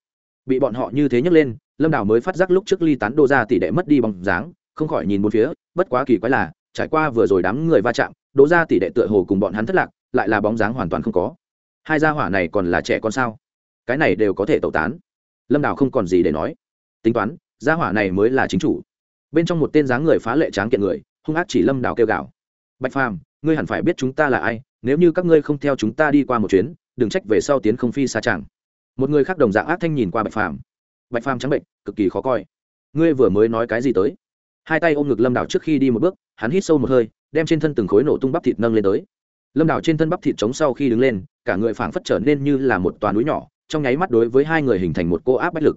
Bị bọn họ như thế nhấc lên, lâm đào mới phát giác lúc trước ly tán đô ra tỷ đệ mất đi bóng dáng, không khỏi nhìn bốn phía, bất quá kỳ quái là, trải qua vừa rồi đám người va chạm đỗ ra tỷ đệ tựa hồ cùng bọn hắn thất lạc, lại là bóng dáng hoàn toàn không có. Hai gia hỏa này còn là trẻ con sao? Cái này đều có thể tẩu tán. Lâm đào không còn gì để nói. Tính toán gia hỏa này mới là chính chủ. Bên trong một tên dáng người phá lệ tráng kiện người, hung ác chỉ lâm đào kêu gào. Bạch phàm, ngươi hẳn phải biết chúng ta là ai, nếu như các ngươi không theo chúng ta đi qua một chuyến, đừng trách về sau tiến không phi xa chẳng. Một người khác đồng dạng ác thanh nhìn qua bạch phàm. Bạch phàm trắng bệnh, cực kỳ khó coi. Ngươi vừa mới nói cái gì tới? Hai tay ôm ngực lâm đảo trước khi đi một bước, hắn hít sâu một hơi, đem trên thân từng khối nổ tung bắp thịt nâng lên tới. Lâm đảo trên thân bắp thịt trống sau khi đứng lên, cả người phảng phất trở nên như là một toàn núi nhỏ, trong nháy mắt đối với hai người hình thành một cô áp bách lực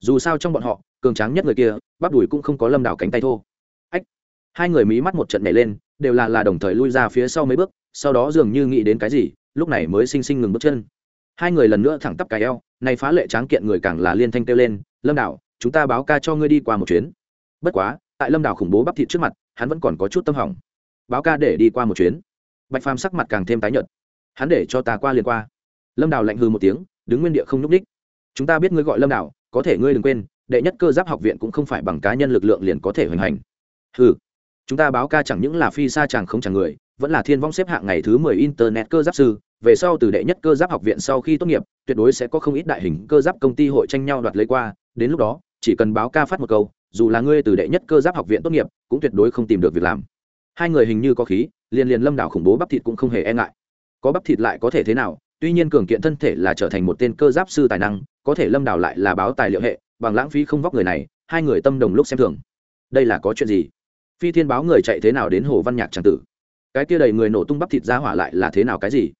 dù sao trong bọn họ, cường tráng nhất người kia, bắp đùi cũng không có lâm đảo cánh tay thô. Ách, hai người mí mắt một trận nhảy lên, đều là là đồng thời lui ra phía sau mấy bước, sau đó dường như nghĩ đến cái gì, lúc này mới xinh xinh ngừng bước chân. Hai người lần nữa thẳng tắp cài eo này phá lệ tráng kiện người càng là liên thanh kêu lên, lâm đảo, chúng ta báo ca cho ngươi đi qua một chuyến. Bất quá, tại lâm đảo khủng bố bắp thịt trước mặt, hắn vẫn còn có chút tâm hỏng. Báo ca để đi qua một chuyến. Bạch phàm sắc mặt càng thêm tái nhợt. Hắn để cho ta qua liền qua. Lâm đào lạnh hư một tiếng, đứng nguyên địa không nhúc ních chúng ta biết ngươi gọi lâm đào có thể ngươi đừng quên, đệ nhất cơ giáp học viện cũng không phải bằng cá nhân lực lượng liền có thể hoành hành. Ừ chúng ta báo ca chẳng những là phi xa chàng không chẳng người, vẫn là thiên vong xếp hạng ngày thứ mười internet cơ giáp sư, về sau từ đệ nhất cơ giáp học viện sau khi tốt nghiệp, tuyệt đối sẽ có không ít đại hình cơ giáp công ty hội tranh nhau đoạt lấy qua, đến lúc đó, chỉ cần báo ca phát một câu, dù là ngươi từ đệ nhất cơ giáp học viện tốt nghiệp, cũng tuyệt đối không tìm được việc làm. Hai người hình như có khí, liền liền lâm đảo khủng bố bắp thịt cũng không hề e ngại. Có bắp thịt lại có thể thế nào? Tuy nhiên cường kiện thân thể là trở thành một tên cơ giáp sư tài năng có thể lâm đảo lại là báo tài liệu hệ, bằng lãng phí không vóc người này, hai người tâm đồng lúc xem thường. Đây là có chuyện gì? Phi thiên báo người chạy thế nào đến hồ văn nhạc tràng tử? Cái kia đầy người nổ tung bắp thịt ra hỏa lại là thế nào cái gì?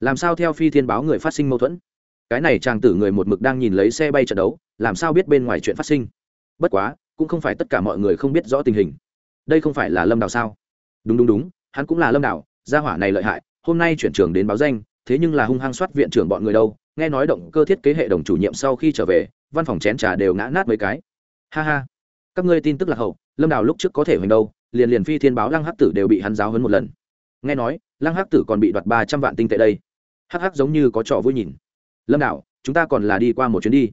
Làm sao theo phi thiên báo người phát sinh mâu thuẫn? Cái này chàng tử người một mực đang nhìn lấy xe bay trận đấu, làm sao biết bên ngoài chuyện phát sinh? Bất quá, cũng không phải tất cả mọi người không biết rõ tình hình. Đây không phải là lâm đào sao? Đúng đúng đúng, hắn cũng là lâm đào gia hỏa này lợi hại, hôm nay chuyển trường đến báo danh, thế nhưng là hung hăng soát viện trưởng bọn người đâu nghe nói động cơ thiết kế hệ đồng chủ nhiệm sau khi trở về, văn phòng chén trà đều ngã nát mấy cái. Ha ha. Các ngươi tin tức là hậu, lâm đảo lúc trước có thể hoành đâu, liền liền phi thiên báo lăng hắc tử đều bị hắn giáo hấn một lần. Nghe nói, lăng hắc tử còn bị đoạt ba trăm vạn tinh tệ đây. Hắc hắc giống như có trò vui nhìn. Lâm đảo chúng ta còn là đi qua một chuyến đi.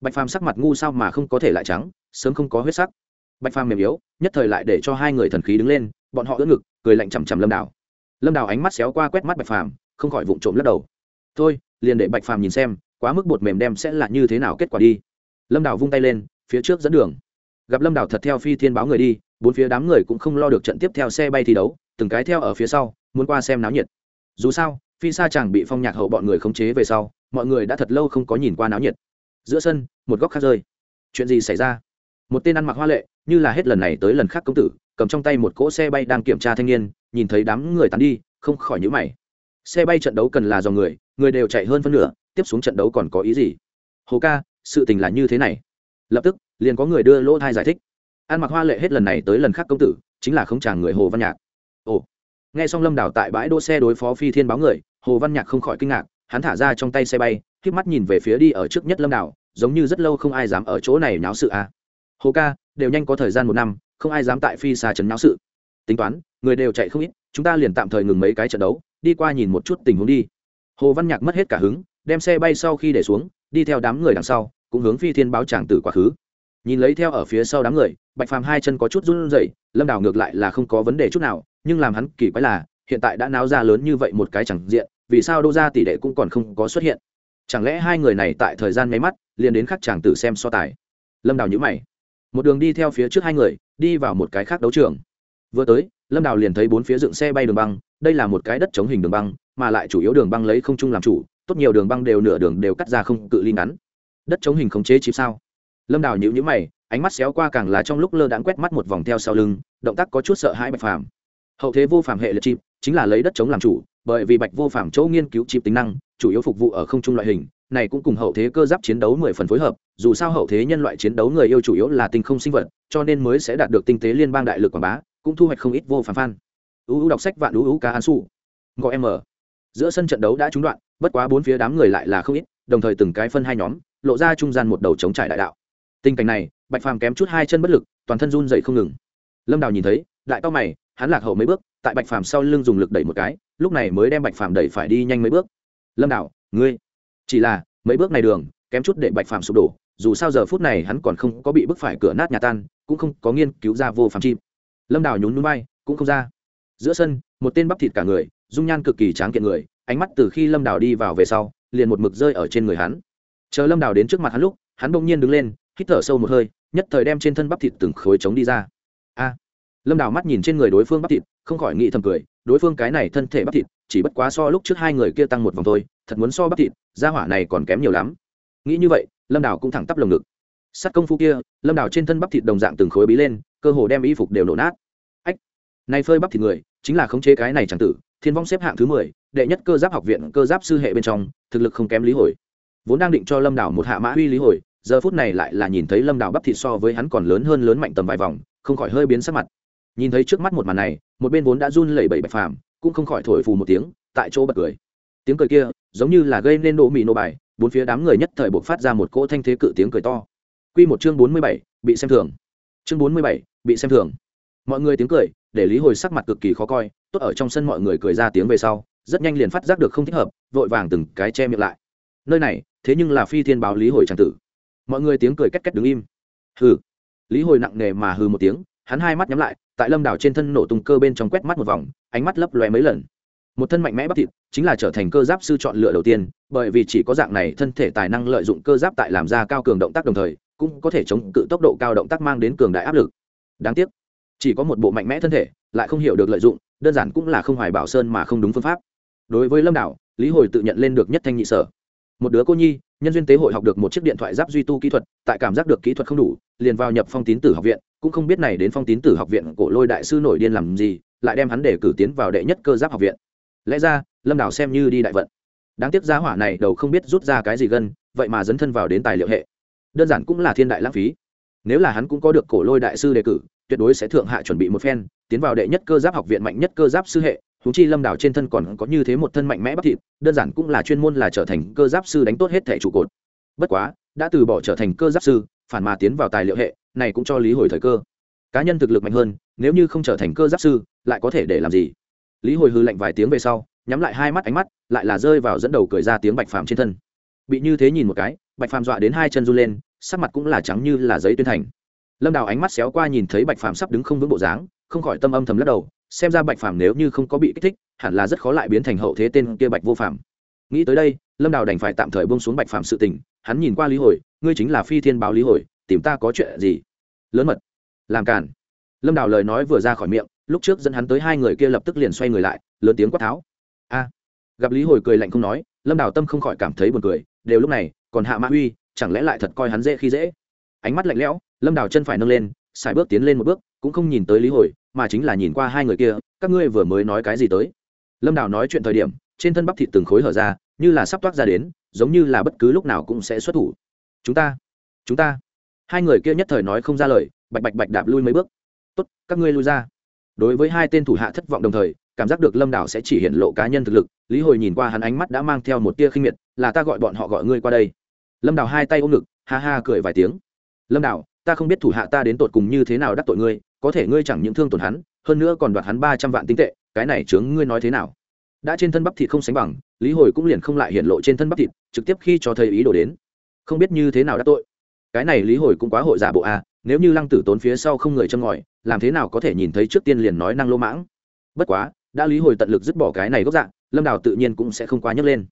Bạch phàm sắc mặt ngu sao mà không có thể lại trắng, sớm không có huyết sắc. Bạch phàm mềm yếu, nhất thời lại để cho hai người thần khí đứng lên, bọn họ ưỡn ngực, cười lạnh chằm chằm lâm đào. Lâm đào ánh mắt xéo qua quét mắt bạch phàm, không khỏi vụng trộm lắc đầu. Thôi liền để bạch phàm nhìn xem, quá mức bột mềm đem sẽ là như thế nào kết quả đi. Lâm đào vung tay lên, phía trước dẫn đường. Gặp lâm đào thật theo phi thiên báo người đi, bốn phía đám người cũng không lo được trận tiếp theo xe bay thi đấu, từng cái theo ở phía sau, muốn qua xem náo nhiệt. Dù sao, phi sa chàng bị phong nhạc hậu bọn người khống chế về sau, mọi người đã thật lâu không có nhìn qua náo nhiệt. Giữa sân, một góc khác rơi. Chuyện gì xảy ra? Một tên ăn mặc hoa lệ, như là hết lần này tới lần khác công tử, cầm trong tay một cỗ xe bay đang kiểm tra thanh niên, nhìn thấy đám người tán đi, không khỏi nhữ mày xe bay trận đấu cần là dòng người người đều chạy hơn phân nửa, tiếp xuống trận đấu còn có ý gì? Hồ ca, sự tình là như thế này. Lập tức, liền có người đưa lỗ thai giải thích. Ăn mặc hoa lệ hết lần này tới lần khác công tử, chính là không chàng người hồ văn nhạc. Ồ. Nghe xong lâm đảo tại bãi đỗ xe đối phó phi thiên báo người, hồ văn nhạc không khỏi kinh ngạc, hắn thả ra trong tay xe bay k mắt nhìn về phía đi ở trước nhất lâm đảo giống như rất lâu không ai dám ở chỗ này náo sự à. hồ ca, đều nhanh có thời gian một năm, không ai dám tại phi xa trấn náo sự. Tính toán, người đều chạy không ít, chúng ta liền tạm thời ngừng mấy cái trận đấu đi qua nhìn một chút tình huống đi. Hồ văn nhạc mất hết cả hứng, đem xe bay sau khi để xuống, đi theo đám người đằng sau, cũng hướng phi thiên báo tràng tử quá khứ. Nhìn lấy theo ở phía sau đám người, bạch phàm hai chân có chút run rẩy, lâm đào ngược lại là không có vấn đề chút nào, nhưng làm hắn kỳ quái là, hiện tại đã náo ra lớn như vậy một cái chẳng diện, vì sao đô ra tỷ đệ cũng còn không có xuất hiện? Chẳng lẽ hai người này tại thời gian nháy mắt, liền đến khắc chàng tử xem so tài? Lâm đào nhữ mày. Một đường đi theo phía trước hai người, đi vào một cái khác đấu trường. Vừa tới, lâm đào liền thấy bốn phía dựng xe bay đường băng đây là một cái đất chống hình đường băng, mà lại chủ yếu đường băng lấy không trung làm chủ, tốt nhiều đường băng đều nửa đường đều cắt ra không cự ly ngắn. Đất chống hình khống chế chìm sao? Lâm đào nhữ nhữ mày, ánh mắt xéo qua càng là trong lúc lơ đãng quét mắt một vòng theo sau lưng, động tác có chút sợ hãi bạch phàm. Hậu thế vô phàm hệ liệt chìm, chính là lấy đất chống làm chủ, bởi vì bạch vô phàm chỗ nghiên cứu chìm tính năng, chủ yếu phục vụ ở không trung loại hình, này cũng cùng hậu thế cơ giáp chiến đấu mười phần phối hợp, dù sao hậu thế nhân loại chiến đấu người yêu chủ yếu là tinh không sinh vật, cho nên mới sẽ đạt được tinh tế liên bang đại lực quảng bá, cũng thu hoạch không ít vô phàm phan uu đọc sách vạn uu ca an su. Gọi m giữa sân trận đấu đã trúng đoạn, bất quá bốn phía đám người lại là không ít, đồng thời từng cái phân hai nhóm, lộ ra trung gian một đầu chống trải đại đạo. Tình cảnh này, bạch phàm kém chút hai chân bất lực, toàn thân run dậy không ngừng. Lâm đào nhìn thấy đại cao mày, hắn lạc hậu mấy bước, tại bạch phàm sau lưng dùng lực đẩy một cái, lúc này mới đem bạch phàm đẩy phải đi nhanh mấy bước. Lâm đào, ngươi. Chỉ là, mấy bước này đường, kém chút để bạch phàm sụp đổ, dù sao giờ phút này hắn còn không có bị bức phải cửa nát nhà tan, cũng không có nghiên cứu ra vô phàm chim lâm đào nhún núi bay, cũng không ra giữa sân, một tên bắp thịt cả người, dung nhan cực kỳ tráng kiện người, ánh mắt từ khi lâm đào đi vào về sau, liền một mực rơi ở trên người hắn. Chờ lâm đào đến trước mặt hắn lúc, hắn bỗng nhiên đứng lên, hít thở sâu một hơi, nhất thời đem trên thân bắp thịt từng khối trống đi ra. A! Lâm đào mắt nhìn trên người đối phương bắp thịt, không khỏi nghĩ thầm cười, đối phương cái này thân thể bắp thịt, chỉ bất quá so lúc trước hai người kia tăng một vòng thôi, thật muốn so bắp thịt, gia hỏa này còn kém nhiều lắm. Nghĩ như vậy, lâm đào cũng thẳng tắp lồng ngực. Sát công phu kia, lâm đào trên thân bắp thịt đồng dạng từng khối bí lên, cơ hồ đem y phục đều nổ nát này phơi bắp thịt người, chính là khống chế cái này chẳng tử, thiên vong xếp hạng thứ mười, đệ nhất cơ giáp học viện, cơ giáp sư hệ bên trong, thực lực không kém lý hồi. Vốn đang định cho lâm đảo một hạ mã huy lý hồi, giờ phút này lại là nhìn thấy lâm đảo bắp thịt so với hắn còn lớn hơn lớn mạnh tầm vài vòng, không khỏi hơi biến sắc mặt. Nhìn thấy trước mắt một màn này, một bên vốn đã run lẩy bẩy bạch phàm, cũng không khỏi thổi phù một tiếng, tại chỗ bật cười. Tiếng cười kia, giống như là gây nên độ mì nô bài, bốn phía đám người nhất thời buộc phát ra một cỗ thanh thế cự tiếng cười to. Q một chương bốn mươi bảy, bị xem thường. Chương bốn mươi bảy, bị xem thường mọi người tiếng cười, để lý hồi sắc mặt cực kỳ khó coi, tốt ở trong sân mọi người cười ra tiếng về sau, rất nhanh liền phát giác được không thích hợp, vội vàng từng cái che miệng lại. Nơi này, thế nhưng là phi thiên báo lý hồi tràng tử. Mọi người tiếng cười két két đứng im. Hừ. Lý hồi nặng nề mà hừ một tiếng, hắn hai mắt nhắm lại, tại lâm đảo trên thân nổ tung cơ bên trong quét mắt một vòng, ánh mắt lấp lóe mấy lần. Một thân mạnh mẽ bắp thịt, chính là trở thành cơ giáp sư chọn lựa đầu tiên, bởi vì chỉ có dạng này thân thể tài năng lợi dụng cơ giáp tại làm ra cao cường động tác đồng thời, cũng có thể chống cự tốc độ cao động tác mang đến cường đại áp lực. Đáng tiếc chỉ có một bộ mạnh mẽ thân thể, lại không hiểu được lợi dụng, đơn giản cũng là không hoài bảo sơn mà không đúng phương pháp. Đối với lâm đảo, lý hồi tự nhận lên được nhất thanh nhị sở. Một đứa cô nhi, nhân duyên tế hội học được một chiếc điện thoại giáp duy tu kỹ thuật, tại cảm giác được kỹ thuật không đủ, liền vào nhập phong tín tử học viện, cũng không biết này đến phong tín tử học viện cổ lôi đại sư nổi điên làm gì, lại đem hắn để cử tiến vào đệ nhất cơ giáp học viện. Lẽ ra, lâm đảo xem như đi đại vận. Đáng tiếc giá hỏa này đầu không biết rút ra cái gì gân, vậy mà dấn thân vào đến tài liệu hệ. Đơn giản cũng là thiên đại lãng phí. Nếu là hắn cũng có được cổ lôi đại sư đề cử tuyệt đối sẽ thượng hạ chuẩn bị một phen, tiến vào đệ nhất cơ giáp học viện mạnh nhất cơ giáp sư hệ. Húng chi lâm đảo trên thân còn có như thế một thân mạnh mẽ bắp thịt, đơn giản cũng là chuyên môn là trở thành cơ giáp sư đánh tốt hết thẻ trụ cột. Bất quá, đã từ bỏ trở thành cơ giáp sư, phản mà tiến vào tài liệu hệ, này cũng cho lý hồi thời cơ. Cá nhân thực lực mạnh hơn, nếu như không trở thành cơ giáp sư, lại có thể để làm gì? Lý hồi hư lạnh vài tiếng về sau, nhắm lại hai mắt ánh mắt, lại là rơi vào dẫn đầu cười ra tiếng bạch phàm trên thân. Bị như thế nhìn một cái, bạch phàm dọa đến hai chân run lên, sắc mặt cũng là trắng như là giấy tuyên thành lâm đào ánh mắt xéo qua nhìn thấy bạch phàm sắp đứng không vững bộ dáng, không khỏi tâm âm thầm lắc đầu, xem ra bạch phàm nếu như không có bị kích thích, hẳn là rất khó lại biến thành hậu thế tên kia bạch vô phàm. Nghĩ tới đây, lâm đào đành phải tạm thời bông xuống bạch phàm sự tình, hắn nhìn qua lý hồi, ngươi chính là phi thiên báo lý hồi, tìm ta có chuyện gì? Lớn mật, làm càn. Lâm đào lời nói vừa ra khỏi miệng, lúc trước dẫn hắn tới hai người kia lập tức liền xoay người lại, lớn tiếng quát tháo. A, gặp lý hồi cười lạnh không nói, lâm đào tâm không khỏi cảm thấy buồn cười, đều lúc này, còn hạ mã uy chẳng lẽ lại thật coi hắn dễ khi dễ? Ánh mắt lạnh lẽo lâm đào chân phải nâng lên xài bước tiến lên một bước, cũng không nhìn tới lý hồi, mà chính là nhìn qua hai người kia, các ngươi vừa mới nói cái gì tới? Lâm đào nói chuyện thời điểm, trên thân bắp thịt từng khối hở ra, như là sắp toát ra đến, giống như là bất cứ lúc nào cũng sẽ xuất thủ. Chúng ta chúng ta. Hai người kia nhất thời nói không ra lời, bạch bạch bạch đạp lui mấy bước. Tốt, các ngươi lui ra. Đối với hai tên thủ hạ thất vọng đồng thời, cảm giác được lâm đảo sẽ chỉ hiện lộ cá nhân thực lực, lý hồi nhìn qua hắn ánh mắt đã mang theo một tia khinh miệt, là ta gọi bọn họ gọi ngươi qua đây. Lâm đảo hai tay ôm ngực, ha ha cười vài tiếng. Lâm đảo ta không biết thủ hạ ta đến tột cùng như thế nào đắc tội ngươi có thể ngươi chẳng những thương tổn hắn hơn nữa còn đoạt hắn ba trăm vạn tinh tệ cái này chướng ngươi nói thế nào? Đã trên thân bắp thịt không sánh bằng lý hồi cũng liền không lại hiện lộ trên thân bắp thịt trực tiếp khi cho thầy ý đồ đến. Không biết như thế nào đắc tội. Cái này lý hồi cũng quá hội giả bộ a à, nếu như lăng tử tốn phía sau không người châm ngòi làm thế nào có thể nhìn thấy trước tiên liền nói năng lô mãng? Bất quá đã lý hồi tận lực dứt bỏ cái này gốc dạng lâm đào tự nhiên cũng sẽ không quá nhấc lên.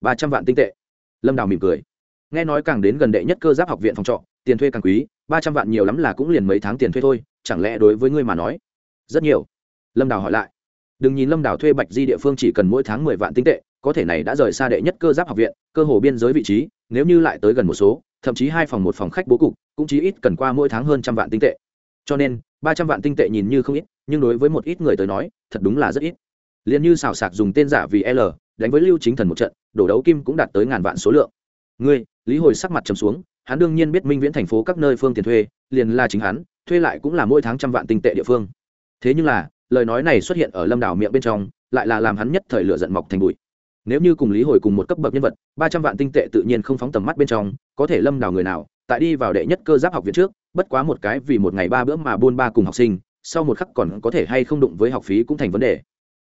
Ba trăm vạn tinh tệ. Lâm đào mỉm cười. Nghe nói càng đến gần đệ nhất cơ giáp học viện phòng trọ tiền thuê càng quý, ba trăm vạn nhiều lắm là cũng liền mấy tháng tiền thuê thôi, chẳng lẽ đối với ngươi mà nói? Rất nhiều. Lâm đào hỏi lại. Đừng nhìn lâm đào thuê bạch di địa phương chỉ cần mỗi tháng mười vạn tinh tệ, có thể này đã rời xa đệ nhất cơ giáp học viện, cơ hồ biên giới vị trí, nếu như lại tới gần một số, thậm chí hai phòng một phòng khách bố cục, cũng chí ít cần qua mỗi tháng hơn trăm vạn tinh tệ. Cho nên, ba trăm vạn tinh tệ nhìn như không ít, nhưng đối với một ít người tới nói, thật đúng là rất ít. Liền như xào sạc dùng tên giả vì l, đánh với lưu chính thần một trận, đổ đấu kim cũng đạt tới ngàn vạn số lượng. Ngươi, lý hồi sắc mặt trầm xuống hắn đương nhiên biết minh viễn thành phố các nơi phương tiền thuê, liền là chính hắn, thuê lại cũng là mỗi tháng trăm vạn tinh tệ địa phương. Thế nhưng là, lời nói này xuất hiện ở lâm đảo miệng bên trong, lại là làm hắn nhất thời lửa giận mọc thành bụi. Nếu như cùng lý hồi cùng một cấp bậc nhân vật, ba trăm vạn tinh tệ tự nhiên không phóng tầm mắt bên trong, có thể lâm đảo người nào, tại đi vào đệ nhất cơ giáp học viện trước, bất quá một cái vì một ngày ba bữa mà buôn ba cùng học sinh, sau một khắc còn có thể hay không đụng với học phí cũng thành vấn đề.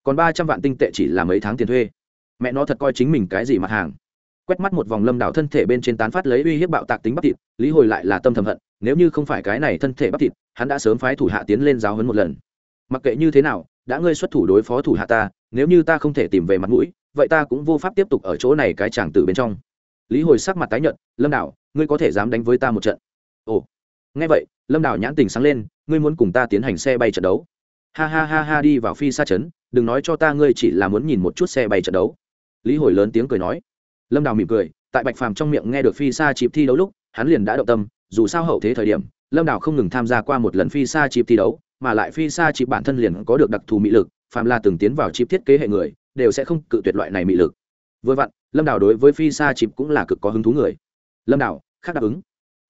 Còn ba trăm vạn tinh tệ chỉ là mấy tháng tiền thuê. Mẹ nó thật coi chính mình cái gì mặt hàng quét mắt một vòng lâm đảo thân thể bên trên tán phát lấy uy hiếp bạo tạc tính bắp thịt, lý hồi lại là tâm thầm hận, nếu như không phải cái này thân thể bắp thịt, hắn đã sớm phái thủ hạ tiến lên giáo hấn một lần. Mặc kệ như thế nào, đã ngươi xuất thủ đối phó thủ hạ ta, nếu như ta không thể tìm về mặt mũi, vậy ta cũng vô pháp tiếp tục ở chỗ này cái chàng tử bên trong. Lý hồi sắc mặt tái nhợt, lâm đảo, ngươi có thể dám đánh với ta một trận? Ồ. Nghe vậy, lâm đảo nhãn tình sáng lên, ngươi muốn cùng ta tiến hành xe bay trận đấu? Ha ha ha ha, đi vào phi xa chấn đừng nói cho ta ngươi chỉ là muốn nhìn một chút xe bay trận đấu. Lý hồi lớn tiếng cười nói lâm đào mỉm cười, tại bạch phàm trong miệng nghe được phi xa chịp thi đấu lúc, hắn liền đã động tâm, dù sao hậu thế thời điểm, lâm đào không ngừng tham gia qua một lần phi xa chịp thi đấu, mà lại phi xa chịp bản thân liền có được đặc thù mị lực, phàm là từng tiến vào chịp thiết kế hệ người, đều sẽ không cự tuyệt loại này mị lực. Vừa vặn, lâm đào đối với phi xa chịp cũng là cực có hứng thú người. Lâm đào, khác đáp ứng.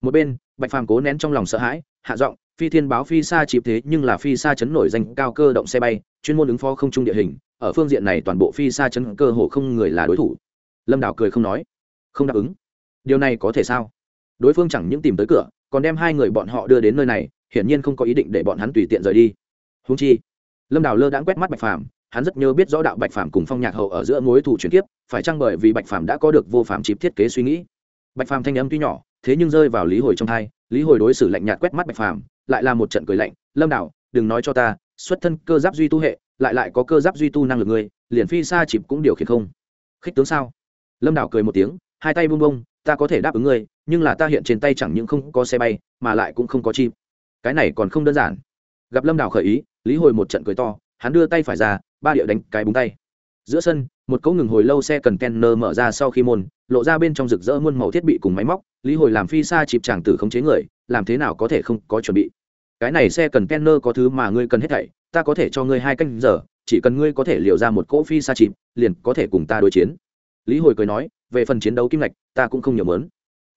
Một bên, bạch phàm cố nén trong lòng sợ hãi, hạ giọng, phi thiên báo phi xa chịp thế nhưng là phi xa chấn nổi danh cao cơ động xe bay, chuyên môn ứng phó không trung địa hình, ở phương diện này toàn bộ phi xa chấn cơ hồ không người là đối thủ lâm đào cười không nói. Không đáp ứng. Điều này có thể sao? Đối phương chẳng những tìm tới cửa, còn đem hai người bọn họ đưa đến nơi này, hiển nhiên không có ý định để bọn hắn tùy tiện rời đi. Húng chi, lâm đào lơ đãng quét mắt bạch phàm, hắn rất nhớ biết rõ đạo bạch phàm cùng phong nhạc hậu ở giữa mối thủ chuyển kiếp, phải chăng bởi vì bạch phàm đã có được vô phàm chịp thiết kế suy nghĩ? Bạch phàm thanh âm tuy nhỏ, thế nhưng rơi vào lý hồi trong thai lý hồi đối xử lạnh nhạt quét mắt bạch phàm, lại là một trận cười lạnh, lâm đảo đừng nói cho ta, xuất thân cơ giáp duy tu hệ, lại lại có cơ giáp duy tu năng lực người liền phi xa chịp cũng điều khiển không. Khích tướng sao? Lâm đảo cười một tiếng, hai tay bung bung ta có thể đáp ứng ngươi, nhưng là ta hiện trên tay chẳng những không có xe bay, mà lại cũng không có chim. Cái này còn không đơn giản. Gặp lâm đảo khởi ý, lý hồi một trận cười to, hắn đưa tay phải ra, ba điệu đánh cái búng tay. Giữa sân, một cỗ ngừng hồi lâu xe cần kenner mở ra sau khi môn, lộ ra bên trong rực rỡ muôn màu thiết bị cùng máy móc, lý hồi làm phi xa chịp chàng tử khống chế người, làm thế nào có thể không có chuẩn bị? Cái này xe cần kenner có thứ mà ngươi cần hết thảy, ta có thể cho ngươi hai canh giờ, chỉ cần ngươi có thể liệu ra một cỗ phi xa chịp, liền có thể cùng ta đối chiến lý hồi cười nói, về phần chiến đấu kim ngạch, ta cũng không nhiều mớn.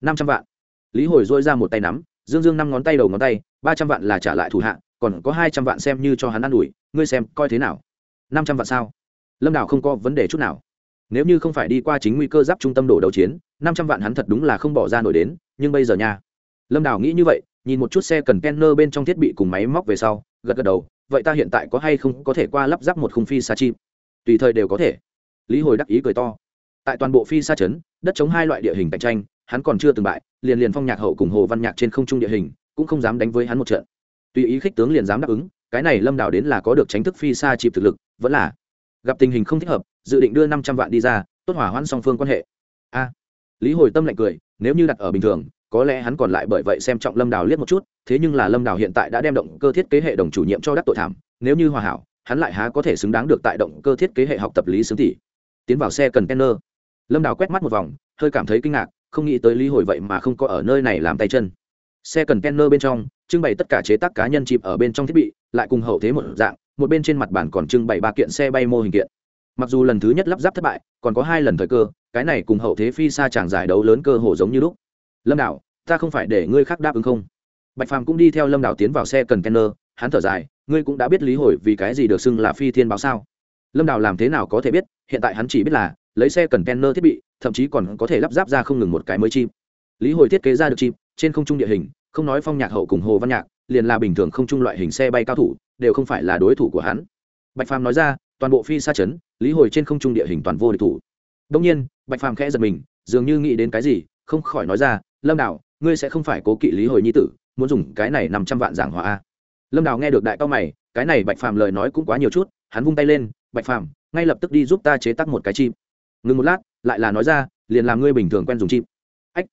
Năm trăm vạn. Lý hồi dôi ra một tay nắm, dương dương năm ngón tay đầu ngón tay, ba trăm vạn là trả lại thủ hạ, còn có hai trăm vạn xem như cho hắn ă n ủi, ngươi xem, coi thế nào? Năm trăm vạn sao? Lâm đào không có vấn đề chút nào. Nếu như không phải đi qua chính nguy cơ giáp trung tâm đổ đầu chiến, năm trăm vạn hắn thật đúng là không bỏ ra nổi đến, nhưng bây giờ nha. Lâm đào nghĩ như vậy, nhìn một chút xe cần kenner bên trong thiết bị cùng máy móc về sau, gật gật đầu, vậy ta hiện tại có hay không có thể qua lắp ráp một khung phi xa chim tùy thời đều có thể. Lý hồi đắc ý cười to tại toàn bộ phi xa chấn đất chống hai loại địa hình cạnh tranh, hắn còn chưa từng bại, liền liền phong nhạc hậu cùng hồ văn nhạc trên không trung địa hình, cũng không dám đánh với hắn một trận. Tùy ý khích tướng liền dám đáp ứng, cái này lâm đảo đến là có được tránh thức phi xa chịp thực lực, vẫn là gặp tình hình không thích hợp, dự định đưa năm trăm vạn đi ra, tốt hỏa hoãn song phương quan hệ. A. Lý hồi tâm lạnh cười, nếu như đặt ở bình thường, có lẽ hắn còn lại bởi vậy xem trọng lâm đào liếc một chút, thế nhưng là lâm đào hiện tại đã đem động cơ thiết kế hệ đồng chủ nhiệm cho đắc tội thảm, nếu như hòa hảo, hắn lại há có thể xứng đáng được tại động cơ thiết kế hệ học tập lý xướng tỷ. Tiến vào xe cần kenner lâm đào quét mắt một vòng, hơi cảm thấy kinh ngạc, không nghĩ tới lý hồi vậy mà không có ở nơi này làm tay chân. Xe cần kenner bên trong, trưng bày tất cả chế tác cá nhân chịp ở bên trong thiết bị, lại cùng hậu thế một dạng, một bên trên mặt bản còn trưng bày ba kiện xe bay mô hình kiện. Mặc dù lần thứ nhất lắp ráp thất bại, còn có hai lần thời cơ, cái này cùng hậu thế phi xa tràng giải đấu lớn cơ hồ giống như lúc. Lâm đảo ta không phải để ngươi khác đáp ứng không? Bạch phàm cũng đi theo lâm đảo tiến vào xe cần kenner hắn thở dài, ngươi cũng đã biết lý hồi vì cái gì được xưng là phi thiên báo sao? Lâm đảo làm thế nào có thể biết, hiện tại hắn chỉ biết là lấy xe cần kenner thiết bị thậm chí còn có thể lắp ráp ra không ngừng một cái mới chim. Lý hồi thiết kế ra được chim trên không trung địa hình không nói phong nhạc hậu cùng hồ văn nhạc liền là bình thường không trung loại hình xe bay cao thủ đều không phải là đối thủ của hắn. Bạch phàm nói ra toàn bộ phi xa chấn lý hồi trên không trung địa hình toàn vô địch thủ. Đông nhiên bạch phàm khẽ giật mình dường như nghĩ đến cái gì không khỏi nói ra lâm đảo, ngươi sẽ không phải cố kỵ lý hồi nhi tử muốn dùng cái này năm trăm vạn giảng hòa a. Lâm đào nghe được đại cao mày cái này bạch phàm lời nói cũng quá nhiều chút hắn vung tay lên bạch phàm ngay lập tức đi giúp ta chế tắc một cái chim ngừng một lát lại là nói ra liền làm ngươi bình thường quen dùng chim. Ách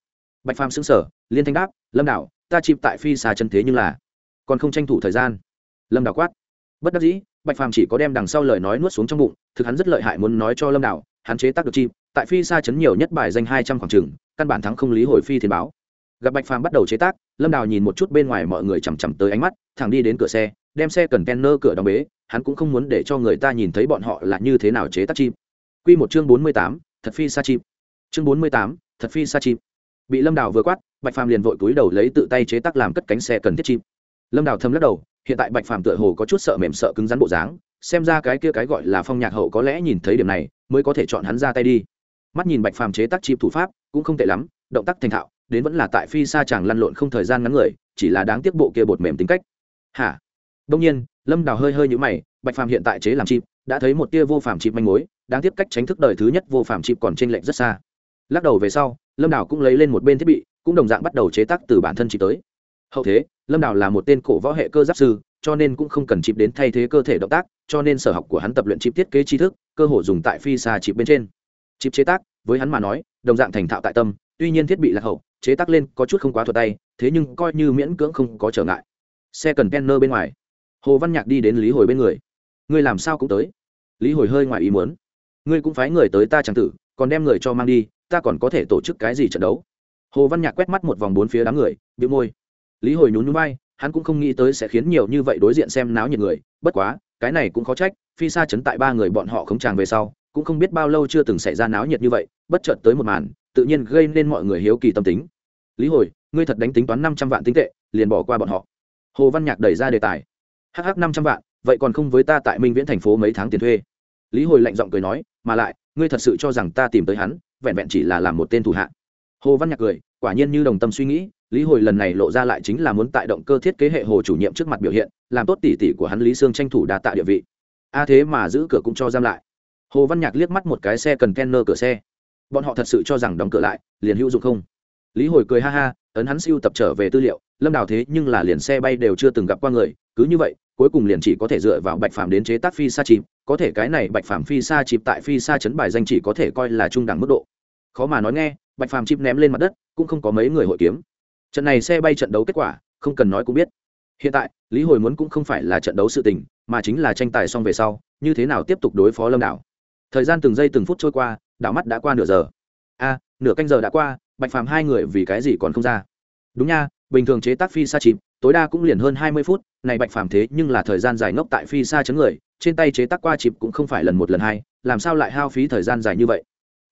bạch phàm xứng sở liên thanh đáp lâm đảo ta chịp tại phi xa chân thế nhưng là còn không tranh thủ thời gian. Lâm đảo quát. Bất đắc dĩ bạch phàm chỉ có đem đằng sau lời nói nuốt xuống trong bụng thực hắn rất lợi hại muốn nói cho lâm đảo hắn chế tác được chim tại phi xa chấn nhiều nhất bài danh hai trăm khoảng trường, căn bản thắng không lý hồi phi thiên báo. Gặp bạch phàm bắt đầu chế tác lâm đào nhìn một chút bên ngoài mọi người chằm chằm tới ánh mắt thẳng đi đến cửa xe đem xe cần kenner cửa đóng bế hắn cũng không muốn để cho người ta nhìn thấy bọn họ là như thế nào chế tác chim. Quy một chương bốn mươi tám, thật phi sa chim. Chương bốn mươi tám, thật phi sa chim. Bị lâm đào vừa quát, bạch phàm liền vội túi đầu lấy tự tay chế tác làm cất cánh xe cần thiết chim. Lâm đào thâm lắc đầu, hiện tại bạch phàm tựa hồ có chút sợ mềm sợ cứng rắn bộ dáng, xem ra cái kia cái gọi là phong nhạc hậu có lẽ nhìn thấy điểm này, mới có thể chọn hắn ra tay đi. Mắt nhìn bạch phàm chế tác chim thủ pháp, cũng không tệ lắm, động tác thành thạo, đến vẫn là tại phi xa chàng lăn lộn không thời gian ngắn người, chỉ là đáng tiếc bộ kia bột mềm tính cách. Hả? Đương nhiên, lâm đào hơi hơi nhũ mày, bạch phàm hiện tại chế làm chim đã thấy một tia vô phạm chịp manh mối, đáng tiếc cách tránh thức đời thứ nhất vô phạm chịp còn trên lệch rất xa. Lắc đầu về sau, lâm đào cũng lấy lên một bên thiết bị, cũng đồng dạng bắt đầu chế tác từ bản thân chip tới. Hậu thế, lâm đào là một tên cổ võ hệ cơ giáp sư, cho nên cũng không cần chịp đến thay thế cơ thể động tác, cho nên sở học của hắn tập luyện chịp thiết kế tri thức, cơ hồ dùng tại phi xa chịp bên trên. Chịp chế tác, với hắn mà nói, đồng dạng thành thạo tại tâm, tuy nhiên thiết bị lạc hậu, chế tác lên có chút không quá thuật tay, thế nhưng coi như miễn cưỡng không có trở ngại. Xe cần penner bên ngoài. Hồ văn nhạc đi đến lý hồi bên người ngươi làm sao cũng tới. Lý hồi hơi ngoài ý muốn. Ngươi cũng phái người tới ta chẳng tử, còn đem người cho mang đi, ta còn có thể tổ chức cái gì trận đấu? Hồ văn nhạc quét mắt một vòng bốn phía đám người bị môi. Lý hồi nhún nhún bay hắn cũng không nghĩ tới sẽ khiến nhiều như vậy đối diện xem náo nhiệt người, bất quá, cái này cũng khó trách, phi xa chấn tại ba người bọn họ không tràng về sau, cũng không biết bao lâu chưa từng xảy ra náo nhiệt như vậy, bất chợt tới một màn, tự nhiên gây nên mọi người hiếu kỳ tâm tính. Lý hồi, ngươi thật đánh tính toán năm trăm vạn tinh tệ, liền bỏ qua bọn họ. Hồ văn nhạc đẩy ra đề tài. Hh năm trăm vạn vậy còn không với ta tại minh viễn thành phố mấy tháng tiền thuê? Lý hồi lạnh giọng cười nói, mà lại, ngươi thật sự cho rằng ta tìm tới hắn, vẹn vẹn chỉ là làm một tên thủ hạ. Hồ văn nhạc cười, quả nhiên như đồng tâm suy nghĩ, lý hồi lần này lộ ra lại chính là muốn tại động cơ thiết kế hệ hồ chủ nhiệm trước mặt biểu hiện, làm tốt tỉ tỉ của hắn lý sương tranh thủ đa tạ địa vị. A à thế mà giữ cửa cũng cho giam lại. Hồ văn nhạc liếc mắt một cái xe cần kenner cửa xe. Bọn họ thật sự cho rằng đóng cửa lại, liền hữu dụng không? Lý hồi cười ha ha, ấn hắn siêu tập trở về tư liệu, lâm đào thế nhưng là liền xe bay đều chưa từng gặp qua người, cứ như vậy cuối cùng liền chỉ có thể dựa vào bạch phàm đến chế tác phi sa chìm có thể cái này bạch phàm phi sa chìm tại phi sa chấn bài danh chỉ có thể coi là trung đẳng mức độ. Khó mà nói nghe, bạch phàm chìm ném lên mặt đất, cũng không có mấy người hội kiếm. Trận này xe bay trận đấu kết quả, không cần nói cũng biết. Hiện tại, lý hồi muốn cũng không phải là trận đấu sự tình, mà chính là tranh tài xong về sau, như thế nào tiếp tục đối phó lâm đảo thời gian từng giây từng phút trôi qua, đảo mắt đã qua nửa giờ. A, nửa canh giờ đã qua, bạch phàm hai người vì cái gì còn không ra? Đúng nha, bình thường chế tác phi sa chìm tối đa cũng liền hơn hai mươi phút, này bạch phàm thế nhưng là thời gian dài ngốc tại phi xa chấn người, trên tay chế tác qua chịp cũng không phải lần một lần hai, làm sao lại hao phí thời gian dài như vậy?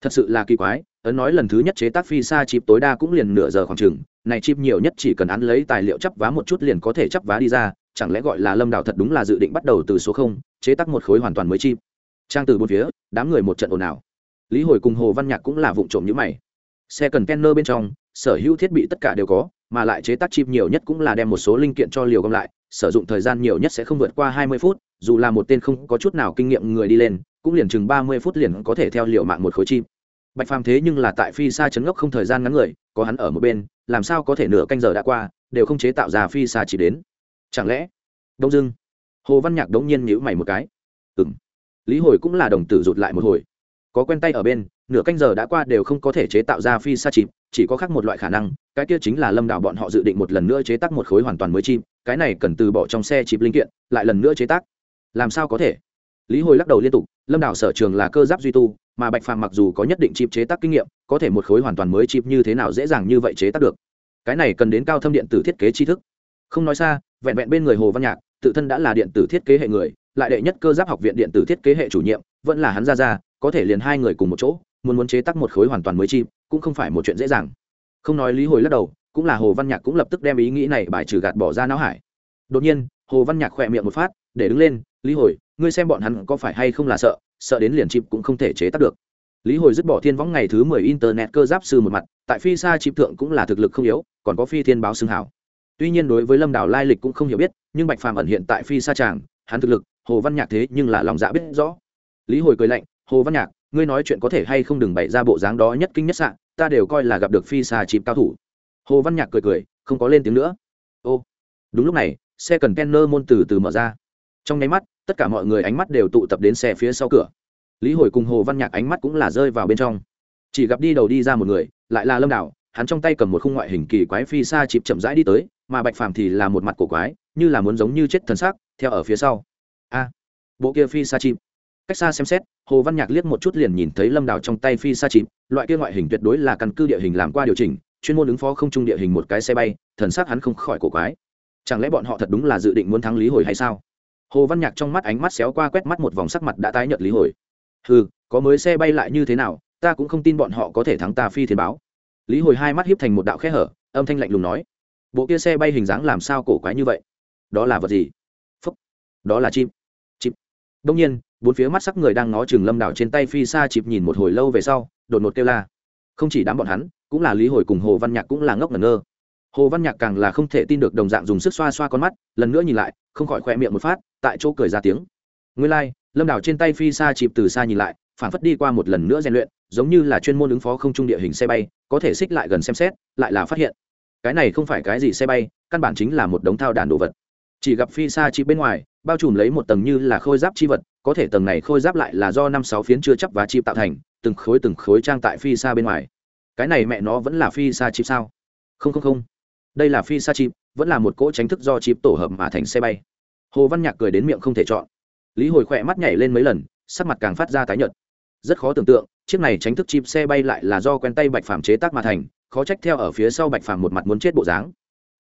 Thật sự là kỳ quái, ấn nói lần thứ nhất chế tác phi xa chip tối đa cũng liền nửa giờ khoảng chừng, này chip nhiều nhất chỉ cần án lấy tài liệu chắp vá một chút liền có thể chắp vá đi ra, chẳng lẽ gọi là lâm đào thật đúng là dự định bắt đầu từ số không, chế tác một khối hoàn toàn mới chip? Trang từ bốn phía, đám người một trận ồn ào. Lý hồi cùng hồ văn nhạc cũng là vụ trộm như mày. Xe cần kenner bên trong, sở hữu thiết bị tất cả đều có mà lại chế tác chip nhiều nhất cũng là đem một số linh kiện cho liều gom lại, sử dụng thời gian nhiều nhất sẽ không vượt qua hai mươi phút, dù là một tên không có chút nào kinh nghiệm người đi lên, cũng liền chừng ba mươi phút liền có thể theo liều mạng một khối chip. Bạch phàm thế nhưng là tại phi xa chấn ngốc không thời gian ngắn người, có hắn ở một bên, làm sao có thể nửa canh giờ đã qua, đều không chế tạo ra phi xa chỉ đến. Chẳng lẽ? Đông dưng hồ văn nhạc đống nhiên nhữ mày một cái. Ừng lý hồi cũng là đồng tử rụt lại một hồi có quen tay ở bên, nửa canh giờ đã qua đều không có thể chế tạo ra phi sa chìm chỉ có khác một loại khả năng, cái kia chính là lâm đảo bọn họ dự định một lần nữa chế tác một khối hoàn toàn mới chim cái này cần từ bỏ trong xe chìm linh kiện, lại lần nữa chế tác. Làm sao có thể? Lý hồi lắc đầu liên tục, lâm đảo sở trường là cơ giáp duy tu, mà bạch phàm mặc dù có nhất định chìm chế tác kinh nghiệm, có thể một khối hoàn toàn mới chip như thế nào dễ dàng như vậy chế tác được? Cái này cần đến cao thâm điện tử thiết kế tri thức. Không nói xa, vẹn vẹn bên người hồ văn nhạc, tự thân đã là điện tử thiết kế hệ người, lại đệ nhất cơ giáp học viện điện tử thiết kế hệ chủ nhiệm, vẫn là hắn ra ra có thể liền hai người cùng một chỗ, muốn muốn chế tác một khối hoàn toàn mới chim, cũng không phải một chuyện dễ dàng. Không nói lý hồi lắc đầu, cũng là hồ văn nhạc cũng lập tức đem ý nghĩ này bài trừ gạt bỏ ra não hải. Đột nhiên, hồ văn nhạc khỏe miệng một phát, để đứng lên, lý hồi, ngươi xem bọn hắn có phải hay không là sợ sợ đến liền chim cũng không thể chế tác được. Lý hồi dứt bỏ thiên võng ngày thứ mười internet cơ giáp sư một mặt, tại phi sa chip thượng cũng là thực lực không yếu, còn có phi thiên báo xưng hảo tuy nhiên đối với lâm đảo lai lịch cũng không hiểu biết, nhưng bạch phàm ẩn hiện tại phi sa tràng hắn thực lực, hồ văn nhạc thế nhưng là lòng dạ biết rõ. Lý hồi cười lạnh hồ văn nhạc, ngươi nói chuyện có thể hay không đừng bày ra bộ dáng đó nhất kinh nhất sạn ta đều coi là gặp được phi xà chịp cao thủ. Hồ văn nhạc cười cười, không có lên tiếng nữa. Ô, đúng lúc này, xe cần kenner môn từ từ mở ra. Trong nháy mắt, tất cả mọi người ánh mắt đều tụ tập đến xe phía sau cửa. Lý hồi cùng hồ văn nhạc ánh mắt cũng là rơi vào bên trong. Chỉ gặp đi đầu đi ra một người, lại là lâm đảo hắn trong tay cầm một khung ngoại hình kỳ quái phi xa chịp chậm rãi đi tới, mà bạch phàm thì là một mặt cổ quái, như là muốn giống như chết thần sắc, theo ở phía sau. A, bộ kia phi xa chịp cách xa xem xét, hồ văn nhạc liếc một chút liền nhìn thấy lâm đảo trong tay phi xa chìm loại kia ngoại hình tuyệt đối là căn cứ địa hình làm qua điều chỉnh, chuyên môn ứng phó không trung địa hình một cái xe bay, thần sắc hắn không khỏi cổ quái. Chẳng lẽ bọn họ thật đúng là dự định muốn thắng lý hồi hay sao? Hồ văn nhạc trong mắt ánh mắt xéo qua quét mắt một vòng sắc mặt đã tái nhợt lý hồi. Ừ có mới xe bay lại như thế nào, ta cũng không tin bọn họ có thể thắng ta phi thiên báo. Lý hồi hai mắt hiếp thành một đạo khe hở, âm thanh lạnh lùng nói. Bộ kia xe bay hình dáng làm sao cổ quái như vậy? Đó là vật gì? Phúc. Đó là chim chim đông nhiên bốn phía mắt sắc người đang ngó chừng lâm đảo trên tay phi xa chịp nhìn một hồi lâu về sau đột ngột kêu la. Không chỉ đám bọn hắn cũng là lý hồi cùng hồ văn nhạc cũng là ngốc ngẩn ngơ. Hồ văn nhạc càng là không thể tin được đồng dạng dùng sức xoa xoa con mắt lần nữa nhìn lại không khỏi khoe miệng một phát tại chỗ cười ra tiếng. Nguyên lai、like, lâm đảo trên tay phi xa chịp từ xa nhìn lại phản phất đi qua một lần nữa rèn luyện giống như là chuyên môn ứng phó không trung địa hình xe bay có thể xích lại gần xem xét lại là phát hiện. Cái này không phải cái gì xe bay căn bản chính là một đống thao đàn đồ vật. Chỉ gặp phi xa chịp bên ngoài bao trùm lấy một tầng như là khôi giáp chi vật có thể tầng này khôi giáp lại là do năm sáu phiến chưa chấp và chip tạo thành, từng khối từng khối trang tại phi xa bên ngoài. Cái này mẹ nó vẫn là phi xa chip sao? Không không không. Đây là phi xa chip, vẫn là một cỗ tránh thức do chip tổ hợp mà thành xe bay. Hồ văn nhạc cười đến miệng không thể chọn. Lý hồi khỏe mắt nhảy lên mấy lần, sắc mặt càng phát ra tái nhợt. Rất khó tưởng tượng, chiếc này tránh thức chip xe bay lại là do quen tay bạch phàm chế tác mà thành, khó trách theo ở phía sau bạch phàm một mặt muốn chết bộ dáng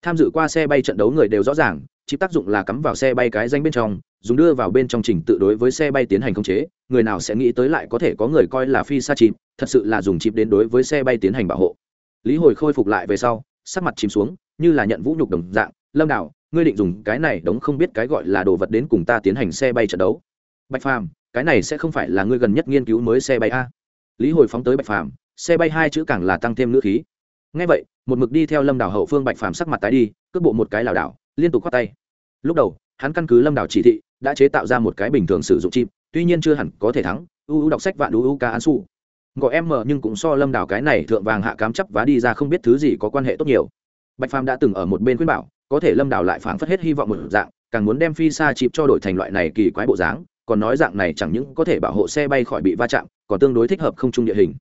tham dự qua xe bay trận đấu người đều rõ ràng chip tác dụng là cắm vào xe bay cái danh bên trong, dùng đưa vào bên trong trình tự đối với xe bay tiến hành khống chế, người nào sẽ nghĩ tới lại có thể có người coi là phi xa chip thật sự là dùng chip đến đối với xe bay tiến hành bảo hộ. Lý hồi khôi phục lại về sau, sắc mặt chìm xuống, như là nhận vũ nhục đồng dạng, lâm đạo ngươi định dùng cái này đống không biết cái gọi là đồ vật đến cùng ta tiến hành xe bay trận đấu? Bạch phàm, cái này sẽ không phải là ngươi gần nhất nghiên cứu mới xe bay a. Lý hồi phóng tới bạch phàm, xe bay hai chữ càng là tăng thêm ngữ khí. Ngay vậy một mực đi theo lâm đảo hậu phương bạch phàm sắc mặt tái đi, cước bộ một cái lảo đảo, liên tục khoát tay. Lúc đầu, hắn căn cứ lâm đảo chỉ thị, đã chế tạo ra một cái bình thường sử dụng chim tuy nhiên chưa hẳn có thể thắng uu đọc sách vạn uu ca an su. Gọi em mờ nhưng cũng so lâm đảo cái này thượng vàng hạ cám chấp và đi ra không biết thứ gì có quan hệ tốt nhiều. Bạch phàm đã từng ở một bên khuyên bảo, có thể lâm đảo lại phảng phất hết hy vọng một dạng, càng muốn đem phi xa chịp cho đổi thành loại này kỳ quái bộ dáng, còn nói dạng này chẳng những có thể bảo hộ xe bay khỏi bị va chạm, còn tương đối thích hợp không trung địa hình.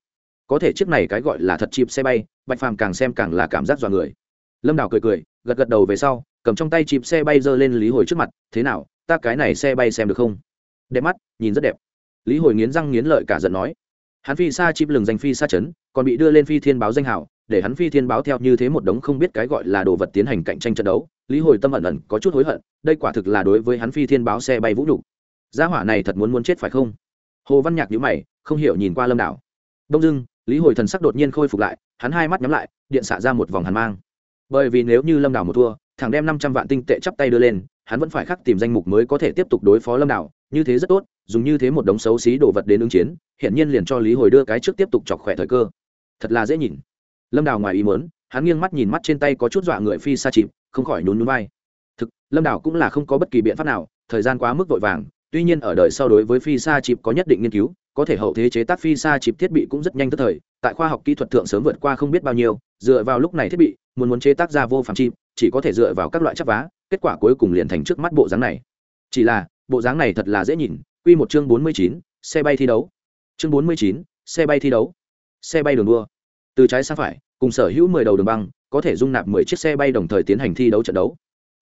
Có thể chiếc này cái gọi là thật chịp xe bay bạch phàm càng xem càng là cảm giác dọa người. Lâm đào cười cười, gật gật đầu về sau, cầm trong tay chịp xe bay giơ lên lý hồi trước mặt, thế nào, ta cái này xe bay xem được không? Đẹp mắt, nhìn rất đẹp. Lý hồi nghiến răng nghiến lợi cả giận nói. Hắn phi xa chip lừng danh phi xa chấn, còn bị đưa lên phi thiên báo danh hảo để hắn phi thiên báo theo như thế một đống không biết cái gọi là đồ vật tiến hành cạnh tranh trận đấu. Lý hồi tâm ẩn ẩn có chút hối hận, đây quả thực là đối với hắn phi thiên báo xe bay vũ nhục. Gia hỏa này thật muốn muốn chết phải không? Hồ văn nhạc nhíu mày, không hiểu nhìn qua lâm đảo đông dưng lý hồi thần sắc đột nhiên khôi phục lại hắn hai mắt nhắm lại, điện xạ ra một vòng hàn mang. Bởi vì nếu như lâm đảo một thua, thằng đem năm trăm vạn tinh tệ chắp tay đưa lên, hắn vẫn phải khắc tìm danh mục mới có thể tiếp tục đối phó lâm đảo như thế rất tốt, dùng như thế một đống xấu xí đồ vật đến ứng chiến hiện nhiên liền cho lý hồi đưa cái trước tiếp tục chọc khỏe thời cơ. Thật là dễ nhìn. Lâm đào ngoài ý mớn hắn nghiêng mắt nhìn mắt trên tay có chút dọa người phi xa chìm không khỏi nhún nhún vai. Thực, lâm đào cũng là không có bất kỳ biện pháp nào, thời gian quá mức vội vàng, tuy nhiên ở đời sau đối với phi sa chịp có nhất định nghiên cứu có thể hậu thế chế tác phi xa chịp thiết bị cũng rất nhanh tức thời tại khoa học kỹ thuật thượng sớm vượt qua không biết bao nhiêu dựa vào lúc này thiết bị muốn muốn chế tác ra vô phạm chip chỉ có thể dựa vào các loại chắp vá kết quả cuối cùng liền thành trước mắt bộ dáng này. Chỉ là bộ dáng này thật là dễ nhìn quy một chương bốn mươi chín, xe bay thi đấu. Chương bốn mươi chín, xe bay thi đấu. Xe bay đường đua. Từ trái sang phải cùng sở hữu mười đầu đường băng có thể dung nạp mười chiếc xe bay đồng thời tiến hành thi đấu trận đấu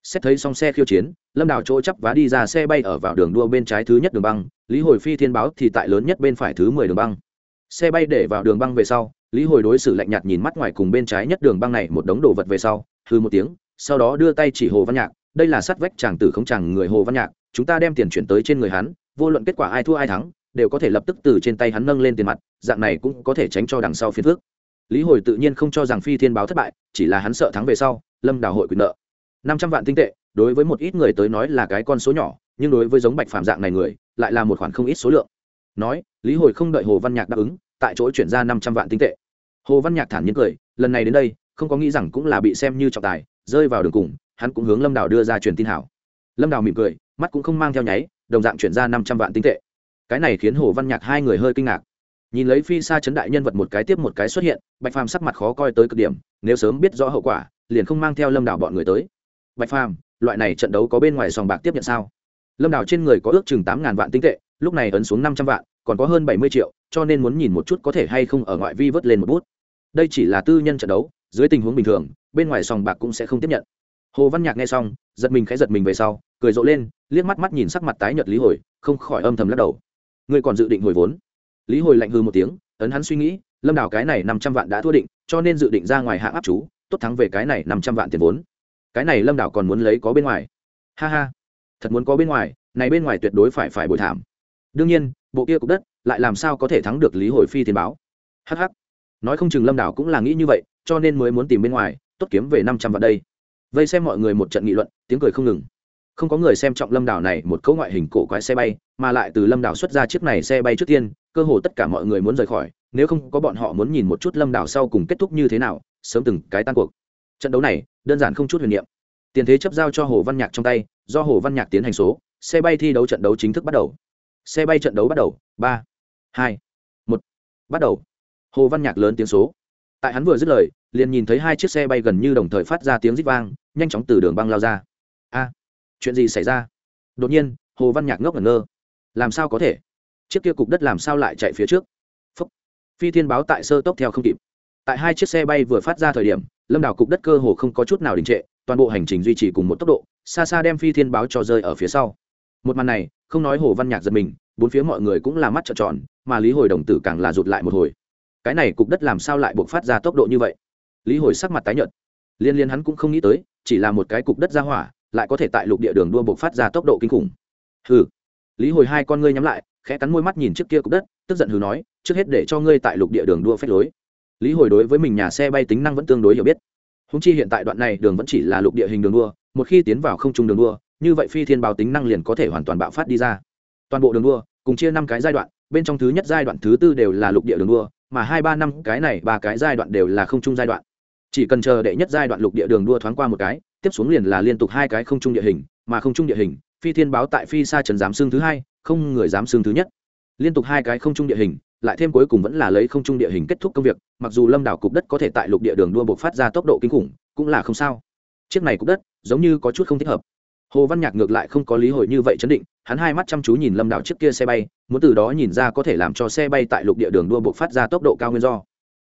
xét thấy xong xe khiêu chiến, lâm đào chỗ chấp vá đi ra xe bay ở vào đường đua bên trái thứ nhất đường băng, lý hồi phi thiên báo thì tại lớn nhất bên phải thứ mười đường băng. Xe bay để vào đường băng về sau, lý hồi đối xử lạnh nhạt nhìn mắt ngoài cùng bên trái nhất đường băng này một đống đồ vật về sau hư một tiếng, sau đó đưa tay chỉ hồ văn nhạc, đây là sát vách chàng tử không chàng người hồ văn nhạc, chúng ta đem tiền chuyển tới trên người hắn, vô luận kết quả ai thua ai thắng, đều có thể lập tức từ trên tay hắn nâng lên tiền mặt, dạng này cũng có thể tránh cho đằng sau phiên phước lý hồi tự nhiên không cho rằng phi thiên báo thất bại, chỉ là hắn sợ thắng về sau, lâm đào hội quyền nợ năm trăm vạn tinh tệ, đối với một ít người tới nói là cái con số nhỏ, nhưng đối với giống bạch phạm dạng này người, lại là một khoản không ít số lượng. Nói, lý hồi không đợi hồ văn nhạc đáp ứng, tại chỗ chuyển ra năm trăm vạn tinh tệ. Hồ văn nhạc thản nhiên cười, lần này đến đây, không có nghĩ rằng cũng là bị xem như trọng tài, rơi vào đường cùng, hắn cũng hướng lâm đào đưa ra truyền tin hảo. Lâm đào mỉm cười, mắt cũng không mang theo nháy, đồng dạng chuyển ra năm trăm vạn tinh tệ. Cái này khiến hồ văn nhạc hai người hơi kinh ngạc. Nhìn lấy phi xa chấn đại nhân vật một cái tiếp một cái xuất hiện, bạch phàm sắc mặt khó coi tới cực điểm, nếu sớm biết rõ hậu quả, liền không mang theo lâm đảo bọn người tới bạch phàm, loại này trận đấu có bên ngoài sòng bạc tiếp nhận sao? Lâm đảo trên người có ước chừng tám ngàn vạn tinh tệ, lúc này ấn xuống năm trăm vạn, còn có hơn bảy mươi triệu, cho nên muốn nhìn một chút có thể hay không ở ngoại vi vớt lên một bút. Đây chỉ là tư nhân trận đấu, dưới tình huống bình thường, bên ngoài sòng bạc cũng sẽ không tiếp nhận. Hồ văn nhạc nghe xong, giật mình khẽ giật mình về sau, cười rộ lên, liếc mắt mắt nhìn sắc mặt tái nhợt lý hồi, không khỏi âm thầm lắc đầu. Ngươi còn dự định hồi vốn? Lý hồi lạnh hư một tiếng, ấn hắn suy nghĩ, lâm đào cái này năm trăm vạn đã thua định, cho nên dự định ra ngoài hạng áp chú, tốt thắng về cái này năm trăm vạn tiền vốn cái này lâm đảo còn muốn lấy có bên ngoài. Ha ha, thật muốn có bên ngoài, này bên ngoài tuyệt đối phải phải bồi thảm. Đương nhiên, bộ kia cục đất lại làm sao có thể thắng được lý hồi phi tiền báo? Hh nói không chừng lâm đảo cũng là nghĩ như vậy, cho nên mới muốn tìm bên ngoài, tốt kiếm về năm trăm vạn đây. Vây xem mọi người một trận nghị luận, tiếng cười không ngừng. Không có người xem trọng lâm đảo này một cấu ngoại hình cổ quái xe bay, mà lại từ lâm đảo xuất ra chiếc này xe bay trước tiên, cơ hồ tất cả mọi người muốn rời khỏi, nếu không có bọn họ muốn nhìn một chút lâm đảo sau cùng kết thúc như thế nào, sớm từng cái tan cuộc trận đấu này, đơn giản không chút huyền niệm. Tiền thế chấp giao cho hồ văn nhạc trong tay, do hồ văn nhạc tiến hành số, xe bay thi đấu trận đấu chính thức bắt đầu. Xe bay trận đấu bắt đầu, ba, hai, một, bắt đầu. Hồ văn nhạc lớn tiếng số. Tại hắn vừa dứt lời, liền nhìn thấy hai chiếc xe bay gần như đồng thời phát ra tiếng rít vang, nhanh chóng từ đường băng lao ra. A, chuyện gì xảy ra? Đột nhiên, hồ văn nhạc ngốc ngẩn ngơ. Làm sao có thể? Chiếc kia cục đất làm sao lại chạy phía trước? Phúc. phi thiên báo tại sơ tốc theo không kịp tại hai chiếc xe bay vừa phát ra thời điểm, lâm đảo cục đất cơ hồ không có chút nào đình trệ, toàn bộ hành trình duy trì cùng một tốc độ, xa xa đem phi thiên báo cho rơi ở phía sau. Một màn này, không nói hồ văn nhạc giật mình, bốn phía mọi người cũng là mắt trợn tròn, mà lý hồi đồng tử càng là rụt lại một hồi. Cái này cục đất làm sao lại buộc phát ra tốc độ như vậy? Lý hồi sắc mặt tái nhợt. Liên liên hắn cũng không nghĩ tới, chỉ là một cái cục đất ra hỏa, lại có thể tại lục địa đường đua buộc phát ra tốc độ kinh khủng. Hừ. Lý hồi hai con ngươi nhắm lại, khẽ cắn môi mắt nhìn trước kia cục đất, tức giận hừ nói, trước hết để cho ngươi tại lục địa đường đua phép lối lý hồi đối với mình nhà xe bay tính năng vẫn tương đối hiểu biết. Húng chi hiện tại đoạn này đường vẫn chỉ là lục địa hình đường đua, một khi tiến vào không trung đường đua, như vậy phi thiên báo tính năng liền có thể hoàn toàn bạo phát đi ra. Toàn bộ đường đua, cùng chia năm cái giai đoạn, bên trong thứ nhất giai đoạn thứ tư đều là lục địa đường đua, mà hai ba năm cái này ba cái giai đoạn đều là không trung giai đoạn. Chỉ cần chờ đệ nhất giai đoạn lục địa đường đua thoáng qua một cái, tiếp xuống liền là liên tục hai cái không trung địa hình, mà không trung địa hình, phi thiên báo tại phi xa trần giám xương thứ hai, không người giám xương thứ nhất. Liên tục hai cái không trung địa hình lại thêm cuối cùng vẫn là lấy không trung địa hình kết thúc công việc, mặc dù lâm đảo cục đất có thể tại lục địa đường đua buộc phát ra tốc độ kinh khủng, cũng là không sao. Chiếc này cục đất, giống như có chút không thích hợp. Hồ văn nhạc ngược lại không có lý hội như vậy chấn định, hắn hai mắt chăm chú nhìn lâm đảo chiếc kia xe bay, muốn từ đó nhìn ra có thể làm cho xe bay tại lục địa đường đua buộc phát ra tốc độ cao nguyên do.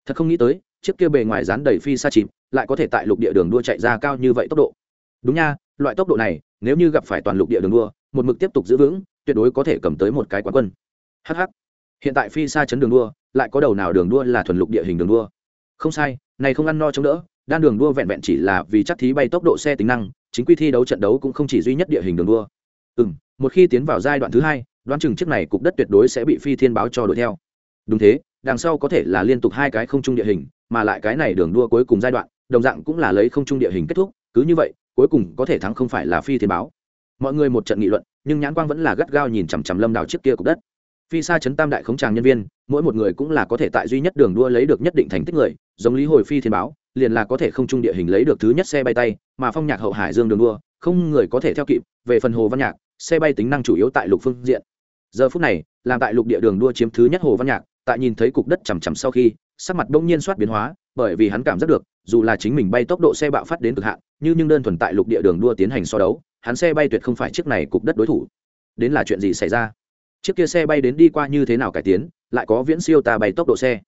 Thật không nghĩ tới, chiếc kia bề ngoài dán đầy phi xa chìm, lại có thể tại lục địa đường đua chạy ra cao như vậy tốc độ. Đúng nha, loại tốc độ này, nếu như gặp phải toàn lục địa đường đua, một mực tiếp tục giữ vững, tuyệt đối có thể cầm tới một cái quán quân. Hh hiện tại phi xa chấn đường đua, lại có đầu nào đường đua là thuần lục địa hình đường đua? Không sai, này không ăn no chống đỡ, đan đường đua vẹn vẹn chỉ là vì chắc thí bay tốc độ xe tính năng, chính quy thi đấu trận đấu cũng không chỉ duy nhất địa hình đường đua. Ừ m một khi tiến vào giai đoạn thứ hai, đoán chừng chiếc này cục đất tuyệt đối sẽ bị phi thiên báo cho đuổi theo. Đúng thế, đằng sau có thể là liên tục hai cái không trung địa hình, mà lại cái này đường đua cuối cùng giai đoạn, đồng dạng cũng là lấy không trung địa hình kết thúc, cứ như vậy, cuối cùng có thể thắng không phải là phi thiên báo. Mọi người một trận nghị luận, nhưng nhãn quang vẫn là gắt gao nhìn chằm chằm lâm đào trước kia cục đất phi xa chấn tam đại khống tràng nhân viên, mỗi một người cũng là có thể tại duy nhất đường đua lấy được nhất định thành tích người, giống lý hồi phi thiên báo, liền là có thể không trung địa hình lấy được thứ nhất xe bay tay, mà phong nhạc hậu hải dương đường đua, không người có thể theo kịp, về phần hồ văn nhạc, xe bay tính năng chủ yếu tại lục phương diện. Giờ phút này, làm tại lục địa đường đua chiếm thứ nhất hồ văn nhạc, tại nhìn thấy cục đất chằm chằm sau khi, sắc mặt bỗng nhiên soát biến hóa, bởi vì hắn cảm giác được, dù là chính mình bay tốc độ xe bạo phát đến cực hạn nhưng nhưng đơn thuần tại lục địa đường đua tiến hành so đấu, hắn xe bay tuyệt không phải chiếc này cục đất đối thủ. Đến là chuyện gì xảy ra? Chiếc kia xe bay đến đi qua như thế nào cải tiến, lại có viễn siêu ta bay tốc độ xe.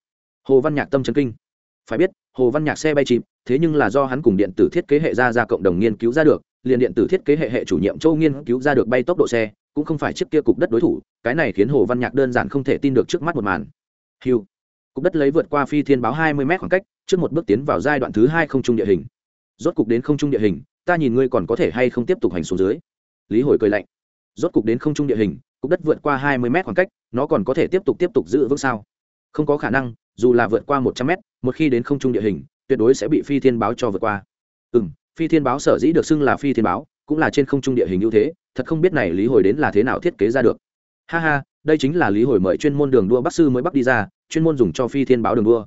Hồ văn nhạc tâm chấn kinh. Phải biết, hồ văn nhạc xe bay chìm, thế nhưng là do hắn cùng điện tử thiết kế hệ ra ra cộng đồng nghiên cứu ra được, liền điện tử thiết kế hệ hệ chủ nhiệm châu nghiên cứu ra được bay tốc độ xe, cũng không phải chiếc kia cục đất đối thủ, cái này khiến hồ văn nhạc đơn giản không thể tin được trước mắt một màn. Hiu cục đất lấy vượt qua phi thiên báo hai mươi m khoảng cách, trước một bước tiến vào giai đoạn thứ hai không trung địa hình. Rốt cục đến không trung địa hình, ta nhìn ngươi còn có thể hay không tiếp tục hành xuống dưới. Lý hồi cười lạnh rốt cục đến không trung địa hình, cục đất vượt qua hai mươi m khoảng cách, nó còn có thể tiếp tục tiếp tục giữ vững sao? Không có khả năng, dù là vượt qua một trăm mét, một khi đến không trung địa hình, tuyệt đối sẽ bị phi thiên báo cho vượt qua. Ừ m phi thiên báo sở dĩ được xưng là phi thiên báo, cũng là trên không trung địa hình ưu thế, thật không biết này lý hồi đến là thế nào thiết kế ra được. Ha ha, đây chính là lý hồi mời chuyên môn đường đua bắc sư mới bắc đi ra, chuyên môn dùng cho phi thiên báo đường đua.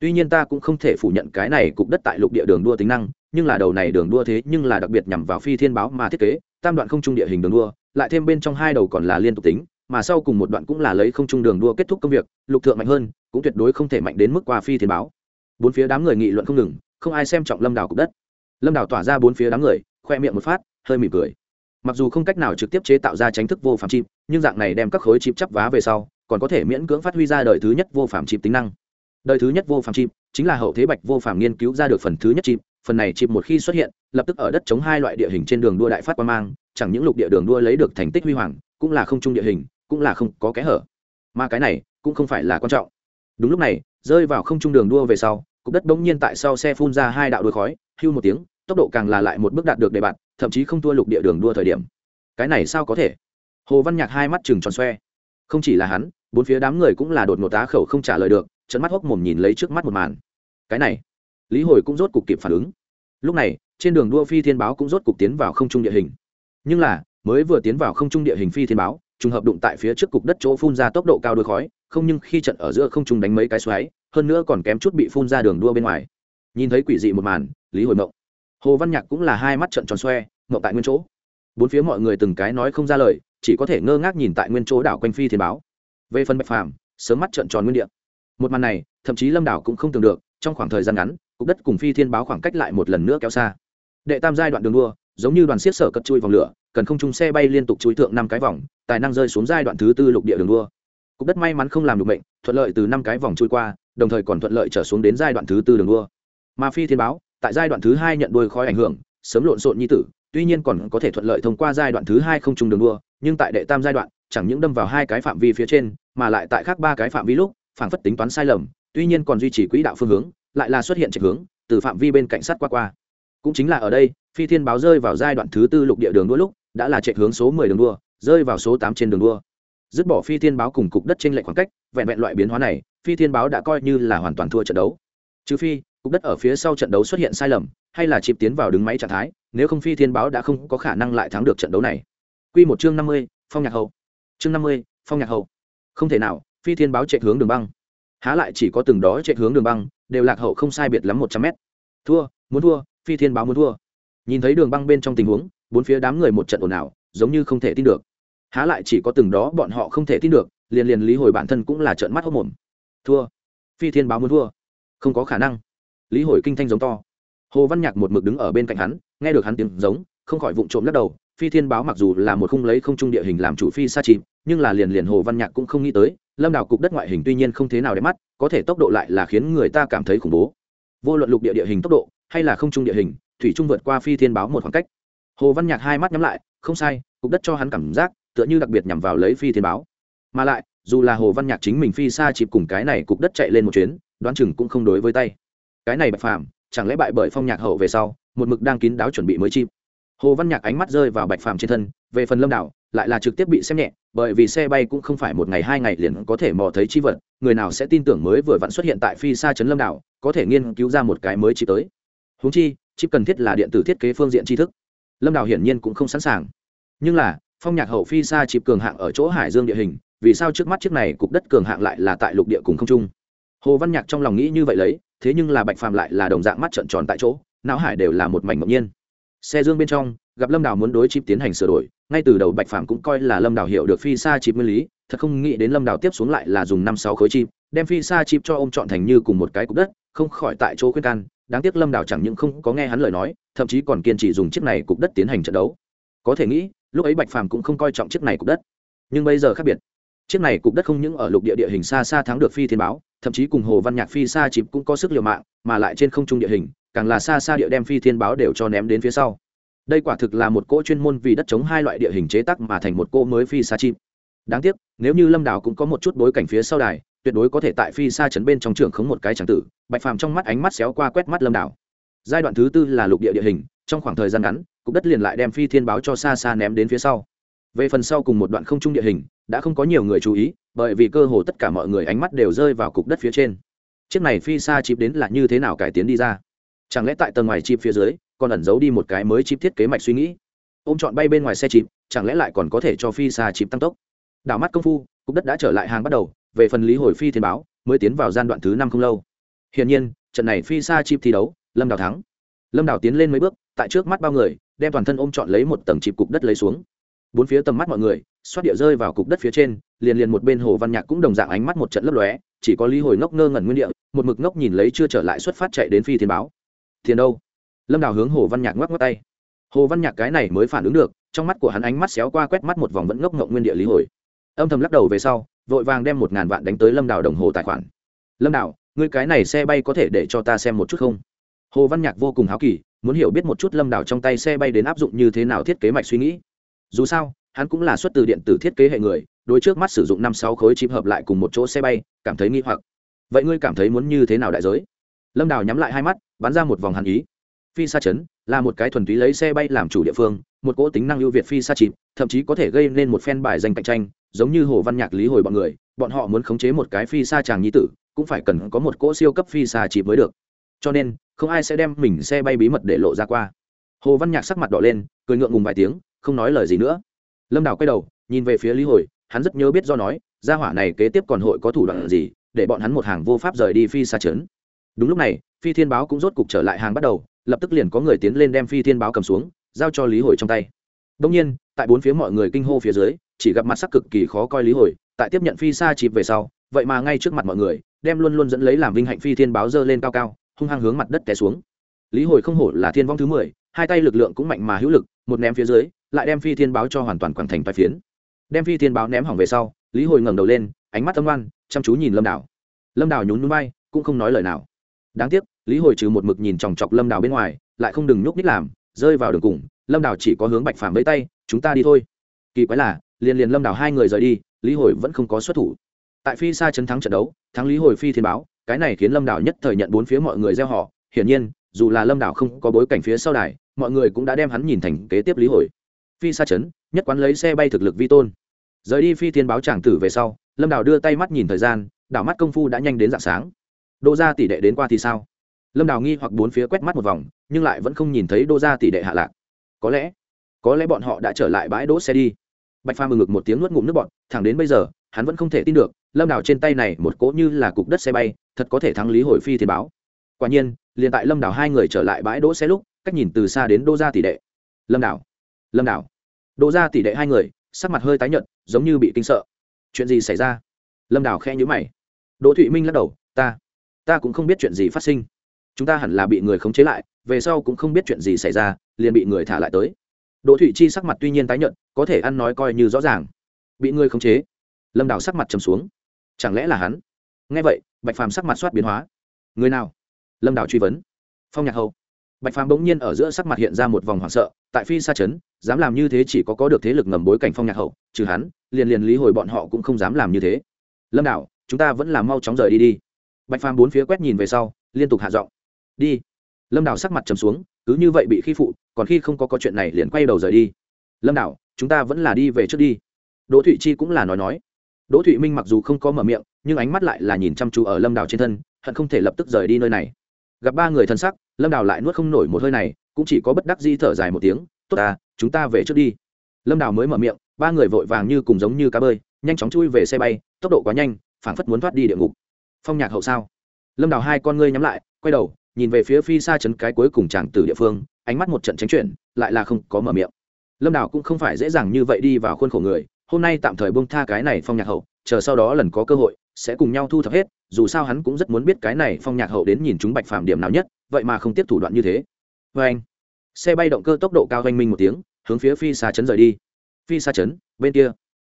Tuy nhiên ta cũng không thể phủ nhận cái này cục đất tại lục địa đường đua tính năng, nhưng là đầu này đường đua thế nhưng là đặc biệt nhằm vào phi thiên báo mà thiết kế, tam đoạn không trung địa hình đường đua lại thêm bên trong hai đầu còn là liên tục tính, mà sau cùng một đoạn cũng là lấy không trung đường đua kết thúc công việc, lục thượng mạnh hơn, cũng tuyệt đối không thể mạnh đến mức qua phi thiên báo. Bốn phía đám người nghị luận không ngừng, không ai xem trọng lâm đào cục đất. Lâm đào tỏa ra bốn phía đám người, khoe miệng một phát, hơi mỉm cười. Mặc dù không cách nào trực tiếp chế tạo ra tránh thức vô phạm chịp nhưng dạng này đem các khối chịp chắp vá về sau, còn có thể miễn cưỡng phát huy ra đời thứ nhất vô phạm chịp tính năng. Đời thứ nhất vô phạm chịp chính là hậu thế bạch vô phạm nghiên cứu ra được phần thứ nhất chịp phần này chịp một khi xuất hiện, lập tức ở đất chống hai loại địa hình trên đường đua đại phát quan mang chẳng những lục địa đường đua lấy được thành tích huy hoàng, cũng là không trung địa hình, cũng là không có kẽ hở. Mà cái này, cũng không phải là quan trọng. Đúng lúc này, rơi vào không trung đường đua về sau, cục đất bỗng nhiên tại sau xe phun ra hai đạo đuôi khói, hưu một tiếng, tốc độ càng là lại một bước đạt được đề bạt, thậm chí không thua lục địa đường đua thời điểm. Cái này sao có thể? Hồ văn nhạc hai mắt chừng tròn xoe. Không chỉ là hắn, bốn phía đám người cũng là đột ngột tá khẩu không trả lời được trận mắt hốc mồm nhìn lấy trước mắt một màn. Cái này, lý hồi cũng rốt cục kịp phản ứng. Lúc này, trên đường đua phi thiên báo cũng rốt cục tiến vào không trung địa hình nhưng là, mới vừa tiến vào không trung địa hình phi thiên báo, trùng hợp đụng tại phía trước cục đất chỗ phun ra tốc độ cao đôi khói, không nhưng khi trận ở giữa không trung đánh mấy cái xoáy, hơn nữa còn kém chút bị phun ra đường đua bên ngoài. Nhìn thấy quỷ dị một màn, lý hồi mộng, hồ văn nhạc cũng là hai mắt trận tròn xoe, mộng tại nguyên chỗ. Bốn phía mọi người từng cái nói không ra lời, chỉ có thể ngơ ngác nhìn tại nguyên chỗ đảo quanh phi thiên báo. Về phần bạch phàm, sớm mắt trận tròn nguyên địa. Một màn này, thậm chí lâm đảo cũng không tưởng được, trong khoảng thời gian ngắn, cục đất cùng phi thiên báo khoảng cách lại một lần nữa kéo xa. Đệ tam giai đoạn đường đua, giống như đoàn xiết sở cất chui vòng lửa cần không trung xe bay liên tục chui thượng năm cái vòng, tài năng rơi xuống giai đoạn thứ tư lục địa đường đua. Cục đất may mắn không làm được mệnh, thuận lợi từ năm cái vòng trôi qua, đồng thời còn thuận lợi trở xuống đến giai đoạn thứ tư đường đua. Mà phi thiên báo, tại giai đoạn thứ hai nhận đôi khói ảnh hưởng, sớm lộn xộn như tử, tuy nhiên còn có thể thuận lợi thông qua giai đoạn thứ hai không trùng đường đua, nhưng tại đệ tam giai đoạn, chẳng những đâm vào hai cái phạm vi phía trên, mà lại tại khác ba cái phạm vi lúc, phản phất tính toán sai lầm, tuy nhiên còn duy trì quỹ đạo phương hướng, lại là xuất hiện trạch hướng, từ phạm vi bên cạnh sát qua qua. Cũng chính là ở đây phi thiên báo rơi vào giai đoạn thứ tư lục địa đường đua lúc, đã là chạy hướng số mười đường đua, rơi vào số tám trên đường đua. Dứt bỏ phi thiên báo cùng cục đất trên lệch khoảng cách, vẹn vẹn loại biến hóa này, phi thiên báo đã coi như là hoàn toàn thua trận đấu. Trừ phi, cục đất ở phía sau trận đấu xuất hiện sai lầm, hay là chịp tiến vào đứng máy trạng thái, nếu không phi thiên báo đã không có khả năng lại thắng được trận đấu này. Q một chương năm mươi, phong nhạc hậu. Chương năm mươi, phong nhạc hậu. Không thể nào, phi thiên báo chạy hướng đường băng. Há lại chỉ có từng đó chạy hướng đường băng, đều lạc hậu không sai biệt lắm một trăm mét. Thua, muốn thua, phi thiên báo muốn thua nhìn thấy đường băng bên trong tình huống, bốn phía đám người một trận ồn ào, giống như không thể tin được. Há lại chỉ có từng đó bọn họ không thể tin được, liền liền lý hồi bản thân cũng là trợn mắt hốc mồm. Thua. Phi thiên báo muốn thua. Không có khả năng. Lý hồi kinh thanh giống to. Hồ văn nhạc một mực đứng ở bên cạnh hắn, nghe được hắn tiếng giống, không khỏi vụng trộm lắc đầu. Phi thiên báo mặc dù là một khung lấy không trung địa hình làm chủ phi xa chìm, nhưng là liền liền hồ văn nhạc cũng không nghĩ tới, lâm đào cục đất ngoại hình tuy nhiên không thế nào đẹp mắt, có thể tốc độ lại là khiến người ta cảm thấy khủng bố. Vô luận lục địa địa hình tốc độ, hay là không trung địa hình thủy trung vượt qua phi thiên báo một khoảng cách. Hồ văn nhạc hai mắt nhắm lại, không sai, cục đất cho hắn cảm giác, tựa như đặc biệt nhằm vào lấy phi thiên báo. Mà lại, dù là hồ văn nhạc chính mình phi xa chịp cùng cái này cục đất chạy lên một chuyến, đoán chừng cũng không đối với tay. Cái này bạch phàm, chẳng lẽ bại bởi phong nhạc hậu về sau, một mực đang kín đáo chuẩn bị mới chim hồ văn nhạc ánh mắt rơi vào bạch phàm trên thân, về phần lâm đảo lại là trực tiếp bị xem nhẹ, bởi vì xe bay cũng không phải một ngày hai ngày liền có thể mò thấy chi vật, người nào sẽ tin tưởng mới vừa vặn xuất hiện tại phi xa trấn lâm đảo có thể nghiên cứu ra một cái mới chỉ tới. Húng chi chip cần thiết là điện tử thiết kế phương diện tri thức, lâm đảo hiển nhiên cũng không sẵn sàng. Nhưng là, phong nhạc hậu phi xa chịp cường hạng ở chỗ hải dương địa hình, vì sao trước mắt chiếc này cục đất cường hạng lại là tại lục địa cùng không trung? Hồ văn nhạc trong lòng nghĩ như vậy lấy, thế nhưng là bạch phàm lại là đồng dạng mắt trợn tròn tại chỗ, não hải đều là một mảnh ngẫu nhiên. Xe dương bên trong, gặp lâm đào muốn đối chip tiến hành sửa đổi, ngay từ đầu bạch phàm cũng coi là lâm đào hiểu được phi xa chip nguyên lý, thật không nghĩ đến lâm đào tiếp xuống lại là dùng năm sáu khối chip đem phi xa chip cho ông chọn thành như cùng một cái cục đất, không khỏi tại chỗ khuyên can đáng tiếc lâm đảo chẳng những không có nghe hắn lời nói, thậm chí còn kiên trì dùng chiếc này cục đất tiến hành trận đấu. Có thể nghĩ, lúc ấy bạch phàm cũng không coi trọng chiếc này cục đất. Nhưng bây giờ khác biệt. Chiếc này cục đất không những ở lục địa địa hình xa xa thắng được phi thiên báo, thậm chí cùng hồ văn nhạc phi xa chịp cũng có sức liều mạng, mà lại trên không trung địa hình, càng là xa xa địa đem phi thiên báo đều cho ném đến phía sau. Đây quả thực là một cỗ chuyên môn vì đất chống hai loại địa hình chế tắc mà thành một cỗ mới phi xa chịp. Đáng tiếc, nếu như lâm đảo cũng có một chút bối cảnh phía sau đài tuyệt đối có thể tại phi xa chấn bên trong trường khống một cái tràng tử, bạch phàm trong mắt ánh mắt xéo qua quét mắt lâm đảo. Giai đoạn thứ tư là lục địa địa hình, trong khoảng thời gian ngắn, cục đất liền lại đem phi thiên báo cho xa xa ném đến phía sau. Về phần sau cùng một đoạn không trung địa hình, đã không có nhiều người chú ý, bởi vì cơ hồ tất cả mọi người ánh mắt đều rơi vào cục đất phía trên. Chiếc này phi xa chịp đến là như thế nào cải tiến đi ra? Chẳng lẽ tại tầng ngoài chịp phía dưới, còn ẩn giấu đi một cái mới chịp thiết kế mạch suy nghĩ? Ôm chọn bay bên ngoài xe chịp chẳng lẽ lại còn có thể cho phi xa chịp tăng tốc? Đảo mắt công phu, cục đất đã trở lại hàng bắt đầu về phần lý hồi phi thiên báo, mới tiến vào gian đoạn thứ năm không lâu. Hiển nhiên, trận này phi xa chip thi đấu, lâm đào thắng. Lâm đào tiến lên mấy bước, tại trước mắt bao người, đem toàn thân ôm chọn lấy một tầng chịp cục đất lấy xuống. Bốn phía tầm mắt mọi người, xoát địa rơi vào cục đất phía trên, liền liền một bên hồ văn nhạc cũng đồng dạng ánh mắt một trận lấp lóe, chỉ có lý hồi ngốc ngơ ngẩn nguyên địa, một mực ngốc nhìn lấy chưa trở lại xuất phát chạy đến phi thiên báo. Thiên đâu? Lâm đào hướng hồ văn nhạc ngoắc ngoắc tay. Hồ văn nhạc cái này mới phản ứng được, trong mắt của hắn ánh mắt xéo qua quét mắt một vòng vẫn ngốc ngộng nguyên địa lý hồi. Âm thầm lắc đầu về sau vội vàng đem một ngàn vạn đánh tới lâm đào đồng hồ tài khoản. Lâm đào, ngươi cái này xe bay có thể để cho ta xem một chút không? Hồ văn nhạc vô cùng háo kỳ, muốn hiểu biết một chút lâm đào trong tay xe bay đến áp dụng như thế nào thiết kế mạch suy nghĩ. Dù sao, hắn cũng là xuất từ điện tử thiết kế hệ người đôi trước mắt sử dụng năm sáu khối chip hợp lại cùng một chỗ xe bay, cảm thấy nghi hoặc. Vậy ngươi cảm thấy muốn như thế nào đại giới? Lâm đào nhắm lại hai mắt, bắn ra một vòng hàn ý. Phi sa chấn là một cái thuần túy lấy xe bay làm chủ địa phương, một cỗ tính năng ưu việt phi sa chìm thậm chí có thể gây nên một phen bài danh cạnh tranh giống như hồ văn nhạc, lý hồi bọn người, bọn họ muốn khống chế một cái phi xa chàng nhi tử, cũng phải cần có một cỗ siêu cấp phi xa chỉ mới được. Cho nên, không ai sẽ đem mình xe bay bí mật để lộ ra qua. Hồ văn nhạc sắc mặt đỏ lên, cười ngượng ngùng vài tiếng, không nói lời gì nữa. Lâm đào quay đầu, nhìn về phía lý hồi, hắn rất nhớ biết do nói, gia hỏa này kế tiếp còn hội có thủ đoạn gì, để bọn hắn một hàng vô pháp rời đi phi xa trấn. Đúng lúc này, phi thiên báo cũng rốt cục trở lại hàng bắt đầu, lập tức liền có người tiến lên đem phi thiên báo cầm xuống, giao cho lý hồi trong tay. Đông nhiên, tại bốn phía mọi người kinh hô phía dưới chỉ gặp mặt sắc cực kỳ khó coi lý hồi, tại tiếp nhận phi xa chịp về sau, vậy mà ngay trước mặt mọi người, đem luôn luôn dẫn lấy làm vinh hạnh phi thiên báo dơ lên cao cao, hung hăng hướng mặt đất té xuống. Lý hồi không hổ là thiên vong thứ mười, hai tay lực lượng cũng mạnh mà hữu lực, một ném phía dưới, lại đem phi thiên báo cho hoàn toàn quảng thành toai phiến. Đem phi thiên báo ném hỏng về sau, lý hồi ngẩng đầu lên, ánh mắt tâm oan chăm chú nhìn lâm đảo. Lâm đảo nhún núi bay cũng không nói lời nào. Đáng tiếc, lý hồi trừ một mực nhìn chòng chọc lâm đảo bên ngoài, lại không đừng nhúc nhích làm, rơi vào đường cùng, lâm đảo chỉ có hướng bạch phàm với tay, chúng ta đi thôi. Kỳ quái là liền liền lâm đảo hai người rời đi, lý hồi vẫn không có xuất thủ. Tại phi xa chấn thắng trận đấu, thắng lý hồi phi thiên báo, cái này khiến lâm đảo nhất thời nhận bốn phía mọi người gieo họ. Hiển nhiên, dù là lâm đảo không có bối cảnh phía sau đài, mọi người cũng đã đem hắn nhìn thành kế tiếp lý hồi. Phi xa chấn, nhất quán lấy xe bay thực lực vi tôn. Rời đi phi thiên báo tràng tử về sau, lâm đảo đưa tay mắt nhìn thời gian, đảo mắt công phu đã nhanh đến dạng sáng. Đô gia tỷ đệ đến qua thì sao? Lâm đào nghi hoặc bốn phía quét mắt một vòng, nhưng lại vẫn không nhìn thấy đô gia tỷ đệ hạ lạc. Có lẽ có lẽ bọn họ đã trở lại bãi đỗ xe đi bạch pha mừng ngực một tiếng nuốt ngụm nước bọt. thẳng đến bây giờ, hắn vẫn không thể tin được, lâm đào trên tay này một cỗ như là cục đất xe bay, thật có thể thắng lý hồi phi thiên báo. Quả nhiên, liền tại lâm đào hai người trở lại bãi đỗ xe lúc, cách nhìn từ xa đến đô gia tỷ đệ. Lâm đào lâm đào. Đô gia tỷ đệ hai người, sắc mặt hơi tái nhợt, giống như bị kinh sợ. Chuyện gì xảy ra? Lâm đào khe nhữ mày. Đỗ thụy minh lắc đầu, ta ta cũng không biết chuyện gì phát sinh. Chúng ta hẳn là bị người khống chế lại, về sau cũng không biết chuyện gì xảy ra, liền bị người thả lại tới đỗ thụy chi sắc mặt tuy nhiên tái nhợt, có thể ăn nói coi như rõ ràng. Bị người khống chế, lâm đào sắc mặt trầm xuống. Chẳng lẽ là hắn? Nghe vậy, bạch phàm sắc mặt soát biến hóa. Người nào? Lâm đào truy vấn. Phong nhạc hậu bạch phàm bỗng nhiên ở giữa sắc mặt hiện ra một vòng hoảng sợ, tại phi xa chấn, dám làm như thế chỉ có có được thế lực ngầm bối cảnh phong nhạc hậu trừ hắn, liền liền lý hồi bọn họ cũng không dám làm như thế. Lâm đảo chúng ta vẫn là mau chóng rời đi đi. Bạch phàm bốn phía quét nhìn về sau, liên tục hạ giọng. Đi. Lâm đảo sắc mặt trầm xuống cứ như vậy bị khi phụ, còn khi không có có chuyện này liền quay đầu rời đi. Lâm đảo, chúng ta vẫn là đi về trước đi. Đỗ thụy chi cũng là nói nói. Đỗ thụy minh mặc dù không có mở miệng, nhưng ánh mắt lại là nhìn chăm chú ở lâm đảo trên thân, hận không thể lập tức rời đi nơi này. Gặp ba người thân sắc, lâm đào lại nuốt không nổi một hơi này, cũng chỉ có bất đắc di thở dài một tiếng, tốt ta, chúng ta về trước đi. Lâm đào mới mở miệng, ba người vội vàng như cùng giống như cá bơi, nhanh chóng chui về xe bay, tốc độ quá nhanh, phảng phất muốn thoát đi địa ngục. Phong nhạc hậu sao? Lâm đào hai con ngươi nhắm lại, quay đầu nhìn về phía phi xa chấn cái cuối cùng chàng từ địa phương, ánh mắt một trận tránh chuyển, lại là không có mở miệng. Lâm đào cũng không phải dễ dàng như vậy đi vào khuôn khổ người, hôm nay tạm thời bông tha cái này phong nhạc hậu, chờ sau đó lần có cơ hội, sẽ cùng nhau thu thập hết, dù sao hắn cũng rất muốn biết cái này phong nhạc hậu đến nhìn chúng bạch phàm điểm nào nhất, vậy mà không tiếp thủ đoạn như thế. Vê anh, xe bay động cơ tốc độ cao oanh minh một tiếng, hướng phía phi xa chấn rời đi. Phi xa chấn, bên kia.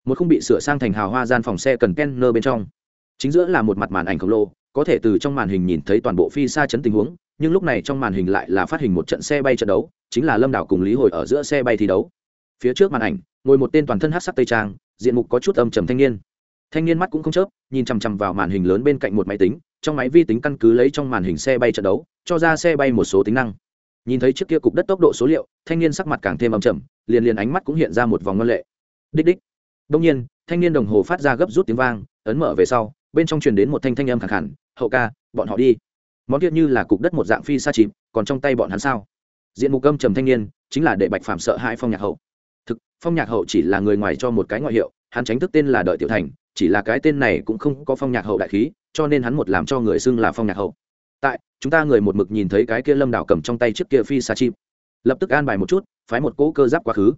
Một khung bị sửa sang thành hào hoa gian phòng xe cần kenner bên trong. Chính giữa là một mặt màn ảnh khổng lồ có thể từ trong màn hình nhìn thấy toàn bộ phi xa chấn tình huống, nhưng lúc này trong màn hình lại là phát hình một trận xe bay trận đấu, chính là lâm đảo cùng lý hồi ở giữa xe bay thi đấu. Phía trước màn ảnh, ngồi một tên toàn thân hát sắc tây trang, diện mục có chút âm trầm thanh niên. Thanh niên mắt cũng không chớp, nhìn chằm chằm vào màn hình lớn bên cạnh một máy tính, trong máy vi tính căn cứ lấy trong màn hình xe bay trận đấu, cho ra xe bay một số tính năng. Nhìn thấy trước kia cục đất tốc độ số liệu, thanh niên sắc mặt càng thêm âm trầm, liền liền ánh mắt cũng hiện ra một vòng ngân lệ. Đích đích. Đông nhiên, thanh niên đồng hồ phát ra gấp rút tiếng vang, ấn mở về sau bên trong truyền đến một thanh thanh âm khẳng hẳn hậu ca, bọn họ đi. Món kia như là cục đất một dạng phi xa chìm, còn trong tay bọn hắn sao? Diện mục âm trầm thanh niên, chính là để bạch phạm sợ hãi phong nhạc hậu. Thực, phong nhạc hậu chỉ là người ngoài cho một cái ngoại hiệu, hắn tránh thức tên là đợi tiểu thành, chỉ là cái tên này cũng không có phong nhạc hậu đại khí, cho nên hắn một làm cho người xưng là phong nhạc hậu. Tại, chúng ta người một mực nhìn thấy cái kia lâm đảo cầm trong tay chiếc kia phi xa chim lập tức an bài một chút, phái một cỗ cơ giáp quá khứ.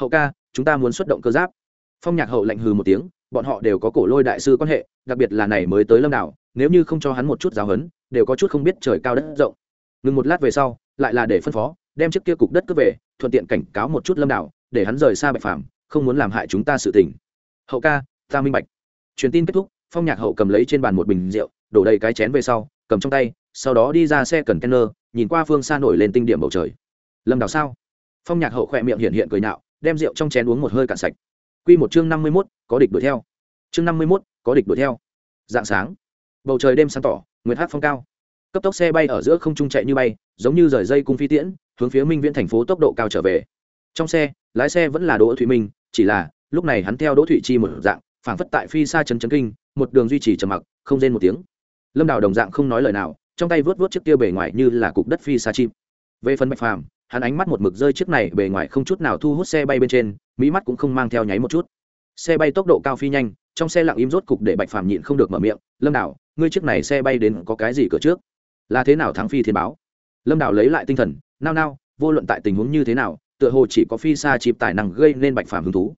Hậu ca, chúng ta muốn xuất động cơ giáp phong nhạc hậu lạnh hừ một tiếng, bọn họ đều có cổ lôi đại sư quan hệ, đặc biệt là này mới tới lâm đảo, nếu như không cho hắn một chút giáo hấn đều có chút không biết trời cao đất rộng. Ngừng một lát về sau, lại là để phân phó, đem chiếc kia cục đất cướp về, thuận tiện cảnh cáo một chút lâm đảo, để hắn rời xa bạch phàm, không muốn làm hại chúng ta sự tình. Hậu ca, ta minh bạch. Truyền tin kết thúc, phong nhạc hậu cầm lấy trên bàn một bình rượu, đổ đầy cái chén về sau, cầm trong tay, sau đó đi ra xe cần kenner, nhìn qua phương xa nổi lên tinh điểm bầu trời. Lâm Đảo sao? Phong nhạc hậu khỏe miệng hiện hiện cười nạo đem rượu trong chén uống một hơi cạn sạch quy một chương năm mươi mốt, có địch đuổi theo. Chương năm mươi mốt, có địch đuổi theo. Dạng sáng. Bầu trời đêm sáng tỏ, nguyệt hát phong cao. Cấp tốc xe bay ở giữa không trung chạy như bay, giống như rời dây cung phi tiễn, hướng phía minh viễn thành phố tốc độ cao trở về. Trong xe, lái xe vẫn là đỗ thụy minh, chỉ là, lúc này hắn theo đỗ thụy chi một dạng, phảng phất tại phi xa chấn chấn kinh, một đường duy trì trầm mặc, không rên một tiếng. Lâm đào đồng dạng không nói lời nào, trong tay vớt vớt chiếc kia bề ngoài như là cục đất phi xa chim. Về phần bạch phàm, hắn ánh mắt một mực rơi chiếc này bề ngoài không chút nào thu hút xe bay bên trên mỹ mắt cũng không mang theo nháy một chút. Xe bay tốc độ cao phi nhanh, trong xe lặng im rốt cục để bạch phàm nhịn không được mở miệng, lâm đảo, ngươi chiếc này xe bay đến có cái gì cửa trước? Là thế nào thắng phi thiên báo? Lâm đảo lấy lại tinh thần, nao nao, vô luận tại tình huống như thế nào, tựa hồ chỉ có phi xa chịp tài năng gây nên bạch phàm hứng thú.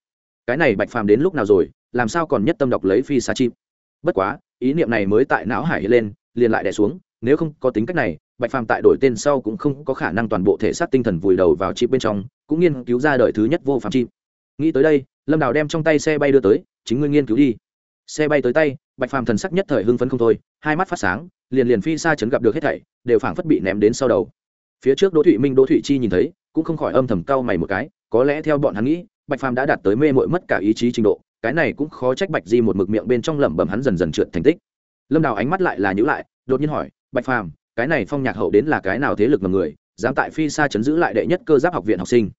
Cái này bạch phàm đến lúc nào rồi, làm sao còn nhất tâm đọc lấy phi xa chịp bất quá, ý niệm này mới tại não hải lên, liền lại đè xuống, nếu không có tính cách này, bạch phàm tại đổi tên sau cũng không có khả năng toàn bộ thể xác tinh thần vùi đầu vào chip bên trong, cũng nghiên cứu ra đời thứ nhất vô phạm chip nghĩ tới đây, lâm đào đem trong tay xe bay đưa tới, chính ngươi nghiên cứu đi. Xe bay tới tay, bạch phàm thần sắc nhất thời hưng phấn không thôi, hai mắt phát sáng, liền liền phi xa chấn gặp được hết thảy, đều phảng phất bị ném đến sau đầu. Phía trước đỗ thụy minh, đỗ thụy chi nhìn thấy, cũng không khỏi âm thầm cau mày một cái, có lẽ theo bọn hắn nghĩ, bạch phàm đã đạt tới mê mội mất cả ý chí trình độ, cái này cũng khó trách bạch di một mực miệng bên trong lẩm bẩm hắn dần dần trượt thành tích. Lâm đào ánh mắt lại là nhữ lại, đột nhiên hỏi, bạch phàm, cái này phong nhạc hậu đến là cái nào thế lực mà người, dám tại phi xa chấn giữ lại đệ nhất cơ giáp học viện học sinh?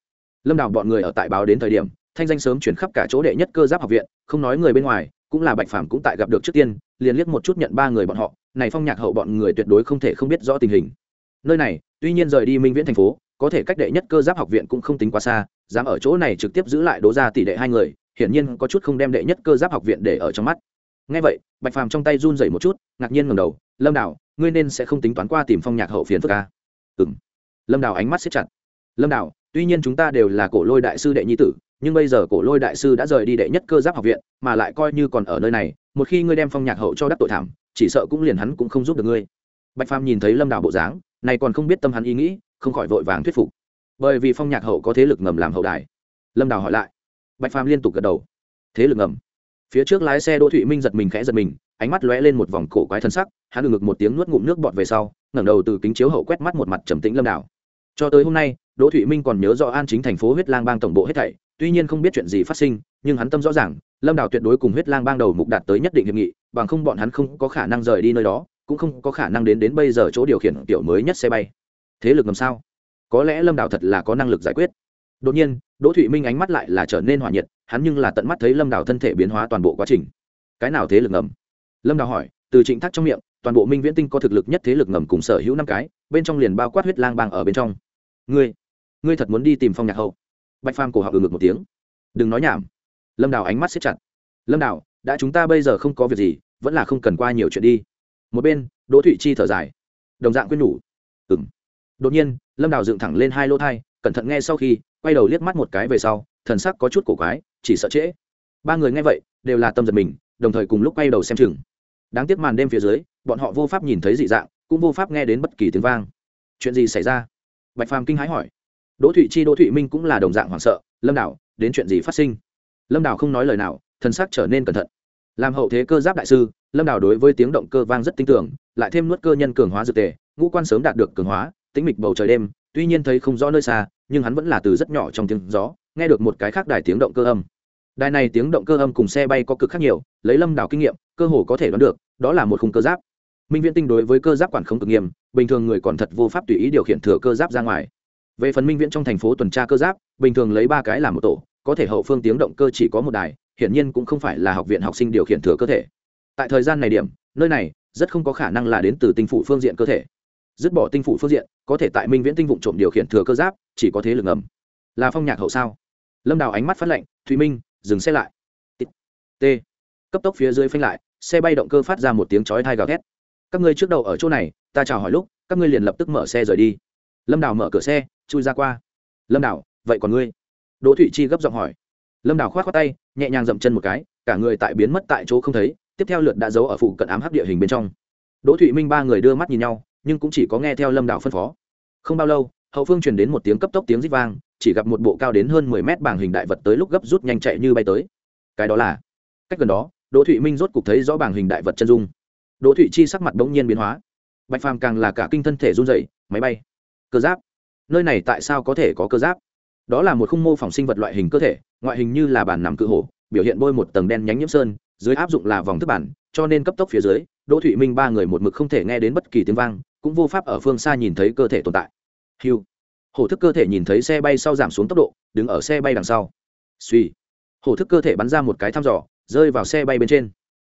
Lâm đào bọn người ở tại báo đến thời điểm thanh danh sớm chuyển khắp cả chỗ đệ nhất cơ giáp học viện, không nói người bên ngoài, cũng là bạch phàm cũng tại gặp được trước tiên, liền liếc một chút nhận ba người bọn họ, này phong nhạc hậu bọn người tuyệt đối không thể không biết rõ tình hình. Nơi này, tuy nhiên rời đi minh viễn thành phố, có thể cách đệ nhất cơ giáp học viện cũng không tính quá xa, dám ở chỗ này trực tiếp giữ lại đố ra tỷ đệ hai người, hiển nhiên có chút không đem đệ nhất cơ giáp học viện để ở trong mắt. Ngay vậy, bạch phàm trong tay run dậy một chút, ngạc nhiên ngầm đầu, lâm đảo ngươi nên sẽ không tính toán qua tìm phong nhạc hậu phiến phức ca ừ lâm đảo ánh mắt xếp chặt. Lâm đảo tuy nhiên chúng ta đều là cổ lôi đại sư đệ nhi tử nhưng bây giờ cổ lôi đại sư đã rời đi đệ nhất cơ giáp học viện, mà lại coi như còn ở nơi này, một khi ngươi đem phong nhạc hậu cho đắc tội thảm, chỉ sợ cũng liền hắn cũng không giúp được ngươi. Bạch phàm nhìn thấy lâm đảo bộ dáng, này còn không biết tâm hắn ý nghĩ, không khỏi vội vàng thuyết phục. Bởi vì phong nhạc hậu có thế lực ngầm làm hậu đài. Lâm đào hỏi lại. Bạch phàm liên tục gật đầu. Thế lực ngầm? Phía trước lái xe đỗ thụy minh giật mình khẽ giật mình, ánh mắt lóe lên một vòng cổ quái thân sắc, hắn ngực một tiếng nuốt ngụm nước bọt về sau, ngẩng đầu từ kính chiếu hậu quét mắt một mặt trầm tĩnh lâm đảo cho tới hôm nay, đỗ thụy minh còn nhớ rõ an chính thành phố huyết lang bang tổng bộ hết thảy tuy nhiên không biết chuyện gì phát sinh, nhưng hắn tâm rõ ràng, lâm đảo tuyệt đối cùng huyết lang bang đầu mục đạt tới nhất định hiệp nghị, bằng không bọn hắn không có khả năng rời đi nơi đó, cũng không có khả năng đến đến bây giờ chỗ điều khiển tiểu mới nhất xe bay. Thế lực làm sao? Có lẽ lâm đảo thật là có năng lực giải quyết. Đột nhiên, đỗ thụy minh ánh mắt lại là trở nên hỏa nhiệt, hắn nhưng là tận mắt thấy lâm đảo thân thể biến hóa toàn bộ quá trình. Cái nào thế lực ngầm? Lâm đào hỏi, từ trịnh thác trong miệng, toàn bộ minh viễn tinh có thực lực nhất thế lực ngầm cùng sở hữu năm cái, bên trong liền bao quát huyết lang bang ở bên trong. Ngươi ngươi thật muốn đi tìm phong nhạc hậu? Bạch phàm cổ họng ừ ngực một tiếng. Đừng nói nhảm. Lâm đào ánh mắt xếp chặt. Lâm đào, đã chúng ta bây giờ không có việc gì, vẫn là không cần qua nhiều chuyện đi. Một bên, đỗ thụy chi thở dài. Đồng dạng quyên nhủ. Ừng đột nhiên, lâm đào dựng thẳng lên hai lỗ thai, cẩn thận nghe sau khi, quay đầu liếc mắt một cái về sau, thần sắc có chút cổ quái, chỉ sợ trễ. Ba người nghe vậy, đều là tâm giật mình, đồng thời cùng lúc quay đầu xem chừng. Đáng tiếc màn đêm phía dưới, bọn họ vô pháp nhìn thấy dị dạng, cũng vô pháp nghe đến bất kỳ tiếng vang. Chuyện gì xảy ra? Bạch phàm kinh hãi hỏi đỗ thụy chi, đỗ thụy minh cũng là đồng dạng hoảng sợ, lâm đảo đến chuyện gì phát sinh? Lâm đảo không nói lời nào thân sắc trở nên cẩn thận. Làm hậu thế cơ giáp đại sư, lâm đảo đối với tiếng động cơ vang rất tin tưởng, lại thêm nuốt cơ nhân cường hóa dược tề, ngũ quan sớm đạt được cường hóa tính mịch bầu trời đêm, tuy nhiên thấy không rõ nơi xa, nhưng hắn vẫn là từ rất nhỏ trong tiếng gió, nghe được một cái khác đài tiếng động cơ âm. Đài này tiếng động cơ âm cùng xe bay có cực khác nhiều, lấy lâm đảo kinh nghiệm, cơ hồ có thể đoán được, đó là một khung cơ giáp. Minh viễn tinh đối với cơ giáp quản không cực nghiêm, bình thường người còn thật vô pháp tùy ý điều khiển thừa cơ giáp ra ngoài về phần minh viễn trong thành phố tuần tra cơ giáp, bình thường lấy ba cái làm một tổ, có thể hậu phương tiếng động cơ chỉ có một đài, hiển nhiên cũng không phải là học viện học sinh điều khiển thừa cơ thể. Tại thời gian này điểm, nơi này rất không có khả năng là đến từ tinh phủ phương diện cơ thể. Dứt bỏ tinh phủ phương diện, có thể tại minh viễn tinh vụ trộm điều khiển thừa cơ giáp, chỉ có thế lực ngầm. Là phong nhạc hậu sao? Lâm đào ánh mắt phát lệnh thùy minh, dừng xe lại. T. Cấp tốc phía dưới phanh lại, xe bay động cơ phát ra một tiếng chói thai gào thét. Các ngươi trước đầu ở chỗ này, ta chào hỏi lúc, các ngươi liền lập tức mở xe rời đi lâm đào mở cửa xe, chui ra qua. Lâm đào, vậy còn ngươi? Đỗ thụy chi gấp giọng hỏi. Lâm đào k h o á t khoác tay, nhẹ nhàng dậm chân một cái, cả người tại biến mất tại chỗ không thấy, tiếp theo lượt đã giấu ở phụ cận ám hắc địa hình bên trong. Đỗ thụy minh ba người đưa mắt nhìn nhau, nhưng cũng chỉ có nghe theo lâm đào phân phó. Không bao lâu, hậu phương truyền đến một tiếng cấp tốc tiếng rít vang, chỉ gặp một bộ cao đến hơn mười mét bảng hình đại vật tới lúc gấp rút nhanh chạy như bay tới. Cái đó là? Cách gần đó, đỗ thụy minh rốt cục thấy rõ bảng hình đại vật chân dung. Đỗ thụy chi sắc mặt bỗng nhiên biến hóa. Bạch phàm càng là cả kinh thân thể run dậy máy bay cơ giáp. Nơi này tại sao có thể có cơ giáp? Đó là một khung mô phỏng sinh vật loại hình cơ thể, ngoại hình như là bản nằm cự hổ, biểu hiện bôi một tầng đen nhánh nhiễm sơn, dưới áp dụng là vòng thức bản, cho nên cấp tốc phía dưới, đỗ thụy minh ba người một mực không thể nghe đến bất kỳ tiếng vang, cũng vô pháp ở phương xa nhìn thấy cơ thể tồn tại. Hiu hổ thức cơ thể nhìn thấy xe bay sau giảm xuống tốc độ, đứng ở xe bay đằng sau. Suy. Hổ thức cơ thể bắn ra một cái thăm dò, rơi vào xe bay bên trên.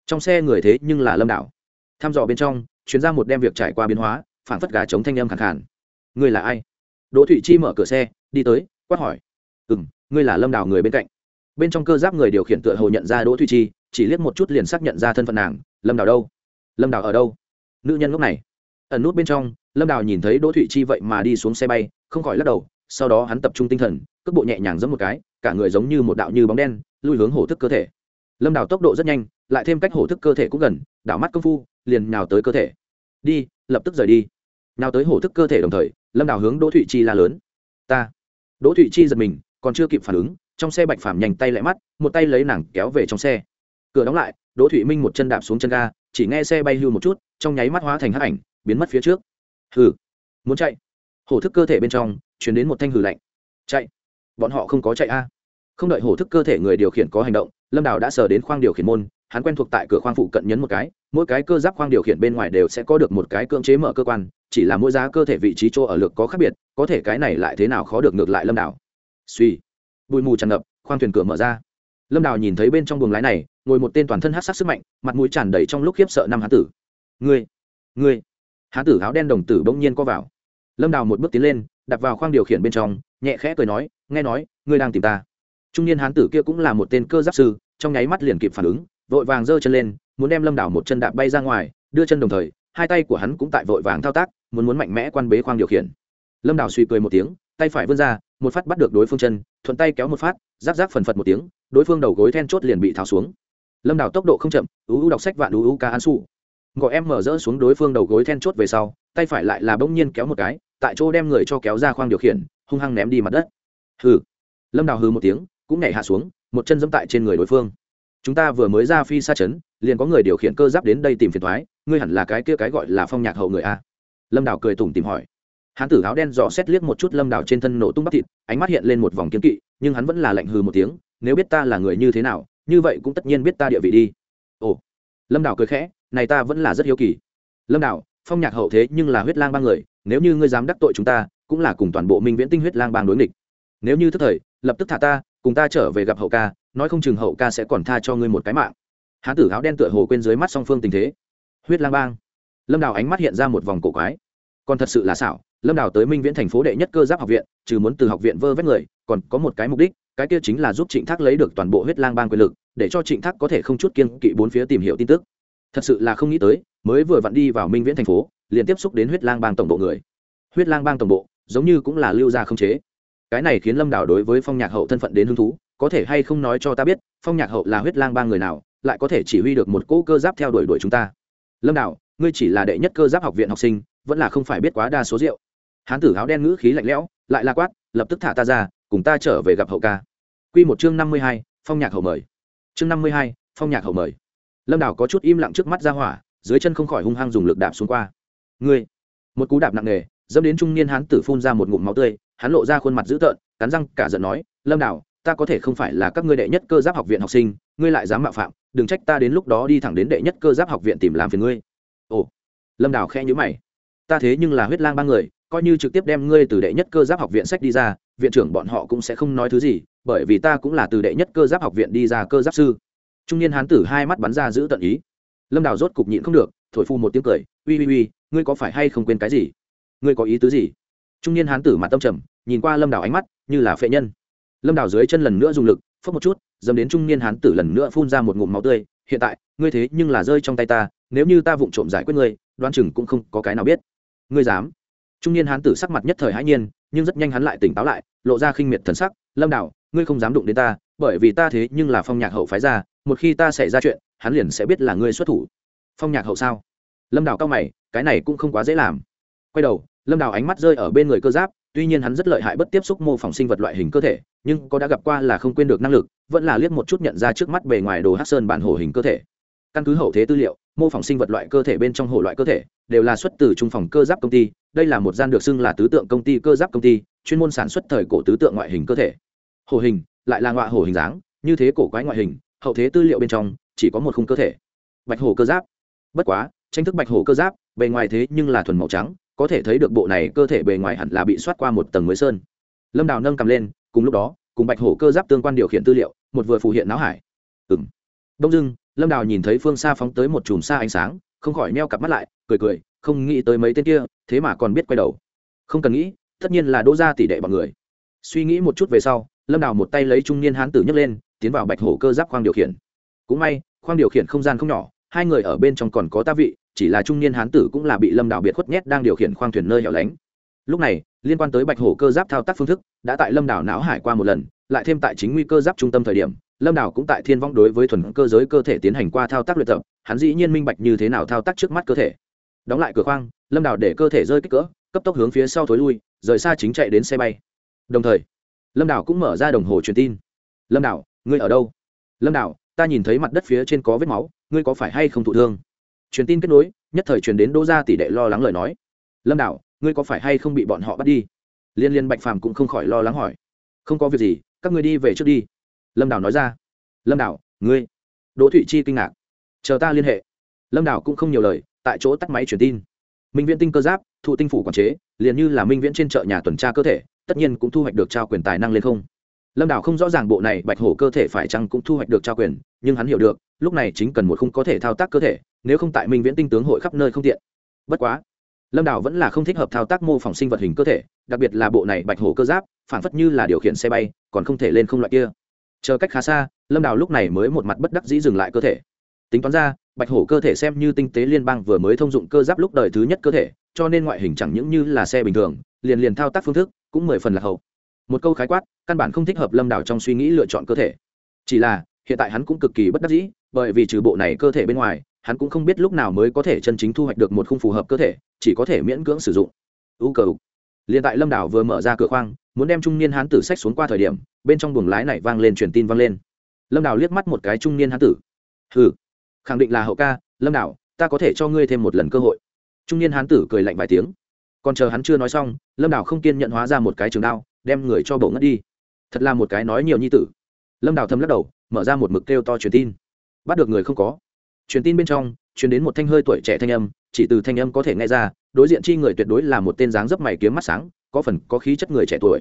Trong xe người thế nhưng là lâm đảo. Thăm dò bên trong chuyến ra một đem việc trải qua biến hóa, phản phất gà chống thanh âm khẳng khản ngươi là ai? Đỗ thụy chi mở cửa xe, đi tới, quát hỏi. Ừ m ngươi là lâm đào người bên cạnh. Bên trong cơ giáp người điều khiển tựa hồ nhận ra đỗ thụy chi, chỉ liếc một chút liền xác nhận ra thân phận nàng. Lâm đào đâu? Lâm đào ở đâu? Nữ nhân lúc này. Ẩn nút bên trong, lâm đào nhìn thấy đỗ thụy chi vậy mà đi xuống xe bay, không khỏi lắc đầu, sau đó hắn tập trung tinh thần, cước bộ nhẹ nhàng giấm một cái, cả người giống như một đạo như bóng đen, lui hướng hổ thức cơ thể. Lâm đào tốc độ rất nhanh, lại thêm cách hổ thức cơ thể cũng gần, đảo mắt công phu, liền nhào tới cơ thể. Đi, lập tức rời đi nào tới hổ thức cơ thể đồng thời, lâm đào hướng đỗ thụy chi la lớn. Ta. Đỗ thụy chi giật mình, còn chưa kịp phản ứng, trong xe bạch phàm nhanh tay lại mắt, một tay lấy nàng kéo về trong xe. Cửa đóng lại, đỗ thụy minh một chân đạp xuống chân ga, chỉ nghe xe bay hưu một chút, trong nháy mắt hóa thành hắc ảnh, biến mất phía trước. Hừ. Muốn chạy. Hổ thức cơ thể bên trong chuyển đến một thanh hử lạnh. Chạy. Bọn họ không có chạy a không đợi hổ thức cơ thể người điều khiển có hành động, lâm đào đã sờ đến khoang điều khiển môn, hắn quen thuộc tại cửa khoang phụ cận nhấn một cái, mỗi cái cơ giáp khoang điều khiển bên ngoài đều sẽ có được một cái cưỡng chế mở cơ quan, chỉ là mỗi giá cơ thể vị trí chỗ ở lực có khác biệt, có thể cái này lại thế nào khó được ngược lại lâm đảo suy bụi mù tràn ngập, khoang thuyền cửa mở ra. Lâm đào nhìn thấy bên trong buồng lái này, ngồi một tên toàn thân hát sắc sức mạnh, mặt mũi tràn đầy trong lúc khiếp sợ năm hán tử. Ngươi ngươi. Hán tử áo đen đồng tử bỗng nhiên co vào. Lâm đào một bước tiến lên, đặt vào khoang điều khiển bên trong, nhẹ khẽ cười nói, nghe nói, ngươi đang tìm ta trung niên hán tử kia cũng là một tên cơ giáp sư, trong nháy mắt liền kịp phản ứng, vội vàng giơ chân lên, muốn đem lâm đảo một chân đạp bay ra ngoài, đưa chân đồng thời, hai tay của hắn cũng tại vội vàng thao tác, muốn muốn mạnh mẽ quan bế khoang điều khiển. Lâm đảo suy cười một tiếng, tay phải vươn ra, một phát bắt được đối phương chân, thuận tay kéo một phát giáp giáp phần phật một tiếng, đối phương đầu gối then chốt liền bị tháo xuống. Lâm đảo tốc độ không chậm, ú ú đọc sách vạn ú ú ca an su gọi em mở rỡ xuống đối phương đầu gối then chốt về sau, tay phải lại là bỗng nhiên kéo một cái, tại chỗ đem người cho kéo ra khoang điều khiển, hung hăng ném đi mặt đất. Hừ. Lâm đào hừ một tiếng cũng nhảy hạ xuống, một chân dẫm tại trên người đối phương. Chúng ta vừa mới ra phi xa chấn, liền có người điều khiển cơ giáp đến đây tìm phiền thoái ngươi hẳn là cái kia cái gọi là phong nhạc hậu người a. Lâm đào cười tủm tìm hỏi. Hán tử áo đen dò xét liếc một chút lâm đào trên thân nổ tung bắp thịt, ánh mắt hiện lên một vòng kiếm kỵ, nhưng hắn vẫn là lạnh hừ một tiếng, nếu biết ta là người như thế nào, như vậy cũng tất nhiên biết ta địa vị đi. Ồ. Lâm đào cười khẽ, này ta vẫn là rất hiếu kỳ. Lâm đào, phong nhạc hậu thế nhưng là huyết lang ba người, nếu như ngươi dám đắc tội chúng ta, cũng là cùng toàn bộ minh viễn tinh huyết lang bang đối nghịch. Nếu như thức thời, lập tức thả ta cùng ta trở về gặp hậu ca, nói không chừng hậu ca sẽ còn tha cho ngươi một cái mạng. Hán tử áo đen tựa hồ quên dưới mắt song phương tình thế. Huyết lang bang. Lâm đào ánh mắt hiện ra một vòng cổ quái. Còn thật sự là xảo, lâm đào tới minh viễn thành phố đệ nhất cơ giáp học viện, trừ muốn từ học viện vơ vét người, còn có một cái mục đích, cái kia chính là giúp trịnh thác lấy được toàn bộ huyết lang bang quyền lực, để cho trịnh thác có thể không chút kiên kỵ bốn phía tìm hiểu tin tức. Thật sự là không nghĩ tới, mới vừa vặn đi vào minh viễn thành phố, liền tiếp xúc đến huyết lang bang tổng bộ người. Huyết lang bang tổng bộ, giống như cũng là lưu gia không chế cái này khiến lâm đảo đối với phong nhạc hậu thân phận đến hứng thú, có thể hay không nói cho ta biết, phong nhạc hậu là huyết lang ba người nào, lại có thể chỉ huy được một cỗ cơ giáp theo đuổi đuổi chúng ta. Lâm đảo ngươi chỉ là đệ nhất cơ giáp học viện học sinh, vẫn là không phải biết quá đa số rượu. Hán tử áo đen ngữ khí lạnh lẽo, lại la quát, lập tức thả ta ra, cùng ta trở về gặp hậu ca. Q một chương năm mươi hai, phong nhạc hậu mời. Chương năm mươi hai, phong nhạc hậu mời. Lâm đảo có chút im lặng trước mắt ra hỏa, dưới chân không khỏi hung hăng dùng lực đạp xuống qua. Ngươi, một cú đạp nặng nề, dẫm đến trung niên hán tử phun ra một ngụm máu tươi hắn lộ ra khuôn mặt dữ tợn, cắn răng, cả giận nói, lâm đào, ta có thể không phải là các ngươi đệ nhất cơ giáp học viện học sinh, ngươi lại dám mạo phạm, đừng trách ta đến lúc đó đi thẳng đến đệ nhất cơ giáp học viện tìm làm phiền ngươi. Ồ, lâm đào khe nhữ mày. Ta thế nhưng là huyết lang ba người, coi như trực tiếp đem ngươi từ đệ nhất cơ giáp học viện sách đi ra, viện trưởng bọn họ cũng sẽ không nói thứ gì, bởi vì ta cũng là từ đệ nhất cơ giáp học viện đi ra cơ giáp sư. Trung niên hán tử hai mắt bắn ra giữ tận ý. Lâm đào rốt cục nhịn không được, thổi phu một tiếng cười, uy uy uy, ngươi có phải hay không quên cái gì? Ngươi có ý tứ gì? Trung niên hán tử mặt tâm trầm, nhìn qua lâm đào ánh mắt như là phệ nhân. Lâm đào dưới chân lần nữa dùng lực phớt một chút dầm đến trung niên hán tử lần nữa phun ra một ngụm máu tươi. Hiện tại, ngươi thế nhưng là rơi trong tay ta, nếu như ta vụng trộm giải quyết ngươi đoan chừng cũng không có cái nào biết. Ngươi dám? Trung niên hán tử sắc mặt nhất thời hãi nhiên, nhưng rất nhanh hắn lại tỉnh táo lại, lộ ra khinh miệt thần sắc. Lâm đảo ngươi không dám đụng đến ta, bởi vì ta thế nhưng là phong nhạc hậu phái ra một khi ta xảy ra chuyện, hắn liền sẽ biết là ngươi xuất thủ. Phong nhạc hậu sao? Lâm đảo cao mày, cái này cũng không quá dễ làm. Quay đầu lâm Đào ánh mắt rơi ở bên người cơ giáp, tuy nhiên hắn rất lợi hại bất tiếp xúc mô phỏng sinh vật loại hình cơ thể, nhưng có đã gặp qua là không quên được năng lực, vẫn là liếc một chút nhận ra trước mắt bề ngoài đồ hát sơn bản hổ hình cơ thể. Căn cứ hậu thế tư liệu, mô phỏng sinh vật loại cơ thể bên trong hổ loại cơ thể đều là xuất từ trung phòng cơ giáp công ty, đây là một gian được xưng là tứ tượng công ty cơ giáp công ty, chuyên môn sản xuất thời cổ tứ tượng ngoại hình cơ thể. Hổ hình, lại là ngọa hổ hình dáng, như thế cổ quái ngoại hình, hậu thế tư liệu bên trong, chỉ có một khung cơ thể. Bạch hổ cơ giáp. Bất quá, tranh thức bạch hổ cơ giáp, bề ngoài thế nhưng là thuần màu trắng có thể thấy được bộ này cơ thể bề ngoài hẳn là bị soát qua một tầng mới sơn. Lâm đào nâng cầm lên, cùng lúc đó, cùng bạch hổ cơ giáp tương quan điều khiển tư liệu, một vừa phù hiện não hải. Ừng đông dưng lâm đào nhìn thấy phương xa phóng tới một chùm xa ánh sáng, không khỏi meo cặp mắt lại, cười cười, không nghĩ tới mấy tên kia, thế mà còn biết quay đầu. Không cần nghĩ, tất nhiên là đỗ ra tỷ đệ bọn người. Suy nghĩ một chút về sau, lâm đào một tay lấy trung niên hán tử nhấc lên, tiến vào bạch hổ cơ giáp khoang điều khiển. Cũng may, khoang điều khiển không gian không nhỏ hai người ở bên trong còn có ta vị, chỉ là trung niên hán tử cũng là bị lâm đảo biệt khuất nhét đang điều khiển khoang thuyền nơi hẻo lánh. Lúc này, liên quan tới bạch hổ cơ giáp thao tác phương thức, đã tại lâm đảo não hải qua một lần, lại thêm tại chính nguy cơ giáp trung tâm thời điểm, lâm đảo cũng tại thiên vong đối với thuần cơ giới cơ thể tiến hành qua thao tác luyện tập, hắn dĩ nhiên minh bạch như thế nào thao tác trước mắt cơ thể. Đóng lại cửa khoang, lâm đảo để cơ thể rơi kích cỡ, cấp tốc hướng phía sau thối lui, rời xa chính chạy đến xe bay. Đồng thời, lâm đảo cũng mở ra đồng hồ truyền tin. Lâm đảo ngươi ở đâu? Lâm đảo ta nhìn thấy mặt đất phía trên có vết máu ngươi có phải hay không thụ thương? Truyền tin kết nối, nhất thời truyền đến đỗ gia tỷ đệ lo lắng lời nói. Lâm đảo ngươi có phải hay không bị bọn họ bắt đi? Liên liên bạch phàm cũng không khỏi lo lắng hỏi. Không có việc gì, các ngươi đi về trước đi. Lâm đảo nói ra. Lâm đảo ngươi. Đỗ thụy chi kinh ngạc. Chờ ta liên hệ. Lâm đảo cũng không nhiều lời, tại chỗ tắt máy truyền tin. Minh viễn tinh cơ giáp, thụ tinh phủ quản chế, liền như là minh viễn trên chợ nhà tuần tra cơ thể, tất nhiên cũng thu hoạch được trao quyền tài năng lên không lâm đảo không rõ ràng bộ này bạch hổ cơ thể phải chăng cũng thu hoạch được trao quyền, nhưng hắn hiểu được, lúc này chính cần một khung có thể thao tác cơ thể, nếu không tại minh viễn tinh tướng hội khắp nơi không tiện. Bất quá, lâm đảo vẫn là không thích hợp thao tác mô phỏng sinh vật hình cơ thể, đặc biệt là bộ này bạch hổ cơ giáp, phản phất như là điều khiển xe bay, còn không thể lên không loại kia. Chờ cách khá xa, lâm đảo lúc này mới một mặt bất đắc dĩ dừng lại cơ thể. Tính toán ra, bạch hổ cơ thể xem như tinh tế liên bang vừa mới thông dụng cơ giáp lúc đời thứ nhất cơ thể, cho nên ngoại hình chẳng những như là xe bình thường, liền liền thao tác phương thức cũng mười phần là hậu một câu khái quát, căn bản không thích hợp lâm đảo trong suy nghĩ lựa chọn cơ thể. Chỉ là, hiện tại hắn cũng cực kỳ bất đắc dĩ, bởi vì trừ bộ này cơ thể bên ngoài, hắn cũng không biết lúc nào mới có thể chân chính thu hoạch được một khung phù hợp cơ thể, chỉ có thể miễn cưỡng sử dụng. Ưu cầu liền tại lâm đảo vừa mở ra cửa khoang, muốn đem trung niên hán tử sách xuống qua thời điểm, bên trong buồng lái này vang lên truyền tin vang lên. Lâm đảo liếc mắt một cái trung niên hán tử. Ừ khẳng định là hậu ca, lâm đảo ta có thể cho ngươi thêm một lần cơ hội. Trung niên hán tử cười lạnh vài tiếng. Còn chờ hắn chưa nói xong, lâm đảo không kiên nhận hóa ra một cái trường đao đem người cho bổ ngất đi. Thật là một cái nói nhiều như tử. Lâm đảo thầm lắc đầu, mở ra một mực kêu to truyền tin. Bắt được người không có. Truyền tin bên trong, truyền đến một thanh hơi tuổi trẻ thanh âm, chỉ từ thanh âm có thể nghe ra, đối diện chi người tuyệt đối là một tên dáng dấp mày kiếm mắt sáng, có phần có khí chất người trẻ tuổi.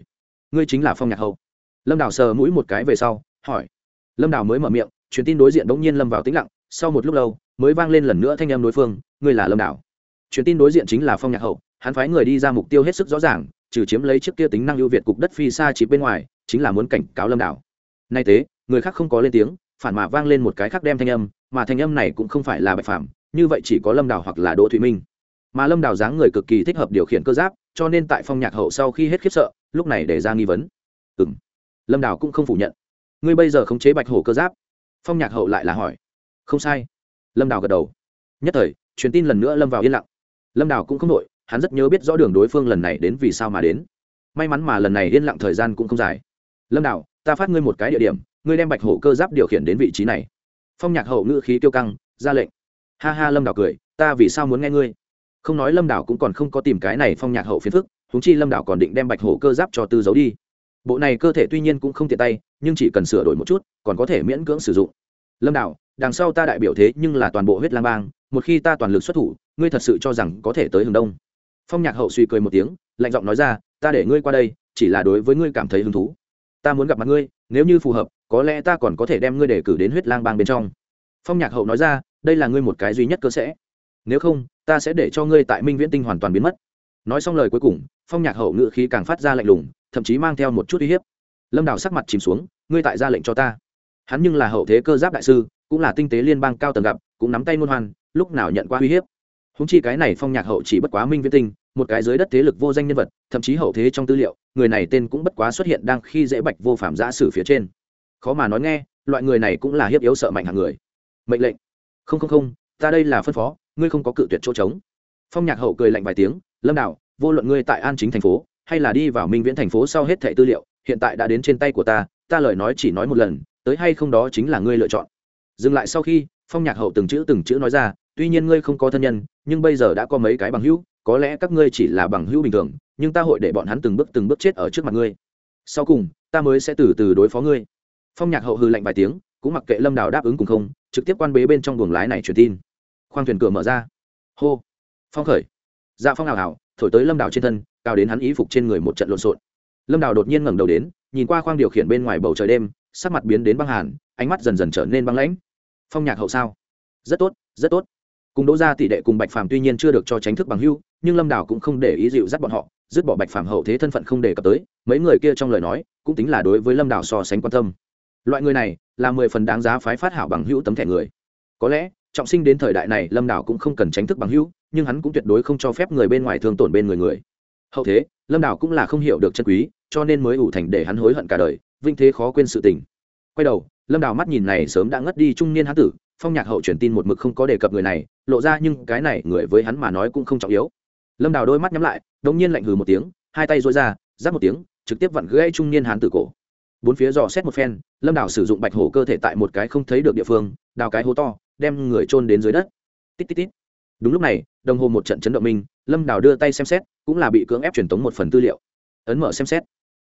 Ngươi chính là phong nhạc hậu. Lâm đào sờ mũi một cái về sau, hỏi. Lâm đào mới mở miệng, truyền tin đối diện bỗng nhiên lâm vào tĩnh lặng, sau một lúc lâu, mới vang lên lần nữa thanh âm đối phương, ngươi là lâm đào. Truyền tin đối diện chính là phong nhạc hậu, hắn phái người đi ra mục tiêu hết sức rõ ràng trừ chiếm lấy chiếc kia tính năng ưu việt cục đất phi xa chỉ bên ngoài, chính là muốn cảnh cáo lâm đảo. Nay thế, người khác không có lên tiếng, phản mà vang lên một cái khác đem thanh âm, mà thanh âm này cũng không phải là bạch phạm như vậy chỉ có lâm đảo hoặc là đỗ thụy minh. Mà lâm đảo dáng người cực kỳ thích hợp điều khiển cơ giáp, cho nên tại phong nhạc hậu sau khi hết khiếp sợ, lúc này để ra nghi vấn. Ừ m lâm đảo cũng không phủ nhận. Ngươi bây giờ khống chế bạch hổ cơ giáp? Phong nhạc hậu lại là hỏi. Không sai. Lâm đảo gật đầu. Nhất thời, truyền tin lần nữa lâm vào yên lặng. Lâm đảo cũng không đội hắn rất nhớ biết rõ đường đối phương lần này đến vì sao mà đến. May mắn mà lần này yên lặng thời gian cũng không dài. Lâm đạo, ta phát ngươi một cái địa điểm, ngươi đem bạch hổ cơ giáp điều khiển đến vị trí này. Phong nhạc hậu ngữ khí tiêu căng, ra lệnh. Ha ha, lâm đảo cười, ta vì sao muốn nghe ngươi? Không nói lâm đảo cũng còn không có tìm cái này phong nhạc hậu phiền phức húng chi lâm đảo còn định đem bạch hổ cơ giáp cho tư giấu đi. Bộ này cơ thể tuy nhiên cũng không tiện tay, nhưng chỉ cần sửa đổi một chút, còn có thể miễn cưỡng sử dụng. Lâm đảo đằng sau ta đại biểu thế nhưng là toàn bộ huyết lang bang, một khi ta toàn lực xuất thủ, ngươi thật sự cho rằng có thể tới hướng đông phong nhạc hậu suy cười một tiếng, lạnh giọng nói ra, ta để ngươi qua đây, chỉ là đối với ngươi cảm thấy hứng thú. Ta muốn gặp mặt ngươi, nếu như phù hợp, có lẽ ta còn có thể đem ngươi để cử đến huyết lang bang bên trong. Phong nhạc hậu nói ra, đây là ngươi một cái duy nhất cơ sẽ. Nếu không, ta sẽ để cho ngươi tại minh viễn tinh hoàn toàn biến mất. Nói xong lời cuối cùng, phong nhạc hậu ngự khí càng phát ra lạnh lùng, thậm chí mang theo một chút uy hiếp. Lâm đào sắc mặt chìm xuống, ngươi tại ra lệnh cho ta. Hắn nhưng là hậu thế cơ giáp đại sư, cũng là tinh tế liên bang cao tầng gặp, cũng nắm tay ngôn hoan, lúc nào nhận qua uy hiếp? Húng chi cái này phong nhạc hậu chỉ bất quá minh viễn tinh, một cái dưới đất thế lực vô danh nhân vật, thậm chí hậu thế trong tư liệu, người này tên cũng bất quá xuất hiện đang khi dễ bạch vô phạm giã sử phía trên. Khó mà nói nghe, loại người này cũng là hiếp yếu sợ mạnh hạng người. Mệnh lệnh. Không không không, ta đây là phân phó, ngươi không có cự tuyệt chỗ trống. Phong nhạc hậu cười lạnh vài tiếng, lâm đạo, vô luận ngươi tại an chính thành phố, hay là đi vào minh viễn thành phố sau hết thẻ tư liệu, hiện tại đã đến trên tay của ta ta lời nói chỉ nói một lần, tới hay không đó chính là ngươi lựa chọn. Dừng lại sau khi, phong nhạc hậu từng chữ từng chữ nói ra tuy nhiên ngươi không có thân nhân, nhưng bây giờ đã có mấy cái bằng hữu, có lẽ các ngươi chỉ là bằng hữu bình thường, nhưng ta hội để bọn hắn từng bước từng bước chết ở trước mặt ngươi. Sau cùng, ta mới sẽ từ từ đối phó ngươi. Phong nhạc hậu hư lạnh vài tiếng, cũng mặc kệ lâm đào đáp ứng cùng không, trực tiếp quan bế bên trong buồng lái này truyền tin. Khoang thuyền cửa mở ra. Hô. Phong khởi. Dạ phong ảo ảo, thổi tới lâm đào trên thân cao đến hắn ý phục trên người một trận lộn xộn. Lâm đào đột nhiên ngẩng đầu đến, nhìn qua khoang điều khiển bên ngoài bầu trời đêm, sắc mặt biến đến băng hàn, ánh mắt dần dần trở nên băng lãnh. Phong nhạc hậu sao? Rất tốt rất tốt cùng đỗ gia tỷ đệ cùng bạch phàm tuy nhiên chưa được cho tránh thức bằng hưu nhưng lâm đảo cũng không để ý dịu dắt bọn họ, dứt bỏ bạch phàm hậu thế thân phận không đề cập tới, mấy người kia trong lời nói, cũng tính là đối với lâm đảo so sánh quan tâm. Loại người này, là mười phần đáng giá phái phát hảo bằng hữu tấm thẻ người. Có lẽ, trọng sinh đến thời đại này, lâm đảo cũng không cần tránh thức bằng hữu, nhưng hắn cũng tuyệt đối không cho phép người bên ngoài thương tổn bên người người. Hậu thế, lâm đảo cũng là không hiểu được chân quý, cho nên mới ủ thành để hắn hối hận cả đời, vinh thế khó quên sự tình. Quay đầu, lâm đảo mắt nhìn này sớm đã ngất đi trung niên hán tử phong nhạc hậu truyền tin một mực không có đề cập người này, lộ ra nhưng cái này người với hắn mà nói cũng không trọng yếu. Lâm đào đôi mắt nhắm lại, đống nhiên lạnh hừ một tiếng, hai tay dối ra giáp một tiếng, trực tiếp vặn gãy trung niên hán tử cổ. Bốn phía dò xét một phen, lâm đào sử dụng bạch hổ cơ thể tại một cái không thấy được địa phương, đào cái hố to, đem người trôn đến dưới đất. Tít tít tít. Đúng lúc này, đồng hồ một trận chấn động minh, lâm đào đưa tay xem xét, cũng là bị cưỡng ép truyền tống một phần tư liệu. Ấn mở xem xét.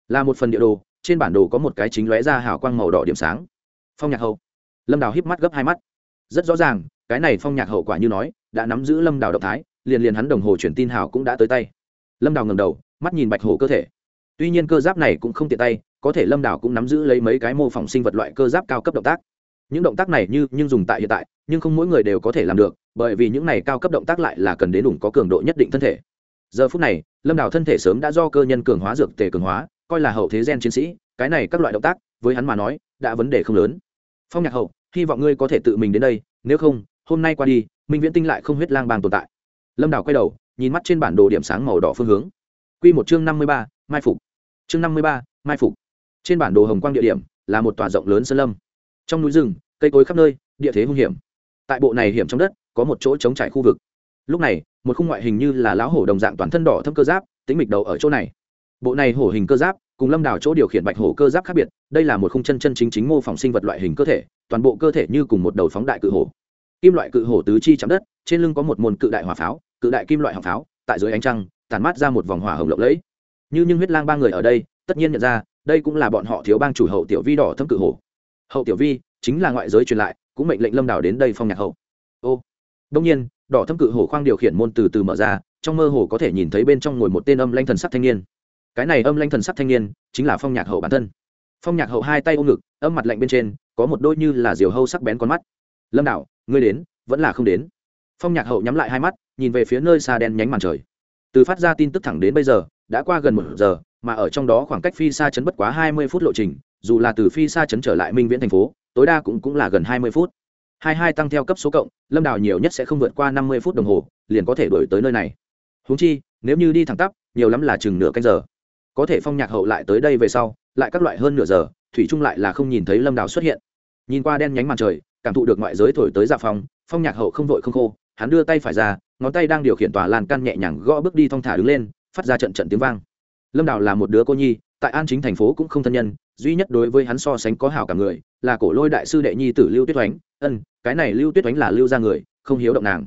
Là một phần địa đồ, trên bản đồ có một cái chính lóe ra hào quang màu đỏ điểm sáng. Phong nhạc hậu. Lâm đào híp mắt gấp hai mắt rất rõ ràng, cái này phong nhạc hậu quả như nói, đã nắm giữ lâm đào động thái, liền liền hắn đồng hồ chuyển tin hào cũng đã tới tay. Lâm đào ngầm đầu, mắt nhìn bạch hổ cơ thể. Tuy nhiên cơ giáp này cũng không tiện tay, có thể lâm đào cũng nắm giữ lấy mấy cái mô phỏng sinh vật loại cơ giáp cao cấp động tác. Những động tác này như, nhưng dùng tại hiện tại, nhưng không mỗi người đều có thể làm được, bởi vì những này cao cấp động tác lại là cần đến đủ có cường độ nhất định thân thể. Giờ phút này, lâm đào thân thể sớm đã do cơ nhân cường hóa dược tề cường hóa, coi là hậu thế gen chiến sĩ, cái này các loại động tác, với hắn mà nói, đã vấn đề không lớn. Phong nhạc hậu hy vọng ngươi có thể tự mình đến đây, nếu không, hôm nay qua đi, minh viễn tinh lại không huyết lang bang tồn tại. Lâm đào quay đầu, nhìn mắt trên bản đồ điểm sáng màu đỏ phương hướng. Q một chương năm mươi ba, mai phục. Chương năm mươi ba, mai phục. Trên bản đồ hồng quang địa điểm là một tòa rộng lớn sơn lâm. Trong núi rừng, cây cối khắp nơi, địa thế hung hiểm. Tại bộ này hiểm trong đất, có một chỗ trống trải khu vực. Lúc này, một khung ngoại hình như là lão hổ đồng dạng toàn thân đỏ thâm cơ giáp tính mịch đầu ở chỗ này. Bộ này hổ hình cơ giáp cùng lâm đảo chỗ điều khiển bạch hổ cơ giáp khác biệt, đây là một khung chân chân chính chính mô phỏng sinh vật loại hình cơ thể, toàn bộ cơ thể như cùng một đầu phóng đại cự hổ. Kim loại cự hổ tứ chi chạm đất, trên lưng có một môn cự đại hỏa pháo, cự đại kim loại hỏa pháo, tại dưới ánh trăng tàn mát ra một vòng hỏa hồng lộng lẫy. Như nhưng huyết lang ba người ở đây, tất nhiên nhận ra, đây cũng là bọn họ thiếu bang chủ hậu tiểu vi đỏ thâm cự hổ. Hậu tiểu vi chính là ngoại giới truyền lại, cũng mệnh lệnh lâm đảo đến đây phong nhạc hậu. Ô đông nhiên, đỏ thâm cự hổ khoang điều khiển môn từ từ mở ra, trong mơ hồ có thể nhìn thấy bên trong ngồi một tên âm lanh thần sắc thanh niên cái này âm lanh thần sắc thanh niên chính là phong nhạc hậu bản thân phong nhạc hậu hai tay ôm ngực âm mặt lạnh bên trên có một đôi như là diều hâu sắc bén con mắt lâm đạo ngươi đến vẫn là không đến phong nhạc hậu nhắm lại hai mắt nhìn về phía nơi xa đen nhánh màn trời từ phát ra tin tức thẳng đến bây giờ đã qua gần một giờ mà ở trong đó khoảng cách phi xa chấn bất quá hai mươi phút lộ trình dù là từ phi xa chấn trở lại minh viễn thành phố tối đa cũng cũng là gần hai mươi phút hai hai tăng theo cấp số cộng lâm đào nhiều nhất sẽ không vượt qua năm mươi phút đồng hồ liền có thể đổi tới nơi này húng chi nếu như đi thẳng tắp nhiều lắm là chừng nửa canh giờ có thể phong nhạc hậu lại tới đây về sau, lại các loại hơn nửa giờ, thủy trung lại là không nhìn thấy lâm đào xuất hiện. Nhìn qua đen nhánh màn trời, cảm thụ được ngoại giới thổi tới dạ phòng phong nhạc hậu không vội không khô, hắn đưa tay phải ra, ngón tay đang điều khiển tòa lan can nhẹ nhàng gõ bước đi thong thả đứng lên, phát ra trận trận tiếng vang. Lâm đào là một đứa cô nhi, tại an chính thành phố cũng không thân nhân, duy nhất đối với hắn so sánh có hảo cả người, là cổ lôi đại sư đệ nhi tử lưu tuyết oánh. Ân, cái này lưu tuyết oánh là lưu ra người, không hiếu động nàng.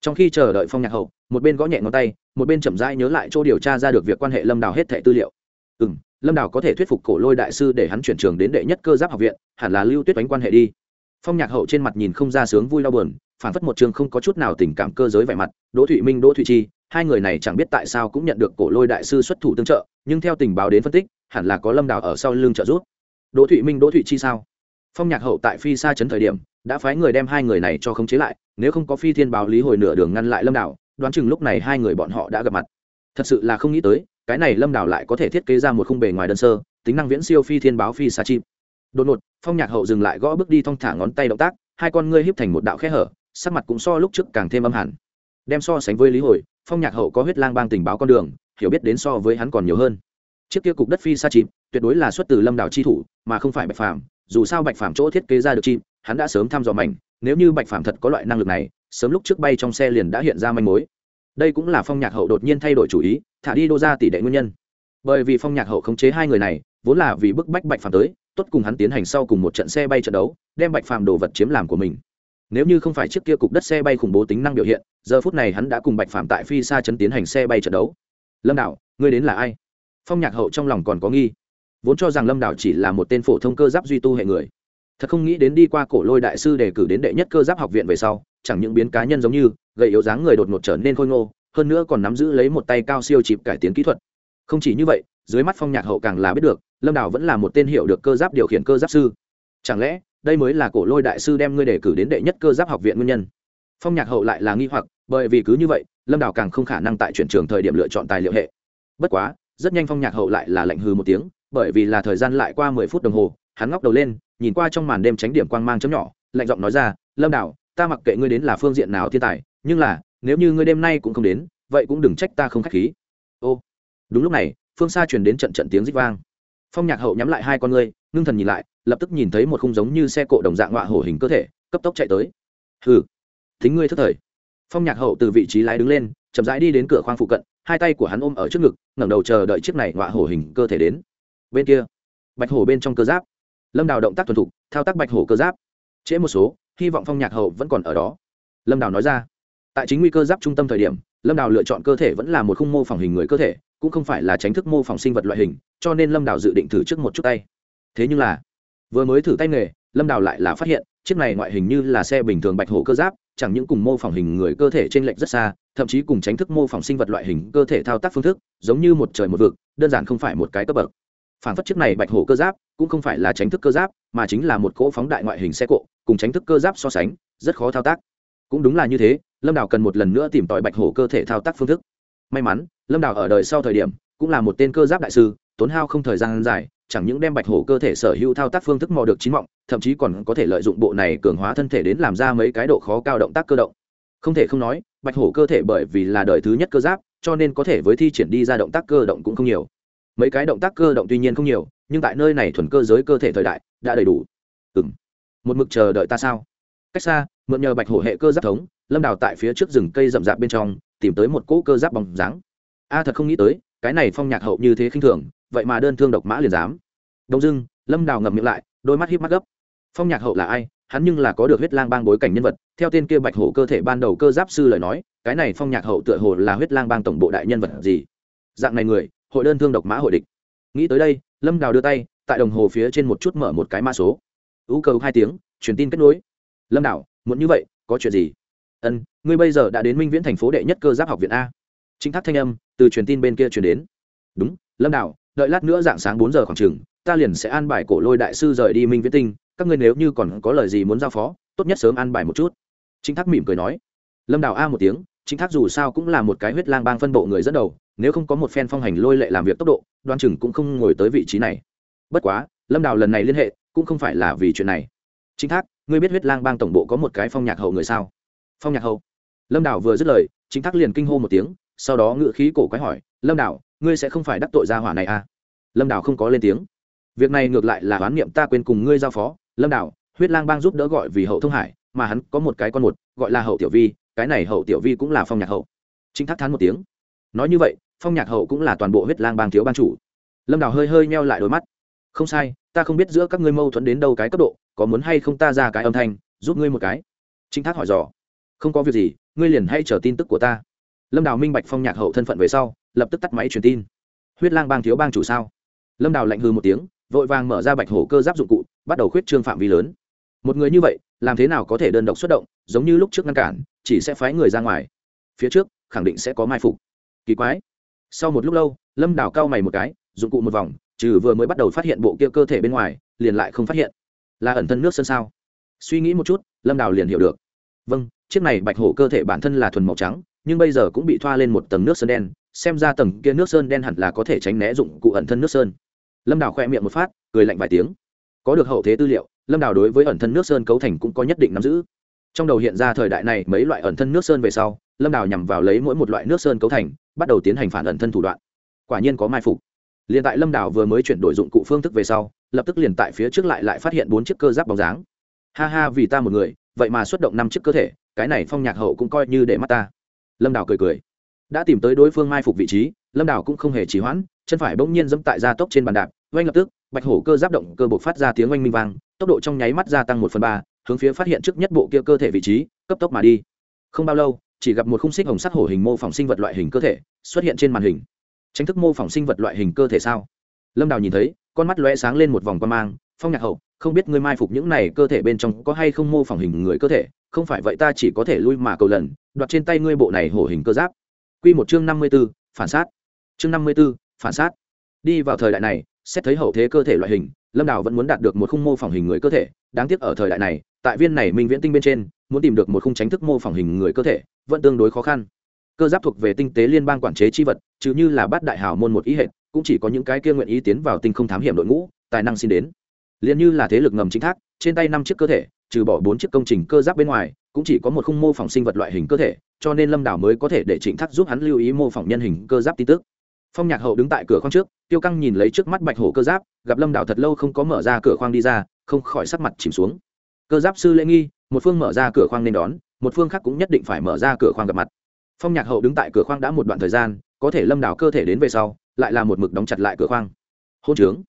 Trong khi chờ đợi phong nhạc hậu, một bên gõ nhẹ ngón tay một bên chậm rãi nhớ lại chỗ điều tra ra được việc quan hệ lâm đào hết thẻ tư liệu. Ừ m lâm đào có thể thuyết phục cổ lôi đại sư để hắn chuyển trường đến đệ nhất cơ giáp học viện, hẳn là lưu tuyết oánh quan hệ đi. Phong nhạc hậu trên mặt nhìn không ra sướng vui đau buồn phản phất một trường không có chút nào tình cảm cơ giới vẻ mặt. Đỗ thụy minh, đỗ thụy chi, hai người này chẳng biết tại sao cũng nhận được cổ lôi đại sư xuất thủ tương trợ, nhưng theo tình báo đến phân tích, hẳn là có lâm đào ở sau lưng trợ giúp. Đỗ thụy minh, đỗ thụy chi sao? Phong nhạc hậu tại phi xa chấn thời điểm, đã phái người đem hai người này cho khống chế lại, nếu không có phi thiên báo lý hồi nửa đường ngăn lại lâm đảo đoán chừng lúc này hai người bọn họ đã gặp mặt. Thật sự là không nghĩ tới, cái này lâm đảo lại có thể thiết kế ra một khung bề ngoài đơn sơ, tính năng viễn siêu phi thiên báo phi xa chim. Đột ngột, phong nhạc hậu dừng lại gõ bước đi thong thả ngón tay động tác, hai con ngươi híp thành một đạo khe hở, sắc mặt cũng so lúc trước càng thêm âm hẳn. Đem so sánh với lý hồi, phong nhạc hậu có huyết lang bang tình báo con đường, hiểu biết đến so với hắn còn nhiều hơn. Chiếc kia cục đất phi xa chim, tuyệt đối là xuất từ lâm đảo chi thủ, mà không phải bạch phàm, dù sao bạch phàm chỗ thiết kế ra được chim hắn đã sớm thăm dò mảnh, nếu như bạch phàm thật có loại năng lực này, sớm lúc trước bay trong xe liền đã hiện ra manh mối. Đây cũng là phong nhạc hậu đột nhiên thay đổi chủ ý, thả đi đô ra tỷ đệ nguyên nhân. Bởi vì phong nhạc hậu khống chế hai người này, vốn là vì bức bách bạch phàm tới, tốt cùng hắn tiến hành sau cùng một trận xe bay trận đấu, đem bạch phàm đồ vật chiếm làm của mình. Nếu như không phải chiếc kia cục đất xe bay khủng bố tính năng biểu hiện, giờ phút này hắn đã cùng bạch phàm tại phi xa chấn tiến hành xe bay trận đấu. Lâm đạo, ngươi đến là ai? Phong nhạc hậu trong lòng còn có nghi. Vốn cho rằng lâm đạo chỉ là một tên phổ thông cơ giáp duy tu hệ người thật không nghĩ đến đi qua cổ lôi đại sư đề cử đến đệ nhất cơ giáp học viện về sau, chẳng những biến cá nhân giống như, gầy yếu dáng người đột ngột trở nên khôi ngô, hơn nữa còn nắm giữ lấy một tay cao siêu chịp cải tiến kỹ thuật. Không chỉ như vậy, dưới mắt phong nhạc hậu càng là biết được, lâm đào vẫn là một tên hiệu được cơ giáp điều khiển cơ giáp sư. Chẳng lẽ, đây mới là cổ lôi đại sư đem ngươi đề cử đến đệ nhất cơ giáp học viện nguyên nhân? Phong nhạc hậu lại là nghi hoặc, bởi vì cứ như vậy, lâm đào càng không khả năng tại chuyển trường thời điểm lựa chọn tài liệu hệ. Bất quá, rất nhanh phong nhạc hậu lại là lạnh hư một tiếng, bởi vì là thời gian lại qua mười phút đồng hồ, hắn ngóc đầu lên nhìn qua trong màn đêm tránh điểm quang mang chấm nhỏ, lạnh giọng nói ra, lâm đạo ta mặc kệ ngươi đến là phương diện nào thiên tài, nhưng là, nếu như ngươi đêm nay cũng không đến, vậy cũng đừng trách ta không k h á c h khí. Ô, đúng lúc này, phương xa truyền đến trận trận tiếng rít vang. Phong nhạc hậu nhắm lại hai con ngươi, ngưng thần nhìn lại, lập tức nhìn thấy một khung giống như xe cộ đồng dạng ngọa hổ hình cơ thể, cấp tốc chạy tới. Hừ, thính ngươi thất thời. Phong nhạc hậu từ vị trí lái đứng lên, chậm rãi đi đến cửa khoang phụ cận, hai tay của hắn ôm ở trước ngực, ngẩng đầu chờ đợi chiếc này ngọa hổ hình cơ thể đến. Bên kia, bạch hổ bên trong cơ giáp lâm đào động tác thuần thục, thao tác bạch hổ cơ giáp. Trễ một số, hy vọng phong nhạc hậu vẫn còn ở đó. Lâm đào nói ra. Tại chính nguy cơ giáp trung tâm thời điểm, lâm đào lựa chọn cơ thể vẫn là một khung mô phỏng hình người cơ thể, cũng không phải là tránh thức mô phỏng sinh vật loại hình, cho nên lâm đào dự định thử trước một chút tay. Thế nhưng là, vừa mới thử tay nghề, lâm đào lại là phát hiện, chiếc này ngoại hình như là xe bình thường bạch hổ cơ giáp, chẳng những cùng mô phỏng hình người cơ thể t r ê n lệch rất xa, thậm chí cùng tránh thức mô phỏng sinh vật loại hình cơ thể thao tác phương thức giống như một trời một vực, đơn giản không phải một cái cấp bậc phản phất chiếc này bạch hổ cơ giáp, cũng không phải là tránh thức cơ giáp, mà chính là một cỗ phóng đại ngoại hình xe cộ, cùng tránh thức cơ giáp so sánh, rất khó thao tác. Cũng đúng là như thế, lâm đào cần một lần nữa tìm tòi bạch hổ cơ thể thao tác phương thức. May mắn, lâm đào ở đời sau thời điểm, cũng là một tên cơ giáp đại sư, tốn hao không thời gian dài, chẳng những đem bạch hổ cơ thể sở hữu thao tác phương thức mò được chín mọng, thậm chí còn có thể lợi dụng bộ này cường hóa thân thể đến làm ra mấy cái độ khó cao động tác cơ động. Không thể không nói, bạch hổ cơ thể bởi vì là đời thứ nhất cơ giáp, cho nên có thể với thi triển đi ra động tác cơ động cũng không nhiều mấy cái động tác cơ động tuy nhiên không nhiều, nhưng tại nơi này thuần cơ giới cơ thể thời đại, đã đầy đủ. Ừng một mực chờ đợi ta sao? Cách xa, mượn nhờ bạch hổ hệ cơ giáp thống, lâm đào tại phía trước rừng cây rậm rạp bên trong, tìm tới một cỗ cơ giáp bóng dáng. A, thật không nghĩ tới, cái này phong nhạc hậu như thế khinh thường, vậy mà đơn thương độc mã liền dám. Đông dưng lâm đào ngậm miệng lại, đôi mắt híp mắt gấp. Phong nhạc hậu là ai? Hắn nhưng là có được huyết lang bang bối cảnh nhân vật, theo tên kia bạch hổ cơ thể ban đầu cơ giáp sư lời nói, cái này phong nhạc hậu tựa hồ là huyết lang bang tổng bộ đại nhân vật gì? Dạng này người hội đơn thương độc mã hội địch. Nghĩ tới đây, lâm đào đưa tay, tại đồng hồ phía trên một chút mở một cái mã số. Ưu cầu hai tiếng, truyền tin kết nối. Lâm đào, muốn như vậy, có chuyện gì? Ân, ngươi bây giờ đã đến minh viễn thành phố đệ nhất cơ giáp học viện a. Chính thác thanh âm, từ truyền tin bên kia truyền đến. Đúng, lâm đào, đợi lát nữa dạng sáng bốn giờ khoảng chừng, ta liền sẽ an bài cổ lôi đại sư rời đi minh viễn tinh. Các ngươi nếu như còn có lời gì muốn giao phó, tốt nhất sớm an bài một chút. Chính thác mỉm cười nói. Lâm đào a một tiếng chính thác dù sao cũng là một cái huyết lang bang phân bộ người dẫn đầu nếu không có một phen phong hành lôi lệ làm việc tốc độ, đoan chừng cũng không ngồi tới vị trí này. Bất quá, lâm đào lần này liên hệ, cũng không phải là vì chuyện này. Chính thác, ngươi biết huyết lang bang tổng bộ có một cái phong nhạc hậu người sao? Phong nhạc hậu? Lâm đào vừa dứt lời, chính thác liền kinh hô một tiếng, sau đó ngự khí cổ quái hỏi, lâm đào, ngươi sẽ không phải đắc tội gia hỏa này à? Lâm đào không có lên tiếng. Việc này ngược lại là oán niệm ta quên cùng ngươi giao phó. Lâm đào, huyết lang bang giúp đỡ gọi vì hậu thông hải, mà hắn có một cái con một, gọi là hậu tiểu vi, cái này hậu tiểu vi cũng là phong nhạc hậu. Chính thác thán một tiếng nói như vậy, phong nhạc hậu cũng là toàn bộ huyết lang bang thiếu ban chủ. Lâm đào hơi hơi meo lại đôi mắt. Không sai, ta không biết giữa các ngươi mâu thuẫn đến đâu cái cấp độ, có muốn hay không ta ra cái âm thanh, giúp ngươi một cái. Chính thác hỏi dò. Không có việc gì, ngươi liền hay chờ tin tức của ta. Lâm đào minh bạch phong nhạc hậu thân phận về sau, lập tức tắt máy truyền tin. Huyết lang bang thiếu bang chủ sao? Lâm đào lạnh hư một tiếng, vội vàng mở ra bạch hổ cơ giáp dụng cụ, bắt đầu khuyết trương phạm vi lớn. Một người như vậy, làm thế nào có thể đơn độc xuất động, giống như lúc trước ngăn cản, chỉ sẽ phái người ra ngoài. Phía trước, khẳng định sẽ có mai phục kỳ quái. Sau một lúc lâu, lâm đào cao mày một cái, dụng cụ một vòng, trừ vừa mới bắt đầu phát hiện bộ kia cơ thể bên ngoài, liền lại không phát hiện. Là ẩn thân nước sơn sao? Suy nghĩ một chút, lâm đào liền hiểu được. Vâng chiếc này bạch hổ cơ thể bản thân là thuần màu trắng, nhưng bây giờ cũng bị thoa lên một tầng nước sơn đen, xem ra tầng kia nước sơn đen hẳn là có thể tránh né dụng cụ ẩn thân nước sơn. Lâm đào khoe miệng một phát, cười lạnh vài tiếng. Có được hậu thế tư liệu, lâm đào đối với ẩn thân nước sơn cấu thành cũng có nhất định nắm giữ. Trong đầu hiện ra thời đại này mấy loại ẩn thân nước sơn về sau, lâm đào nhằm vào lấy mỗi một loại nước sơn cấu thành bắt đầu tiến hành phản ẩn thân thủ đoạn. Quả nhiên có mai phục. Liền tại lâm đảo vừa mới chuyển đổi dụng cụ phương thức về sau, lập tức liền tại phía trước lại lại phát hiện bốn chiếc cơ giáp bóng dáng. Ha ha, vì ta một người, vậy mà xuất động năm chiếc cơ thể, cái này phong nhạc hậu cũng coi như để mắt ta. Lâm đảo cười cười. Đã tìm tới đối phương mai phục vị trí, lâm đảo cũng không hề trì hoãn, chân phải bỗng nhiên dẫm tại gia tốc trên bàn đạp, oanh lập tức, bạch hổ cơ giáp động cơ buộc phát ra tiếng oanh minh vang, tốc độ trong nháy mắt gia tăng một phần ba, hướng phía phát hiện trước nhất bộ kia cơ thể vị trí, cấp tốc mà đi. Không bao lâu chỉ gặp một khung xích hồng sắc hổ hình mô phỏng sinh vật loại hình cơ thể xuất hiện trên màn hình. Tranh thức mô phỏng sinh vật loại hình cơ thể sao? Lâm đào nhìn thấy, con mắt lóe sáng lên một vòng quan mang, phong nhạc hậu, không biết ngươi mai phục những này cơ thể bên trong có hay không mô phỏng hình người cơ thể, không phải vậy ta chỉ có thể lui mà cầu lần, đoạt trên tay ngươi bộ này hổ hình cơ giáp. Q một chương năm mươi b ố phản sát chương năm mươi b ố phản sát đi vào thời đại này, xét thấy hậu thế cơ thể loại hình, lâm đào vẫn muốn đạt được một khung mô phỏng hình người cơ thể. Đáng tiếc ở thời đại này, tại viên này minh viễn tinh bên trên muốn tìm được một khung tránh thức mô phỏng hình người cơ thể, vẫn tương đối khó khăn. Cơ giáp thuộc về tinh tế liên bang quản chế chi vật chứ như là bát đại hào môn một ý hệ cũng chỉ có những cái kia nguyện ý tiến vào tinh không thám hiểm đội ngũ, tài năng xin đến. Liền như là thế lực ngầm chính thác, trên tay năm chiếc cơ thể, trừ bỏ bốn chiếc công trình cơ giáp bên ngoài, cũng chỉ có một khung mô phỏng sinh vật loại hình cơ thể, cho nên lâm đảo mới có thể để trịnh thác giúp hắn lưu ý mô phỏng nhân hình cơ giáp tin tức. Phong nhạc hậu đứng tại cửa khoang trước, tiêu căng nhìn lấy trước mắt bạch hổ cơ giáp, gặp lâm đảo thật lâu không có mở ra cửa khoang đi ra, không khỏi sắc mặt chìm xuống. Cơ giáp sư lễ nghi một phương mở ra cửa khoang nên đón, một phương khác cũng nhất định phải mở ra cửa khoang gặp mặt. Phong nhạc hậu đứng tại cửa khoang đã một đoạn thời gian, có thể lâm đảo cơ thể đến về sau, lại là một mực đóng chặt lại cửa khoang. Hôn trướng.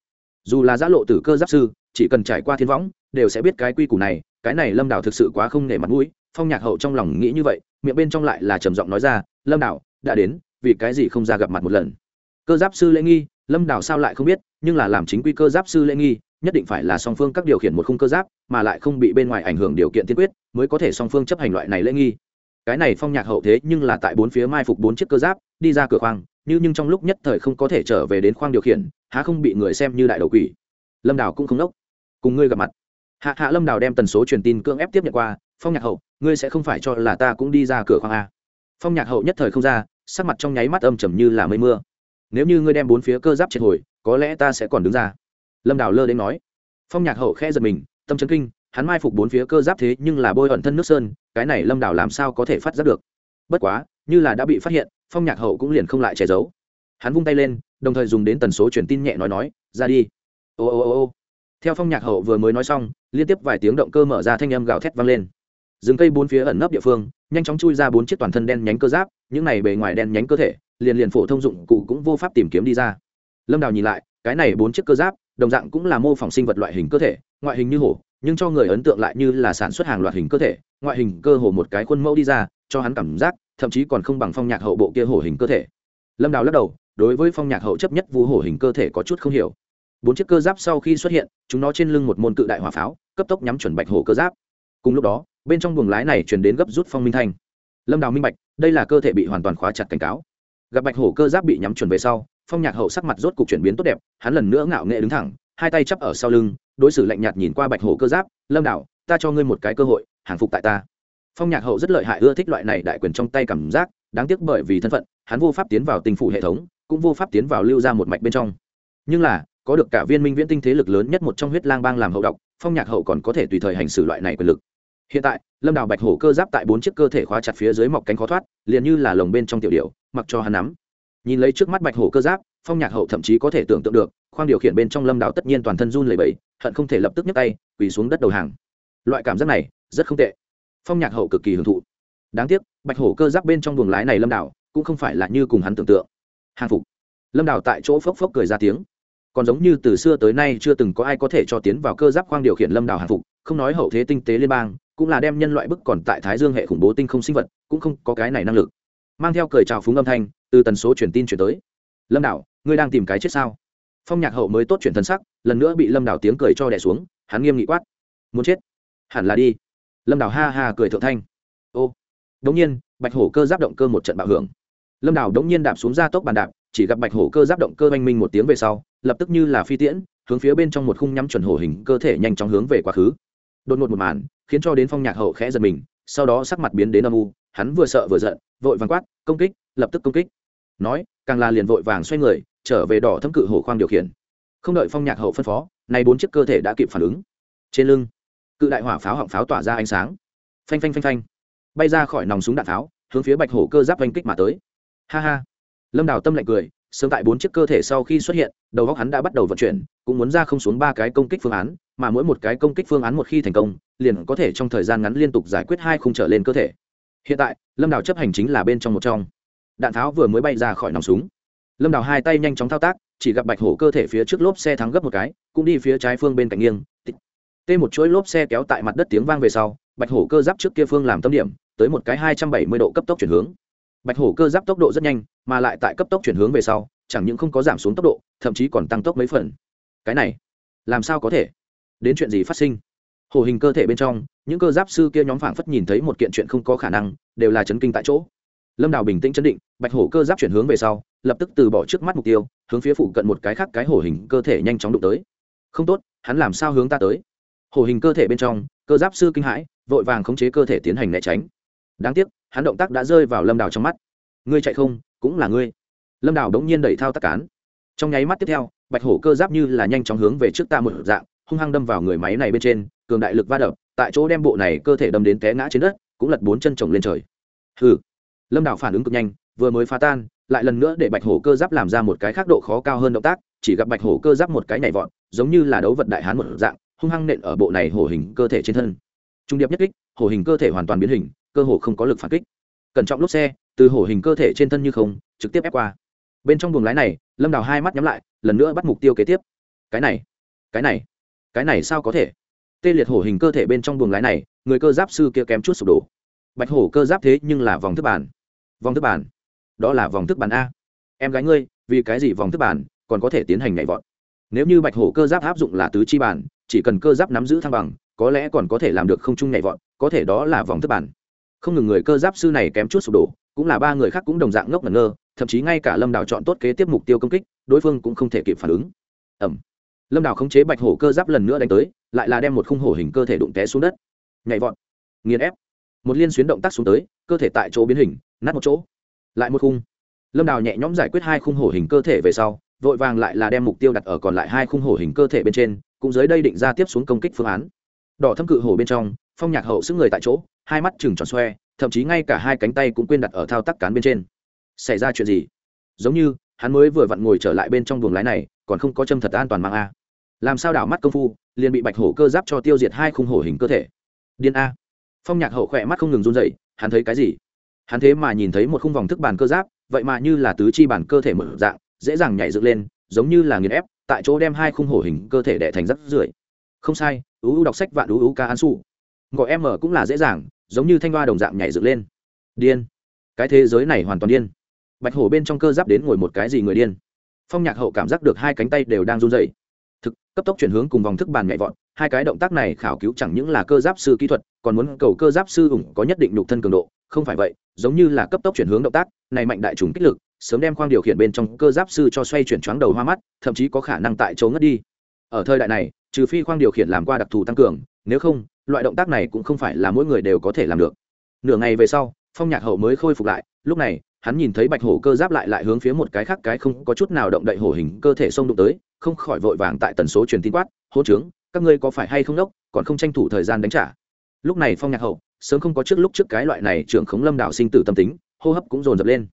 Dù là giã lộ tử cơ giáp sư, chỉ cần trải qua thiên võng, đều sẽ biết cái quy củ này, cái này lâm đảo thực sự quá không nể mặt mũi, phong nhạc hậu trong lòng nghĩ như vậy, miệng bên trong lại là trầm giọng nói ra, lâm đảo, đã đến, vì cái gì không ra gặp mặt một lần? Cơ giáp sư lễ nghi lâm Đào sao lại không biết, nhưng là làm chính quy cơ giáp sư lễ nghi, nhất định phải là song phương các điều khiển một khung cơ giáp, mà lại không bị bên ngoài ảnh hưởng điều kiện tiên quyết, mới có thể song phương chấp hành loại này lễ nghi. Cái này phong nhạc hậu thế nhưng là tại bốn phía mai phục bốn chiếc cơ giáp, đi ra cửa khoang, như nhưng trong lúc nhất thời không có thể trở về đến khoang điều khiển, há không bị người xem như đại đầu quỷ. Lâm đào cũng không đốc cùng ngươi gặp mặt. Hạ hạ lâm đào đem tần số truyền tin cưỡng ép tiếp nhận qua, phong nhạc hậu, ngươi sẽ không phải cho là ta cũng đi ra cửa khoang a phong nhạc hậu nhất thời không ra, sắc mặt trong nháy mắt âm trầm như là mây mưa nếu như ngươi đem bốn phía cơ giáp triệt hồi, có lẽ ta sẽ còn đứng ra. Lâm đào lơ đến nói. Phong nhạc hậu khẽ giật mình, tâm trấn kinh, hắn mai phục bốn phía cơ giáp thế nhưng là bôi ẩn thân nước sơn, cái này lâm đào làm sao có thể phát giác được? Bất quá, như là đã bị phát hiện, phong nhạc hậu cũng liền không lại che giấu. Hắn vung tay lên, đồng thời dùng đến tần số truyền tin nhẹ nói nói, ra đi. Ô ô ô ô. Theo phong nhạc hậu vừa mới nói xong, liên tiếp vài tiếng động cơ mở ra thanh âm gào thét vang lên. Rừng cây bốn phía ẩn nấp địa phương, nhanh chóng chui ra bốn chiếc toàn thân đen nhánh cơ giáp, những này bề ngoài đen nhánh cơ thể liền liền phổ thông dụng cụ cũng vô pháp tìm kiếm đi ra. Lâm đào nhìn lại, cái này bốn chiếc cơ giáp, đồng dạng cũng là mô phỏng sinh vật loại hình cơ thể, ngoại hình như hổ, nhưng cho người ấn tượng lại như là sản xuất hàng loạt hình cơ thể, ngoại hình cơ hồ một cái khuôn mẫu đi ra, cho hắn cảm giác, thậm chí còn không bằng phong nhạc hậu bộ kia hổ hình cơ thể. Lâm đào lắc đầu, đối với phong nhạc hậu chấp nhất vu hổ hình cơ thể có chút không hiểu. Bốn chiếc cơ giáp sau khi xuất hiện, chúng nó trên lưng một môn cự đại hỏa pháo, cấp tốc nhắm chuẩn bạch hổ cơ giáp. Cùng lúc đó, bên trong buồng lái này chuyển đến gấp rút phong minh thanh. Lâm đào minh bạch, đây là cơ thể bị hoàn toàn khóa chặt cảnh cáo gặp bạch hổ cơ giáp bị nhắm chuẩn về sau, phong nhạc hậu sắc mặt rốt cục chuyển biến tốt đẹp, hắn lần nữa ngạo nghệ đứng thẳng, hai tay chắp ở sau lưng, đối xử lạnh nhạt nhìn qua bạch hổ cơ giáp, lâm đảo ta cho ngươi một cái cơ hội, hàng phục tại ta. Phong nhạc hậu rất lợi hại ưa thích loại này đại quyền trong tay cảm giác, đáng tiếc bởi vì thân phận, hắn vô pháp tiến vào tình phủ hệ thống, cũng vô pháp tiến vào lưu ra một mạch bên trong. Nhưng là, có được cả viên minh viễn tinh thế lực lớn nhất một trong huyết lang bang làm hậu độc, phong nhạc hậu còn có thể tùy thời hành xử loại này quyền lực hiện tại, lâm đào bạch hổ cơ giáp tại bốn chiếc cơ thể khóa chặt phía dưới mọc cánh khó thoát, liền như là lồng bên trong tiểu điệu mặc cho hắn nắm. Nhìn lấy trước mắt bạch hổ cơ giáp, phong nhạc hậu thậm chí có thể tưởng tượng được, khoang điều khiển bên trong lâm đào tất nhiên toàn thân run lẩy bẩy, hận không thể lập tức nhấc tay, quỳ xuống đất đầu hàng. Loại cảm giác này, rất không tệ. Phong nhạc hậu cực kỳ hưởng thụ. Đáng tiếc, bạch hổ cơ giáp bên trong buồng lái này lâm đào, cũng không phải là như cùng hắn tưởng tượng. Hàng phục. Lâm đào tại chỗ phốc phốc cười ra tiếng. Còn giống như từ xưa tới nay chưa từng có ai có thể cho tiến vào cơ giáp khoang điều khiển lâm đào hàng phục, không nói hậu thế tinh tế liên bang cũng là đem nhân loại bức còn tại thái dương hệ khủng bố tinh không sinh vật, cũng không có cái này năng lực. Mang theo cười chào phúng âm thanh, từ tần số truyền tin chuyển tới. Lâm đảo, ngươi đang tìm cái chết sao? Phong nhạc hậu mới tốt chuyển thân sắc, lần nữa bị lâm đảo tiếng cười cho đẻ xuống, hắn nghiêm nghị quát. Muốn chết? Hẳn là đi. Lâm đảo ha ha cười thượng thanh. Ô. Đống nhiên, bạch hổ cơ giáp động cơ một trận bạo hưởng. Lâm đảo đống nhiên đạp xuống ra tốc bàn đạp, chỉ gặp bạch hổ cơ giáp động cơ oanh minh một tiếng về sau, lập tức như là phi tiễn, hướng phía bên trong một khung nhắm chuẩn hổ hình cơ thể nhanh chóng hướng về quá khứ. Đột ngột một màn khiến cho đến phong nhạc hậu khẽ giật mình, sau đó sắc mặt biến đến âm u, hắn vừa sợ vừa giận, vội vàng quát, công kích, lập tức công kích. Nói, càng là liền vội vàng xoay người, trở về đỏ thâm cự hổ khoang điều khiển. Không đợi phong nhạc hậu phân phó, nay bốn chiếc cơ thể đã kịp phản ứng. Trên lưng, cự đại hỏa pháo họng pháo tỏa ra ánh sáng. Phanh phanh phanh phanh. Bay ra khỏi nòng súng đạn pháo, hướng phía bạch hổ cơ giáp oanh kích mà tới. Ha ha. Lâm đào tâm lạnh cười, sớm tại bốn chiếc cơ thể sau khi xuất hiện, đầu góc hắn đã bắt đầu vận chuyển, cũng muốn ra không xuống ba cái công kích phương án mà mỗi một cái công kích phương án một khi thành công, liền có thể trong thời gian ngắn liên tục giải quyết hai khung trở lên cơ thể. Hiện tại, lâm đào chấp hành chính là bên trong một trong. Đạn tháo vừa mới bay ra khỏi nòng súng. Lâm đào hai tay nhanh chóng thao tác, chỉ gặp bạch hổ cơ thể phía trước lốp xe thắng gấp một cái, cũng đi phía trái phương bên cạnh nghiêng tê một chuỗi lốp xe kéo tại mặt đất tiếng vang về sau, bạch hổ cơ giáp trước kia phương làm tâm điểm, tới một cái hai trăm bảy mươi độ cấp tốc chuyển hướng. Bạch hổ cơ giáp tốc độ rất nhanh, mà lại tại cấp tốc chuyển hướng về sau, chẳng những không có giảm xuống tốc độ, thậm chí còn tăng tốc mấy phần. Cái này, làm sao có thể? Đến chuyện gì phát sinh. Hổ hình cơ thể bên trong, những cơ giáp sư kia nhóm phảng phất nhìn thấy một kiện chuyện không có khả năng, đều là chấn kinh tại chỗ. Lâm đào bình tĩnh chấn định, bạch hổ cơ giáp chuyển hướng về sau, lập tức từ bỏ trước mắt mục tiêu, hướng phía phụ cận một cái khác cái hổ hình cơ thể nhanh chóng đụng tới. Không tốt, hắn làm sao hướng ta tới? Hổ hình cơ thể bên trong, cơ giáp sư kinh hãi, vội vàng khống chế cơ thể tiến hành né tránh. Đáng tiếc, hắn động tác đã rơi vào lâm đào trong mắt. Ngươi chạy không, cũng là ngươi. Lâm đào đống nhiên đẩy thao tác cán. Trong nháy mắt tiếp theo, bạch hổ cơ giáp như là nhanh chóng hướng về trước ta một dạng hung hăng đâm vào người máy này bên trên, cường đại lực va đập, tại chỗ đem bộ này cơ thể đâm đến té ngã trên đất, cũng lật bốn chân trồng lên trời. Hừ. Lâm đảo phản ứng cực nhanh, vừa mới phá tan, lại lần nữa để bạch hổ cơ giáp làm ra một cái khác độ khó cao hơn động tác, chỉ gặp bạch hổ cơ giáp một cái nhảy vọt, giống như là đấu vật đại hán một dạng, hung hăng nện ở bộ này hổ hình cơ thể trên thân. Trung điệp nhất kích, hổ hình cơ thể hoàn toàn biến hình, cơ hồ không có lực phản kích. Cẩn trọng lốp xe, từ hổ hình cơ thể trên thân như không, trực tiếp ép qua. Bên trong buồng lái này, lâm đào hai mắt nhắm lại, lần nữa bắt mục tiêu kế tiếp. Cái này cái này cái này sao có thể? Tê liệt hổ hình cơ thể bên trong buồng lái này, người cơ giáp sư kia kém chút sụp đổ. Bạch hổ cơ giáp thế nhưng là vòng thức bản vòng thức bản đó là vòng thức bản a. Em gái ngươi, vì cái gì vòng thức bản còn có thể tiến hành nhảy vọt? Nếu như bạch hổ cơ giáp áp dụng là tứ chi bản chỉ cần cơ giáp nắm giữ thăng bằng, có lẽ còn có thể làm được không chung nhảy vọt, có thể đó là vòng thức bản không ngừng người cơ giáp sư này kém chút sụp đổ, cũng là ba người khác cũng đồng dạng ngốc ngẩn ngơ, thậm chí ngay cả lâm đào chọn tốt kế tiếp mục tiêu công kích, đối phương cũng không thể kịp phản ứng. Ẩm lâm đào khống chế bạch hổ cơ giáp lần nữa đánh tới, lại là đem một khung hổ hình cơ thể đụng té xuống đất. Nhảy vọt, nghiền ép. Một liên xuyến động tác xuống tới, cơ thể tại chỗ biến hình, nát một chỗ. Lại một khung. Lâm đào nhẹ nhõm giải quyết hai khung hổ hình cơ thể về sau, vội vàng lại là đem mục tiêu đặt ở còn lại hai khung hổ hình cơ thể bên trên, cũng dưới đây định ra tiếp xuống công kích phương án. Đỏ thâm cự hổ bên trong, phong nhạc hậu sức người tại chỗ, hai mắt chừng tròn xoe, thậm chí ngay cả hai cánh tay cũng quên đặt ở thao tác cán bên trên. Xảy ra chuyện gì? Giống như hắn mới vừa vặn ngồi trở lại bên trong buồng lái này, còn không có châm thật an toàn mang a. Làm sao đảo mắt công phu, liền bị bạch hổ cơ giáp cho tiêu diệt hai khung hổ hình cơ thể. Điên a. Phong nhạc hậu khỏe mắt không ngừng run dậy hắn thấy cái gì? Hắn thế mà nhìn thấy một khung vòng thức bàn cơ giáp, vậy mà như là tứ chi bản cơ thể mở dạng, dễ dàng nhảy dựng lên, giống như là nghiền ép, tại chỗ đem hai khung hổ hình cơ thể đẻ thành rắc rưởi. Không sai, ú đọc sách vạn ú ú ca an su gọi em mở cũng là dễ dàng, giống như thanh hoa đồng dạng nhảy dựng lên. Điên. Cái thế giới này hoàn toàn điên bạch hổ bên trong cơ giáp đến ngồi một cái gì người điên. Phong nhạc hậu cảm giác được hai cánh tay đều đang run dày thực, cấp tốc chuyển hướng cùng vòng thức bàn nhạy vọt, hai cái động tác này khảo cứu chẳng những là cơ giáp sư kỹ thuật, còn muốn cầu cơ giáp sư ủng có nhất định nhục thân cường độ, không phải vậy, giống như là cấp tốc chuyển hướng động tác, này mạnh đại trùng kích lực, sớm đem khoang điều khiển bên trong cơ giáp sư cho xoay chuyển choáng đầu hoa mắt, thậm chí có khả năng tại chỗ ngất đi. Ở thời đại này, trừ phi khoang điều khiển làm qua đặc thù tăng cường, nếu không, loại động tác này cũng không phải là mỗi người đều có thể làm được. Nửa ngày về sau, phong nhạc hậu mới khôi phục lại, lúc này hắn nhìn thấy bạch hổ cơ giáp lại lại hướng phía một cái khác cái không có chút nào động đậy hổ hình cơ thể xông đụng tới, không khỏi vội vàng tại tần số truyền tin quát hỗ trướng các ngươi có phải hay không đốc, còn không tranh thủ thời gian đánh trả? Lúc này phong nhạc hậu, sớm không có trước lúc trước cái loại này trưởng khống lâm đạo sinh tử tâm tính, hô hấp cũng dồn dập lên.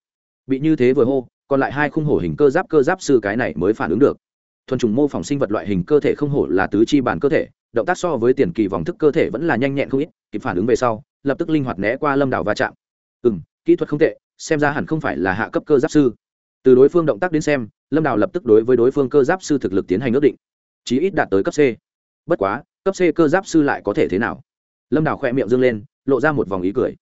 Bị như thế vừa hô, còn lại hai khung hổ hình cơ giáp cơ giáp sư cái này mới phản ứng được. Thuần trùng mô phỏng sinh vật loại hình cơ thể không hổ là tứ chi bản cơ thể, động tác so với tiền kỳ vòng thức cơ thể vẫn là nhanh nhẹn không ít, kịp phản ứng về sau, lập tức linh hoạt né qua lâm đảo va chạm. Ừ kỹ thuật không tệ xem ra hẳn không phải là hạ cấp cơ giáp sư. Từ đối phương động tác đến xem, lâm đào lập tức đối với đối phương cơ giáp sư thực lực tiến hành ước định. Chí ít đạt tới cấp c. Bất quá, cấp c cơ giáp sư lại có thể thế nào? Lâm đào khỏe miệng dâng lên, lộ ra một vòng ý cười.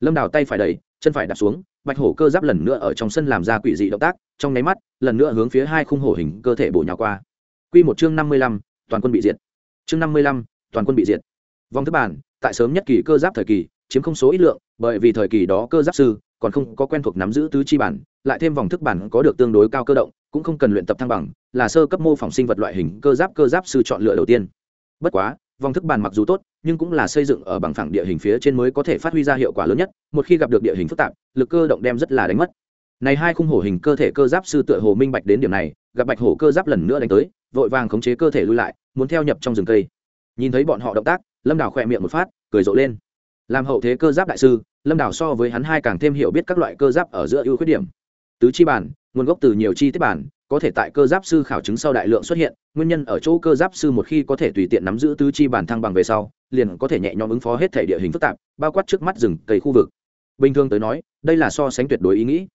Lâm đào tay phải đẩy, chân phải đặt xuống, bạch hổ cơ giáp lần nữa ở trong sân làm ra quỷ dị động tác, trong nháy mắt, lần nữa hướng phía hai khung hổ hình cơ thể bổ nhào qua. Q một chương năm mươi lăm, toàn quân bị diệt. Chương năm mươi lăm, toàn quân bị diệt. Vòng thứ bản, tại sớm nhất kỳ cơ giáp thời kỳ, chiếm không số ít lượng, bởi vì thời kỳ đó cơ giáp sư còn không có quen thuộc nắm giữ tứ chi bản, lại thêm vòng thức bản có được tương đối cao cơ động, cũng không cần luyện tập thăng bằng, là sơ cấp mô phỏng sinh vật loại hình cơ giáp cơ giáp sư chọn lựa đầu tiên. Bất quá, vòng thức bàn mặc dù tốt, nhưng cũng là xây dựng ở bằng phẳng địa hình phía trên mới có thể phát huy ra hiệu quả lớn nhất, một khi gặp được địa hình phức tạp, lực cơ động đem rất là đánh mất. Này hai khung hổ hình cơ thể cơ giáp sư tựa hồ minh bạch đến điểm này, gặp bạch hổ cơ giáp lần nữa đánh tới, vội vàng khống chế cơ thể lui lại, muốn theo nhập trong rừng cây. Nhìn thấy bọn họ động tác, lâm đào khỏe miệng một phát, cười rộ lên. Làm hậu thế cơ giáp đại sư lâm Đảo so với hắn hai càng thêm hiểu biết các loại cơ giáp ở giữa ưu khuyết điểm. Tứ chi bản, nguồn gốc từ nhiều chi tiết bản, có thể tại cơ giáp sư khảo chứng sau đại lượng xuất hiện, nguyên nhân ở chỗ cơ giáp sư một khi có thể tùy tiện nắm giữ tứ chi bản thăng bằng về sau, liền có thể nhẹ nhõm ứng phó hết thể địa hình phức tạp, bao quát trước mắt rừng, cây khu vực. Bình thường tới nói, đây là so sánh tuyệt đối ý nghĩ.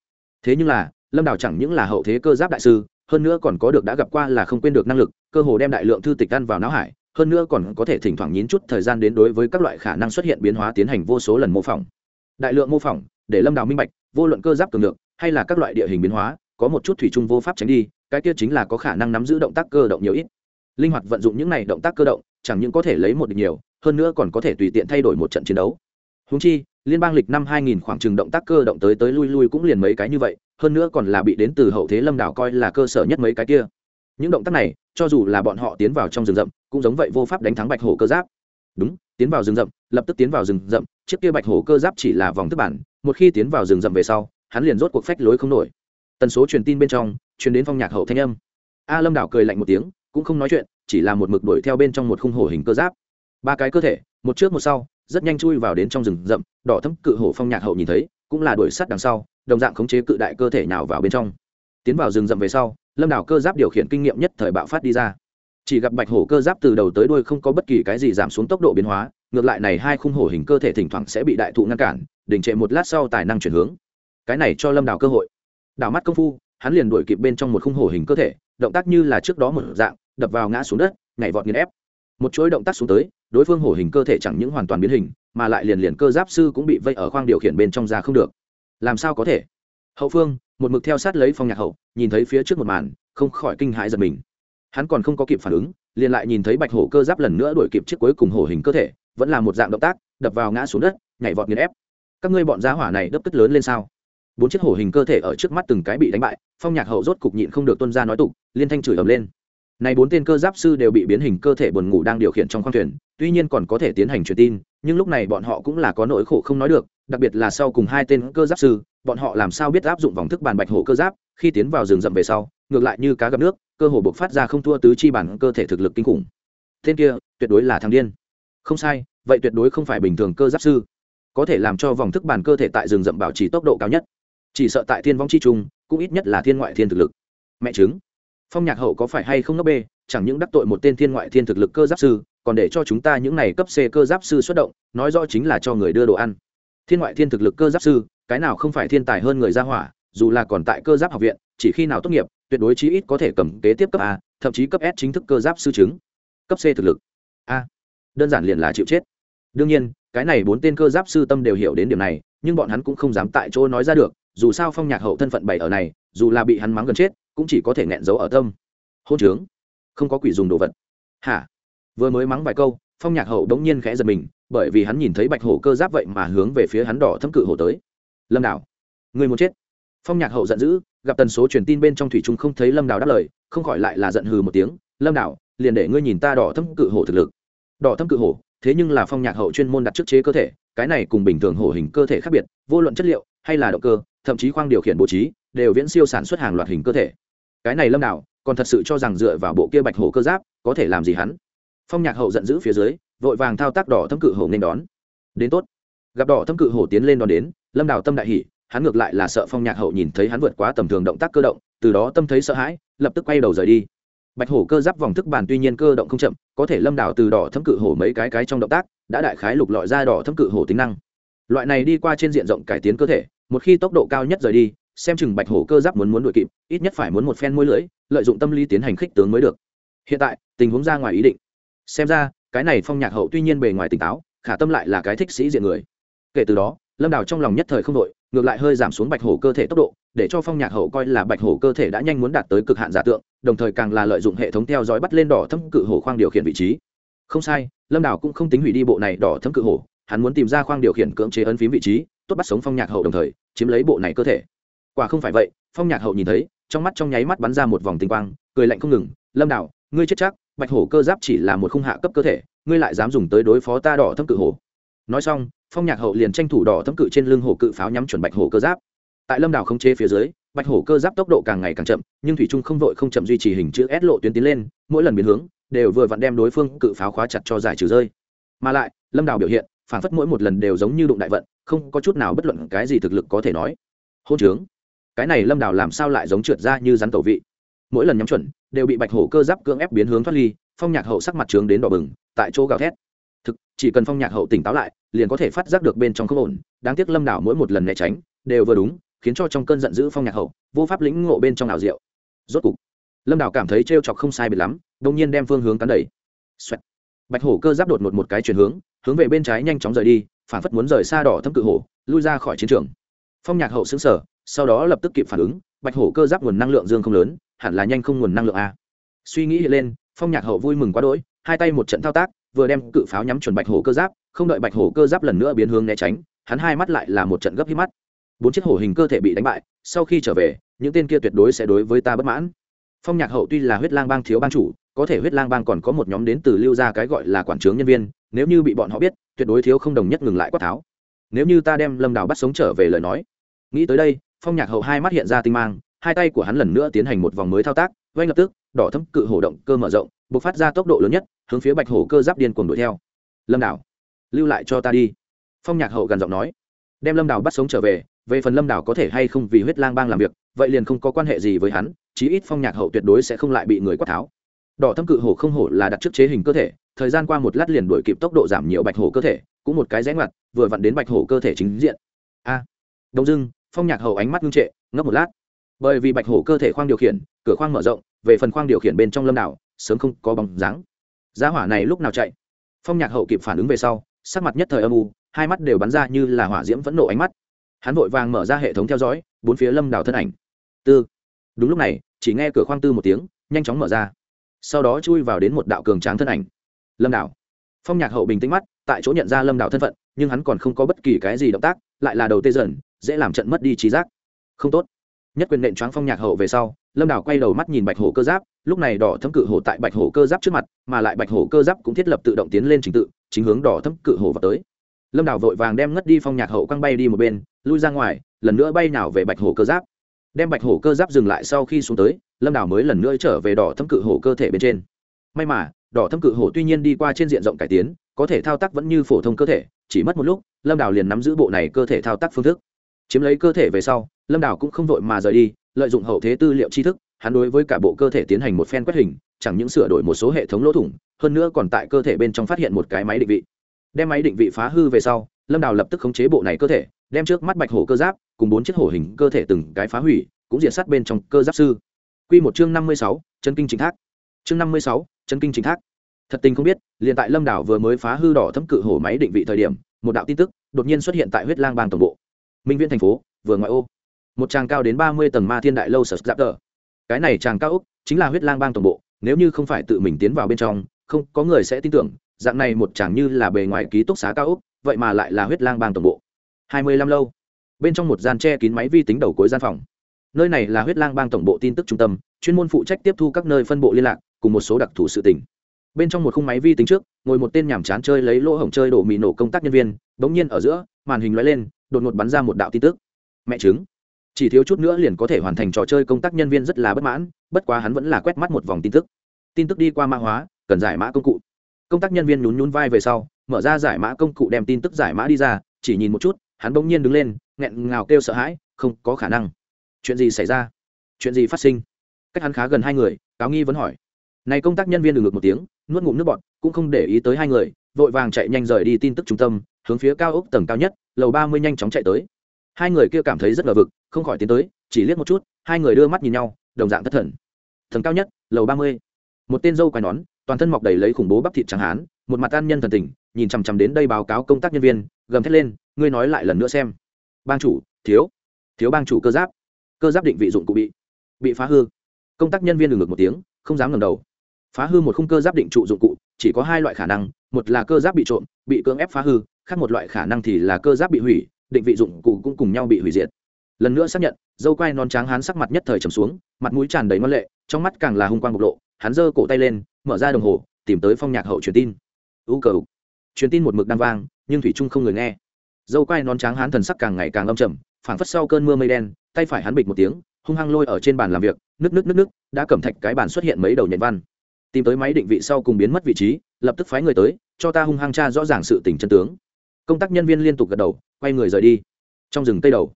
Thế nhưng là, lâm Đảo chẳng những là hậu thế cơ giáp đại sư, hơn nữa còn có được đã gặp qua là không quên được năng lực, cơ hồ đem đại lượng thư tịch ăn vào não hải, hơn nữa còn có thể thỉnh thoảng nhín chút thời gian đến đối với các loại khả năng xuất hiện biến hóa tiến hành vô số lần mô phỏng đại lượng mô phỏng, để lâm đào minh bạch, vô luận cơ giáp cường lượng hay là các loại địa hình biến hóa, có một chút thủy chung vô pháp tránh đi, cái kia chính là có khả năng nắm giữ động tác cơ động nhiều ít. Linh hoạt vận dụng những này động tác cơ động, chẳng những có thể lấy một địch nhiều, hơn nữa còn có thể tùy tiện thay đổi một trận chiến đấu. Húng chi, liên bang lịch năm 2000 khoảng chừng động tác cơ động tới tới lui lui cũng liền mấy cái như vậy, hơn nữa còn là bị đến từ hậu thế lâm đảo coi là cơ sở nhất mấy cái kia. Những động tác này, cho dù là bọn họ tiến vào trong rừng rậm, cũng giống vậy vô pháp đánh thắng bạch hổ cơ giáp. Đúng, tiến vào rừng rậm, lập tức tiến vào rừng rậm chiếc kia bạch hổ cơ giáp chỉ là vòng thức bản, một khi tiến vào rừng rậm về sau, hắn liền rốt cuộc phách lối không nổi. Tần số truyền tin bên trong, truyền đến phong nhạc hậu thanh âm. A lâm đảo cười lạnh một tiếng, cũng không nói chuyện, chỉ là một mực đuổi theo bên trong một khung hổ hình cơ giáp. Ba cái cơ thể, một trước một sau, rất nhanh chui vào đến trong rừng rậm, đỏ thấm cự hổ phong nhạc hậu nhìn thấy, cũng là đuổi sắt đằng sau, đồng dạng khống chế cự đại cơ thể nào vào bên trong. Tiến vào rừng rậm về sau, lâm đảo cơ giáp điều khiển kinh nghiệm nhất thời bạo phát đi ra. Chỉ gặp bạch hổ cơ giáp từ đầu tới đuôi không có bất kỳ cái gì giảm xuống tốc độ biến hóa ngược lại này hai khung hổ hình cơ thể thỉnh thoảng sẽ bị đại thụ ngăn cản, đình trệ một lát sau tài năng chuyển hướng. Cái này cho lâm đảo cơ hội. Đảo mắt công phu, hắn liền đuổi kịp bên trong một khung hổ hình cơ thể, động tác như là trước đó một dạng, đập vào ngã xuống đất, nhảy vọt nghiền ép. Một chuỗi động tác xuống tới, đối phương hổ hình cơ thể chẳng những hoàn toàn biến hình, mà lại liền liền cơ giáp sư cũng bị vây ở khoang điều khiển bên trong ra không được. Làm sao có thể? Hậu phương, một mực theo sát lấy phong nhạc hậu, nhìn thấy phía trước một màn, không khỏi kinh hãi giật mình. Hắn còn không có kịp phản ứng, liền lại nhìn thấy bạch hổ cơ giáp lần nữa đuổi kịp chiếc cuối cùng hổ hình cơ thể vẫn là một dạng động tác, đập vào ngã xuống đất, nhảy vọt nghiền ép. Các ngươi bọn giá hỏa này đấp tức lớn lên sao? Bốn chiếc hổ hình cơ thể ở trước mắt từng cái bị đánh bại, phong nhạc hậu rốt cục nhịn không được tuân ra nói tục, liên thanh chửi ầm lên. Này bốn tên cơ giáp sư đều bị biến hình cơ thể buồn ngủ đang điều khiển trong khoang thuyền, tuy nhiên còn có thể tiến hành truyền tin, nhưng lúc này bọn họ cũng là có nỗi khổ không nói được, đặc biệt là sau cùng hai tên cơ giáp sư, bọn họ làm sao biết áp dụng vòng thức bàn bạch hổ cơ giáp, khi tiến vào rừng rậm về sau, ngược lại như cá gặp nước, cơ hồ bộc phát ra không thua tứ chi bản cơ thể thực lực kinh khủng. Tên kia, tuyệt đối là thằng điên không sai, vậy tuyệt đối không phải bình thường cơ giáp sư. Có thể làm cho vòng thức bàn cơ thể tại rừng rậm bảo trì tốc độ cao nhất. Chỉ sợ tại thiên vong chi trung, cũng ít nhất là thiên ngoại thiên thực lực. Mẹ chứng. Phong nhạc hậu có phải hay không ngốc bê, chẳng những đắc tội một tên thiên ngoại thiên thực lực cơ giáp sư, còn để cho chúng ta những này cấp c cơ giáp sư xuất động, nói rõ chính là cho người đưa đồ ăn. Thiên ngoại thiên thực lực cơ giáp sư, cái nào không phải thiên tài hơn người ra hỏa, dù là còn tại cơ giáp học viện, chỉ khi nào tốt nghiệp, tuyệt đối chí ít có thể cầm kế tiếp cấp a, thậm chí cấp s chính thức cơ giáp sư chứng. Cấp c thực lực. A đơn giản liền là chịu chết. Đương nhiên, cái này bốn tên cơ giáp sư tâm đều hiểu đến điểm này, nhưng bọn hắn cũng không dám tại chỗ nói ra được, dù sao phong nhạc hậu thân phận bày ở này, dù là bị hắn mắng gần chết, cũng chỉ có thể nghẹn giấu ở tâm. Hôn trướng. Không có quỷ dùng đồ vật. Hả? Vừa mới mắng vài câu, phong nhạc hậu đống nhiên khẽ giật mình, bởi vì hắn nhìn thấy bạch hổ cơ giáp vậy mà hướng về phía hắn đỏ thâm cự hổ tới. Lâm đảo. Người muốn chết. Phong nhạc hậu giận dữ, gặp tần số truyền tin bên trong thủy trung không thấy lâm đảo đáp lời, không khỏi lại là giận hừ một tiếng. Lâm đảo, liền để ngươi nhìn ta đỏ thâm cự hổ thực lực đỏ thâm cự hổ thế nhưng là phong nhạc hậu chuyên môn đặt trước chế cơ thể cái này cùng bình thường hổ hình cơ thể khác biệt vô luận chất liệu hay là động cơ thậm chí khoang điều khiển bố trí đều viễn siêu sản xuất hàng loạt hình cơ thể. Cái này lâm nào còn thật sự cho rằng dựa vào bộ kia bạch hổ cơ giáp có thể làm gì hắn. Phong nhạc hậu giận dữ phía dưới vội vàng thao tác đỏ thâm cự hổ nên đón. Đến tốt. Gặp đỏ thâm cự hổ tiến lên đón đến lâm đào tâm đại hỉ, hắn ngược lại là sợ phong nhạc hậu nhìn thấy hắn vượt quá tầm thường động tác cơ động từ đó tâm thấy sợ hãi lập tức quay đầu rời đi bạch hổ cơ giáp vòng thức bàn tuy nhiên cơ động không chậm, có thể lâm đảo từ đỏ thâm cự hổ mấy cái cái trong động tác, đã đại khái lục lọi ra đỏ thâm cự hổ tính năng. Loại này đi qua trên diện rộng cải tiến cơ thể, một khi tốc độ cao nhất rời đi, xem chừng bạch hổ cơ giáp muốn muốn đuổi kịp, ít nhất phải muốn một phen môi lưỡi, lợi dụng tâm lý tiến hành khích tướng mới được. Hiện tại, tình huống ra ngoài ý định. Xem ra, cái này phong nhạc hậu tuy nhiên bề ngoài tỉnh táo, khả tâm lại là cái thích sĩ diện người. Kể từ đó, lâm đào trong lòng nhất thời không đội ngược lại hơi giảm xuống bạch hổ cơ thể tốc độ để cho phong nhạc hậu coi là bạch hổ cơ thể đã nhanh muốn đạt tới cực hạn giả tượng đồng thời càng là lợi dụng hệ thống theo dõi bắt lên đỏ thâm cự hổ khoang điều khiển vị trí. Không sai lâm đảo cũng không tính hủy đi bộ này đỏ thâm cự hổ hắn muốn tìm ra khoang điều khiển cưỡng chế ấn phím vị trí tốt bắt sống phong nhạc hậu đồng thời chiếm lấy bộ này cơ thể. Quả không phải vậy phong nhạc hậu nhìn thấy trong mắt trong nháy mắt bắn ra một vòng tinh quang cười lạnh không ngừng lâm đảo, ngươi chết chắc bạch hổ cơ giáp chỉ là một khung hạ cấp cơ thể ngươi lại dám dùng tới đối phó ta đỏ thâm cự hổ. Nói xong phong nhạc hậu liền tranh thủ đỏ thâm cự trên lưng hổ cự pháo nhắm chuẩn bạch hổ cơ giáp tại lâm đảo không chế phía dưới, bạch hổ cơ giáp tốc độ càng ngày càng chậm, nhưng thủy trung không vội không chậm duy trì hình chữ s lộ tuyến tiến lên, mỗi lần biến hướng, đều vừa vặn đem đối phương cự pháo khóa chặt cho giải trừ rơi. Mà lại, lâm đảo biểu hiện phản phất mỗi một lần đều giống như đụng đại vận, không có chút nào bất luận cái gì thực lực có thể nói. Hôn trướng. Cái này lâm đảo làm sao lại giống trượt ra như rắn tổ vị? Mỗi lần nhắm chuẩn, đều bị bạch hổ cơ giáp cưỡng ép biến hướng thoát ly, phong nhạc hậu sắc mặt trướng đến đỏ bừng, tại chỗ gào thét. Thực, chỉ cần phong nhạc hậu tỉnh táo lại, liền có thể phát giác được bên trong không ổn, đáng tiếc lâm đảo mỗi một lần né tránh, đều vừa đúng khiến cho trong cơn giận dữ phong nhạc hậu, vô pháp lĩnh ngộ bên trong ảo diệu. Rốt cục, lâm đảo cảm thấy trêu chọc không sai biệt lắm đông nhiên đem phương hướng cắn đẩy. Xoẹt. bạch hổ cơ giáp đột một một cái chuyển hướng hướng về bên trái nhanh chóng rời đi, phản phất muốn rời xa đỏ thâm cự hổ, lui ra khỏi chiến trường. Phong nhạc hậu xứng sở sau đó lập tức kịp phản ứng, bạch hổ cơ giáp nguồn năng lượng dương không lớn, hẳn là nhanh không nguồn năng lượng a. Suy nghĩ lên, phong nhạc hậu vui mừng quá đỗi, hai tay một trận thao tác, vừa đem cự pháo nhắm chuẩn bạch hổ cơ giáp, không đợi bạch hổ cơ giáp lần nữa biến hướng né tránh, hắn hai mắt lại là một trận gấp hít mắt bốn chiếc hổ hình cơ thể bị đánh bại, sau khi trở về, những tên kia tuyệt đối sẽ đối với ta bất mãn. Phong nhạc hậu tuy là huyết lang bang thiếu ban chủ, có thể huyết lang bang còn có một nhóm đến từ lưu ra cái gọi là quản trướng nhân viên, nếu như bị bọn họ biết, tuyệt đối thiếu không đồng nhất ngừng lại quát tháo. Nếu như ta đem lâm đào bắt sống trở về lời nói. Nghĩ tới đây, phong nhạc hậu hai mắt hiện ra tinh mang, hai tay của hắn lần nữa tiến hành một vòng mới thao tác vay lập tức, đỏ thấm cự hổ động cơ mở rộng buộc phát ra tốc độ lớn nhất, hướng phía bạch hổ cơ giáp điên cuồng đuổi theo. Lâm đảo lưu lại cho ta đi. Phong nhạc hậu gần giọng nói. Đem lâm đảo bắt sống trở về về phần lâm đảo có thể hay không vì huyết lang bang làm việc, vậy liền không có quan hệ gì với hắn, chí ít phong nhạc hậu tuyệt đối sẽ không lại bị người quát tháo. Đỏ thâm cự hổ không hổ là đặt trước chế hình cơ thể, thời gian qua một lát liền đuổi kịp tốc độ giảm nhiều bạch hổ cơ thể, cũng một cái rẽ ngoặt, vừa vặn đến bạch hổ cơ thể chính diện. A! Đông dưng phong nhạc hậu ánh mắt ngưng trệ ngấp một lát. Bởi vì bạch hổ cơ thể khoang điều khiển, cửa khoang mở rộng, về phần khoang điều khiển bên trong lâm đảo, sớm không có bóng dáng. Giá hỏa này lúc nào chạy? Phong nhạc hậu kịp phản ứng về sau, sắc mặt nhất thời âm u, hai mắt đều bắn ra như là hỏa diễm vẫn nộ ánh mắt hắn vội vàng mở ra hệ thống theo dõi, bốn phía lâm đào thân ảnh. Tư. Đúng lúc này, chỉ nghe cửa khoang tư một tiếng, nhanh chóng mở ra. Sau đó chui vào đến một đạo cường tráng thân ảnh. Lâm đào phong nhạc hậu bình tĩnh mắt, tại chỗ nhận ra lâm đào thân phận, nhưng hắn còn không có bất kỳ cái gì động tác, lại là đầu tê dần, dễ làm trận mất đi trí giác. Không tốt. Nhất quyền nện choáng phong nhạc hậu về sau, lâm đào quay đầu mắt nhìn bạch hổ cơ giáp, lúc này đỏ thấm cự hổ tại bạch hổ cơ giáp trước mặt, mà lại bạch hổ cơ giáp cũng thiết lập tự động tiến lên trình tự, chính hướng đỏ thấm cự hổ vào tới lâm Đào vội vàng đem ngất đi phong nhạc hậu quăng bay đi một bên, lui ra ngoài, lần nữa bay nào về bạch hổ cơ giáp. Đem bạch hổ cơ giáp dừng lại sau khi xuống tới, lâm Đào mới lần nữa trở về đỏ thâm cự hổ cơ thể bên trên. May mà, đỏ thâm cự hổ tuy nhiên đi qua trên diện rộng cải tiến, có thể thao tác vẫn như phổ thông cơ thể, chỉ mất một lúc, lâm Đào liền nắm giữ bộ này cơ thể thao tác phương thức. Chiếm lấy cơ thể về sau, lâm Đào cũng không vội mà rời đi, lợi dụng hậu thế tư liệu tri thức, hắn đối với cả bộ cơ thể tiến hành một phen quét hình, chẳng những sửa đổi một số hệ thống lỗ thủng, hơn nữa còn tại cơ thể bên trong phát hiện một cái máy định vị đem máy định vị phá hư về sau, lâm đào lập tức khống chế bộ này cơ thể, đem trước mắt bạch hổ cơ giáp, cùng bốn chiếc hổ hình cơ thể từng cái phá hủy, cũng diệt sát bên trong cơ giáp sư. Q một chương năm mươi sáu, chân kinh chính thác. Chương năm mươi sáu, chân kinh chính thác. Thật tình không biết, liền tại lâm đảo vừa mới phá hư đỏ thấm cự hổ máy định vị thời điểm, một đạo tin tức đột nhiên xuất hiện tại huyết lang bang tổng bộ. Minh viên thành phố, vừa ngoại ô. Một tràng cao đến ba mươi tầng ma thiên đại lâu sở giáp tờ. Cái này tràng cao úc chính là huyết lang bang tổng bộ, nếu như không phải tự mình tiến vào bên trong, không có người sẽ tin tưởng dạng này một chàng như là bề ngoài ký túc xá cao ốc, vậy mà lại là huyết lang bang tổng bộ. Hai mươi lăm lâu. Bên trong một gian che kín máy vi tính đầu cuối gian phòng. Nơi này là huyết lang bang tổng bộ tin tức trung tâm, chuyên môn phụ trách tiếp thu các nơi phân bộ liên lạc, cùng một số đặc thù sự tỉnh bên trong một khung máy vi tính trước, ngồi một tên nhàm chán chơi lấy lỗ hổng chơi đổ mì nổ công tác nhân viên, bỗng nhiên ở giữa, màn hình lóe lên, đột ngột bắn ra một đạo tin tức. Mẹ chứng chỉ thiếu chút nữa liền có thể hoàn thành trò chơi công tác nhân viên rất là bất mãn, bất quá hắn vẫn là quét mắt một vòng tin tức. Tin tức đi qua mã hóa, cần giải mã công cụ công tác nhân viên nhún nhún vai về sau, mở ra giải mã công cụ đem tin tức giải mã đi ra, chỉ nhìn một chút, hắn bỗng nhiên đứng lên, nghẹn ngào kêu sợ hãi, không có khả năng. Chuyện gì xảy ra? Chuyện gì phát sinh? Cách hắn khá gần hai người, cáo nghi vẫn hỏi. Này công tác nhân viên đừng ngược một tiếng, nuốt ngụm nước bọt, cũng không để ý tới hai người, vội vàng chạy nhanh rời đi tin tức trung tâm, hướng phía cao ốc tầng cao nhất, lầu ba mươi nhanh chóng chạy tới. Hai người kia cảm thấy rất ngờ vực, không khỏi tiến tới, chỉ liếc một chút, hai người đưa mắt nhìn nhau, đồng dạng thất thần. Thần cao nhất, lầu ba mươi. Một tên dâu quai nón toàn thân mọc đầy lấy khủng bố bắp thịt trắng hán, một mặt an nhân thần tình, nhìn chằm chằm đến đây báo cáo công tác nhân viên, gầm thét lên, ngươi nói lại lần nữa xem. Bang chủ, thiếu. Thiếu bang chủ cơ giáp. Cơ giáp định vị dụng cụ bị bị phá hư. Công tác nhân viên ngừng ngược một tiếng, không dám ngẩng đầu. Phá hư một khung cơ giáp định trụ dụng cụ, chỉ có hai loại khả năng, một là cơ giáp bị trộm, bị cưỡng ép phá hư, khác một loại khả năng thì là cơ giáp bị hủy, định vị dụng cụ cũng cùng nhau bị hủy diệt. Lần nữa xác nhận, dâu quai non tráng hán sắc mặt nhất thời trầm xuống, mặt mũi tràn đầy ngoan lệ, trong mắt càng là hung quang bộc lộ, hắn giơ cổ tay lên mở ra đồng hồ, tìm tới phong nhạc hậu truyền tin. U cầu truyền tin một mực đang vang, nhưng thủy trung không người nghe. Dâu quai non tráng hắn thần sắc càng ngày càng âm trầm, phảng phất sau cơn mưa mây đen, tay phải hắn bịch một tiếng, hung hăng lôi ở trên bàn làm việc nước nước nước nước đã cầm thạch cái bàn xuất hiện mấy đầu nhện văn. Tìm tới máy định vị sau cùng biến mất vị trí, lập tức phái người tới, cho ta hung hăng tra rõ ràng sự tình chân tướng. Công tác nhân viên liên tục gật đầu, quay người rời đi. Trong rừng tây đầu,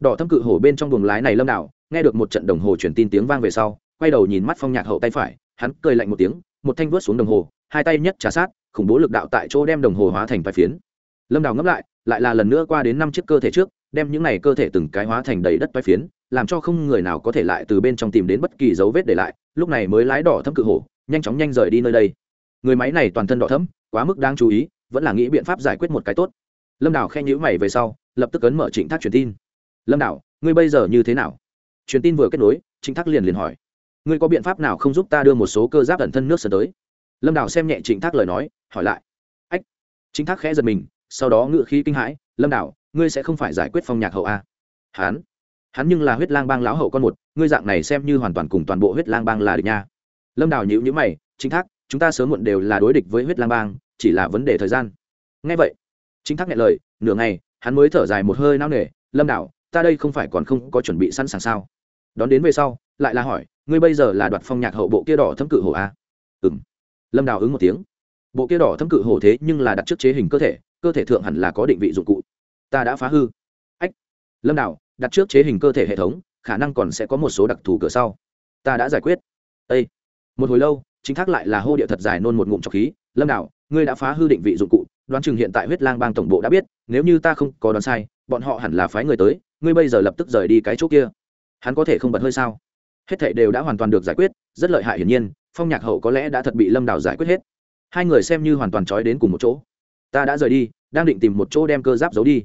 đỏ thâm cự hổ bên trong buồng lái này lâm đảo, nghe được một trận đồng hồ truyền tin tiếng vang về sau, quay đầu nhìn mắt phong nhạc hậu tay phải, hắn cười lạnh một tiếng một thanh vớt xuống đồng hồ, hai tay nhất trả sát, khủng bố lực đạo tại chỗ đem đồng hồ hóa thành vài phiến. Lâm đào ngấp lại lại là lần nữa qua đến năm chiếc cơ thể trước, đem những này cơ thể từng cái hóa thành đầy đất vài phiến, làm cho không người nào có thể lại từ bên trong tìm đến bất kỳ dấu vết để lại, lúc này mới lái đỏ thâm cự hổ, nhanh chóng nhanh rời đi nơi đây. Người máy này toàn thân đỏ thấm quá mức đáng chú ý, vẫn là nghĩ biện pháp giải quyết một cái tốt. Lâm đào khen nhữ mày về sau, lập tức ấn mở trịnh thác truyền tin. Lâm đào, ngươi bây giờ như thế nào? Truyền tin vừa kết nối, trịnh thác liền liền hỏi ngươi có biện pháp nào không giúp ta đưa một số cơ giáp ẩn thân nước sơn tới? Lâm đào xem nhẹ trịnh thác lời nói, hỏi lại. Ách. Chính thác khẽ giật mình, sau đó ngự khí kinh hãi, lâm đào, ngươi sẽ không phải giải quyết phong nhạc hậu a hán. Hắn nhưng là huyết lang bang lão hậu con một, ngươi dạng này xem như hoàn toàn cùng toàn bộ huyết lang bang là địch nha. Lâm đào nhữ nhữ mày chính thác, chúng ta sớm muộn đều là đối địch với huyết lang bang, chỉ là vấn đề thời gian. Ngay vậy. Chính thác nghe lời, nửa ngày, hắn mới thở dài một hơi nao nề, lâm đào, ta đây không phải còn không có chuẩn bị sẵn sàng sao? Đón đến về sau, lại là hỏi ngươi bây giờ là đoạt phong nhạc hậu bộ kia đỏ thâm cự hổ à? a ừ m lâm đào ứng một tiếng. Bộ kia đỏ thâm cự hổ thế nhưng là đặt trước chế hình cơ thể cơ thể thượng hẳn là có định vị dụng cụ. Ta đã phá hư. Ách. Lâm đào, đặt trước chế hình cơ thể hệ thống, khả năng còn sẽ có một số đặc thù cửa sau. Ta đã giải quyết. Â một hồi lâu, chính thác lại là hô địa thật dài nôn một ngụm trọc khí. Lâm đào, ngươi đã phá hư định vị dụng cụ. Đoán chừng hiện tại huyết lang bang tổng bộ đã biết, nếu như ta không có đoán sai, bọn họ hẳn là phái người tới. Ngươi bây giờ lập tức rời đi cái chỗ kia. Hắn có thể không bật hơi sao? Hết thảy đều đã hoàn toàn được giải quyết, rất lợi hại hiển nhiên, phong nhạc hậu có lẽ đã thật bị lâm đào giải quyết hết. Hai người xem như hoàn toàn trói đến cùng một chỗ. Ta đã rời đi, đang định tìm một chỗ đem cơ giáp giấu đi.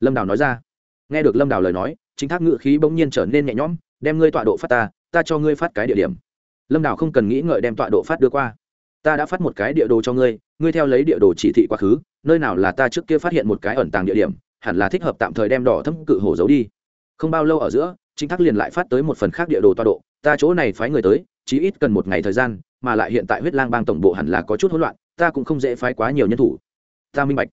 Lâm đào nói ra. Nghe được lâm đào lời nói, chính thác ngự khí bỗng nhiên trở nên nhẹ nhõm, đem ngươi tọa độ phát ta ta cho ngươi phát cái địa điểm. Lâm đào không cần nghĩ ngợi đem tọa độ phát đưa qua. Ta đã phát một cái địa đồ cho ngươi ngươi theo lấy địa đồ chỉ thị quá khứ, nơi nào là ta trước kia phát hiện một cái ẩn tàng địa điểm, hẳn là thích hợp tạm thời đem đỏ thâm cự hổ giấu đi. Không bao lâu ở giữa chính thác liền lại phát tới một phần khác địa đồ toa độ, ta chỗ này phái người tới, chí ít cần một ngày thời gian, mà lại hiện tại huyết lang bang tổng bộ hẳn là có chút hỗn loạn, ta cũng không dễ phái quá nhiều nhân thủ. Ta minh bạch.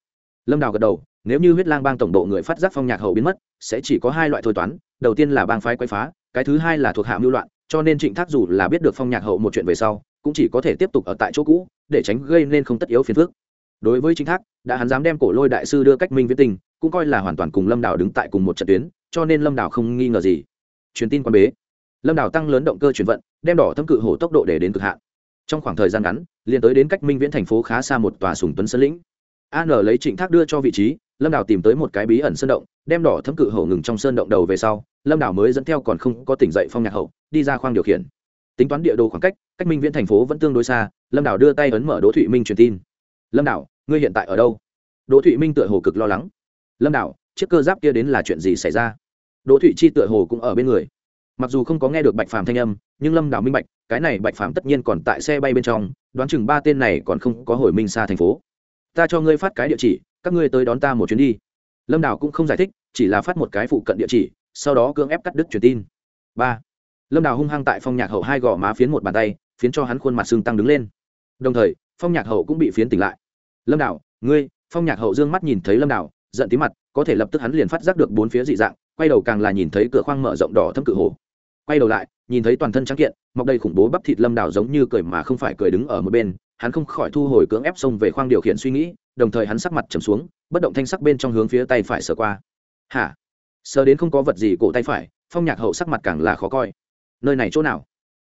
Lâm đào gật đầu, nếu như huyết lang bang tổng bộ người phát giác phong nhạc hậu biến mất, sẽ chỉ có hai loại thôi toán, đầu tiên là bang phái quay phá, cái thứ hai là thuộc hạ mưu loạn, cho nên trịnh thác dù là biết được phong nhạc hậu một chuyện về sau, cũng chỉ có thể tiếp tục ở tại chỗ cũ, để tránh gây nên không tất yếu phiền phức. Đối với Trịnh thác, đã hắn dám đem cổ lôi đại sư đưa cách minh viết tình, cũng coi là hoàn toàn cùng lâm Đào đứng tại cùng một trận tuyến, cho nên lâm Đào không nghi ngờ gì truyền tin quan bế. Lâm đảo tăng lớn động cơ chuyển vận, đem đỏ thâm cự hổ tốc độ để đến cực hạn. Trong khoảng thời gian ngắn, liền tới đến cách minh viễn thành phố khá xa một tòa sùng tuấn sơn lĩnh. An lấy trịnh thác đưa cho vị trí, lâm đảo tìm tới một cái bí ẩn sơn động, đem đỏ thâm cự hổ ngừng trong sơn động đầu về sau, lâm đảo mới dẫn theo còn không có tỉnh dậy phong nhạc hậu, đi ra khoang điều khiển. Tính toán địa đồ khoảng cách cách minh viễn thành phố vẫn tương đối xa, lâm đảo đưa tay ấn mở đỗ thụy minh truyền tin. Lâm đảo ngươi hiện tại ở đâu? Đỗ thụy minh tựa hồ cực lo lắng. Lâm đảo chiếc cơ giáp kia đến là chuyện gì xảy ra? Đỗ thụy chi tựa hồ cũng ở bên người. Mặc dù không có nghe được bạch phàm thanh âm, nhưng lâm đảo minh bạch, cái này bạch phàm tất nhiên còn tại xe bay bên trong, đoán chừng ba tên này còn không có hồi minh xa thành phố. Ta cho ngươi phát cái địa chỉ, các ngươi tới đón ta một chuyến đi. Lâm đảo cũng không giải thích, chỉ là phát một cái phụ cận địa chỉ, sau đó cưỡng ép cắt đứt truyền tin. Ba. Lâm đào hung hăng tại phong nhạc hậu hai gò má phiến một bàn tay, phiến cho hắn khuôn mặt xương tăng đứng lên. Đồng thời, phong nhạc hậu cũng bị phiến tỉnh lại. Lâm đào, ngươi, phong nhạc hậu d ư ơ n g mắt nhìn thấy lâm đào, giận tí mặt, có thể lập tức hắn liền phát giác được bốn phía dị dạng quay đầu càng là nhìn thấy cửa khoang mở rộng đỏ thâm cự hồ. Quay đầu lại, nhìn thấy toàn thân trắng kiện, mọc đầy khủng bố bắp thịt lâm đào giống như cười mà không phải cười đứng ở một bên, hắn không khỏi thu hồi cưỡng ép xông về khoang điều khiển suy nghĩ, đồng thời hắn sắc mặt trầm xuống, bất động thanh sắc bên trong hướng phía tay phải sờ qua. Hả? Sờ đến không có vật gì cổ tay phải, phong nhạc hậu sắc mặt càng là khó coi. Nơi này chỗ nào?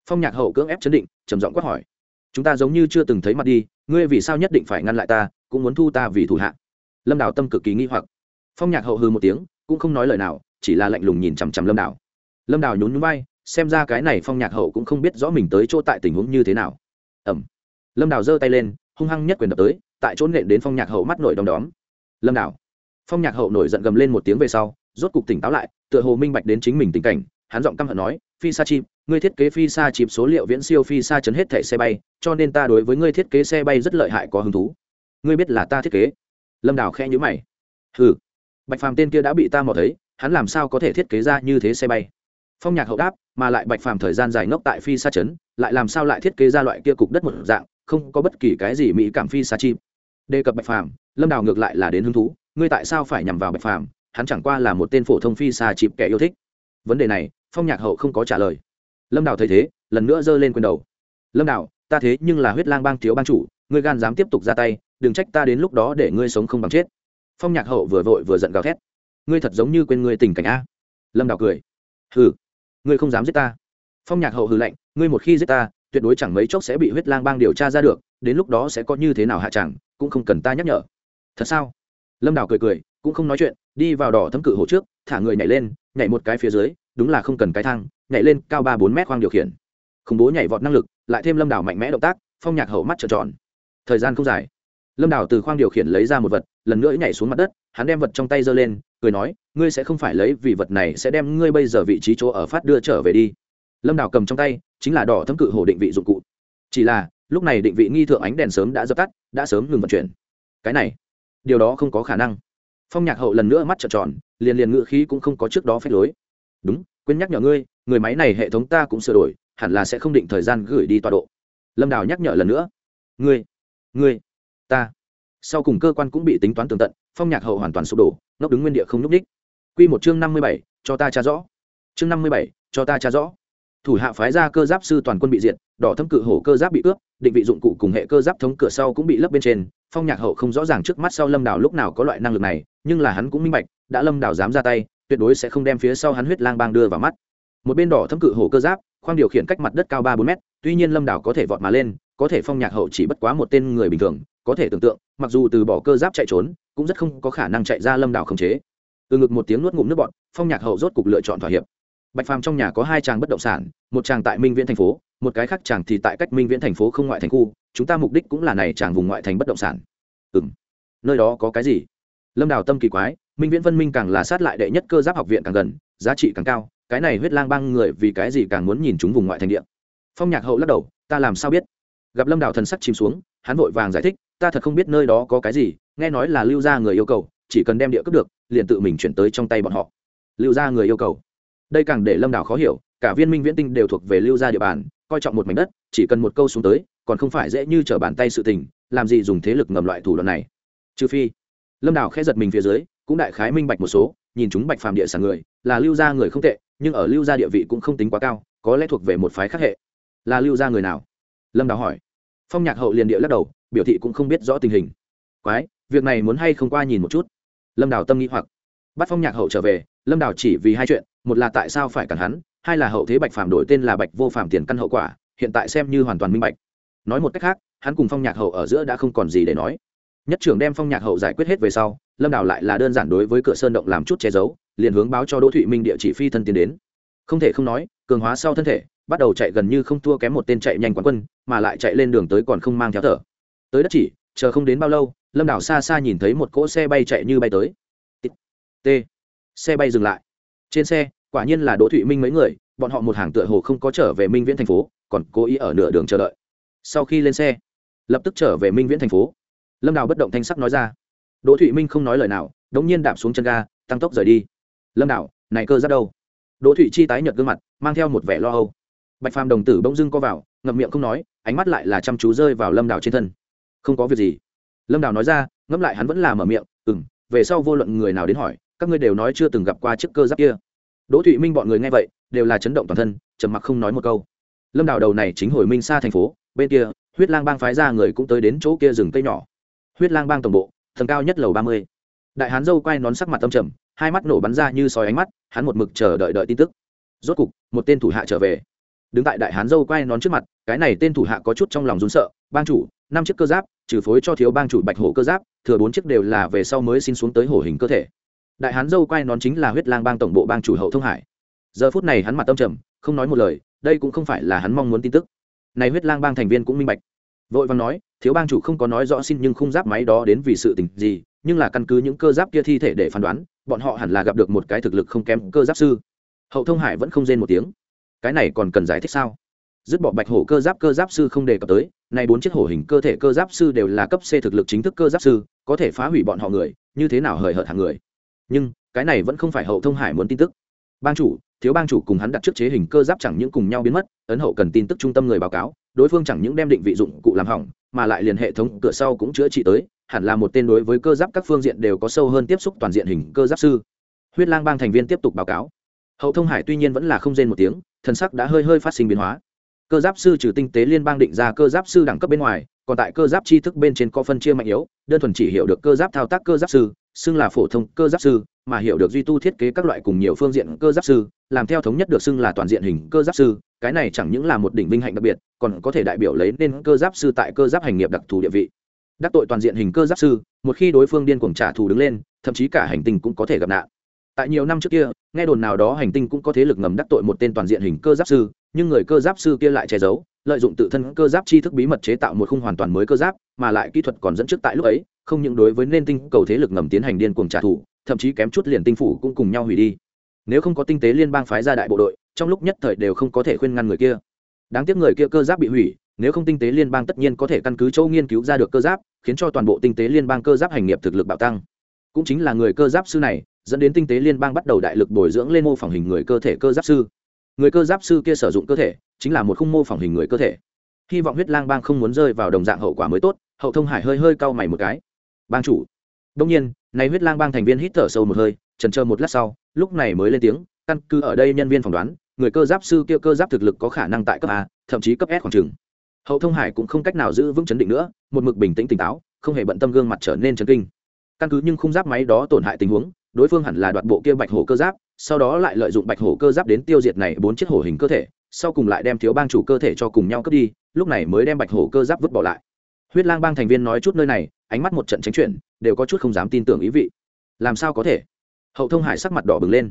Phong nhạc hậu cưỡng ép chấn định, trầm giọng quát hỏi. Chúng ta giống như chưa từng thấy mặt đi, ngươi vì sao nhất định phải ngăn lại ta, cũng muốn thu ta vì thủ hạ. Lâm đào tâm cực kỳ nghi hoặc. Phong nhạc hậu hư một tiếng, cũng không nói lời nào chỉ là lạnh lùng nhìn chằm chằm lâm đào. Lâm đào nhún nhún vai, xem ra cái này phong nhạc hậu cũng không biết rõ mình tới chỗ tại tình huống như thế nào. Ẩm. Lâm đào giơ tay lên, hung hăng nhất quyền đập tới, tại chỗ nện đến phong nhạc hậu mắt nổi đom đóm. Lâm đào. Phong nhạc hậu nổi giận gầm lên một tiếng về sau, rốt cục tỉnh táo lại, tựa hồ minh bạch đến chính mình tình cảnh, hắn giọng căm hận nói, phi sa chim, ngươi thiết kế phi sa chìm số liệu viễn siêu phi sa chấn hết thẻ xe bay, cho nên ta đối với ngươi thiết kế xe bay rất lợi hại có hứng thú. Ngươi biết là ta thiết kế. Lâm đào khe nhữ mày. Hừ. Bạch phàm tên kia đã bị ta mò thấy hắn làm sao có thể thiết kế ra như thế xe bay? Phong nhạc hậu đáp, mà lại bạch phàm thời gian dài ngốc tại phi xa chấn lại làm sao lại thiết kế ra loại kia cục đất một dạng, không có bất kỳ cái gì mỹ cảm phi xa chim đề cập bạch phàm, lâm đào ngược lại là đến hứng thú, ngươi tại sao phải nhằm vào bạch phàm? Hắn chẳng qua là một tên phổ thông phi xa chịp kẻ yêu thích. Vấn đề này, phong nhạc hậu không có trả lời. Lâm đào thấy thế, lần nữa giơ lên quyền đầu. Lâm đào, ta thế nhưng là huyết lang bang thiếu bang chủ, ngươi gan dám tiếp tục ra tay, đừng trách ta đến lúc đó để ngươi sống không bằng chết. Phong nhạc hậu vừa vội vừa giận gào thét ngươi thật giống như quên ngươi tình cảnh a. Lâm đào cười. Hừ, ngươi không dám giết ta. Phong nhạc hậu hừ lạnh, ngươi một khi giết ta, tuyệt đối chẳng mấy chốc sẽ bị huyết lang bang điều tra ra được, đến lúc đó sẽ có như thế nào hạ chẳng, cũng không cần ta nhắc nhở. Thật sao? Lâm đào cười cười, cũng không nói chuyện, đi vào đỏ thấm cự hổ trước, thả người nhảy lên, nhảy một cái phía dưới, đúng là không cần cái thang, nhảy lên cao ba bốn mét khoang điều khiển. Khủng bố nhảy vọt năng lực, lại thêm lâm đào mạnh mẽ động tác, phong nhạc hậu mắt trợn tròn. Thời gian không dài. Lâm đào từ khoang điều khiển lấy ra một vật, lần nữa nhảy xuống mặt đất hắn đem vật trong tay giơ lên, cười nói, ngươi sẽ không phải lấy vì vật này sẽ đem ngươi bây giờ vị trí chỗ ở phát đưa trở về đi. Lâm đào cầm trong tay, chính là đỏ thấm cự hổ định vị dụng cụ. Chỉ là, lúc này định vị nghi thượng ánh đèn sớm đã dập tắt, đã sớm ngừng vận chuyển. Cái này, điều đó không có khả năng. Phong nhạc hậu lần nữa mắt trợn tròn, liền liền ngự khí cũng không có trước đó phép lối. Đúng, quên nhắc nhở ngươi, người máy này hệ thống ta cũng sửa đổi, hẳn là sẽ không định thời gian gửi đi tọa độ. Lâm đào nhắc nhở lần nữa. Ngươi ngươi, ta. Sau cùng cơ quan cũng bị tính toán tường tận phong nhạc hậu hoàn toàn sụp đổ, ngốc đứng nguyên địa không n ú c ních q một chương năm mươi bảy, cho ta tra rõ. Chương năm mươi bảy, cho ta tra rõ. Thủ hạ phái ra cơ giáp sư toàn quân bị diệt, đỏ thâm cự hổ cơ giáp bị cướp định vị dụng cụ cùng hệ cơ giáp thống cửa sau cũng bị lấp bên trên. Phong nhạc hậu không rõ ràng trước mắt sau lâm đảo lúc nào có loại năng lực này, nhưng là hắn cũng minh bạch, đã lâm đảo dám ra tay, tuyệt đối sẽ không đem phía sau hắn huyết lang bang đưa vào mắt. Một bên đỏ thâm cự hổ cơ giáp, khoang điều khiển cách mặt đất cao ba bốn mét, tuy nhiên lâm đảo có thể vọt mà lên, có thể phong nhạc hậu chỉ bất quá một tên người bình thường có thể tưởng tượng, mặc dù từ bỏ cơ giáp chạy trốn, cũng rất không có khả năng chạy ra lâm đảo khống chế. Từ ngực một tiếng nuốt ngụm nước bọn phong nhạc hậu rốt cục lựa chọn thỏa hiệp. Bạch phàm trong nhà có hai tràng bất động sản, một tràng tại minh viễn thành phố, một cái khác tràng thì tại cách minh viễn thành phố không ngoại thành khu, chúng ta mục đích cũng là này tràng vùng ngoại thành bất động sản. Ừ m nơi đó có cái gì? Lâm đào tâm kỳ quái, minh viễn vân minh càng là sát lại đệ nhất cơ giáp học viện càng gần, giá trị càng cao, cái này huyết lang băng người vì cái gì càng muốn nhìn chúng vùng ngoại thành địa? Phong nhạc hậu lắc đầu, ta làm sao biết? Gặp lâm đào thần sắc chìm xuống hắn vội vàng giải thích, ta thật không biết nơi đó có cái gì, nghe nói là lưu ra người yêu cầu, chỉ cần đem địa cướp được, liền tự mình chuyển tới trong tay bọn họ. Lưu ra người yêu cầu. Đây càng để lâm đảo khó hiểu, cả viên minh viễn tinh đều thuộc về lưu ra địa bàn, coi trọng một mảnh đất, chỉ cần một câu xuống tới, còn không phải dễ như t r ở bàn tay sự tình, làm gì dùng thế lực ngầm loại thủ đoạn này? Trừ phi, lâm đảo khẽ giật mình phía dưới, cũng đại khái minh bạch một số, nhìn chúng bạch phàm địa sản người, là lưu ra người không tệ, nhưng ở lưu gia địa vị cũng không tính quá cao, có lẽ thuộc về một phái khác hệ. Là lưu gia người nào? Lâm đào hỏi phong nhạc hậu liền địa lắc đầu, biểu thị cũng không biết rõ tình hình. Quái, việc này muốn hay không qua nhìn một chút? Lâm đào tâm nghĩ hoặc. Bắt phong nhạc hậu trở về, lâm đào chỉ vì hai chuyện, một là tại sao phải cản hắn, hai là hậu thế bạch phàm đổi tên là bạch vô phàm tiền căn hậu quả, hiện tại xem như hoàn toàn minh bạch. Nói một cách khác, hắn cùng phong nhạc hậu ở giữa đã không còn gì để nói. Nhất trưởng đem phong nhạc hậu giải quyết hết về sau, lâm đào lại là đơn giản đối với cửa sơn động làm chút che giấu, liền hướng báo cho đỗ thụy minh địa chỉ phi thân tiến đến. Không thể không nói, cường hóa sau thân thể bắt đầu chạy gần như không thua kém một tên chạy nhanh quán quân, mà lại chạy lên đường tới còn không mang theo thở. Tới đất chỉ, chờ không đến bao lâu, lâm đảo xa xa nhìn thấy một cỗ xe bay chạy như bay tới. T xe bay dừng lại. Trên xe, quả nhiên là đỗ thụy minh mấy người, bọn họ một hàng tựa hồ không có trở về minh viễn thành phố, còn cố ý ở nửa đường chờ đợi. Sau khi lên xe, lập tức trở về minh viễn thành phố. Lâm đào bất động thanh sắc nói ra. Đỗ thụy minh không nói lời nào đ ỗ n g nhiên đạp xuống chân ga, tăng tốc rời đi. Lâm đào này cơ rất đâu? Đỗ thụy chi tái nhợt gương mặt, mang theo một vẻ lo âu bạch phàm đồng tử bỗng dưng co vào, ngậm miệng không nói, ánh mắt lại là chăm chú rơi vào lâm đào trên thân. Không có việc gì. Lâm đào nói ra, ngẫm lại hắn vẫn là mở miệng ừ m về sau vô luận người nào đến hỏi, các ngươi đều nói chưa từng gặp qua chiếc cơ giáp kia. Đỗ thụy minh bọn người nghe vậy, đều là chấn động toàn thân, trầm mặc không nói một câu. Lâm đào đầu này chính hồi minh xa thành phố, bên kia, huyết lang bang phái ra người cũng tới đến chỗ kia rừng cây nhỏ. Huyết lang bang tổng bộ thần cao nhất lầu ba mươi. Đại hán dâu quay nón sắc mặt tâm trầm, hai mắt nổ bắn ra như sói ánh mắt, hắn một mực chờ đợi đợi tin tức. Rốt cục, một tên thủ hạ trở về đứng tại đại hán dâu quay nón trước mặt, cái này tên thủ hạ có chút trong lòng rún sợ, bang chủ, năm chiếc cơ giáp, trừ phối cho thiếu bang chủ bạch hổ cơ giáp, thừa bốn chiếc đều là về sau mới xin xuống tới hổ hình cơ thể. Đại hán dâu quay nón chính là huyết lang bang tổng bộ bang chủ hậu thông hải. Giờ phút này hắn mặt tâm trầm, không nói một lời, đây cũng không phải là hắn mong muốn tin tức. Này huyết lang bang thành viên cũng minh bạch. Vội vàng nói, thiếu bang chủ không có nói rõ xin nhưng khung giáp máy đó đến vì sự tình gì, nhưng là căn cứ những cơ giáp kia thi thể để phán đoán, bọn họ hẳn là gặp được một cái thực lực không kém cơ giáp sư. Hậu thông hải vẫn không rên một tiếng cái này còn cần giải thích sao? Dứt bỏ bạch hổ cơ giáp cơ giáp sư không đề cập tới, nay bốn chiếc hổ hình cơ thể cơ giáp sư đều là cấp c thực lực chính thức cơ giáp sư, có thể phá hủy bọn họ người, như thế nào hời hợt hàng người. Nhưng, cái này vẫn không phải hậu thông hải muốn tin tức. Bang chủ, thiếu bang chủ cùng hắn đặt trước chế hình cơ giáp chẳng những cùng nhau biến mất, ấn hậu cần tin tức trung tâm người báo cáo, đối phương chẳng những đem định vị dụng cụ làm hỏng, mà lại liền hệ thống cửa sau cũng chữa trị tới, hẳn là một tên đối với cơ giáp các phương diện đều có sâu hơn tiếp xúc toàn diện hình cơ giáp sư. Huyết lang bang thành viên tiếp tục báo cáo. Hậu thông hải tuy nhiên vẫn là không rên một tiếng Thần sắc đã hơi hơi phát sinh biến hóa cơ giáp sư trừ tinh tế liên bang định ra cơ giáp sư đẳng cấp bên ngoài còn tại cơ giáp tri thức bên trên có phân chia mạnh yếu đơn thuần chỉ hiểu được cơ giáp thao tác cơ giáp sư xưng là phổ thông cơ giáp sư mà hiểu được duy tu thiết kế các loại cùng nhiều phương diện cơ giáp sư làm theo thống nhất được xưng là toàn diện hình cơ giáp sư cái này chẳng những là một đỉnh vinh hạnh đặc biệt còn có thể đại biểu lấy nên cơ giáp sư tại cơ giáp hành nghiệp đặc thù địa vị đắc tội toàn diện hình cơ giáp sư một khi đối phương điên cuồng trả thù đứng lên thậm chí cả hành tinh cũng có thể gặp nạn tại nhiều năm trước kia, nghe đồn nào đó hành tinh cũng có thế lực ngầm đắc tội một tên toàn diện hình cơ giáp sư, nhưng người cơ giáp sư kia lại che giấu, lợi dụng tự thân cơ giáp tri thức bí mật chế tạo một khung hoàn toàn mới cơ giáp, mà lại kỹ thuật còn dẫn trước tại lúc ấy, không những đối với nên tinh cầu thế lực ngầm tiến hành điên cuồng trả thù, thậm chí kém chút liền tinh phủ cũng cùng nhau hủy đi. Nếu không có tinh tế liên bang phái ra đại bộ đội, trong lúc nhất thời đều không có thể khuyên ngăn người kia. Đáng tiếc người kia cơ giáp bị hủy, nếu không tinh tế liên bang tất nhiên có thể căn cứ châu nghiên cứu ra được cơ giáp, khiến cho toàn bộ tinh tế liên bang cơ giáp hành nghiệp thực lực bạo tăng. Cũng chính là người cơ giáp sư này dẫn đến tinh tế liên bang bắt đầu đại lực bồi dưỡng lên mô phỏng hình người cơ thể cơ giáp sư. Người cơ giáp sư kia sử dụng cơ thể chính là một khung mô phỏng hình người cơ thể. Hy vọng huyết lang bang không muốn rơi vào đồng dạng hậu quả mới tốt, hậu thông hải hơi hơi cau mày một cái. Bang chủ. Đông nhiên, này huyết lang bang thành viên hít thở sâu một hơi trần chờ một lát sau, lúc này mới lên tiếng, căn cứ ở đây nhân viên phỏng đoán, người cơ giáp sư kia cơ giáp thực lực có khả năng tại cấp a, thậm chí cấp s khoảng chừng. Hậu thông hải cũng không cách nào giữ vững chấn định nữa, một mực bình tĩnh tỉnh táo, không hề bận tâm gương mặt trở nên chấn kinh. Căn cứ nhưng khung giáp máy đó tổn hại tình huống đối phương hẳn là đoạt bộ kia bạch hổ cơ giáp, sau đó lại lợi dụng bạch hổ cơ giáp đến tiêu diệt này bốn chiếc hổ hình cơ thể, sau cùng lại đem thiếu bang chủ cơ thể cho cùng nhau cướp đi, lúc này mới đem bạch hổ cơ giáp vứt bỏ lại. Huyết lang bang thành viên nói chút nơi này, ánh mắt một trận tránh chuyện đều có chút không dám tin tưởng ý vị. Làm sao có thể? Hậu thông hải sắc mặt đỏ bừng lên.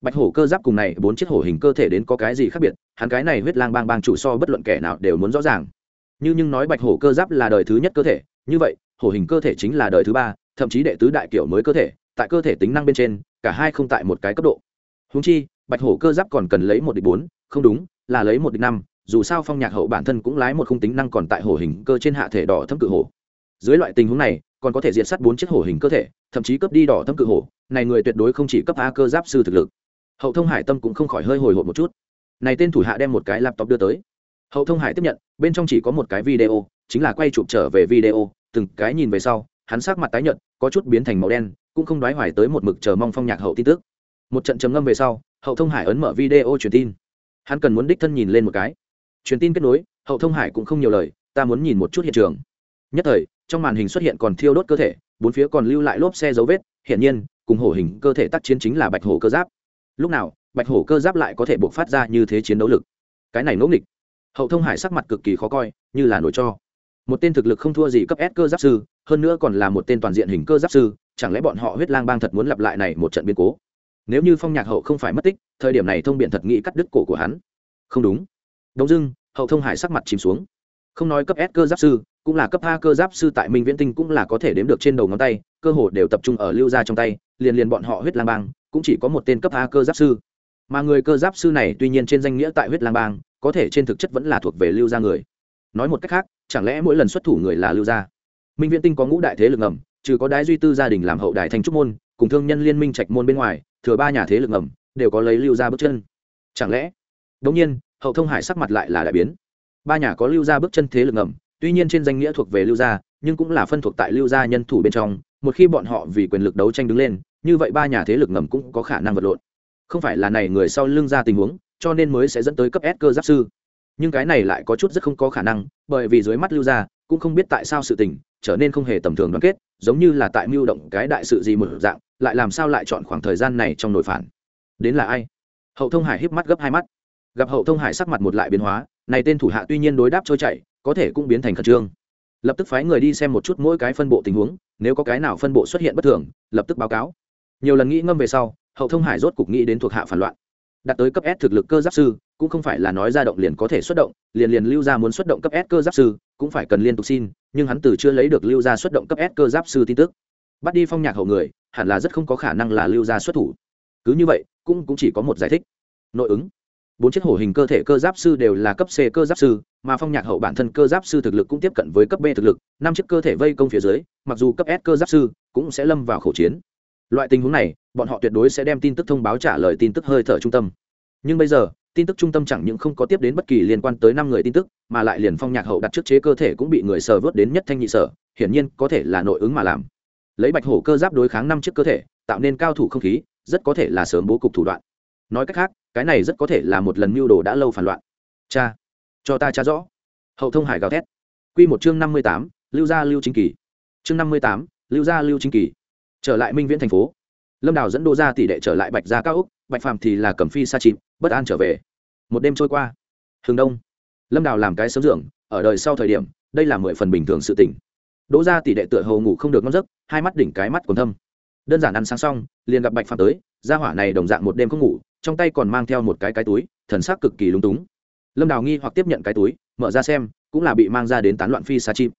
Bạch hổ cơ giáp cùng này bốn chiếc hổ hình cơ thể đến có cái gì khác biệt, hắn cái này huyết lang bang bang chủ so bất luận kẻ nào đều muốn rõ ràng. Như nhưng nói bạch hổ cơ giáp là đời thứ nhất cơ thể, như vậy, hổ hình cơ thể chính là đời thứ ba, thậm chí đệ tứ đại kiểu mới cơ thể tại cơ thể tính năng bên trên, cả hai không tại một cái cấp độ. Húng chi, bạch hổ cơ giáp còn cần lấy một địch bốn, không đúng, là lấy một địch năm, dù sao phong nhạc hậu bản thân cũng lái một khung tính năng còn tại hổ hình cơ trên hạ thể đỏ thâm cự hổ. Dưới loại tình huống này, còn có thể diệt sát bốn chiếc hổ hình cơ thể, thậm chí cấp đi đỏ thâm cự hổ, này người tuyệt đối không chỉ cấp a cơ giáp sư thực lực. Hậu thông hải tâm cũng không khỏi hơi hồi hộp một chút. Này tên thủ hạ đem một cái laptop đưa tới. Hậu thông hải tiếp nhận, bên trong chỉ có một cái video, chính là quay chụp trở về video, từng cái nhìn về sau, hắn sắc mặt tái nhợt, có chút biến thành màu đen cũng không đoái hoài tới một mực chờ mong phong nhạc hậu tin tức. Một trận trầm ngâm về sau, hậu thông hải ấn mở video truyền tin. Hắn cần muốn đích thân nhìn lên một cái. Truyền tin kết nối, hậu thông hải cũng không nhiều lời, ta muốn nhìn một chút hiện trường. Nhất thời, trong màn hình xuất hiện còn thiêu đốt cơ thể, bốn phía còn lưu lại lốp xe dấu vết, hiển nhiên, cùng hổ hình cơ thể tác chiến chính là bạch hổ cơ giáp. Lúc nào, bạch hổ cơ giáp lại có thể buộc phát ra như thế chiến đấu lực? Cái này ngẫu nghịch. Hậu thông hải sắc mặt cực kỳ khó coi, như là nổi cho một tên thực lực không thua gì cấp s cơ giáp sư, hơn nữa còn là một tên toàn diện hình cơ giáp sư, chẳng lẽ bọn họ huyết lang bang thật muốn lặp lại này một trận biến cố? Nếu như phong nhạc hậu không phải mất tích, thời điểm này thông biện thật nghĩ cắt đứt cổ của hắn. Không đúng. Đông dưng hậu thông hải sắc mặt chìm xuống. Không nói cấp s cơ giáp sư, cũng là cấp a cơ giáp sư tại minh viễn tinh cũng là có thể đếm được trên đầu ngón tay, cơ hồ đều tập trung ở lưu gia trong tay, liền liền bọn họ huyết lang bang, cũng chỉ có một tên cấp a cơ giáp sư. Mà người cơ giáp sư này tuy nhiên trên danh nghĩa tại huyết lang bang, có thể trên thực chất vẫn là thuộc về lưu gia người. Nói một cách khác chẳng lẽ mỗi lần xuất thủ người là lưu gia? Minh viễn tinh có ngũ đại thế lực ngầm, trừ có đái duy tư gia đình làm hậu đài thành trúc môn, cùng thương nhân liên minh trạch môn bên ngoài, thừa ba nhà thế lực ngầm, đều có lấy lưu gia bước chân. Chẳng lẽ? Đống nhiên, hậu thông hải sắc mặt lại là đại biến. Ba nhà có lưu gia bước chân thế lực ngầm, tuy nhiên trên danh nghĩa thuộc về lưu gia, nhưng cũng là phân thuộc tại lưu gia nhân thủ bên trong, một khi bọn họ vì quyền lực đấu tranh đứng lên, như vậy ba nhà thế lực ngầm cũng có khả năng vật lộn. Không phải là này người sau lưng ra tình huống, cho nên mới sẽ dẫn tới cấp S cơ giáp sư nhưng cái này lại có chút rất không có khả năng, bởi vì dưới mắt lưu gia cũng không biết tại sao sự tình trở nên không hề tầm thường đoàn kết, giống như là tại mưu động cái đại sự gì một dạng, lại làm sao lại chọn khoảng thời gian này trong nội phản. Đến là ai? Hậu thông hải híp mắt gấp hai mắt. Gặp hậu thông hải sắc mặt một lại biến hóa, này tên thủ hạ tuy nhiên đối đáp trôi chảy, có thể cũng biến thành khẩn trương. Lập tức phái người đi xem một chút mỗi cái phân bộ tình huống, nếu có cái nào phân bộ xuất hiện bất thường, lập tức báo cáo. Nhiều lần nghĩ ngâm về sau, hậu thông hải rốt cục nghĩ đến thuộc hạ phản loạn đạt tới cấp s thực lực cơ giáp sư, cũng không phải là nói ra động liền có thể xuất động, liền liền lưu ra muốn xuất động cấp s cơ giáp sư, cũng phải cần liên tục xin, nhưng hắn từ chưa lấy được lưu ra xuất động cấp s cơ giáp sư tin tức. Bắt đi phong nhạc hậu người, hẳn là rất không có khả năng là lưu ra xuất thủ. Cứ như vậy, cũng cũng chỉ có một giải thích. Nội ứng. Bốn chiếc hổ hình cơ thể cơ giáp sư đều là cấp c cơ giáp sư, mà phong nhạc hậu bản thân cơ giáp sư thực lực cũng tiếp cận với cấp b thực lực, năm chiếc cơ thể vây công phía dưới, mặc dù cấp s cơ giáp sư cũng sẽ lâm vào khẩu chiến loại tình huống này, bọn họ tuyệt đối sẽ đem tin tức thông báo trả lời tin tức hơi thở trung tâm. Nhưng bây giờ, tin tức trung tâm chẳng những không có tiếp đến bất kỳ liên quan tới năm người tin tức, mà lại liền phong nhạc hậu đặt trước chế cơ thể cũng bị người sờ vớt đến nhất thanh nhị sở, hiển nhiên có thể là nội ứng mà làm. Lấy bạch hổ cơ giáp đối kháng năm chiếc cơ thể, tạo nên cao thủ không khí, rất có thể là sớm bố cục thủ đoạn. Nói cách khác, cái này rất có thể là một lần mưu đồ đã lâu phản loạn. Cha, cho ta cha rõ. Hậu thông hải gào thét. Q một chương năm mươi tám, lưu gia lưu chính kỳ. Chương năm mươi tám, lưu gia lưu chính kỳ trở lại minh viễn thành phố. Lâm đào dẫn đô ra tỷ đệ trở lại bạch gia cao úc, bạch phàm thì là cầm phi sa chìm bất an trở về. Một đêm trôi qua. Hừng đông. Lâm đào làm cái sớm dưỡng ở đời sau thời điểm, đây là mười phần bình thường sự tỉnh đỗ ra tỷ đệ tựa hầu ngủ không được ngon giấc, hai mắt đỉnh cái mắt còn thâm. Đơn giản ăn sáng xong, liền gặp bạch phàm tới, gia hỏa này đồng dạng một đêm không ngủ, trong tay còn mang theo một cái cái túi, thần sắc cực kỳ lúng túng. Lâm đào nghi hoặc tiếp nhận cái túi, mở ra xem, cũng là bị mang ra đến tán loạn phi sa chim.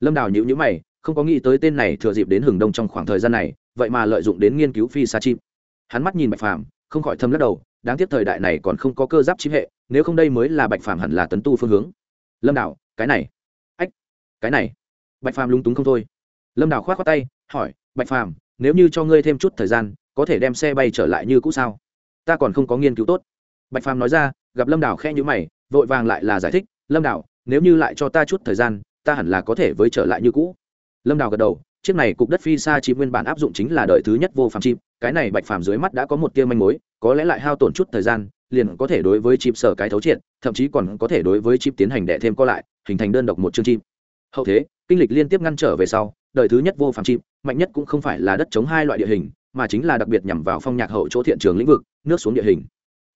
Lâm đào nhữ nhữ mày không có nghĩ tới tên này thừa dịp đến hừng đông trong khoảng thời gian này vậy mà lợi dụng đến nghiên cứu phi xa chim. Hắn mắt nhìn bạch phàm không khỏi thâm lắc đầu đáng tiếc thời đại này còn không có cơ giáp chim hệ nếu không đây mới là bạch phàm hẳn là tấn tu phương hướng. Lâm Đảo, cái này. Ách cái này. Bạch phàm lúng túng không thôi. Lâm Đảo k h o á t khoác tay hỏi bạch phàm nếu như cho ngươi thêm chút thời gian có thể đem xe bay trở lại như cũ sao? Ta còn không có nghiên cứu tốt. Bạch phàm nói ra gặp lâm Đảo khe nhữ mày vội vàng lại là giải thích lâm Đảo, nếu như lại cho ta chút thời gian ta hẳn là có thể với trở lại như cũ lâm đào gật đầu, chiếc này cục đất phi xa chim nguyên bản áp dụng chính là đời thứ nhất vô phạm chim, cái này bạch phàm dưới mắt đã có một tia manh mối, có lẽ lại hao tổn chút thời gian, liền có thể đối với chip sở cái thấu triệt, thậm chí còn có thể đối với chip tiến hành đẻ thêm co lại, hình thành đơn độc một chương chim. Hậu thế, kinh lịch liên tiếp ngăn trở về sau, đời thứ nhất vô phạm chim, mạnh nhất cũng không phải là đất chống hai loại địa hình, mà chính là đặc biệt nhằm vào phong nhạc hậu chỗ thiện trường lĩnh vực, nước xuống địa hình.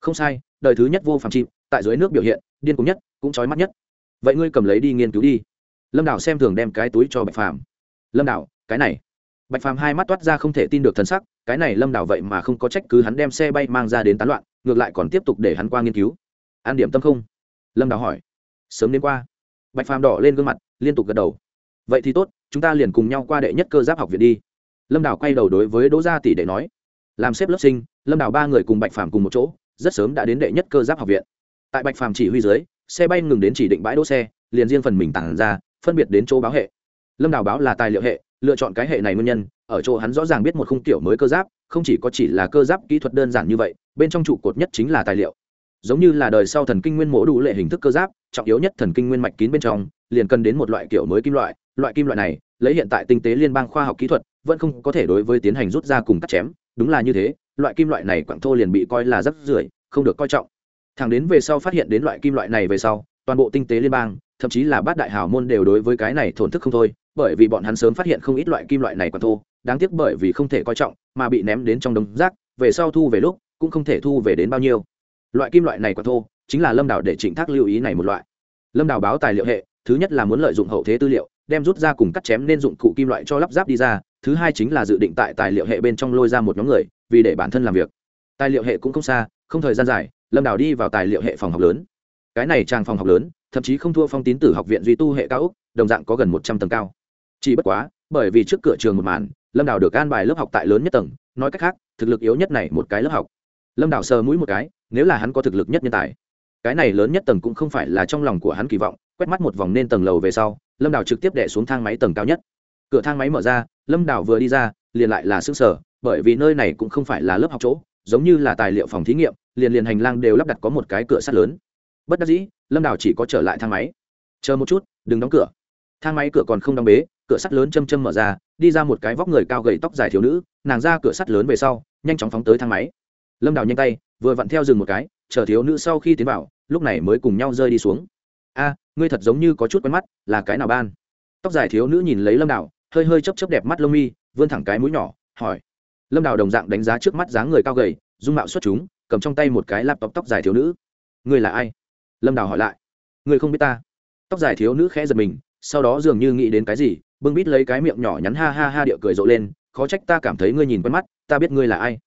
Không sai, đời thứ nhất vô phạm chim, tại dưới nước biểu hiện, điên cùng nhất, cũng trói mắt nhất. Vậy ngươi cầm lấy đi nghiên cứu đi. Lâm đảo xem thường đem cái túi cho bạch phàm lâm đảo, cái này. Bạch phàm hai mắt toát ra không thể tin được thần sắc, cái này lâm đảo vậy mà không có trách cứ hắn đem xe bay mang ra đến tán loạn, ngược lại còn tiếp tục để hắn qua nghiên cứu. An điểm tâm không? Lâm đảo hỏi. Sớm đến qua. Bạch phàm đỏ lên gương mặt, liên tục gật đầu. Vậy thì tốt, chúng ta liền cùng nhau qua đệ nhất cơ giáp học viện đi. Lâm đảo quay đầu đối với đỗ gia tỷ để nói. Làm xếp lớp sinh, lâm đảo ba người cùng bạch phàm cùng một chỗ, rất sớm đã đến đệ nhất cơ giáp học viện. Tại bạch phàm chỉ huy dưới, xe bay ngừng đến chỉ định bãi đỗ xe, liền riêng phần mình tản ra, phân biệt đến chỗ báo hệ lâm đào báo là tài liệu hệ, lựa chọn cái hệ này nguyên nhân, ở chỗ hắn rõ ràng biết một khung tiểu mới cơ giáp, không chỉ có chỉ là cơ giáp kỹ thuật đơn giản như vậy, bên trong trụ cột nhất chính là tài liệu. Giống như là đời sau thần kinh nguyên mổ đủ lệ hình thức cơ giáp, trọng yếu nhất thần kinh nguyên mạch kín bên trong, liền cần đến một loại kiểu mới kim loại loại kim loại này, lấy hiện tại tinh tế liên bang khoa học kỹ thuật, vẫn không có thể đối với tiến hành rút ra cùng cắt chém, đúng là như thế, loại kim loại này quặng thô liền bị coi là rất rưởi, không được coi trọng. Thẳng đến về sau phát hiện đến loại kim loại này về sau, toàn bộ tinh tế liên bang thậm chí là bát đại hào môn đều đối với cái này thổn thức không thôi, bởi vì bọn hắn sớm phát hiện không ít loại kim loại này còn thô, đáng tiếc bởi vì không thể coi trọng, mà bị ném đến trong đống rác, về sau thu về lúc, cũng không thể thu về đến bao nhiêu. Loại kim loại này còn thô, chính là lâm đảo để trịnh thác lưu ý này một loại. Lâm đảo báo tài liệu hệ, thứ nhất là muốn lợi dụng hậu thế tư liệu, đem rút ra cùng cắt chém nên dụng cụ kim loại cho lắp ráp đi ra, thứ hai chính là dự định tại tài liệu hệ bên trong lôi ra một nhóm người, vì để bản thân làm việc. Tài liệu hệ cũng không xa, không thời gian dài, lâm đảo đi vào tài liệu hệ phòng học lớn cái này trang phòng học lớn, thậm chí không thua phong tín tử học viện duy tu hệ cao úc đồng dạng có gần một trăm tầng cao. Chỉ bất quá, bởi vì trước cửa trường một màn, lâm đào được an bài lớp học tại lớn nhất tầng, nói cách khác, thực lực yếu nhất này một cái lớp học. Lâm đào sờ mũi một cái, nếu là hắn có thực lực nhất nhân tài, cái này lớn nhất tầng cũng không phải là trong lòng của hắn kỳ vọng, quét mắt một vòng nên tầng lầu về sau, lâm đào trực tiếp đẻ xuống thang máy tầng cao nhất. Cửa thang máy mở ra, lâm đào vừa đi ra, liền lại là xương sở bởi vì nơi này cũng không phải là lớp học chỗ, giống như là tài liệu phòng thí nghiệm, liền liền hành lang đều lắp đặt có một cái cửa sắt lớn bất đắc dĩ, lâm đào chỉ có trở lại thang máy. Chờ một chút, đừng đóng cửa. Thang máy cửa còn không đóng bế, cửa sắt lớn châm châm mở ra, đi ra một cái vóc người cao gầy tóc dài thiếu nữ, nàng ra cửa sắt lớn về sau, nhanh chóng phóng tới thang máy. Lâm đào nhanh tay, vừa vặn theo dừng một cái, chờ thiếu nữ sau khi tiến vào, lúc này mới cùng nhau rơi đi xuống. A, ngươi thật giống như có chút quen mắt, là cái nào ban? Tóc dài thiếu nữ nhìn lấy lâm đào, hơi hơi chấp chấp đẹp mắt lông mi, vươn thẳng cái mũi nhỏ, hỏi. Lâm đào đồng dạng đánh giá trước mắt dáng người cao gầy, dung mạo xuất chúng, cầm trong tay một cái laptop tóc dài thiếu nữ. Ngươi là ai? Lâm đào hỏi lại người không biết ta tóc dài thiếu nữ khẽ giật mình sau đó dường như nghĩ đến cái gì bưng bít lấy cái miệng nhỏ nhắn ha ha ha điệu cười rộ lên khó trách ta cảm thấy ngươi nhìn quen mắt ta biết ngươi là ai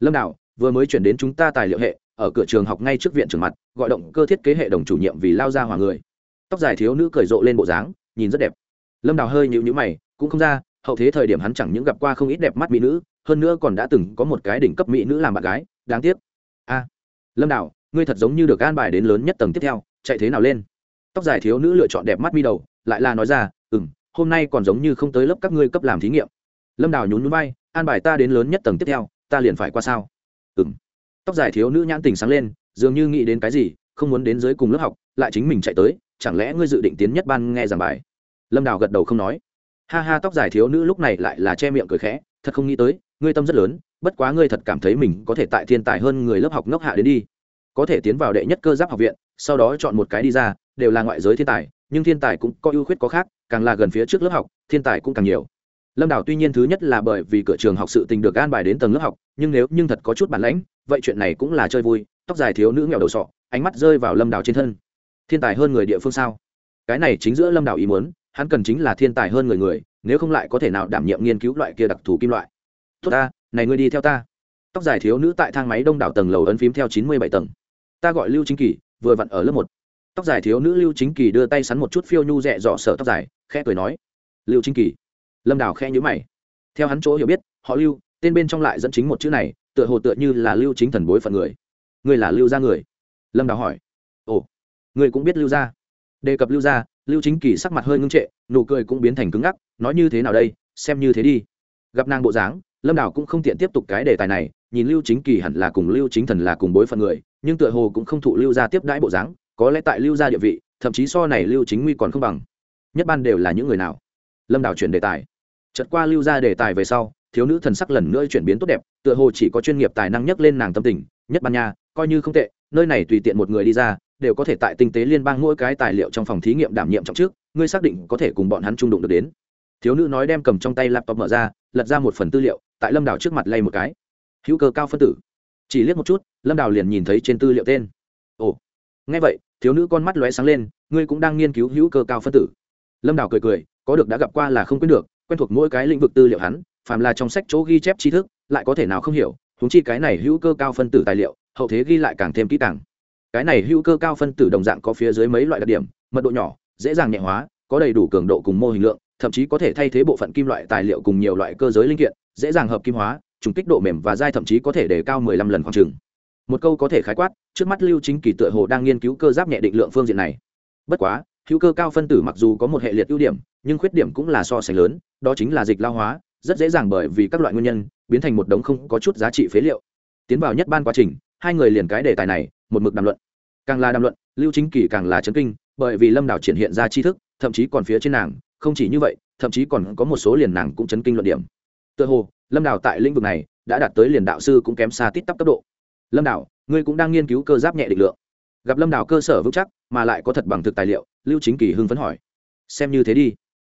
lâm đào vừa mới chuyển đến chúng ta tài liệu hệ ở cửa trường học ngay trước viện trường mặt gọi động cơ thiết kế hệ đồng chủ nhiệm vì lao ra hòa người tóc dài thiếu nữ cười rộ lên bộ dáng nhìn rất đẹp lâm đào hơi nhịu nhữ mày cũng không ra hậu thế thời điểm hắn chẳng những gặp qua không ít đẹp mắt mỹ nữ hơn nữa còn đã từng có một cái đỉnh cấp mỹ nữ làm bạn gái đáng tiếc a lâm đào ngươi thật giống như được an bài đến lớn nhất tầng tiếp theo, chạy thế nào lên? Tóc dài thiếu nữ lựa chọn đẹp mắt mi đầu, lại là nói ra ừ m hôm nay còn giống như không tới lớp các ngươi cấp làm thí nghiệm. Lâm đào nhún núi bay an bài ta đến lớn nhất tầng tiếp theo, ta liền phải qua sao? Ừm. tóc dài thiếu nữ nhãn tình sáng lên, dường như nghĩ đến cái gì, không muốn đến dưới cùng lớp học, lại chính mình chạy tới, chẳng lẽ ngươi dự định tiến nhất ban nghe giảng bài? Lâm đào gật đầu không nói. Ha ha, tóc dài thiếu nữ lúc này lại là che miệng cười khẽ, thật không nghĩ tới, ngươi tâm rất lớn, bất quá ngươi thật cảm thấy mình có thể tại thiên tài hơn người lớp học ngốc hạ đến đi có thể tiến vào đệ nhất cơ giáp học viện, sau đó chọn một cái đi ra, đều là ngoại giới thiên tài, nhưng thiên tài cũng có ưu khuyết có khác, càng là gần phía trước lớp học, thiên tài cũng càng nhiều. Lâm đảo tuy nhiên thứ nhất là bởi vì cửa trường học sự tình được an bài đến tầng lớp học, nhưng nếu nhưng thật có chút bản lãnh, vậy chuyện này cũng là chơi vui, tóc dài thiếu nữ nghèo đầu sọ, ánh mắt rơi vào lâm đảo trên thân. Thiên tài hơn người địa phương sao? Cái này chính giữa lâm đảo ý muốn, hắn cần chính là thiên tài hơn người người, nếu không lại có thể nào đảm nhiệm nghiên cứu loại kia đặc thù kim loại. Tốt ta, này ngươi đi theo ta. Tóc dài thiếu nữ tại thang máy đông đảo tầng lầu ấn phím theo chín mươi bảy tầng ta gọi lưu chính kỳ, vừa vặn ở lớp một. Tóc dài thiếu nữ lưu chính kỳ đưa tay sắn một chút phiêu nhu rẽ dọ sở tóc dài, khẽ cười nói. Lưu chính kỳ. Lâm đào khẽ nhữ mày. Theo hắn chỗ hiểu biết, họ lưu, tên bên trong lại dẫn chính một chữ này, tựa hồ tựa như là lưu chính thần bối phận người. Người là lưu gia người? Lâm đào hỏi. Ồ người cũng biết lưu gia. Đề cập lưu gia, lưu chính kỳ sắc mặt hơi ngưng trệ, nụ cười cũng biến thành cứng ngắc, nói như thế nào đây, xem như thế đi. Gặp nàng bộ dáng, lâm đào cũng không tiện tiếp tục cái đề tài này, nhìn lưu chính kỳ hẳn là cùng lưu chính thần là cùng bối phận người nhưng tựa hồ cũng không thụ lưu gia tiếp đãi bộ dáng, có lẽ tại lưu gia địa vị, thậm chí so này lưu chính nguy còn không bằng. Nhất ban đều là những người nào? Lâm đào chuyển đề tài. Chật qua lưu gia đề tài về sau, thiếu nữ thần sắc lần nữa chuyển biến tốt đẹp, tựa hồ chỉ có chuyên nghiệp tài năng nhất lên nàng tâm tình. Nhất ban nha, coi như không tệ, nơi này tùy tiện một người đi ra, đều có thể tại tinh tế liên bang mỗi cái tài liệu trong phòng thí nghiệm đảm nhiệm trọng trước ngươi xác định có thể cùng bọn hắn trung đụng được đến. Thiếu nữ nói đem cầm trong tay laptop mở ra, lật ra một phần tư liệu, tại lâm Đảo trước mặt lay một cái. Hữu cơ cao phân tử chỉ liếc một chút, lâm đào liền nhìn thấy trên tư liệu tên. Ồ, nghe vậy, thiếu nữ con mắt lóe sáng lên, ngươi cũng đang nghiên cứu hữu cơ cao phân tử. Lâm đào cười cười, có được đã gặp qua là không quên được, quen thuộc mỗi cái lĩnh vực tư liệu hắn, phàm là trong sách chỗ ghi chép tri thức, lại có thể nào không hiểu thúng chi cái này hữu cơ cao phân tử tài liệu, hậu thế ghi lại càng thêm kỹ càng. Cái này hữu cơ cao phân tử đồng dạng có phía dưới mấy loại đặc điểm, mật độ nhỏ, dễ dàng nhẹ hóa, có đầy đủ cường độ cùng mô hình lượng, thậm chí có thể thay thế bộ phận kim loại tài liệu cùng nhiều loại cơ giới linh kiện, dễ dàng hợp kim hóa trùng kích độ mềm và dai thậm chí có thể đề cao 15 lần khoảng trường một câu có thể khái quát, trước mắt lưu chính kỳ tựa hồ đang nghiên cứu cơ giáp nhẹ định lượng phương diện này. Bất quá, hữu cơ cao phân tử mặc dù có một hệ liệt ưu điểm, nhưng khuyết điểm cũng là so sánh lớn, đó chính là dịch lao hóa, rất dễ dàng bởi vì các loại nguyên nhân, biến thành một đống không có chút giá trị phế liệu. Tiến vào nhất ban quá trình, hai người liền cái đề tài này, một mực đàm luận. Càng là đàm luận, lưu chính kỳ càng là chấn kinh, bởi vì lâm đảo triển hiện ra tri thức, thậm chí còn phía trên nàng, không chỉ như vậy, thậm chí còn có một số liền nàng cũng chấn kinh luận điểm. Tựa hồ lâm đảo tại lĩnh vực này đã đạt tới liền đạo sư cũng kém xa tít tắp cấp độ. Lâm đảo ngươi cũng đang nghiên cứu cơ giáp nhẹ định lượng. Gặp lâm đảo cơ sở vững chắc, mà lại có thật bằng thực tài liệu, lưu chính kỳ hưng phấn hỏi. Xem như thế đi.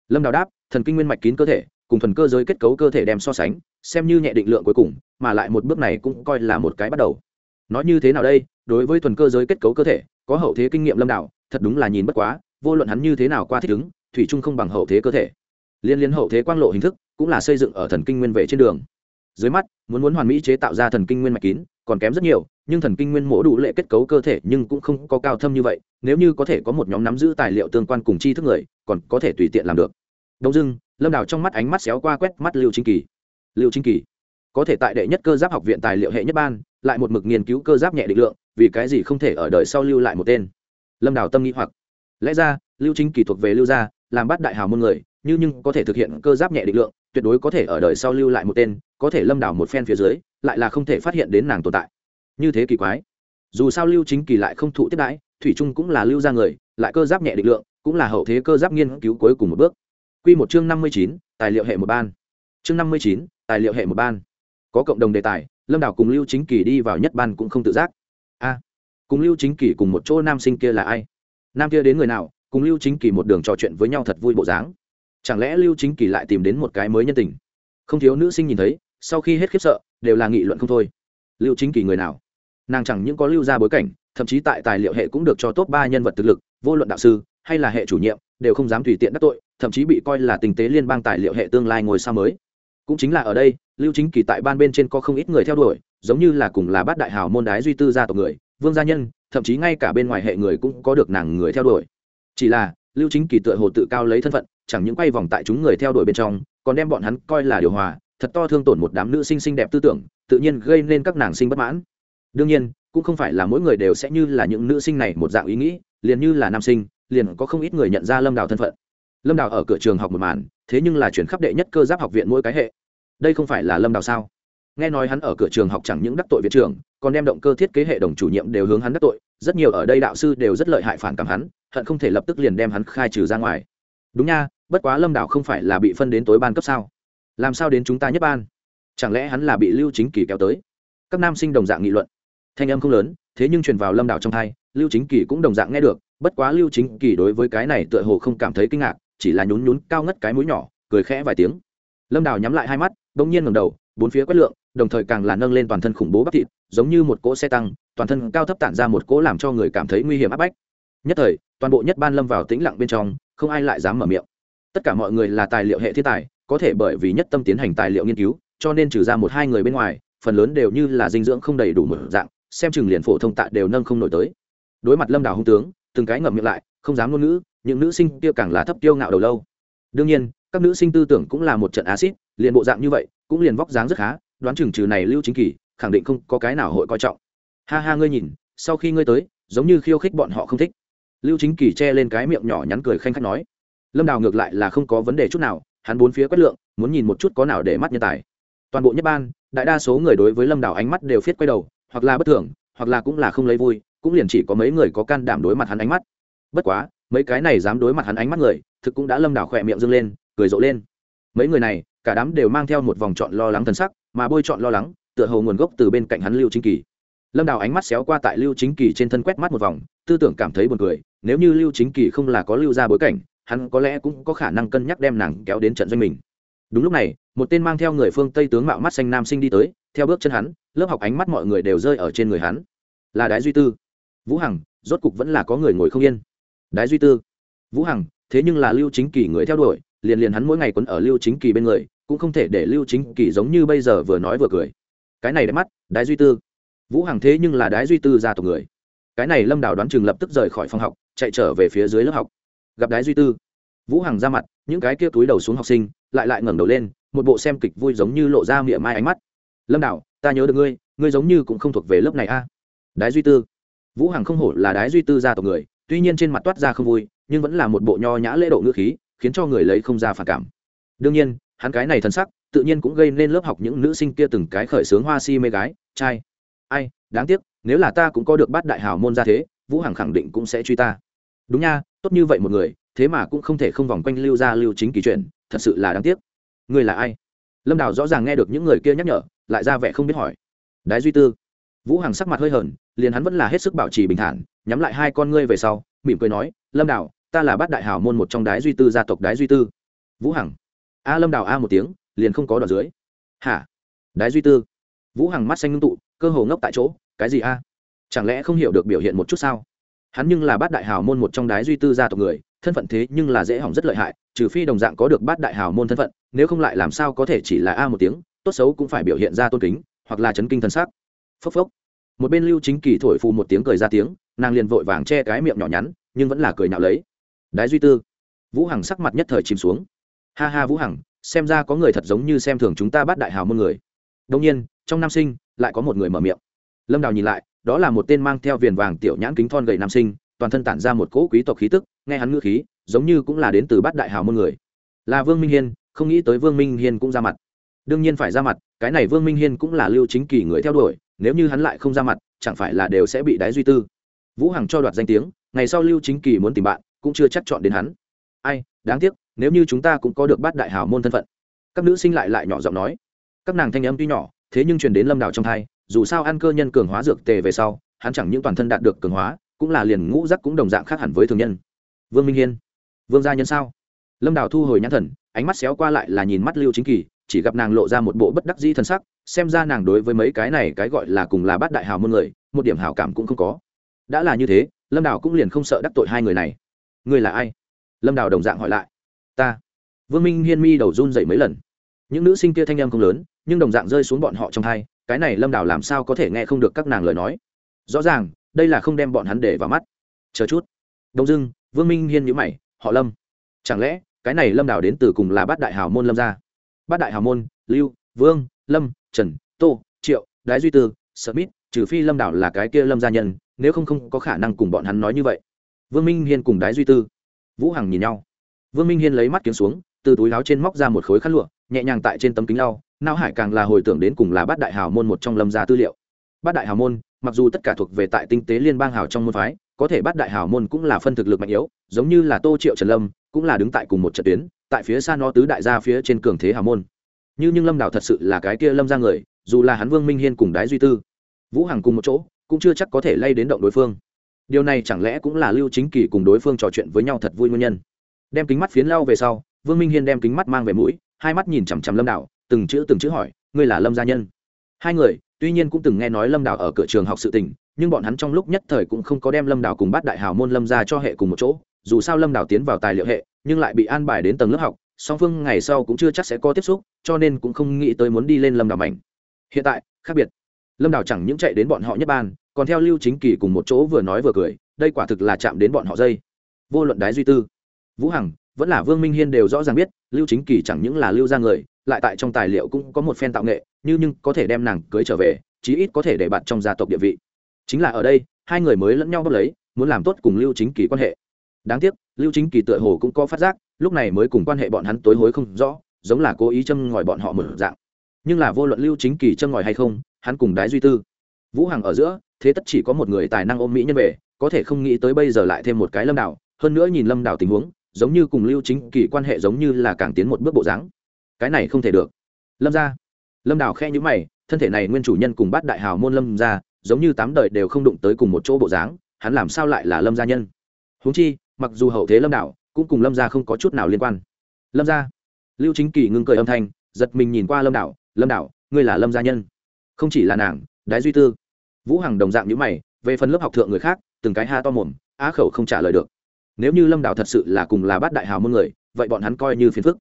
Lâm đảo đáp, thần kinh nguyên mạch kín cơ thể, cùng thuần cơ giới kết cấu cơ thể đem so sánh, xem như nhẹ định lượng cuối cùng, mà lại một bước này cũng coi là một cái bắt đầu. Nói như thế nào đây, đối với thuần cơ giới kết cấu cơ thể, có hậu thế kinh nghiệm lâm đạo thật đúng là nhìn bất quá, vô luận hắn như thế nào qua thích ứng, thủy chung không bằng hậu thế cơ thể. Liên liên hậu thế quang lộ hình thức cũng là xây dựng ở thần kinh nguyên vệ trên đường. Dưới mắt, muốn muốn hoàn mỹ chế tạo ra thần kinh nguyên mạch kín, còn kém rất nhiều, nhưng thần kinh nguyên mổ đủ lệ kết cấu cơ thể nhưng cũng không có cao thâm như vậy, nếu như có thể có một nhóm nắm giữ tài liệu tương quan cùng chi thức người, còn có thể tùy tiện làm được. Đông dưng lâm đào trong mắt ánh mắt xéo qua quét mắt lưu chính kỳ. Lưu chính kỳ, có thể tại đệ nhất cơ giáp học viện tài liệu hệ nhất ban, lại một mực nghiên cứu cơ giáp nhẹ định lượng, vì cái gì không thể ở đời sau lưu lại một tên? Lâm đào tâm nghĩ hoặc. Lẽ ra, lưu chính kỳ thuộc về lưu gia, làm bắt đại hào môn người, như nhưng có thể thực hiện cơ giáp nhẹ định lượng tuyệt đối có thể ở đời sau lưu lại một tên, có thể lâm đảo một phen phía dưới, lại là không thể phát hiện đến nàng tồn tại. Như thế kỳ quái. Dù sao lưu chính kỳ lại không thụ tiếp đãi, thủy trung cũng là lưu ra người, lại cơ giáp nhẹ định lượng, cũng là hậu thế cơ giáp nghiên cứu cuối cùng một bước. Q một chương năm mươi chín, tài liệu hệ một ban. Chương năm mươi chín, tài liệu hệ một ban. Có cộng đồng đề tài, lâm đảo cùng lưu chính kỳ đi vào nhất ban cũng không tự giác. A, cùng lưu chính kỳ cùng một chỗ nam sinh kia là ai? Nam kia đến người nào, cùng lưu chính kỳ một đường trò chuyện với nhau thật vui bộ dáng chẳng lẽ lưu chính kỳ lại tìm đến một cái mới nhân tình? Không thiếu nữ sinh nhìn thấy, sau khi hết khiếp sợ, đều là nghị luận không thôi. Lưu chính kỳ người nào? Nàng chẳng những có lưu ra bối cảnh, thậm chí tại tài liệu hệ cũng được cho top ba nhân vật thực lực, vô luận đạo sư, hay là hệ chủ nhiệm, đều không dám tùy tiện đắc tội, thậm chí bị coi là tình tế liên bang tài liệu hệ tương lai ngồi sao mới. Cũng chính là ở đây, lưu chính kỳ tại ban bên trên có không ít người theo đuổi, giống như là cùng là bát đại hào môn đái duy tư gia tộc người, vương gia nhân, thậm chí ngay cả bên ngoài hệ người cũng có được nàng người theo đuổi. Chỉ là, lưu chính kỳ tựa hồ tự cao lấy thân phận chẳng những quay vòng tại chúng người theo đuổi bên trong, còn đem bọn hắn coi là điều hòa, thật to thương tổn một đám nữ sinh xinh đẹp tư tưởng, tự nhiên gây nên các nàng sinh bất mãn. Đương nhiên, cũng không phải là mỗi người đều sẽ như là những nữ sinh này một dạng ý nghĩ, liền như là nam sinh, liền có không ít người nhận ra lâm đào thân phận. Lâm đào ở cửa trường học một màn, thế nhưng là chuyển khắp đệ nhất cơ giáp học viện mỗi cái hệ. Đây không phải là lâm đào sao? Nghe nói hắn ở cửa trường học chẳng những đắc tội viện trưởng, còn đem động cơ thiết kế hệ đồng chủ nhiệm đều hướng hắn đắc tội, rất nhiều ở đây đạo sư đều rất lợi hại phản cảm hắn, hận không thể lập tức liền đem hắn khai trừ ra ngoài. Đúng nha bất quá lâm đào không phải là bị phân đến tối ban cấp sao? Làm sao đến chúng ta nhất ban? Chẳng lẽ hắn là bị lưu chính kỳ kéo tới? Các nam sinh đồng dạng nghị luận. Thanh âm không lớn, thế nhưng truyền vào lâm đào trong thai lưu chính kỳ cũng đồng dạng nghe được, bất quá lưu chính kỳ đối với cái này tựa hồ không cảm thấy kinh ngạc, chỉ là nhún nhún cao ngất cái mũi nhỏ, cười khẽ vài tiếng. Lâm đào nhắm lại hai mắt đ ỗ n g nhiên ngầm đầu, bốn phía quét lượng, đồng thời càng là nâng lên toàn thân khủng bố bắp thịt, giống như một cỗ xe tăng, toàn thân cao thấp tản ra một cỗ làm cho người cảm thấy nguy hiểm áp bách. Nhất thời, toàn bộ nhất ban lâm vào tĩnh lặng bên trong, không ai lại dám mở miệng tất cả mọi người là tài liệu hệ thiên tài, có thể bởi vì nhất tâm tiến hành tài liệu nghiên cứu, cho nên trừ ra một hai người bên ngoài, phần lớn đều như là dinh dưỡng không đầy đủ một dạng, xem chừng liền phổ thông tạ đều nâng không nổi tới. Đối mặt lâm đào hung tướng, từng cái ngậm miệng lại, không dám ngôn ngữ, những nữ sinh kia càng là thấp tiêu ngạo đầu lâu. Đương nhiên, các nữ sinh tư tưởng cũng là một trận acid liền bộ dạng như vậy, cũng liền vóc dáng rất khá, đoán chừng trừ này lưu chính kỳ, khẳng định không có cái nào hội coi trọng. Ha ha, ngươi nhìn, sau khi ngươi tới, giống như khiêu khích bọn họ không thích. Lưu chính kỳ che lên cái miệng nhỏ nhắn cười khanh khách nói lâm đào ngược lại là không có vấn đề chút nào, hắn bốn phía quét lượng, muốn nhìn một chút có nào để mắt nhân tài. Toàn bộ nhất ban, đại đa số người đối với lâm đào ánh mắt đều phiết quay đầu, hoặc là bất thường, hoặc là cũng là không lấy vui, cũng liền chỉ có mấy người có can đảm đối mặt hắn ánh mắt. Bất quá, mấy cái này dám đối mặt hắn ánh mắt người, thực cũng đã lâm đào khỏe miệng dâng lên, cười rộ lên. Mấy người này, cả đám đều mang theo một vòng trọn lo lắng thần sắc, mà bôi trọn lo lắng, tựa hồ nguồn gốc từ bên cạnh hắn lưu chính kỳ. Lâm đào ánh mắt xéo qua tại lưu chính kỳ trên thân quét mắt một vòng, tư tưởng cảm thấy buồn cười, nếu như lưu chính kỳ không là có lưu ra bối cảnh hắn có lẽ cũng có khả năng cân nhắc đem nàng kéo đến trận doanh mình. Đúng lúc này, một tên mang theo người phương tây tướng mạo mắt xanh nam sinh đi tới, theo bước chân hắn, lớp học ánh mắt mọi người đều rơi ở trên người hắn. Là đái duy tư. Vũ hằng, rốt cục vẫn là có người ngồi không yên. Đái duy tư. Vũ hằng, thế nhưng là lưu chính kỳ người theo đuổi, liền liền hắn mỗi ngày quấn ở lưu chính kỳ bên người, cũng không thể để lưu chính kỳ giống như bây giờ vừa nói vừa cười. Cái này đẹp mắt, đái duy tư. Vũ hằng thế nhưng là đái duy tư ra tộc người. Cái này lâm đào đoán chừng lập tức rời khỏi phòng học, chạy trở về phía dưới lớp học gặp đái duy tư. Vũ hằng ra mặt, những cái kia túi đầu xuống học sinh, lại lại ngẩng đầu lên, một bộ xem kịch vui giống như lộ ra miệng mai ánh mắt. Lâm đạo, ta nhớ được ngươi ngươi giống như cũng không thuộc về lớp này a. Đái duy tư. Vũ hằng không hổ là đái duy tư gia tộc người, tuy nhiên trên mặt toát ra không vui, nhưng vẫn là một bộ nho nhã lễ độ ngữ khí, khiến cho người lấy không ra phản cảm. Đương nhiên, hắn cái này thân sắc, tự nhiên cũng gây nên lớp học những nữ sinh kia từng cái khởi sướng hoa si mê gái, trai. Ai, đáng tiếc, nếu là ta cũng có được bát đại hào môn ra thế, vũ hằng khẳng định cũng sẽ truy ta đúng nha tốt như vậy một người thế mà cũng không thể không vòng quanh lưu ra lưu chính kỳ chuyện thật sự là đáng tiếc. Ngươi là ai? Lâm đào rõ ràng nghe được những người kia nhắc nhở lại ra vẻ không biết hỏi. Đái duy tư. Vũ hằng sắc mặt hơi hờn, liền hắn vẫn là hết sức bảo trì bình thản nhắm lại hai con ngươi về sau mỉm cười nói lâm đào ta là bát đại hào môn một trong đái duy tư gia tộc đái duy tư. Vũ hằng. A lâm đào a một tiếng liền không có đoạn dưới. Hả? Đái duy tư? Vũ hằng mắt xanh ngưng tụ cơ hồ ngốc tại chỗ cái gì a? Chẳng lẽ không hiểu được biểu hiện một chút sao? Hắn nhưng là bát đại hào môn một trong đái duy tư gia tộc người, thân phận thế nhưng là dễ hỏng rất lợi hại, trừ phi đồng dạng có được bát đại hào môn thân phận, nếu không lại làm sao có thể chỉ là a một tiếng, tốt xấu cũng phải biểu hiện ra tôn kính, hoặc là chấn kinh thân xác. Phốc phốc. Một bên lưu chính kỳ thổi phù một tiếng cười ra tiếng, nàng liền vội vàng che cái miệng nhỏ nhắn, nhưng vẫn là cười nhạo lấy. Đái duy tư. Vũ hằng sắc mặt nhất thời chìm xuống. Ha ha vũ hằng, xem ra có người thật giống như xem thường chúng ta bắt đại hào môn người. Đông nhiên, trong nam sinh, lại có một người mở miệng. Lâm đào nhìn lại đó là một tên mang theo viền vàng tiểu nhãn kính thon gầy nam sinh, toàn thân tản ra một cỗ quý tộc khí tức, nghe hắn ngữ khí, giống như cũng là đến từ bát đại hào môn người. Là vương minh hiên, không nghĩ tới vương minh hiên cũng ra mặt. Đương nhiên phải ra mặt, cái này vương minh hiên cũng là lưu chính kỳ người theo đuổi, nếu như hắn lại không ra mặt, chẳng phải là đều sẽ bị đái duy tư. Vũ hằng cho đoạt danh tiếng, ngày sau lưu chính kỳ muốn tìm bạn, cũng chưa chắc chọn đến hắn. Ai, đáng tiếc, nếu như chúng ta cũng có được bát đại hào môn thân phận. Các nữ sinh lại lại nhỏ giọng nói. Các nàng thanh âm tuy nhỏ, thế nhưng truyền đến lâm đào trong thai dù sao ăn cơ nhân cường hóa dược tề về sau, hắn chẳng những toàn thân đạt được cường hóa, cũng là liền ngũ giác cũng đồng dạng khác hẳn với thường nhân. Vương minh hiên, vương gia nhân sao? Lâm đào thu hồi nhãn thần, ánh mắt xéo qua lại là nhìn mắt lưu chính kỳ, chỉ gặp nàng lộ ra một bộ bất đắc dĩ t sắc, xem ra nàng đối với mấy cái này cái gọi là cùng là bát đại hào môn người, một điểm hảo cảm cũng không có. Đã là như thế, lâm đào cũng liền không sợ đắc tội hai người này. Người là ai? Lâm đào đồng dạng hỏi lại. Ta. Vương minh hiên mi đầu run dậy mấy lần. Những nữ sinh kia thanh em không lớn, nhưng đồng dạng rơi xuống bọn họ trong thai cái này lâm đào làm sao có thể nghe không được các nàng lời nói rõ ràng đây là không đem bọn hắn để vào mắt chờ chút đông dưng vương minh hiên nhữ mày họ lâm chẳng lẽ cái này lâm đào đến từ cùng là bát đại hào môn lâm gia bát đại hào môn lưu vương lâm trần tô triệu đái duy tư smith trừ phi lâm đảo là cái kia lâm gia nhân nếu không không có khả năng cùng bọn hắn nói như vậy vương minh hiên cùng đái duy tư vũ hằng nhìn nhau vương minh hiên lấy mắt kiếm xuống từ túi áo trên móc ra một khối khăn lụa nhẹ nhàng tại trên tấm kính lau não hải càng là hồi tưởng đến cùng là bát đại hào môn một trong lâm gia tư liệu. Bát đại hào môn, mặc dù tất cả thuộc về tại tinh tế liên bang hào trong môn phái, có thể bát đại hào môn cũng là phân thực lực mạnh yếu, giống như là tô triệu trần lâm, cũng là đứng tại cùng một trận tuyến, tại phía xa nó tứ đại gia phía trên cường thế hào môn. Như nhưng lâm đảo thật sự là cái kia lâm ra người, dù là hắn vương minh hiên cùng đái duy tư, vũ hằng cùng một chỗ, cũng chưa chắc có thể lay đến động đối phương. Điều này chẳng lẽ cũng là lưu chính kỳ cùng đối phương trò chuyện với nhau thật vui nguyên nhân? Đem kính mắt phiến lao về sau, vương minh hiên đem kính mắt mang về mũi, hai mắt nhìn chằm chằm lâm đảo từng chữ từng chữ hỏi, ngươi là lâm gia nhân? Hai người, tuy nhiên cũng từng nghe nói lâm đảo ở cửa trường học sự tình, nhưng bọn hắn trong lúc nhất thời cũng không có đem lâm đảo cùng bát đại hào môn lâm ra cho hệ cùng một chỗ. Dù sao lâm đảo tiến vào tài liệu hệ, nhưng lại bị an bài đến tầng lớp học, song phương ngày sau cũng chưa chắc sẽ có tiếp xúc, cho nên cũng không nghĩ tới muốn đi lên lâm đảo mảnh. Hiện tại, khác biệt. Lâm đảo chẳng những chạy đến bọn họ nhất ban còn theo lưu chính kỳ cùng một chỗ vừa nói vừa cười, đây quả thực là chạm đến bọn họ dây. Vô luận đái duy tư, vũ hằng, vẫn là vương minh hiên đều rõ ràng biết, lưu chính kỳ chẳng những là lưu ra người lại tại trong tài liệu cũng có một phen tạo nghệ, như nhưng có thể đem nàng cưới trở về, chí ít có thể để bạn trong gia tộc địa vị. Chính là ở đây, hai người mới lẫn nhau bắt lấy, muốn làm tốt cùng lưu chính kỳ quan hệ. Đáng tiếc, lưu chính kỳ tựa hồ cũng có phát giác, lúc này mới cùng quan hệ bọn hắn tối hối không rõ, giống là cố ý châm ngòi bọn họ mở dạng. Nhưng là vô luận lưu chính kỳ châm ngòi hay không, hắn cùng đái duy tư. Vũ hằng ở giữa, thế tất chỉ có một người tài năng ôm mỹ nhân về, có thể không nghĩ tới bây giờ lại thêm một cái lâm đảo hơn nữa nhìn lâm đảo tình huống, giống như cùng lưu chính kỳ quan hệ giống như là càng tiến một bước bộ dáng cái này không thể được. Lâm ra lâm đảo khe nhữ mày, thân thể này nguyên chủ nhân cùng bát đại hào môn lâm ra giống như tám đời đều không đụng tới cùng một chỗ bộ dáng, hắn làm sao lại là lâm gia nhân? Huống chi, mặc dù hậu thế lâm đảo cũng cùng lâm gia không có chút nào liên quan. Lâm gia. Lưu chính kỳ ngưng cười âm thanh, giật mình nhìn qua lâm đảo lâm đảo ngươi là lâm gia nhân? Không chỉ là nàng, đái duy tư. Vũ hằng đồng dạng như mày, về phần lớp học thượng người khác, từng cái ha to mồm, á khẩu không trả lời được. Nếu như lâm đảo thật sự là cùng là bát đại hào môn người, vậy bọn hắn coi như phiền phức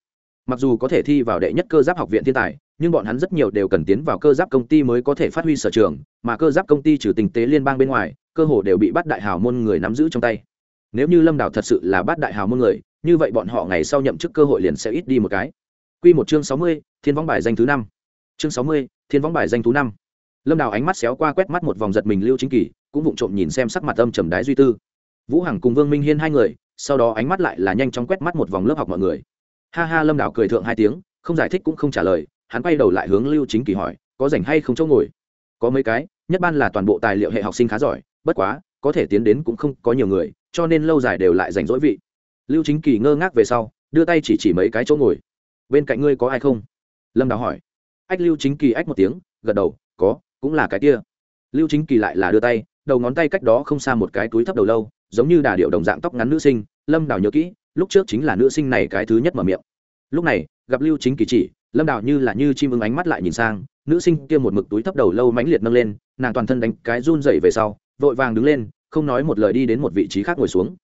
mặc dù có thể thi vào đệ nhất cơ giáp học viện thiên tài, nhưng bọn hắn rất nhiều đều cần tiến vào cơ giáp công ty mới có thể phát huy sở trường, mà cơ giáp công ty trừ tình tế liên bang bên ngoài, cơ hồ đều bị bắt đại hào môn người nắm giữ trong tay. Nếu như lâm đảo thật sự là bắt đại hào môn người, như vậy bọn họ ngày sau nhậm chức cơ hội liền sẽ ít đi một cái. Q một chương sáu mươi, thiên võng bài danh thứ năm. Chương sáu mươi, thiên võng bài danh thứ năm. Lâm đào ánh mắt xéo qua quét mắt một vòng giật mình lưu chính kỳ, cũng vụng trộm nhìn xem sắc mặt âm trầm đái duy tư. Vũ hằng cùng vương minh hiên hai người, sau đó ánh mắt lại là nhanh chóng quét mắt một vòng lớp học mọi người ha ha, lâm đào cười thượng hai tiếng, không giải thích cũng không trả lời, hắn quay đầu lại hướng lưu chính kỳ hỏi, có rảnh hay không chỗ ngồi? Có mấy cái, nhất ban là toàn bộ tài liệu hệ học sinh khá giỏi, bất quá, có thể tiến đến cũng không có nhiều người, cho nên lâu dài đều lại rảnh rỗi vị. Lưu chính kỳ ngơ ngác về sau, đưa tay chỉ chỉ mấy cái chỗ ngồi. Bên cạnh ngươi có ai không? Lâm đào hỏi. Ách lưu chính kỳ ách một tiếng, gật đầu, có, cũng là cái kia. Lưu chính kỳ lại là đưa tay, đầu ngón tay cách đó không xa một cái túi thấp đầu lâu, giống như đà điệu đồng dạng tóc ngắn nữ sinh, lâm đào nhớ kỹ lúc trước chính là nữ sinh này cái thứ nhất mở miệng. Lúc này, gặp lưu chính kỳ chỉ, lâm đào như là như chim ưng ánh mắt lại nhìn sang, nữ sinh kia một mực túi thấp đầu lâu mãnh liệt nâng lên, nàng toàn thân đánh cái run dậy về sau, vội vàng đứng lên, không nói một lời đi đến một vị trí khác ngồi xuống.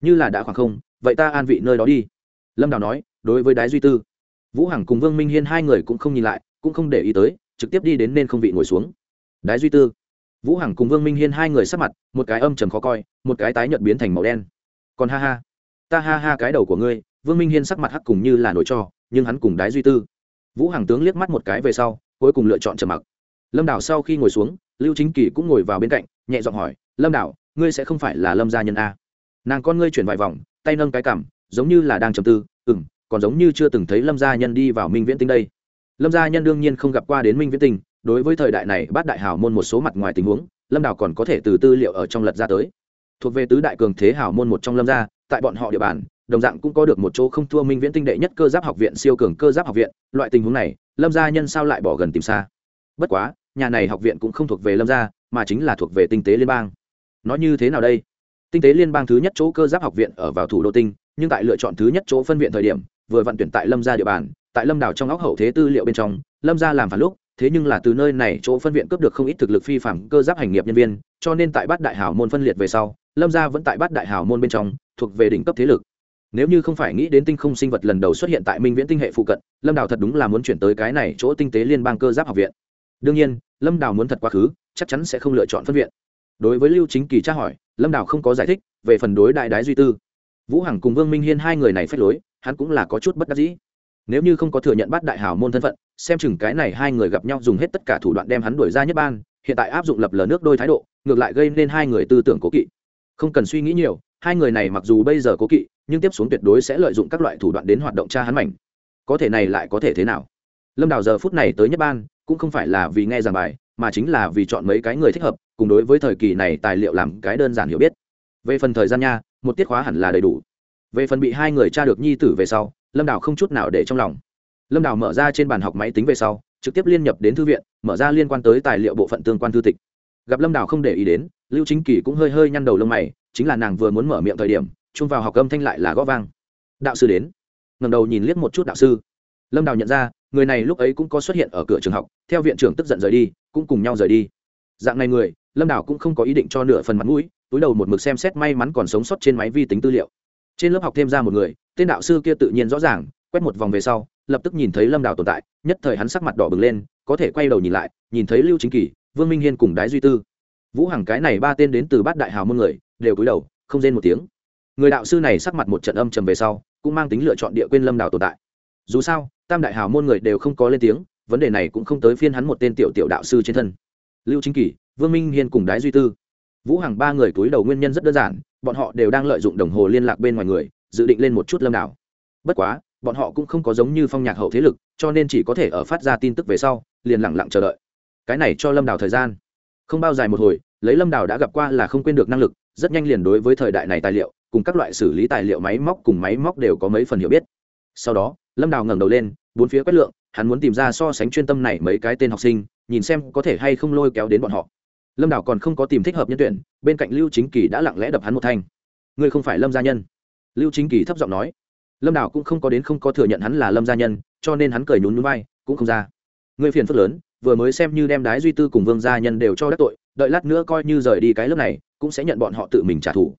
Như là đã khoảng không, vậy ta an vị nơi đó đi. Lâm đào nói, đối với đái duy tư, vũ hằng cùng vương minh hiên hai người cũng không nhìn lại, cũng không để ý tới, trực tiếp đi đến nên không vị ngồi xuống. Đái duy tư, vũ hằng cùng vương minh hiên hai người sắc mặt, một cái âm trầm khó coi, một cái tái nhợt biến thành màu đen. Còn ha ha ta ha ha cái đầu của ngươi, vương minh hiên sắc mặt hắc cùng như là nổi cho, nhưng hắn cùng đái duy tư. Vũ hằng tướng liếc mắt một cái về sau, cuối cùng lựa chọn trầm mặc. Lâm đảo sau khi ngồi xuống, lưu chính kỳ cũng ngồi vào bên cạnh, nhẹ giọng hỏi, lâm đảo, ngươi sẽ không phải là lâm gia nhân a? Nàng con ngươi chuyển vài vòng, tay nâng cái cảm giống như là đang trầm tư ừ m còn giống như chưa từng thấy lâm gia nhân đi vào minh viễn tinh đây. Lâm gia nhân đương nhiên không gặp qua đến minh viễn tinh, đối với thời đại này bát đại hào môn một số mặt ngoài tình huống, lâm đảo còn có thể từ tư liệu ở trong lật ra tới. Thuộc về tứ đại cường thế hào môn một trong lâm gia tại bọn họ địa bàn, đồng dạng cũng có được một chỗ không thua minh viễn tinh đệ nhất cơ giáp học viện siêu cường cơ giáp học viện, loại tình huống này, lâm gia nhân sao lại bỏ gần tìm xa? Bất quá, nhà này học viện cũng không thuộc về lâm gia, mà chính là thuộc về tinh tế liên bang. Nó như thế nào đây? Tinh tế liên bang thứ nhất chỗ cơ giáp học viện ở vào thủ đô tinh, nhưng tại lựa chọn thứ nhất chỗ phân viện thời điểm, vừa vận tuyển tại lâm gia địa bàn, tại lâm đảo trong óc hậu thế tư liệu bên trong, lâm gia làm phản lúc, thế nhưng là từ nơi này chỗ phân viện cướp được không ít thực lực phi phạm cơ giáp hành nghiệp nhân viên, cho nên tại bát đại hảo môn phân liệt về sau, lâm gia vẫn tại bát đại hảo môn bên trong thuộc về đỉnh cấp thế lực. Nếu như không phải nghĩ đến tinh không sinh vật lần đầu xuất hiện tại minh viễn tinh hệ phụ cận, lâm đào thật đúng là muốn chuyển tới cái này chỗ tinh tế liên bang cơ giáp học viện. Đương nhiên, lâm đào muốn thật quá khứ, chắc chắn sẽ không lựa chọn phân viện. Đối với lưu chính kỳ tra hỏi, lâm đào không có giải thích về phần đối đại đái duy tư. Vũ hằng cùng vương minh hiên hai người này phép lối, hắn cũng là có chút bất đắc dĩ. Nếu như không có thừa nhận bắt đại hào môn thân phận, xem chừng cái này hai người gặp nhau dùng hết tất cả thủ đoạn đem hắn đuổi ra nhất ban, hiện tại áp dụng lập lờ nước đôi thái độ, ngược lại gây nên hai người tư tưởng cố kỵ không cần suy nghĩ nhiều, hai người này mặc dù bây giờ cố kỵ, nhưng tiếp xuống tuyệt đối sẽ lợi dụng các loại thủ đoạn đến hoạt động tra hắn mảnh. Có thể này lại có thể thế nào? Lâm đào giờ phút này tới nhất ban cũng không phải là vì nghe giảng bài, mà chính là vì chọn mấy cái người thích hợp, cùng đối với thời kỳ này tài liệu làm cái đơn giản hiểu biết. Về phần thời gian nha, một tiết khóa hẳn là đầy đủ. Về phần bị hai người tra được nhi tử về sau, lâm đào không chút nào để trong lòng. Lâm đào mở ra trên bàn học máy tính về sau, trực tiếp liên nhập đến thư viện, mở ra liên quan tới tài liệu bộ phận tương quan thư tịch. Gặp lâm đào không để ý đến lưu chính kỳ cũng hơi hơi nhăn đầu lông mày, chính là nàng vừa muốn mở miệng thời điểm chung vào học âm thanh lại là gõ vang. Đạo sư đến. Ngầm đầu nhìn liếc một chút đạo sư. Lâm đào nhận ra, người này lúc ấy cũng có xuất hiện ở cửa trường học, theo viện trưởng tức giận rời đi, cũng cùng nhau rời đi. Dạng này người, lâm đào cũng không có ý định cho nửa phần mặt mũi, túi đầu một mực xem xét may mắn còn sống sót trên máy vi tính tư liệu. Trên lớp học thêm ra một người, tên đạo sư kia tự nhiên rõ ràng, quét một vòng về sau, lập tức nhìn thấy lâm đào tồn tại, nhất thời hắn sắc mặt đỏ bừng lên, có thể quay đầu nhìn lại, nhìn thấy lưu chính kỳ, vương minh hiên cùng đái duy tư vũ hằng cái này ba tên đến từ bát đại hào môn người, đều cúi đầu, không rên một tiếng. Người đạo sư này sắc mặt một trận âm trầm về sau, cũng mang tính lựa chọn địa quên lâm đảo tồn tại. Dù sao, tam đại hào môn người đều không có lên tiếng, vấn đề này cũng không tới phiên hắn một tên tiểu tiểu đạo sư trên thân. Lưu chính kỷ vương minh hiên cùng đái duy tư. Vũ hằng ba người cúi đầu nguyên nhân rất đơn giản, bọn họ đều đang lợi dụng đồng hồ liên lạc bên ngoài người, dự định lên một chút lâm đảo. Bất quá, bọn họ cũng không có giống như phong nhạc hậu thế lực, cho nên chỉ có thể ở phát ra tin tức về sau, liền lẳng lặng chờ đợi. Cái này cho lâm đảo thời gian không bao dài một hồi, lấy lâm Đào đã gặp qua là không quên được năng lực, rất nhanh liền đối với thời đại này tài liệu, cùng các loại xử lý tài liệu máy móc cùng máy móc đều có mấy phần hiểu biết. Sau đó, lâm đào ngẩng đầu lên, bốn phía quét lượng, hắn muốn tìm ra so sánh chuyên tâm này mấy cái tên học sinh, nhìn xem có thể hay không lôi kéo đến bọn họ. Lâm đào còn không có tìm thích hợp nhân tuyển, bên cạnh lưu chính kỳ đã lặng lẽ đập hắn một thanh. Ngươi không phải lâm gia nhân? Lưu chính kỳ thấp giọng nói. Lâm đào cũng không có đến không có thừa nhận hắn là lâm gia nhân, cho nên hắn cười nhún nhún vai, cũng không ra. Ngươi phiền phức lớn vừa mới xem như đem đái duy tư cùng vương gia nhân đều cho đắc tội, đợi lát nữa coi như rời đi cái lớp này, cũng sẽ nhận bọn họ tự mình trả thù.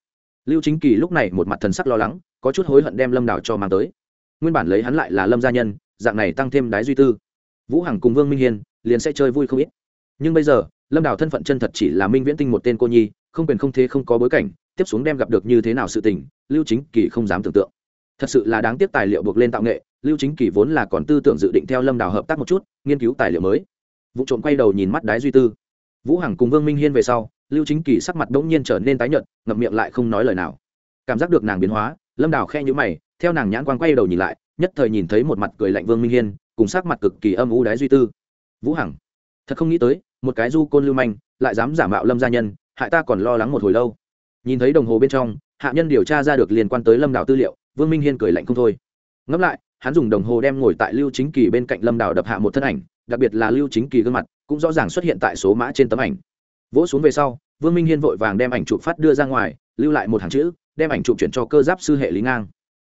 Lưu chính kỳ lúc này một mặt thần sắc lo lắng, có chút hối hận đem lâm đào cho mang tới. Nguyên bản lấy hắn lại là lâm gia nhân, dạng này tăng thêm đái duy tư. Vũ hằng cùng vương minh hiên liền sẽ chơi vui không ít. Nhưng bây giờ, lâm đào thân phận chân thật chỉ là minh viễn tinh một tên cô nhi, không quyền không thế không có bối cảnh, tiếp xuống đem gặp được như thế nào sự tình, lưu chính kỳ không dám tưởng tượng. Thật sự là đáng tiếc tài liệu buộc lên tạo nghệ, lưu chính kỳ vốn là còn tư tưởng dự định theo lâm đào hợp tác một chút, nghiên cứu tài liệu mới vụ trộm quay đầu nhìn mắt đái duy tư. Vũ hằng cùng vương minh hiên về sau, lưu chính kỳ sắc mặt đ ỗ n g nhiên trở nên tái nhợt, ngậm miệng lại không nói lời nào. Cảm giác được nàng biến hóa, lâm đào khe nhữ mày, theo nàng nhãn quang quay đầu nhìn lại, nhất thời nhìn thấy một mặt cười lạnh vương minh hiên, cùng sắc mặt cực kỳ âm u đái duy tư. Vũ hằng, thật không nghĩ tới, một cái du côn lưu manh, lại dám giả mạo lâm gia nhân, hại ta còn lo lắng một hồi lâu. Nhìn thấy đồng hồ bên trong, hạ nhân điều tra ra được liên quan tới lâm đào tư liệu, vương minh hiên cười lạnh không thôi. Ngẫm lại, hắn dùng đồng hồ đem ngồi tại lưu chính kỳ bên cạnh lâm đào đập hạ một thân ảnh đặc biệt là lưu chính kỳ gương mặt, cũng rõ ràng xuất hiện tại số mã trên tấm ảnh. Vỗ xuống về sau, vương minh hiên vội vàng đem ảnh chụp phát đưa ra ngoài, lưu lại một hàng chữ, đem ảnh chụp chuyển cho cơ giáp sư hệ lý ngang.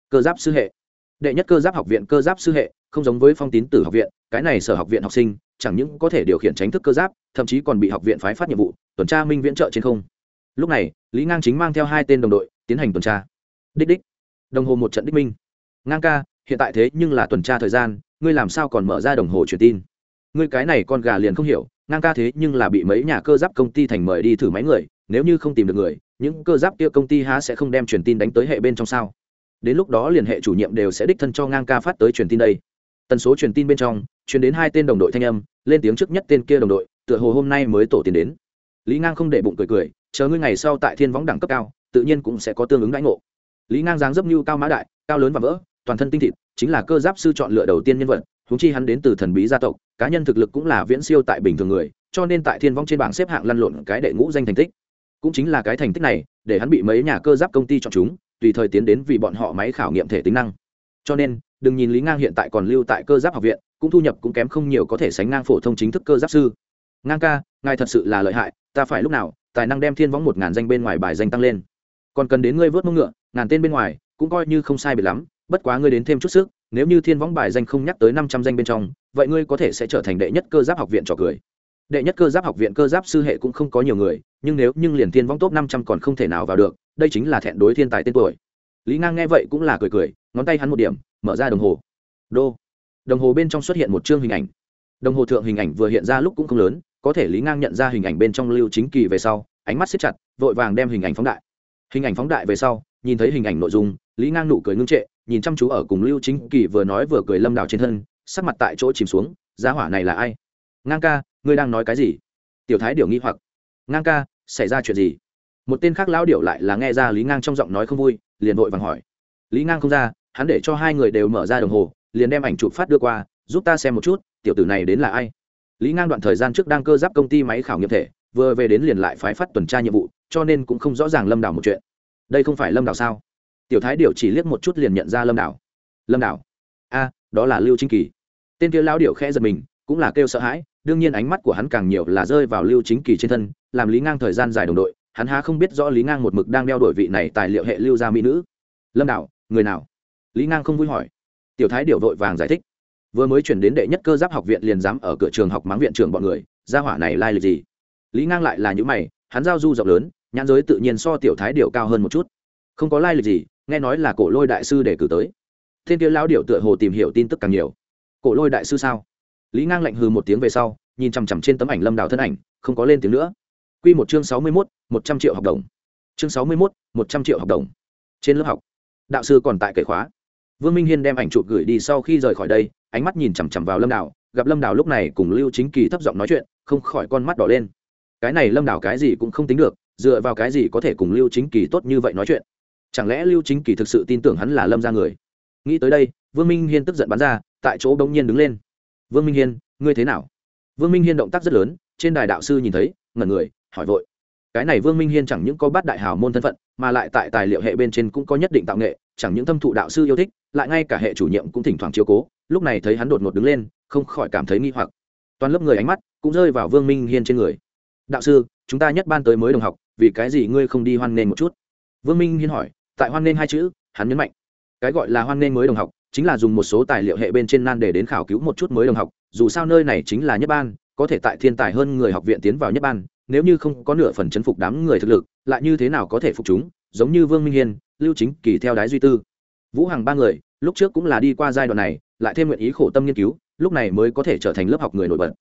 Cơ giáp sư hệ. Đệ nhất cơ giáp học viện cơ giáp sư hệ, không giống với phong tín tử học viện, cái này sở học viện học sinh, chẳng những có thể điều khiển tránh thức cơ giáp, thậm chí còn bị học viện phái phát nhiệm vụ, tuần tra minh viễn trợ trên không. Lúc này, lý ngang chính mang theo hai tên đồng đội, tiến hành tuần tra. Đích đích. Đồng hồ một trận đích minh. Ngang ca, hiện tại thế nhưng là tuần tra thời gian, ngươi làm sao còn mở ra đồng hồ truyền tin? Ngươi cái này con gà liền không hiểu, ngang ca thế nhưng là bị mấy nhà cơ giáp công ty thành mời đi thử máy người, nếu như không tìm được người, những cơ giáp kia công ty há sẽ không đem truyền tin đánh tới hệ bên trong sao? Đến lúc đó liền hệ chủ nhiệm đều sẽ đích thân cho ngang ca phát tới truyền tin đây. Tần số truyền tin bên trong, truyền đến hai tên đồng đội thanh âm, lên tiếng trước nhất tên kia đồng đội, tựa hồ hôm nay mới tổ tiền đến. Lý ngang không để bụng cười cười, chờ ngươi ngày sau tại thiên võng đẳng cấp cao, tự nhiên cũng sẽ có tương ứng đãi ngộ. Lý ngang dáng dấp như cao mã đại, cao lớn và vỡ, toàn thân tinh thịt chính là cơ giáp sư chọn lựa đầu tiên nhân vật húng chi hắn đến từ thần bí gia tộc, cá nhân thực lực cũng là viễn siêu tại bình thường người, cho nên tại thiên vong trên bảng xếp hạng lăn lộn cái đệ ngũ danh thành tích. Cũng chính là cái thành tích này, để hắn bị mấy nhà cơ giáp công ty chọn chúng, tùy thời tiến đến vì bọn họ máy khảo nghiệm thể tính năng. Cho nên, đừng nhìn lý ngang hiện tại còn lưu tại cơ giáp học viện, cũng thu nhập cũng kém không nhiều có thể sánh ngang phổ thông chính thức cơ giáp sư. Ngang ca, ngài thật sự là lợi hại, ta phải lúc nào, tài năng đem thiên võng một ngàn danh bên ngoài bài danh tăng lên. Còn cần đến ngươi vớt mông ngựa, ngàn tên bên ngoài, cũng coi như không sai biệt lắm bất quá ngươi đến thêm chút sức, nếu như thiên võng bài danh không nhắc tới năm trăm danh bên trong, vậy ngươi có thể sẽ trở thành đệ nhất cơ giáp học viện trò cười. Đệ nhất cơ giáp học viện cơ giáp sư hệ cũng không có nhiều người, nhưng nếu nhưng liền thiên võng top năm trăm còn không thể nào vào được, đây chính là thẹn đối thiên tài tên tuổi. Lý ngang nghe vậy cũng là cười cười, ngón tay hắn một điểm, mở ra đồng hồ. Đô. Đồng hồ bên trong xuất hiện một chương hình ảnh. Đồng hồ thượng hình ảnh vừa hiện ra lúc cũng không lớn, có thể lý ngang nhận ra hình ảnh bên trong lưu chính kỳ về sau, ánh mắt xếp chặt, vội vàng đem hình ảnh phóng đại. Hình ảnh phóng đại về sau, nhìn thấy hình ảnh nội dung, lý ngang nụ cười ngưng trệ nhìn chăm chú ở cùng lưu chính kỳ vừa nói vừa cười lâm đào trên thân, sắc mặt tại chỗ chìm xuống giá hỏa này là ai? Ngang ca, ngươi đang nói cái gì? Tiểu thái điều nghi hoặc. Ngang ca, xảy ra chuyện gì? Một tên khác lão điệu lại là nghe ra lý ngang trong giọng nói không vui, liền vội vàng hỏi. Lý ngang không ra, hắn để cho hai người đều mở ra đồng hồ, liền đem ảnh chụp phát đưa qua, giúp ta xem một chút, tiểu tử này đến là ai? Lý ngang đoạn thời gian trước đang cơ giáp công ty máy khảo nghiệm thể, vừa về đến liền lại phái phát tuần tra nhiệm vụ, cho nên cũng không rõ ràng lâm đảo một chuyện. Đây không phải lâm đảo sao? Tiểu thái điệu chỉ liếc một chút liền nhận ra lâm đảo. Lâm đảo? A, đó là lưu chính kỳ. Tên kia lao điệu khẽ giật mình, cũng là kêu sợ hãi, đương nhiên ánh mắt của hắn càng nhiều là rơi vào lưu chính kỳ trên thân, làm lý ngang thời gian dài đồng đội, hắn há không biết rõ lý ngang một mực đang đeo đổi vị này tài liệu hệ lưu gia mỹ nữ. Lâm đảo, người nào? Lý ngang không vui hỏi. Tiểu thái điệu vội vàng giải thích. Vừa mới chuyển đến đệ nhất cơ giáp học viện liền dám ở cửa trường học mắng viện trưởng bọn người, gia hỏa này lai lịch gì? Lý ngang lại là những mày, hắn giao du rộng lớn, nhãn giới tự nhiên so tiểu thái điệu cao hơn một chút. Không có lai lịch gì nghe nói là cổ lôi đại sư để cử tới. Thiên kia lão điệu tựa hồ tìm hiểu tin tức càng nhiều. Cổ lôi đại sư sao? Lý ngang lạnh hừ một tiếng về sau, nhìn chằm chằm trên tấm ảnh lâm đào thân ảnh, không có lên tiếng nữa. Q một chương sáu mươi mốt, một trăm triệu học đồng. Chương sáu mươi mốt, một trăm triệu học đồng. Trên lớp học, đạo sư còn tại cậy khóa. Vương minh hiên đem ảnh chụp gửi đi sau khi rời khỏi đây, ánh mắt nhìn chằm chằm vào lâm đào, gặp lâm đào lúc này cùng lưu chính kỳ thấp giọng nói chuyện, không khỏi con mắt đỏ lên. Cái này lâm đào cái gì cũng không tính được, dựa vào cái gì có thể cùng lưu chính kỳ tốt như vậy nói chuyện? Chẳng lẽ lưu chính kỳ thực sự tin tưởng hắn là lâm ra người? Nghĩ tới đây, vương minh hiên tức giận bắn ra, tại chỗ bỗng nhiên đứng lên. Vương minh hiên, ngươi thế nào? Vương minh hiên động tác rất lớn, trên đài đạo sư nhìn thấy, ngẩn người, hỏi vội. Cái này vương minh hiên chẳng những có bát đại hào môn thân phận, mà lại tại tài liệu hệ bên trên cũng có nhất định tạo nghệ, chẳng những thâm thụ đạo sư yêu thích, lại ngay cả hệ chủ nhiệm cũng thỉnh thoảng chiếu cố. Lúc này thấy hắn đột ngột đứng lên, không khỏi cảm thấy nghi hoặc. Toàn lớp người ánh mắt cũng rơi vào vương minh hiên trên người. Đạo sư, chúng ta nhất ban tới mới đồng học, vì cái gì ngươi không đi hoan nghênh một chút? Vương minh hiên hỏi tại hoan nghênh hai chữ, hắn nhấn mạnh. Cái gọi là hoan nghênh mới đồng học, chính là dùng một số tài liệu hệ bên trên nan để đến khảo cứu một chút mới đồng học, dù sao nơi này chính là nhất ban, có thể tại thiên tài hơn người học viện tiến vào nhất ban, nếu như không có nửa phần chấn phục đám người thực lực, lại như thế nào có thể phục chúng, giống như vương minh hiên, lưu chính kỳ theo đái duy tư. Vũ hằng ba người, lúc trước cũng là đi qua giai đoạn này, lại thêm nguyện ý khổ tâm nghiên cứu, lúc này mới có thể trở thành lớp học người nổi bật.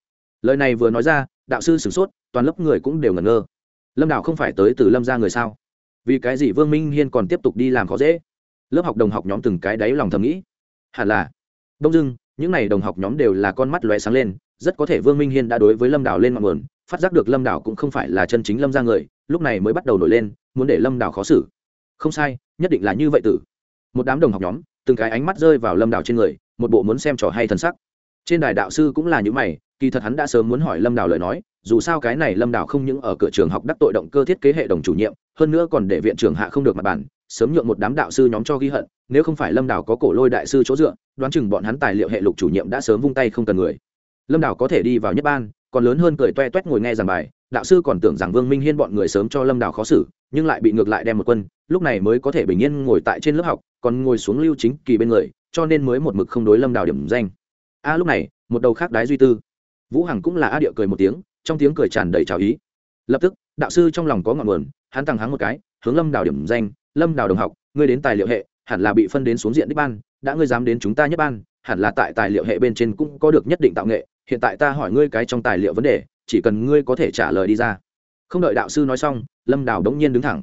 Lời này vừa nói ra, đạo sư sửng sốt, toàn lớp người cũng đều ngẩn ngơ. Lâm đạo không phải tới từ lâm ra người sao? Vì cái gì vương minh hiên còn tiếp tục đi làm khó dễ? Lớp học đồng học nhóm từng cái đáy lòng thầm nghĩ. Hẳn là. Đông dưng những n à y đồng học nhóm đều là con mắt lóe sáng lên, rất có thể vương minh hiên đã đối với lâm đảo lên ngọn nguồn, phát giác được lâm đảo cũng không phải là chân chính lâm ra người, lúc này mới bắt đầu nổi lên, muốn để lâm đảo khó xử. Không sai, nhất định là như vậy tử. Một đám đồng học nhóm, từng cái ánh mắt rơi vào lâm đảo trên người, một bộ muốn xem trò hay thân sắc. Trên đài đạo sư cũng là những mày, kỳ thật hắn đã sớm muốn hỏi lâm đảo lời nói, dù sao cái này lâm đảo không những ở cửa trường học đắc tội động cơ thiết kế hệ đồng chủ nhiệm hơn nữa còn để viện trưởng hạ không được mặt bản sớm nhượng một đám đạo sư nhóm cho ghi hận, nếu không phải lâm đảo có cổ lôi đại sư chỗ dựa, đoán chừng bọn hắn tài liệu hệ lục chủ nhiệm đã sớm vung tay không cần người. Lâm đảo có thể đi vào nhất ban, còn lớn hơn cười toe toét ngồi nghe giảng bài, đạo sư còn tưởng rằng vương minh hiên bọn người sớm cho lâm đảo khó xử, nhưng lại bị ngược lại đem một quân, lúc này mới có thể bình yên ngồi tại trên lớp học, còn ngồi xuống lưu chính kỳ bên người, cho nên mới một mực không đối lâm đảo điểm danh. A, lúc này, một đầu khác đái duy tư. Vũ hằng cũng là a địa cười một tiếng, trong tiếng cười tràn đầy trào ý. Lập tức đạo sư trong lòng có ngọn nguồn, hắn tăng hắn một cái, hướng lâm Đào điểm danh, lâm đào đồng học, ngươi đến tài liệu hệ, hẳn là bị phân đến xuống diện đích ban, đã ngươi dám đến chúng ta nhất ban, hẳn là tại tài liệu hệ bên trên cũng có được nhất định tạo nghệ, hiện tại ta hỏi ngươi cái trong tài liệu vấn đề, chỉ cần ngươi có thể trả lời đi ra. Không đợi đạo sư nói xong, lâm đào đống nhiên đứng thẳng.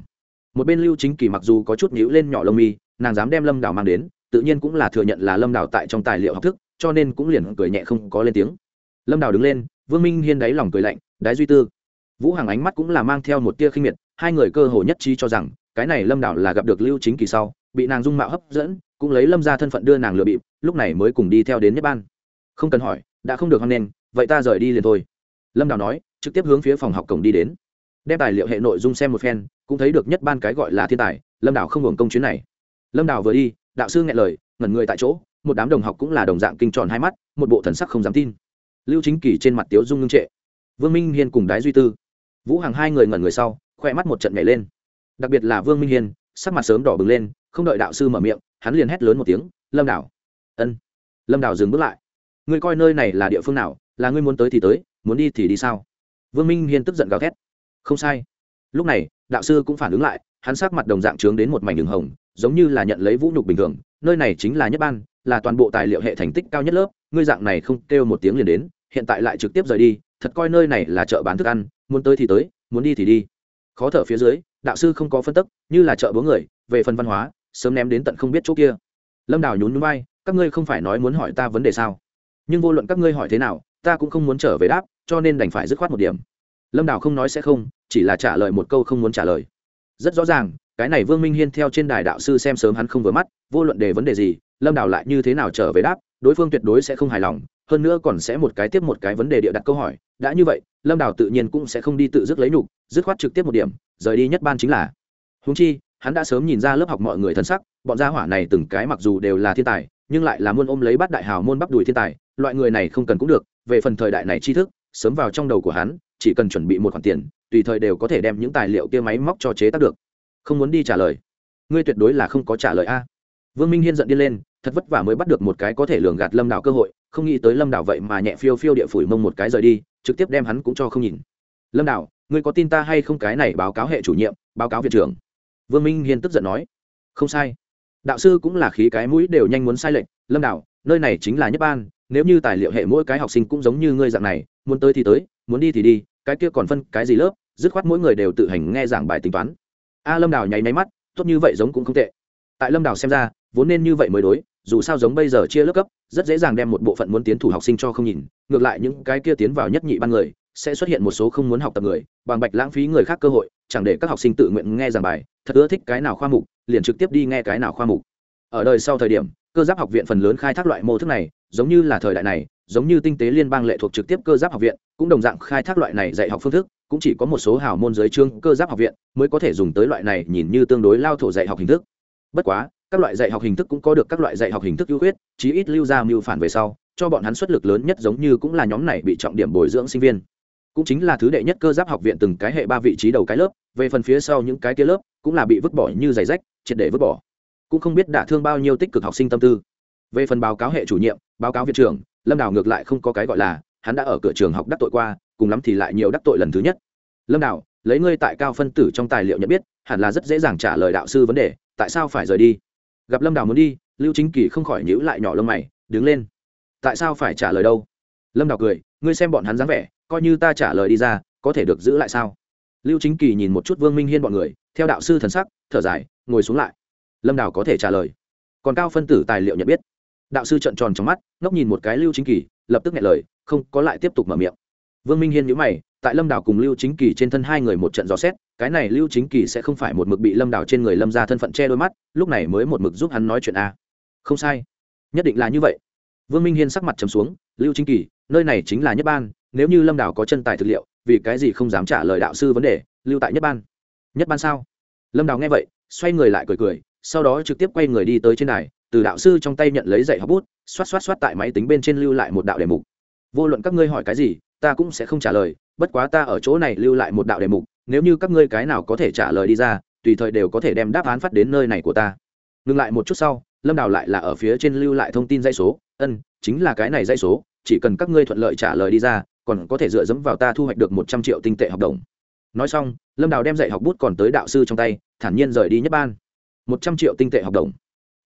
Một bên lưu chính kỳ mặc dù có chút nhíu lên nhỏ lông mi, nàng dám đem lâm đào mang đến, tự nhiên cũng là thừa nhận là lâm đào tại trong tài liệu học thức, cho nên cũng liền cười nhẹ không có lên tiếng. Lâm đào đứng lên, vương minh hiên đáy lòng cười lạnh, đái duy tư vũ hàng ánh mắt cũng là mang theo một tia khinh miệt, hai người cơ hồ nhất trí cho rằng, cái này lâm đảo là gặp được lưu chính kỳ sau, bị nàng dung mạo hấp dẫn, cũng lấy lâm ra thân phận đưa nàng lừa bịp, lúc này mới cùng đi theo đến nhất ban. Không cần hỏi, đã không được hoan nghênh vậy ta rời đi liền thôi. Lâm đảo nói, trực tiếp hướng phía phòng học cổng đi đến. Đem tài liệu hệ nội dung xem một phen, cũng thấy được nhất ban cái gọi là thiên tài, lâm đảo không hưởng công chuyến này. Lâm đảo vừa đi, đạo sư nghe lời, ngẩn người tại chỗ, một đám đồng học cũng là đồng dạng kinh tròn hai mắt, một bộ thần sắc không dám tin. Lưu chính kỳ trên mặt tiếu dung ngưng trệ. Vương minh hiên cùng đái duy tư vũ hàng hai người ngẩn người sau, khoe mắt một trận nhảy lên. Đặc biệt là vương minh hiên, sắc mặt sớm đỏ bừng lên, không đợi đạo sư mở miệng, hắn liền hét lớn một tiếng, lâm đảo! Ân. Lâm đảo dừng bước lại. Ngươi coi nơi này là địa phương nào, là ngươi muốn tới thì tới, muốn đi thì đi sao? Vương minh hiên tức giận gào thét. Không sai. Lúc này, đạo sư cũng phản ứng lại, hắn sắc mặt đồng dạng trướng đến một mảnh đường hồng, giống như là nhận lấy vũ nhục bình thường, nơi này chính là nhất ban, là toàn bộ tài liệu hệ thành tích cao nhất lớp, ngươi dạng này không kêu một tiếng liền đến, hiện tại lại trực tiếp rời đi thật coi nơi này là chợ bán thức ăn muốn tới thì tới muốn đi thì đi. Khó thở phía dưới đạo sư không có phân tức như là chợ bố người về phần văn hóa sớm ném đến tận không biết chỗ kia. Lâm đào nhún vai, các ngươi không phải nói muốn hỏi ta vấn đề sao? Nhưng vô luận các ngươi hỏi thế nào ta cũng không muốn trở về đáp cho nên đành phải dứt khoát một điểm. Lâm đào không nói sẽ không chỉ là trả lời một câu không muốn trả lời. Rất rõ ràng cái này vương minh hiên theo trên đài đạo sư xem sớm hắn không vừa mắt vô luận đề vấn đề gì lâm đào lại như thế nào trở về đáp đối phương tuyệt đối sẽ không hài lòng, hơn nữa còn sẽ một cái tiếp một cái vấn đề địa đặt câu hỏi, đã như vậy, lâm đào tự nhiên cũng sẽ không đi tự dứt lấy nhục, dứt khoát trực tiếp một điểm, rời đi nhất ban chính là. Húng chi, hắn đã sớm nhìn ra lớp học mọi người thân sắc, bọn gia hỏa này từng cái mặc dù đều là thiên tài, nhưng lại là muôn ôm lấy bát đại hào môn bắp đùi thiên tài, loại người này không cần cũng được, về phần thời đại này tri thức, sớm vào trong đầu của hắn, chỉ cần chuẩn bị một khoản tiền, tùy thời đều có thể đem những tài liệu kia máy móc cho chế tác được. Không muốn đi trả lời. Ngươi tuyệt đối là không có trả lời a. Vương minh hiên giận đi lên thật vất vả mới bắt được một cái có thể lường gạt lâm đảo cơ hội, không nghĩ tới lâm đảo vậy mà nhẹ phiêu phiêu địa phủi mông một cái rời đi, trực tiếp đem hắn cũng cho không nhìn. Lâm đảo ngươi có tin ta hay không cái này báo cáo hệ chủ nhiệm, báo cáo viện trưởng? Vương minh hiên tức giận nói. Không sai. Đạo sư cũng là khí cái mũi đều nhanh muốn sai lệch. Lâm đảo nơi này chính là nhất ban, nếu như tài liệu hệ mỗi cái học sinh cũng giống như ngươi dạng này, muốn tới thì tới, muốn đi thì đi, cái kia còn phân cái gì lớp, dứt khoát mỗi người đều tự hành nghe giảng bài tính toán. A lâm đào nháy máy mắt, tốt như vậy giống cũng không tệ tại lâm đào xem ra, vốn nên như vậy mới đối, dù sao giống bây giờ chia lớp cấp, rất dễ dàng đem một bộ phận muốn tiến thủ học sinh cho không nhìn, ngược lại những cái kia tiến vào nhất nhị ban người, sẽ xuất hiện một số không muốn học tập người, bằng bạch lãng phí người khác cơ hội, chẳng để các học sinh tự nguyện nghe giảng bài, thật ưa thích cái nào khoa mục, liền trực tiếp đi nghe cái nào khoa mục. Ở đời sau thời điểm, cơ giáp học viện phần lớn khai thác loại mô thức này, giống như là thời đại này, giống như tinh tế liên bang lệ thuộc trực tiếp cơ giáp học viện, cũng đồng dạng khai thác loại này dạy học phương thức, cũng chỉ có một số hào môn giới chương cơ giáp học viện mới có thể dùng tới loại này nhìn như tương đối lao thổ dạy học hình thức bất quá, các loại dạy học hình thức cũng có được các loại dạy học hình thức ưu khuyết, chí ít lưu ra mưu phản về sau, cho bọn hắn xuất lực lớn nhất giống như cũng là nhóm này bị trọng điểm bồi dưỡng sinh viên. Cũng chính là thứ đệ nhất cơ giáp học viện từng cái hệ ba vị trí đầu cái lớp, về phần phía sau những cái kia lớp, cũng là bị vứt bỏ như giày rách, triệt để vứt bỏ. Cũng không biết đả thương bao nhiêu tích cực học sinh tâm tư. Về phần báo cáo hệ chủ nhiệm, báo cáo viện trưởng, lâm đào ngược lại không có cái gọi là, hắn đã ở cửa trường học đắc tội qua, cùng lắm thì lại nhiều đắc tội lần thứ nhất. Lâm đào, lấy ngươi tại cao phân tử trong tài liệu nhận biết hẳn là rất dễ dàng trả lời đạo sư vấn đề, tại sao phải rời đi? Gặp lâm đào muốn đi, lưu chính kỳ không khỏi nhữ lại nhỏ lông mày, đứng lên. Tại sao phải trả lời đâu? Lâm đào cười, ngươi xem bọn hắn dáng vẻ, coi như ta trả lời đi ra, có thể được giữ lại sao? Lưu chính kỳ nhìn một chút vương minh hiên bọn người, theo đạo sư thần sắc, thở dài, ngồi xuống lại. Lâm đào có thể trả lời. Còn cao phân tử tài liệu nhận biết. Đạo sư trận tròn trong mắt ngóc nhìn một cái lưu chính kỳ, lập tức nghe lời, không có lại tiếp tục mở miệng vương minh hiên nhữ mày, tại lâm đảo cùng lưu chính kỳ trên thân hai người một trận dò xét, cái này lưu chính kỳ sẽ không phải một mực bị lâm đảo trên người lâm ra thân phận che đôi mắt, lúc này mới một mực giúp hắn nói chuyện a. Không sai. Nhất định là như vậy. Vương minh hiên sắc mặt trầm xuống, lưu chính kỳ, nơi này chính là nhất ban, nếu như lâm đảo có chân tài thực liệu, vì cái gì không dám trả lời đạo sư vấn đề, lưu tại nhất ban? Nhất ban sao? Lâm Đào nghe vậy, xoay người lại cười cười, sau đó trực tiếp quay người đi tới trên đài, từ đạo sư trong tay nhận lấy dạy học bút, xoát xoát xoát tại máy tính bên trên lưu lại một đạo đề mục. Vô luận các ngươi hỏi cái gì ta cũng sẽ không trả lời, bất quá ta ở chỗ này lưu lại một đạo đề mục, nếu như các ngươi cái nào có thể trả lời đi ra, tùy thời đều có thể đem đáp án phát đến nơi này của ta. Ngừng lại một chút sau, lâm đào lại là ở phía trên lưu lại thông tin dây số, ân, chính là cái này dây số, chỉ cần các ngươi thuận lợi trả lời đi ra, còn có thể dựa dẫm vào ta thu hoạch được một trăm triệu tinh tệ học đồng. Nói xong, lâm đào đem dạy học bút còn tới đạo sư trong tay, thản nhiên rời đi nhất ban. Một trăm triệu tinh tệ học đồng.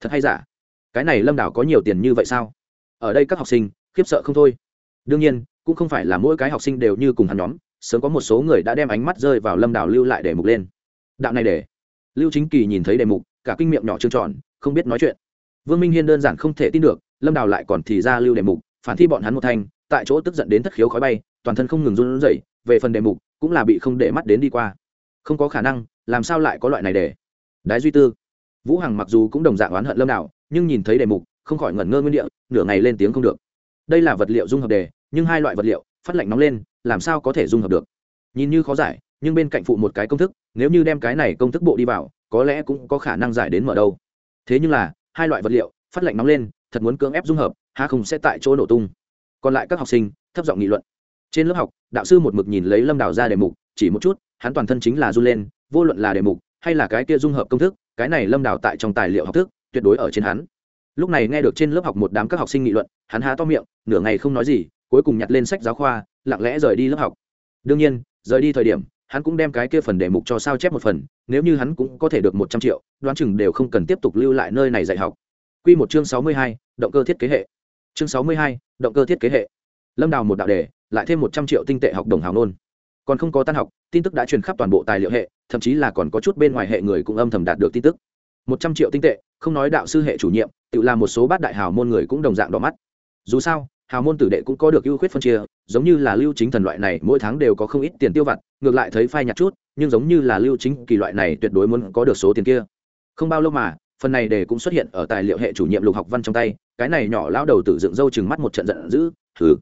Thật hay giả? Cái này lâm đào có nhiều tiền như vậy sao? Ở đây các học sinh, khiếp sợ không thôi. Đương nhiên cũng không phải là mỗi cái học sinh đều như cùng hắn nhóm, sớm có một số người đã đem ánh mắt rơi vào lâm đảo lưu lại đề mục lên. Đạo này để. Lưu chính kỳ nhìn thấy đề mục, cả kinh miệng nhỏ trương tròn, không biết nói chuyện. Vương minh hiên đơn giản không thể tin được, lâm đào lại còn thì ra lưu đề mục, phản thi bọn hắn một thanh, tại chỗ tức giận đến thất khiếu khói bay, toàn thân không ngừng run rẩy, về phần đề mục, cũng là bị không để mắt đến đi qua. Không có khả năng, làm sao lại có loại này để? Đái duy tư. Vũ hằng mặc dù cũng đồng dạng oán hận lâm đảo nhưng nhìn thấy đề mục, không khỏi ngẩn ngơ nguyên địa, nửa ngày lên tiếng không được. Đây là vật liệu dung hợp đề nhưng hai loại vật liệu, phát lạnh nóng lên, làm sao có thể dung hợp được? Nhìn như khó giải, nhưng bên cạnh phụ một cái công thức, nếu như đem cái này công thức bộ đi vào, có lẽ cũng có khả năng giải đến mở đâu. Thế nhưng là, hai loại vật liệu, phát lạnh nóng lên, thật muốn cưỡng ép dung hợp ha không sẽ tại chỗ nổ tung. Còn lại các học sinh, thấp giọng nghị luận. Trên lớp học, đạo sư một mực nhìn lấy lâm đào ra đề mục, chỉ một chút, hắn toàn thân chính là run lên, vô luận là đề mục, hay là cái kia dung hợp công thức, cái này lâm đào tại trong tài liệu học thức, tuyệt đối ở trên hắn. Lúc này nghe được trên lớp học một đám các học sinh nghị luận, hắn há to miệng, nửa ngày không nói gì cuối cùng nhặt lên sách giáo khoa, lặng lẽ rời đi lớp học. Đương nhiên, rời đi thời điểm, hắn cũng đem cái kia phần đề mục cho sao chép một phần, nếu như hắn cũng có thể được một trăm triệu, đoán chừng đều không cần tiếp tục lưu lại nơi này dạy học. Q một chương sáu mươi hai, động cơ thiết kế hệ. Chương sáu mươi hai, động cơ thiết kế hệ. Lâm đào một đạo đề, lại thêm một trăm triệu tinh tệ học đồng hào nôn còn không có tan học, tin tức đã truyền khắp toàn bộ tài liệu hệ, thậm chí là còn có chút bên ngoài hệ người cũng âm thầm đạt được tin tức. Một trăm triệu tinh tệ, không nói đạo sư hệ chủ nhiệm, tự làm một số bát đại hào môn người cũng đồng dạng đỏ mắt. Dù sao hào môn tử đệ cũng có được ưu khuyết phân chia, giống như là lưu chính thần loại này, mỗi tháng đều có không ít tiền tiêu vặt, ngược lại thấy phai nhạt chút, nhưng giống như là lưu chính kỳ loại này tuyệt đối muốn có được số tiền kia. Không bao lâu mà, phần này đề cũng xuất hiện ở tài liệu hệ chủ nhiệm lục học văn trong tay, cái này nhỏ lao đầu tử dựng râu chừng mắt một trận giận dữ thử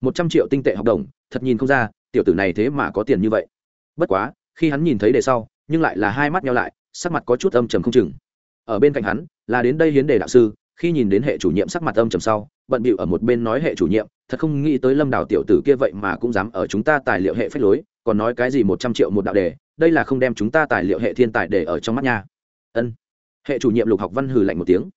một trăm triệu tinh tệ học đồng, thật nhìn không ra, tiểu tử này thế mà có tiền như vậy. Bất quá, khi hắn nhìn thấy đề sau, nhưng lại là hai mắt nhau lại, sắc mặt có chút âm trầm không chừng. Ở bên cạnh hắn, là đến đây hiến đề đạo sư, khi nhìn đến hệ chủ nhiệm sắc mặt âm trầm sau bận bịu ở một bên nói hệ chủ nhiệm, thật không nghĩ tới lâm đào tiểu tử kia vậy mà cũng dám ở chúng ta tài liệu hệ phép lối, còn nói cái gì một trăm triệu một đạo đề, đây là không đem chúng ta tài liệu hệ thiên tài để ở trong mắt nha. Ân. Hệ chủ nhiệm lục học văn hừ lạnh một tiếng.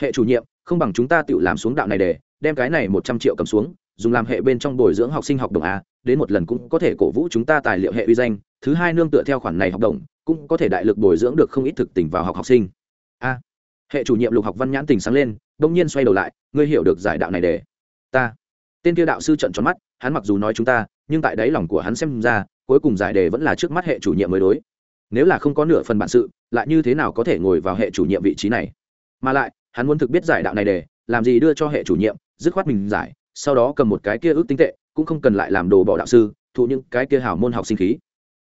Hệ chủ nhiệm, không bằng chúng ta tự làm xuống đạo này để, đem cái này một trăm triệu cầm xuống, dùng làm hệ bên trong bồi dưỡng học sinh học đồng a, đến một lần cũng có thể cổ vũ chúng ta tài liệu hệ uy danh, thứ hai nương tựa theo khoản này học đồng, cũng có thể đại lực bồi dưỡng được không ít thực tình vào học học sinh. A. Hệ chủ nhiệm lục học văn nhãn tình sáng lên đông nhiên xoay đầu lại, ngươi hiểu được giải đạo này để. Ta. Tên kia đạo sư trận tròn mắt, hắn mặc dù nói chúng ta, nhưng tại đáy lòng của hắn xem ra, cuối cùng giải đề vẫn là trước mắt hệ chủ nhiệm mới đối. Nếu là không có nửa phần bản sự, lại như thế nào có thể ngồi vào hệ chủ nhiệm vị trí này? Mà lại, hắn muốn thực biết giải đạo này để, làm gì đưa cho hệ chủ nhiệm, dứt khoát mình giải, sau đó cầm một cái kia ước tinh tệ, cũng không cần lại làm đồ bỏ đạo sư, thụ những cái kia hảo môn học sinh khí.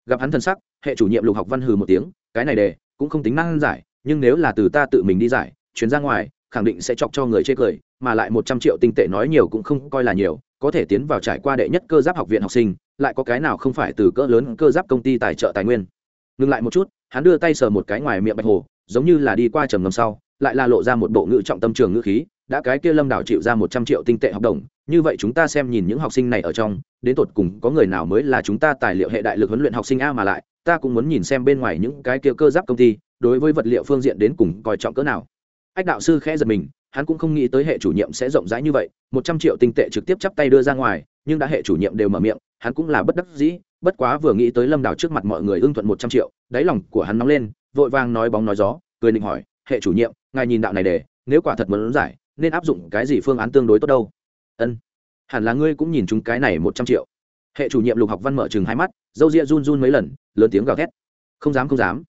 Gặp hắn thân sắc, hệ chủ nhiệm lục học văn hừ một tiếng, cái này đề cũng không tính năng giải, nhưng nếu là từ ta tự mình đi giải chuyến ra ngoài khẳng định sẽ chọc cho người chê cười, mà lại một trăm triệu tinh tệ nói nhiều cũng không coi là nhiều, có thể tiến vào trải qua đệ nhất cơ giáp học viện học sinh, lại có cái nào không phải từ cỡ lớn cơ giáp công ty tài trợ tài nguyên. Ngừng lại một chút, hắn đưa tay sờ một cái ngoài miệng bạch hồ, giống như là đi qua trầm ngầm sau, lại là lộ ra một bộ ngữ trọng tâm trường ngữ khí, đã cái kia lâm đảo chịu ra một trăm triệu tinh tệ học đồng, như vậy chúng ta xem nhìn những học sinh này ở trong, đến tột cùng có người nào mới là chúng ta tài liệu hệ đại lực huấn luyện học sinh a mà lại, ta cũng muốn nhìn xem bên ngoài những cái kia cơ giáp công ty, đối với vật liệu phương diện đến cùng coi trọng cỡ nào ách đạo sư khẽ giật mình, hắn cũng không nghĩ tới hệ chủ nhiệm sẽ rộng rãi như vậy, một trăm triệu tinh tệ trực tiếp chắp tay đưa ra ngoài, nhưng đã hệ chủ nhiệm đều mở miệng, hắn cũng là bất đắc dĩ, bất quá vừa nghĩ tới lâm đào trước mặt mọi người ưng thuận một trăm triệu, đáy lòng của hắn nóng lên, vội vàng nói bóng nói gió, cười định hỏi, hệ chủ nhiệm, ngài nhìn đạo này để, nếu quả thật muốn giải, nên áp dụng cái gì phương án tương đối tốt đâu? Ân, hẳn là ngươi cũng nhìn chúng cái này một trăm triệu. Hệ chủ nhiệm lục học văn mở chừng hai mắt, dâu ria run run mấy lần, lớn tiếng gào thét. Không dám không dám.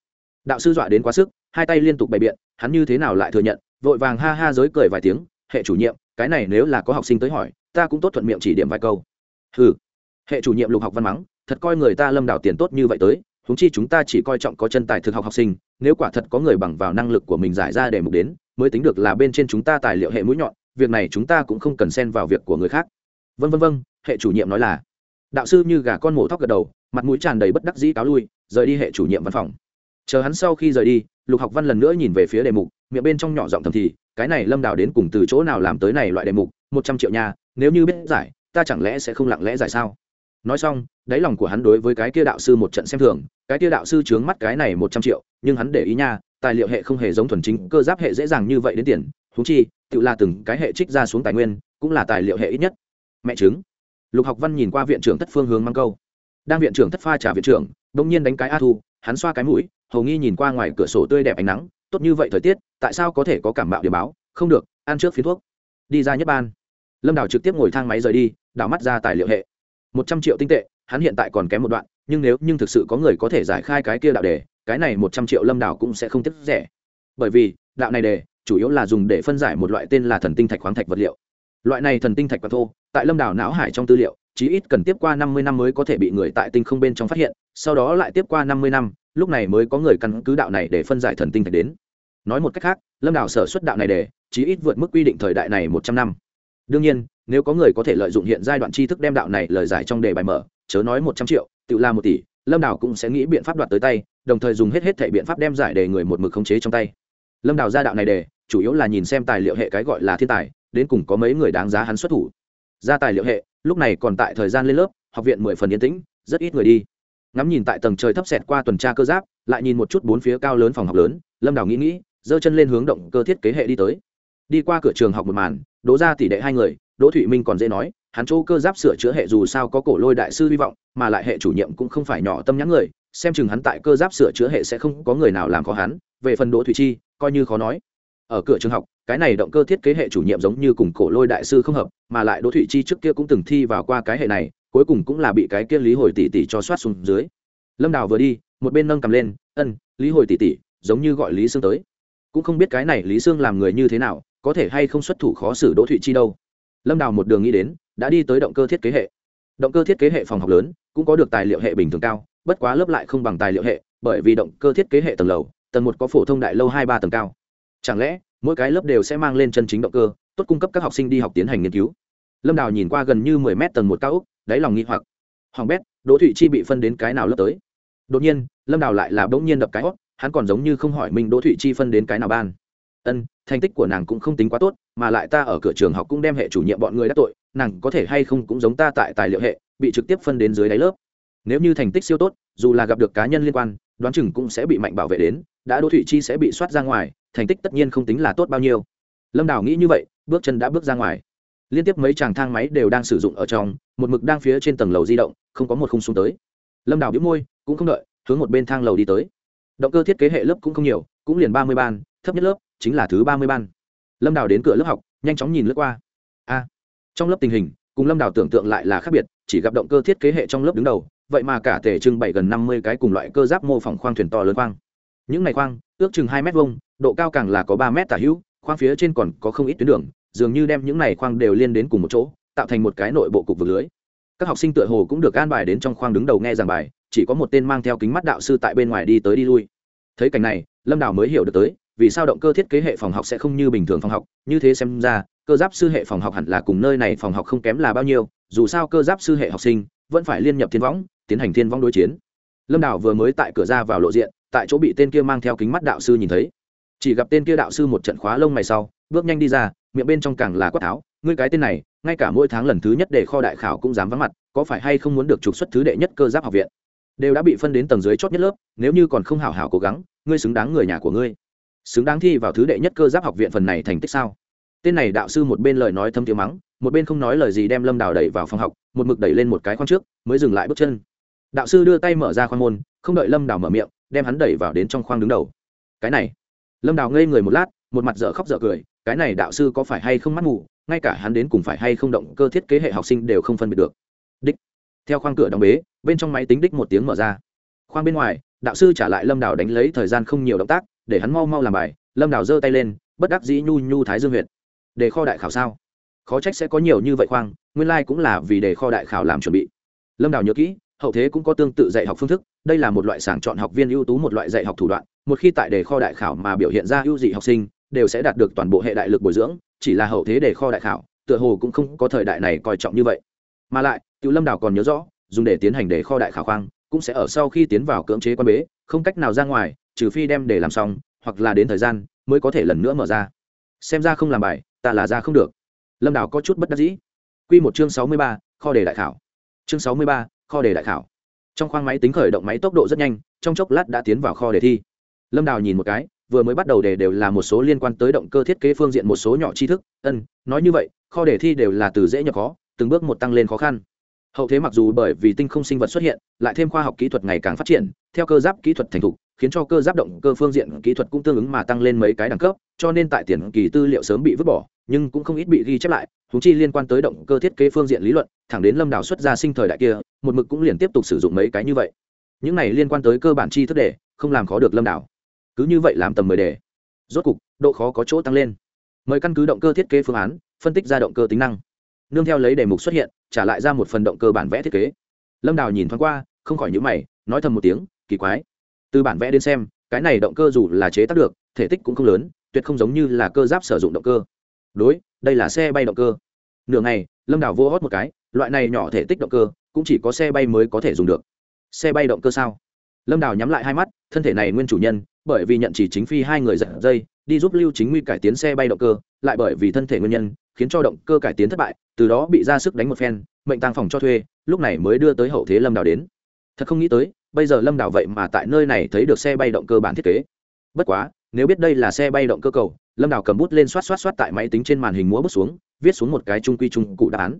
Đạo sư dọa đến quá sức hai tay liên tục bày biện, hắn như thế nào lại thừa nhận, vội vàng ha ha giới cười vài tiếng, hệ chủ nhiệm, cái này nếu là có học sinh tới hỏi, ta cũng tốt thuận miệng chỉ điểm vài câu. Ừ hệ chủ nhiệm lục học văn mắng, thật coi người ta lâm đảo tiền tốt như vậy tới húng chi chúng ta chỉ coi trọng có chân tài thực học học sinh, nếu quả thật có người bằng vào năng lực của mình giải ra để mục đến, mới tính được là bên trên chúng ta tài liệu hệ mũi nhọn, việc này chúng ta cũng không cần xen vào việc của người khác. Vân vân vân hệ chủ nhiệm nói là. Đạo sư như gà con mổ thóc gật đầu, mặt mũi tràn đầy bất đắc dĩ cáo lui, rời đi hệ chủ nhiệm văn phòng. Chờ hắn sau khi rời đi lục học văn lần nữa nhìn về phía đề mục, miệng bên trong nhỏ giọng thầm thì, cái này lâm đào đến cùng từ chỗ nào làm tới này loại đề mục, một trăm triệu nhà nếu như biết giải, ta chẳng lẽ sẽ không lặng lẽ giải sao? Nói xong, đáy lòng của hắn đối với cái kia đạo sư một trận xem thường, cái kia đạo sư chướng mắt cái này một trăm triệu, nhưng hắn để ý nha, tài liệu hệ không hề giống thuần chính, cơ giáp hệ dễ dàng như vậy đến tiền thú chi, tự là từng cái hệ trích ra xuống tài nguyên, cũng là tài liệu hệ ít nhất. Mẹ chứng lục học văn nhìn qua viện trưởng thất phương hướng mang câu. Đang viện trưởng thất pha trả viện trưởng đông nhiên đánh cái a thu, hắn xoa cái mũi hầu nghi nhìn qua ngoài cửa sổ tươi đẹp ánh nắng, tốt như vậy thời tiết, tại sao có thể có cảm mạo điểm báo? Không được, ăn trước phiến thuốc. Đi ra nhất ban. Lâm đào trực tiếp ngồi thang máy rời đi, đảo mắt ra tài liệu hệ. Một trăm triệu tinh tệ, hắn hiện tại còn kém một đoạn, nhưng nếu nhưng thực sự có người có thể giải khai cái kia đạo đề, cái này một trăm triệu lâm đào cũng sẽ không tiếp rẻ. Bởi vì, đạo này đề, chủ yếu là dùng để phân giải một loại tên là thần tinh thạch khoáng thạch vật liệu. Loại này thần tinh thạch và thô, tại lâm đào não hải trong tư liệu chí ít cần tiếp qua năm mươi năm mới có thể bị người tại tinh không bên trong phát hiện, sau đó lại tiếp qua năm mươi năm, lúc này mới có người căn cứ đạo này để phân giải thần tinh thạch đến. Nói một cách khác, lâm đào sở xuất đạo này để, chí ít vượt mức quy định thời đại này một trăm năm. Đương nhiên, nếu có người có thể lợi dụng hiện giai đoạn tri thức đem đạo này lời giải trong đề bài mở, chớ nói một trăm triệu, tự la một tỷ, lâm đào cũng sẽ nghĩ biện pháp đoạt tới tay, đồng thời dùng hết hết thể biện pháp đem giải đề người một mực khống chế trong tay. Lâm đào ra đạo này đề chủ yếu là nhìn xem tài liệu hệ cái gọi là thiên tài, đến cùng có mấy người đáng giá hắn xuất thủ. Ra tài liệu hệ lúc này còn tại thời gian lên lớp, học viện mười phần yên tĩnh, rất ít người đi. Ngắm nhìn tại tầng trời thấp xẹt qua tuần tra cơ giáp, lại nhìn một chút bốn phía cao lớn phòng học lớn, lâm đào nghĩ nghĩ, giơ chân lên hướng động cơ thiết kế hệ đi tới. Đi qua cửa trường học một màn, đỗ ra tỷ đệ hai người, đỗ thụy minh còn dễ nói, hắn chỗ cơ giáp sửa chữa hệ dù sao có cổ lôi đại sư hy vọng, mà lại hệ chủ nhiệm cũng không phải nhỏ tâm nhãn người, xem chừng hắn tại cơ giáp sửa chữa hệ sẽ không có người nào làm khó hắn, về phần đỗ thụy chi, coi như khó nói ở cửa trường học, cái này động cơ thiết kế hệ chủ nhiệm giống như cùng cổ lôi đại sư không hợp, mà lại đỗ thụy chi trước kia cũng từng thi vào qua cái hệ này, cuối cùng cũng là bị cái kia lý hồi tỷ tỷ cho soát xuống dưới. Lâm đào vừa đi, một bên nâng cầm lên, ân, lý hồi tỷ tỷ, giống như gọi lý sương tới. Cũng không biết cái này lý sương làm người như thế nào, có thể hay không xuất thủ khó xử đỗ thụy chi đâu. Lâm đào một đường nghĩ đến, đã đi tới động cơ thiết kế hệ. Động cơ thiết kế hệ phòng học lớn, cũng có được tài liệu hệ bình thường cao, bất quá lớp lại không bằng tài liệu hệ, bởi vì động cơ thiết kế hệ tầng lầu, tầng một có phổ thông đại lâu hai ba tầng cao chẳng lẽ, mỗi cái lớp đều sẽ mang lên chân chính động cơ, tốt cung cấp các học sinh đi học tiến hành nghiên cứu? Lâm đào nhìn qua gần như mười mét tầng một cao úc đáy lòng nghi hoặc. Hoàng bét, đỗ thụy chi bị phân đến cái nào lớp tới? Đột nhiên, lâm đào lại là bỗng nhiên đập cái hót hắn còn giống như không hỏi mình đỗ thụy chi phân đến cái nào ban. Ân, thành tích của nàng cũng không tính quá tốt, mà lại ta ở cửa trường học cũng đem hệ chủ nhiệm bọn người đã tội, nàng có thể hay không cũng giống ta tại tài liệu hệ, bị trực tiếp phân đến dưới đáy lớp. Nếu như thành tích siêu tốt, dù là gặp được cá nhân liên quan, đoán chừng cũng sẽ bị mạnh bảo vệ đến, đã đỗ thụy chi sẽ bị soát ra ngoài thành tích tất nhiên không tính là tốt bao nhiêu. Lâm đào nghĩ như vậy, bước chân đã bước ra ngoài. Liên tiếp mấy chàng thang máy đều đang sử dụng ở trong, một mực đang phía trên tầng lầu di động, không có một khung xuống tới. Lâm đào biếu môi, cũng không đợi, hướng một bên thang lầu đi tới. Động cơ thiết kế hệ lớp cũng không nhiều, cũng liền ba mươi ban, thấp nhất lớp chính là thứ ba mươi ban. Lâm đào đến cửa lớp học, nhanh chóng nhìn lướt qua. A, trong lớp tình hình, cùng lâm đào tưởng tượng lại là khác biệt, chỉ gặp động cơ thiết kế hệ trong lớp đứng đầu, vậy mà cả thể trưng bày gần năm mươi cái cùng loại cơ giáp mô phỏng khoang thuyền to lớn khoang. Những này khoang, ước chừng hai m vông độ cao càng là có ba mét tả hữu, khoang phía trên còn có không ít tuyến đường, dường như đem những này khoang đều liên đến cùng một chỗ, tạo thành một cái nội bộ cục vực lưới. Các học sinh tựa hồ cũng được an bài đến trong khoang đứng đầu nghe giảng bài, chỉ có một tên mang theo kính mắt đạo sư tại bên ngoài đi tới đi lui. Thấy cảnh này, lâm đào mới hiểu được tới, vì sao động cơ thiết kế hệ phòng học sẽ không như bình thường phòng học, như thế xem ra, cơ giáp sư hệ phòng học hẳn là cùng nơi này phòng học không kém là bao nhiêu, dù sao cơ giáp sư hệ học sinh vẫn phải liên nhập thiên võng, tiến hành thiên võng đối chiến. Lâm đào vừa mới tại cửa ra vào lộ diện, tại chỗ bị tên kia mang theo kính mắt đạo sư nhìn thấy chỉ gặp tên kia đạo sư một trận khóa lông mày sau, bước nhanh đi ra, miệng bên trong càng là quát tháo, ngươi cái tên này, ngay cả mỗi tháng lần thứ nhất để kho đại khảo cũng dám vắng mặt, có phải hay không muốn được trục xuất thứ đệ nhất cơ giáp học viện? Đều đã bị phân đến tầng dưới chót nhất lớp, nếu như còn không hảo hảo cố gắng, ngươi xứng đáng người nhà của ngươi. Xứng đáng thi vào thứ đệ nhất cơ giáp học viện phần này thành tích sao? Tên này đạo sư một bên lời nói thâm tiếng mắng, một bên không nói lời gì đem lâm đào đẩy vào phòng học, một mực đẩy lên một cái khoang trước, mới dừng lại bước chân. Đạo sư đưa tay mở ra khoang môn, không đợi lâm đào mở miệng, đem hắn đẩy vào đến trong khoang đứng đầu. Cái này lâm đào ngây người một lát, một mặt dở khóc dở cười, cái này đạo sư có phải hay không mắt mù, ngay cả hắn đến cùng phải hay không động cơ thiết kế hệ học sinh đều không phân biệt được. Đích. Theo khoang cửa đóng bế, bên trong máy tính đích một tiếng mở ra. Khoang bên ngoài, đạo sư trả lại lâm đào đánh lấy thời gian không nhiều động tác, để hắn mau mau làm bài, lâm đào giơ tay lên, bất đắc dĩ nhu nhu thái dương huyện để kho đại khảo sao? Khó trách sẽ có nhiều như vậy khoang, nguyên lai、like、cũng là vì để kho đại khảo làm chuẩn bị. Lâm đào nhớ kỹ, hậu thế cũng có tương tự dạy học phương thức đây là một loại sàng chọn học viên ưu tú, một loại dạy học thủ đoạn. Một khi tại đề kho đại khảo mà biểu hiện ra ưu dị học sinh, đều sẽ đạt được toàn bộ hệ đại lực bồi dưỡng, chỉ là hậu thế đề kho đại khảo, tựa hồ cũng không có thời đại này coi trọng như vậy. Mà lại cựu lâm đào còn nhớ rõ, dùng để tiến hành đề kho đại khảo khoang, cũng sẽ ở sau khi tiến vào cưỡng chế quan bế, không cách nào ra ngoài, trừ phi đem để làm xong, hoặc là đến thời gian mới có thể lần nữa mở ra. Xem ra không làm bài, ta là ra không được. Lâm đào có chút bất đắc dĩ. Q một chương sáu mươi ba, kho đề đại khảo. Chương sáu mươi ba, kho đề đại khảo trong khoang máy tính khởi động máy tốc độ rất nhanh, trong chốc lát đã tiến vào kho đề thi. Lâm đào nhìn một cái, vừa mới bắt đầu đề đều là một số liên quan tới động cơ thiết kế phương diện một số nhỏ tri thức. Ân, nói như vậy, kho đề thi đều là từ dễ nhập khó, từng bước một tăng lên khó khăn. Hậu thế mặc dù bởi vì tinh không sinh vật xuất hiện, lại thêm khoa học kỹ thuật ngày càng phát triển, theo cơ giáp kỹ thuật thành thục, khiến cho cơ giáp động cơ phương diện kỹ thuật cũng tương ứng mà tăng lên mấy cái đẳng cấp, cho nên tại tiền kỳ tư liệu sớm bị vứt bỏ, nhưng cũng không ít bị ghi chép lại húng chi liên quan tới động cơ thiết kế phương diện lý luận, thẳng đến lâm đảo xuất ra sinh thời đại kia, một mực cũng liền tiếp tục sử dụng mấy cái như vậy. Những này liên quan tới cơ bản chi thức đề, không làm khó được lâm đảo cứ như vậy làm tầm mười đề. Rốt cục, độ khó có chỗ tăng lên. Mời căn cứ động cơ thiết kế phương án, phân tích ra động cơ tính năng. Nương theo lấy đề mục xuất hiện, trả lại ra một phần động cơ bản vẽ thiết kế. Lâm đào nhìn thoáng qua, không khỏi nhữ mày, nói thầm một tiếng, kỳ quái. Từ bản vẽ đến xem, cái này động cơ dù là chế tác được, thể tích cũng không lớn, tuyệt không giống như là cơ giáp sử dụng động cơ đối, đây là xe bay động cơ. Nửa ngày, lâm đảo vô hót một cái, loại này nhỏ thể tích động cơ, cũng chỉ có xe bay mới có thể dùng được. Xe bay động cơ sao? Lâm đảo nhắm lại hai mắt, thân thể này nguyên chủ nhân, bởi vì nhận chỉ chính phi hai người giật dây, đi giúp lưu chính nguy cải tiến xe bay động cơ, lại bởi vì thân thể nguyên nhân, khiến cho động cơ cải tiến thất bại, từ đó bị ra sức đánh một phen, mệnh tăng phòng cho thuê, lúc này mới đưa tới hậu thế lâm đảo đến. Thật không nghĩ tới, bây giờ lâm đảo vậy mà tại nơi này thấy được xe bay động cơ bản thiết kế. Bất quá nếu biết đây là xe bay động cơ cầu, lâm đào cầm bút lên xoát xoát xoát tại máy tính trên màn hình múa bút xuống, viết xuống một cái trung quy trung cụ đáp án.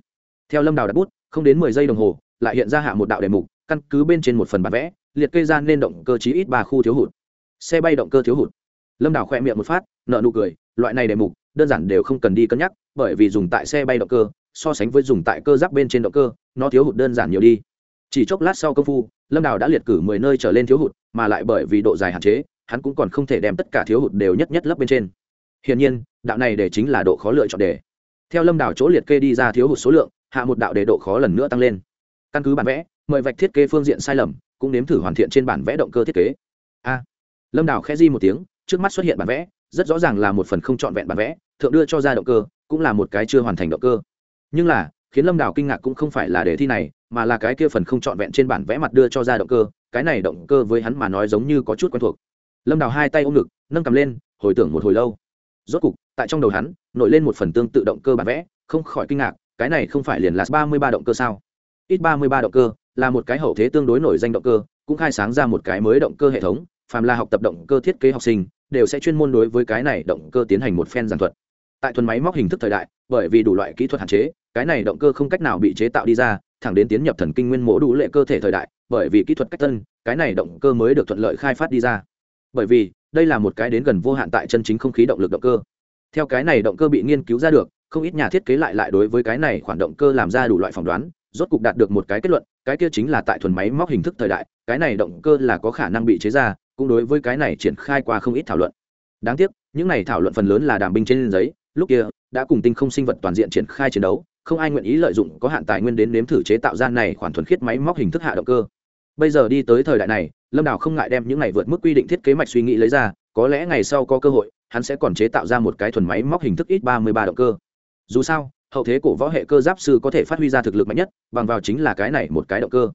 Theo lâm đào đặt bút, không đến mười giây đồng hồ, lại hiện ra hạ một đạo đề mục, căn cứ bên trên một phần bản vẽ, liệt kê ra nên động cơ chí ít ba khu thiếu hụt. Xe bay động cơ thiếu hụt. Lâm đào khỏe miệng một phát nợ nụ cười, loại này đề mục, đơn giản đều không cần đi cân nhắc, bởi vì dùng tại xe bay động cơ, so sánh với dùng tại cơ giáp bên trên động cơ, nó thiếu hụt đơn giản nhiều đi. Chỉ chốc lát sau công phu, lâm đào đã liệt cử mười nơi trở lên thiếu hụt, mà lại bởi vì độ dài hạn chế hắn cũng còn không thể đem tất cả thiếu hụt đều nhất nhất lấp bên trên. Hiển nhiên, đạo này để chính là độ khó lựa chọn đề. Theo lâm đào chỗ liệt kê đi ra thiếu hụt số lượng, hạ một đạo để độ khó lần nữa tăng lên. Căn cứ bản vẽ, mời vạch thiết kế phương diện sai lầm, cũng nếm thử hoàn thiện trên bản vẽ động cơ thiết kế. A. Lâm đào khẽ di một tiếng, trước mắt xuất hiện bản vẽ, rất rõ ràng là một phần không trọn vẹn bản vẽ, thượng đưa cho ra động cơ, cũng là một cái chưa hoàn thành động cơ. Nhưng là, khiến lâm đào kinh ngạc cũng không phải là đề thi này, mà là cái kia phần không trọn vẹn trên bản vẽ mặt đưa cho ra động cơ, cái này động cơ với hắn mà nói giống như có chút quen thuộc lâm đào hai tay ôm ngực, nâng cầm lên, hồi tưởng một hồi lâu. Rốt cục, tại trong đầu hắn, nổi lên một phần tương tự động cơ bản vẽ, không khỏi kinh ngạc, cái này không phải liền là ba mươi ba động cơ sao? Ít ba mươi ba động cơ, là một cái hậu thế tương đối nổi danh động cơ, cũng khai sáng ra một cái mới động cơ hệ thống, phàm là học tập động cơ thiết kế học sinh, đều sẽ chuyên môn đối với cái này động cơ tiến hành một phen giảng thuật. Tại thuần máy móc hình thức thời đại, bởi vì đủ loại kỹ thuật hạn chế, cái này động cơ không cách nào bị chế tạo đi ra, thẳng đến tiến nhập thần kinh nguyên mẫu đủ lệ cơ thể thời đại, bởi vì kỹ thuật cách tân, cái này động cơ mới được thuận lợi khai phát đi ra bởi vì đây là một cái đến gần vô hạn tại chân chính không khí động lực động cơ. Theo cái này động cơ bị nghiên cứu ra được, không ít nhà thiết kế lại lại đối với cái này khoản động cơ làm ra đủ loại phỏng đoán, rốt cục đạt được một cái kết luận, cái kia chính là tại thuần máy móc hình thức thời đại, cái này động cơ là có khả năng bị chế ra, cũng đối với cái này triển khai qua không ít thảo luận. Đáng tiếc, những này thảo luận phần lớn là đàm binh trên giấy, lúc kia, đã cùng tinh không sinh vật toàn diện triển khai chiến đấu, không ai nguyện ý lợi dụng có hạn tài nguyên đến nếm thử chế tạo ra này khoản thuần khiết máy móc hình thức hạ động cơ bây giờ đi tới thời đại này, lâm đào không ngại đem những này vượt mức quy định thiết kế mạch suy nghĩ lấy ra, có lẽ ngày sau có cơ hội, hắn sẽ còn chế tạo ra một cái thuần máy móc hình thức ít ba mươi ba động cơ. Dù sao, hậu thế cổ võ hệ cơ giáp sư có thể phát huy ra thực lực mạnh nhất, bằng vào chính là cái này một cái động cơ.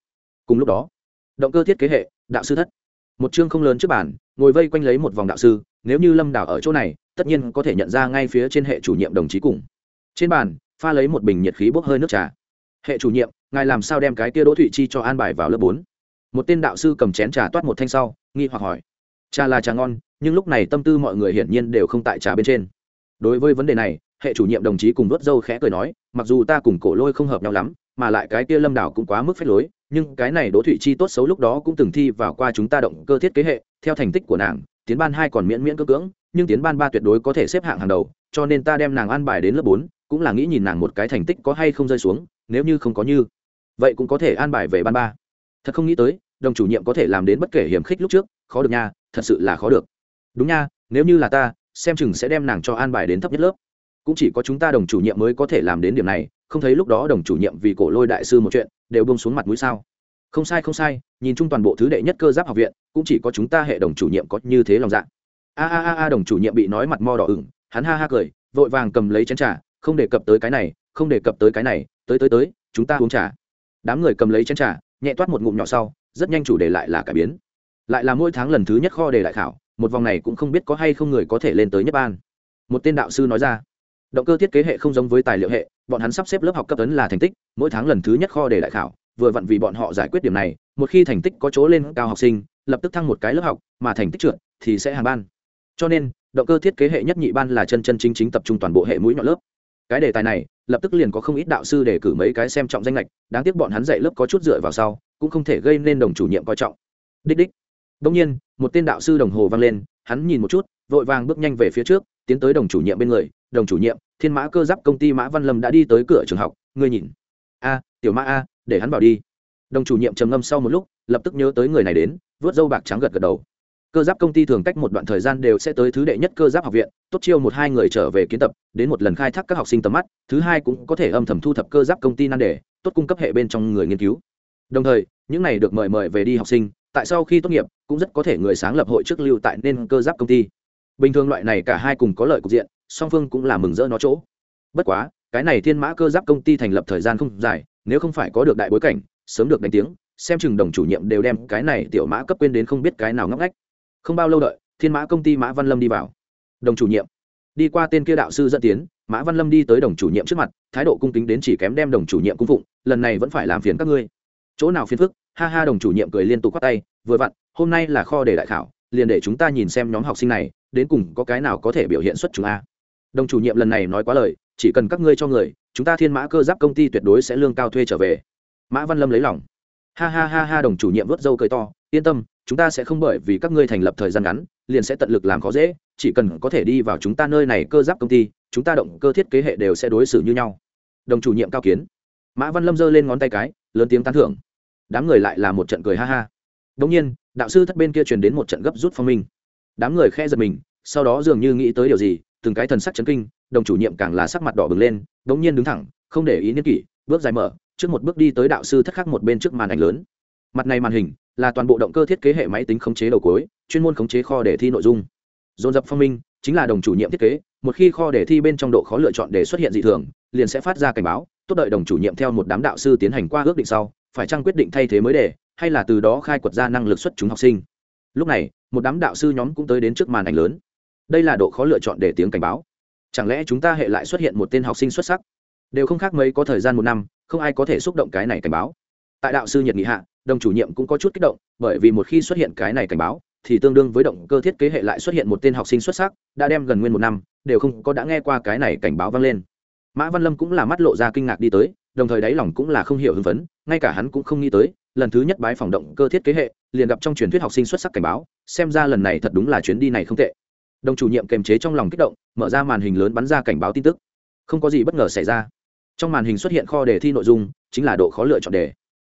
Cùng lúc đó, động cơ thiết kế hệ, đạo sư thất. Một chương không lớn trước bàn, ngồi vây quanh lấy một vòng đạo sư, nếu như lâm đảo ở chỗ này, tất nhiên có thể nhận ra ngay phía trên hệ chủ nhiệm đồng chí cùng. Trên bàn, pha lấy một bình nhiệt khí bốc hơi nước trà. Hệ chủ nhiệm, ngài làm sao đem cái tia đỗ thụy chi cho an bài vào lớp bốn? Một tên đạo sư cầm chén trà toát một thanh sau, nghi hoặc hỏi, trà là trà ngon, nhưng lúc này tâm tư mọi người hiển nhiên đều không tại trà bên trên. Đối với vấn đề này, hệ chủ nhiệm đồng chí cùng vớt dâu khẽ cười nói, mặc dù ta cùng cổ lôi không hợp nhau lắm, mà lại cái kia lâm đảo cũng quá mức phép lối, nhưng cái này đỗ thụy chi tốt xấu lúc đó cũng từng thi vào qua chúng ta động cơ thiết kế hệ, theo thành tích của nàng, tiến ban hai còn miễn miễn cơ cưỡng, nhưng tiến ban ba tuyệt đối có thể xếp hạng hàng đầu, cho nên ta đem nàng an bài đến lớp bốn, cũng là nghĩ nhìn nàng một cái thành tích có hay không rơi xuống, nếu như không có như, vậy cũng có thể an bài về ban ba thật không nghĩ tới, đồng chủ nhiệm có thể làm đến bất kể hiểm khích lúc trước, khó được nha, thật sự là khó được. Đúng nha, nếu như là ta, xem chừng sẽ đem nàng cho an bài đến thấp nhất lớp. Cũng chỉ có chúng ta đồng chủ nhiệm mới có thể làm đến điểm này, không thấy lúc đó đồng chủ nhiệm vì cổ lôi đại sư một chuyện, đều bông xuống mặt mũi sao? Không sai không sai, nhìn chung toàn bộ thứ đệ nhất cơ giáp học viện, cũng chỉ có chúng ta hệ đồng chủ nhiệm có như thế lòng dạ. A a a a, đồng chủ nhiệm bị nói mặt mo đỏ ửng, hắn ha ha cười, vội vàng cầm lấy chén trà, không đề cập tới cái này, không đề cập tới cái này, tới tới tới, chúng ta uống trà. Đám người cầm lấy chén trà nhẹ toát một ngụm nhỏ sau, rất nhanh chủ đề lại là cải biến. Lại là mỗi tháng lần thứ nhất kho đề đại khảo, một vòng này cũng không biết có hay không người có thể lên tới nhất ban. Một tên đạo sư nói ra, động cơ thiết kế hệ không giống với tài liệu hệ, bọn hắn sắp xếp lớp học cấp tấn là thành tích, mỗi tháng lần thứ nhất kho đề đại khảo, vừa vặn vì bọn họ giải quyết điểm này, một khi thành tích có chỗ lên cao học sinh, lập tức thăng một cái lớp học, mà thành tích trượt thì sẽ hàng ban. Cho nên, động cơ thiết kế hệ nhất nhị ban là chân chân chính chính tập trung toàn bộ hệ mũi nhọn lớp. Cái đề tài này lập tức liền có không ít đạo sư để cử mấy cái xem trọng danh lệch đáng tiếc bọn hắn dạy lớp có chút dựa vào sau, cũng không thể gây nên đồng chủ nhiệm coi trọng. Đích đích. Đông nhiên, một tên đạo sư đồng hồ vang lên, hắn nhìn một chút, vội vàng bước nhanh về phía trước, tiến tới đồng chủ nhiệm bên người, đồng chủ nhiệm, thiên mã cơ giáp công ty mã văn lâm đã đi tới cửa trường học, ngươi nhìn. A, tiểu mã a, để hắn vào đi. Đồng chủ nhiệm trầm ngâm sau một lúc, lập tức nhớ tới người này đến vớt dâu bạc trắng gật gật đầu cơ giáp công ty thường cách một đoạn thời gian đều sẽ tới thứ đệ nhất cơ giáp học viện, tốt chiêu một hai người trở về kiến tập, đến một lần khai thác các học sinh tầm mắt, thứ hai cũng có thể âm thầm thu thập cơ giáp công ty nan đề, tốt cung cấp hệ bên trong người nghiên cứu. Đồng thời, những này được mời mời về đi học sinh, tại sau khi tốt nghiệp, cũng rất có thể người sáng lập hội trước lưu tại nên cơ giáp công ty. Bình thường loại này cả hai cùng có lợi cục diện, song phương cũng là mừng rỡ nó chỗ. Bất quá, cái này thiên mã cơ giáp công ty thành lập thời gian không dài, nếu không phải có được đại bối cảnh, sớm được đánh tiếng, xem chừng đồng chủ nhiệm đều đem cái này tiểu mã cấp quên đến không biết cái nào ngóc ngách không bao lâu đợi, thiên mã công ty mã văn lâm đi vào. Đồng chủ nhiệm. Đi qua tên kia đạo sư dẫn tiến, mã văn lâm đi tới đồng chủ nhiệm trước mặt, thái độ cung kính đến chỉ kém đem đồng chủ nhiệm cung phụng, lần này vẫn phải làm phiền các ngươi. Chỗ nào phiền phức, ha ha đồng chủ nhiệm cười liên tục khoác tay, vừa vặn, hôm nay là kho để đại khảo, liền để chúng ta nhìn xem nhóm học sinh này, đến cùng có cái nào có thể biểu hiện xuất chúng a. Đồng chủ nhiệm lần này nói quá lời, chỉ cần các ngươi cho người, chúng ta thiên mã cơ giáp công ty tuyệt đối sẽ lương cao thuê trở về. Mã văn lâm lấy lòng. Ha ha ha ha, đồng chủ nhiệm vớt dâu cười to, yên tâm chúng ta sẽ không bởi vì các ngươi thành lập thời gian ngắn, liền sẽ tận lực làm khó dễ, chỉ cần có thể đi vào chúng ta nơi này cơ giáp công ty, chúng ta động cơ thiết kế hệ đều sẽ đối xử như nhau. Đồng chủ nhiệm cao kiến. Mã văn lâm giơ lên ngón tay cái, lớn tiếng tán thưởng. Đám người lại là một trận cười ha ha. Đông nhiên, đạo sư thất bên kia truyền đến một trận gấp rút phong minh. Đám người khe giật mình, sau đó dường như nghĩ tới điều gì, từng cái thần sắc chấn kinh, đồng chủ nhiệm càng là sắc mặt đỏ bừng lên, đống nhiên đứng thẳng, không để ý niên kỷ, bước dài mở, trước một bước đi tới đạo sư thất khắc một bên trước màn ảnh lớn. Mặt này màn hình là toàn bộ động cơ thiết kế hệ máy tính khống chế đầu cuối, chuyên môn khống chế kho để thi nội dung. Dồn dập phong minh, chính là đồng chủ nhiệm thiết kế, một khi kho để thi bên trong độ khó lựa chọn để xuất hiện dị thường, liền sẽ phát ra cảnh báo, tốt đợi đồng chủ nhiệm theo một đám đạo sư tiến hành qua ước định sau, phải chăng quyết định thay thế mới đề hay là từ đó khai quật ra năng lực xuất chúng học sinh. Lúc này, một đám đạo sư nhóm cũng tới đến trước màn ảnh lớn. Đây là độ khó lựa chọn để tiếng cảnh báo. Chẳng lẽ chúng ta hệ lại xuất hiện một tên học sinh xuất sắc? Đều không khác mấy có thời gian một năm, không ai có thể xúc động cái này cảnh báo. Tại đạo sư nhiệt nghị hạ đồng chủ nhiệm cũng có chút kích động, bởi vì một khi xuất hiện cái này cảnh báo, thì tương đương với động cơ thiết kế hệ lại xuất hiện một tên học sinh xuất sắc, đã đem gần nguyên một năm, đều không có đã nghe qua cái này cảnh báo vang lên. Mã văn lâm cũng là mắt lộ ra kinh ngạc đi tới, đồng thời đáy lòng cũng là không hiểu hưng phấn, ngay cả hắn cũng không nghĩ tới, lần thứ nhất bái phòng động cơ thiết kế hệ, liền gặp trong truyền thuyết học sinh xuất sắc cảnh báo, xem ra lần này thật đúng là chuyến đi này không tệ. Đồng chủ nhiệm kềm chế trong lòng kích động, mở ra màn hình lớn bắn ra cảnh báo tin tức. Không có gì bất ngờ xảy ra. Trong màn hình xuất hiện kho đề thi nội dung, chính là độ khó lựa chọn đề.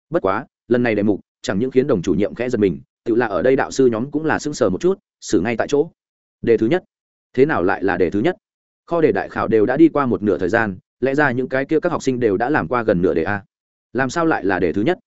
Bất quá lần này đề mục, chẳng những khiến đồng chủ nhiệm khẽ giật mình, tự là ở đây đạo sư nhóm cũng là sững sờ một chút, xử ngay tại chỗ. Đề thứ nhất. Thế nào lại là đề thứ nhất? Kho đề đại khảo đều đã đi qua một nửa thời gian, lẽ ra những cái kia các học sinh đều đã làm qua gần nửa đề a. Làm sao lại là đề thứ nhất?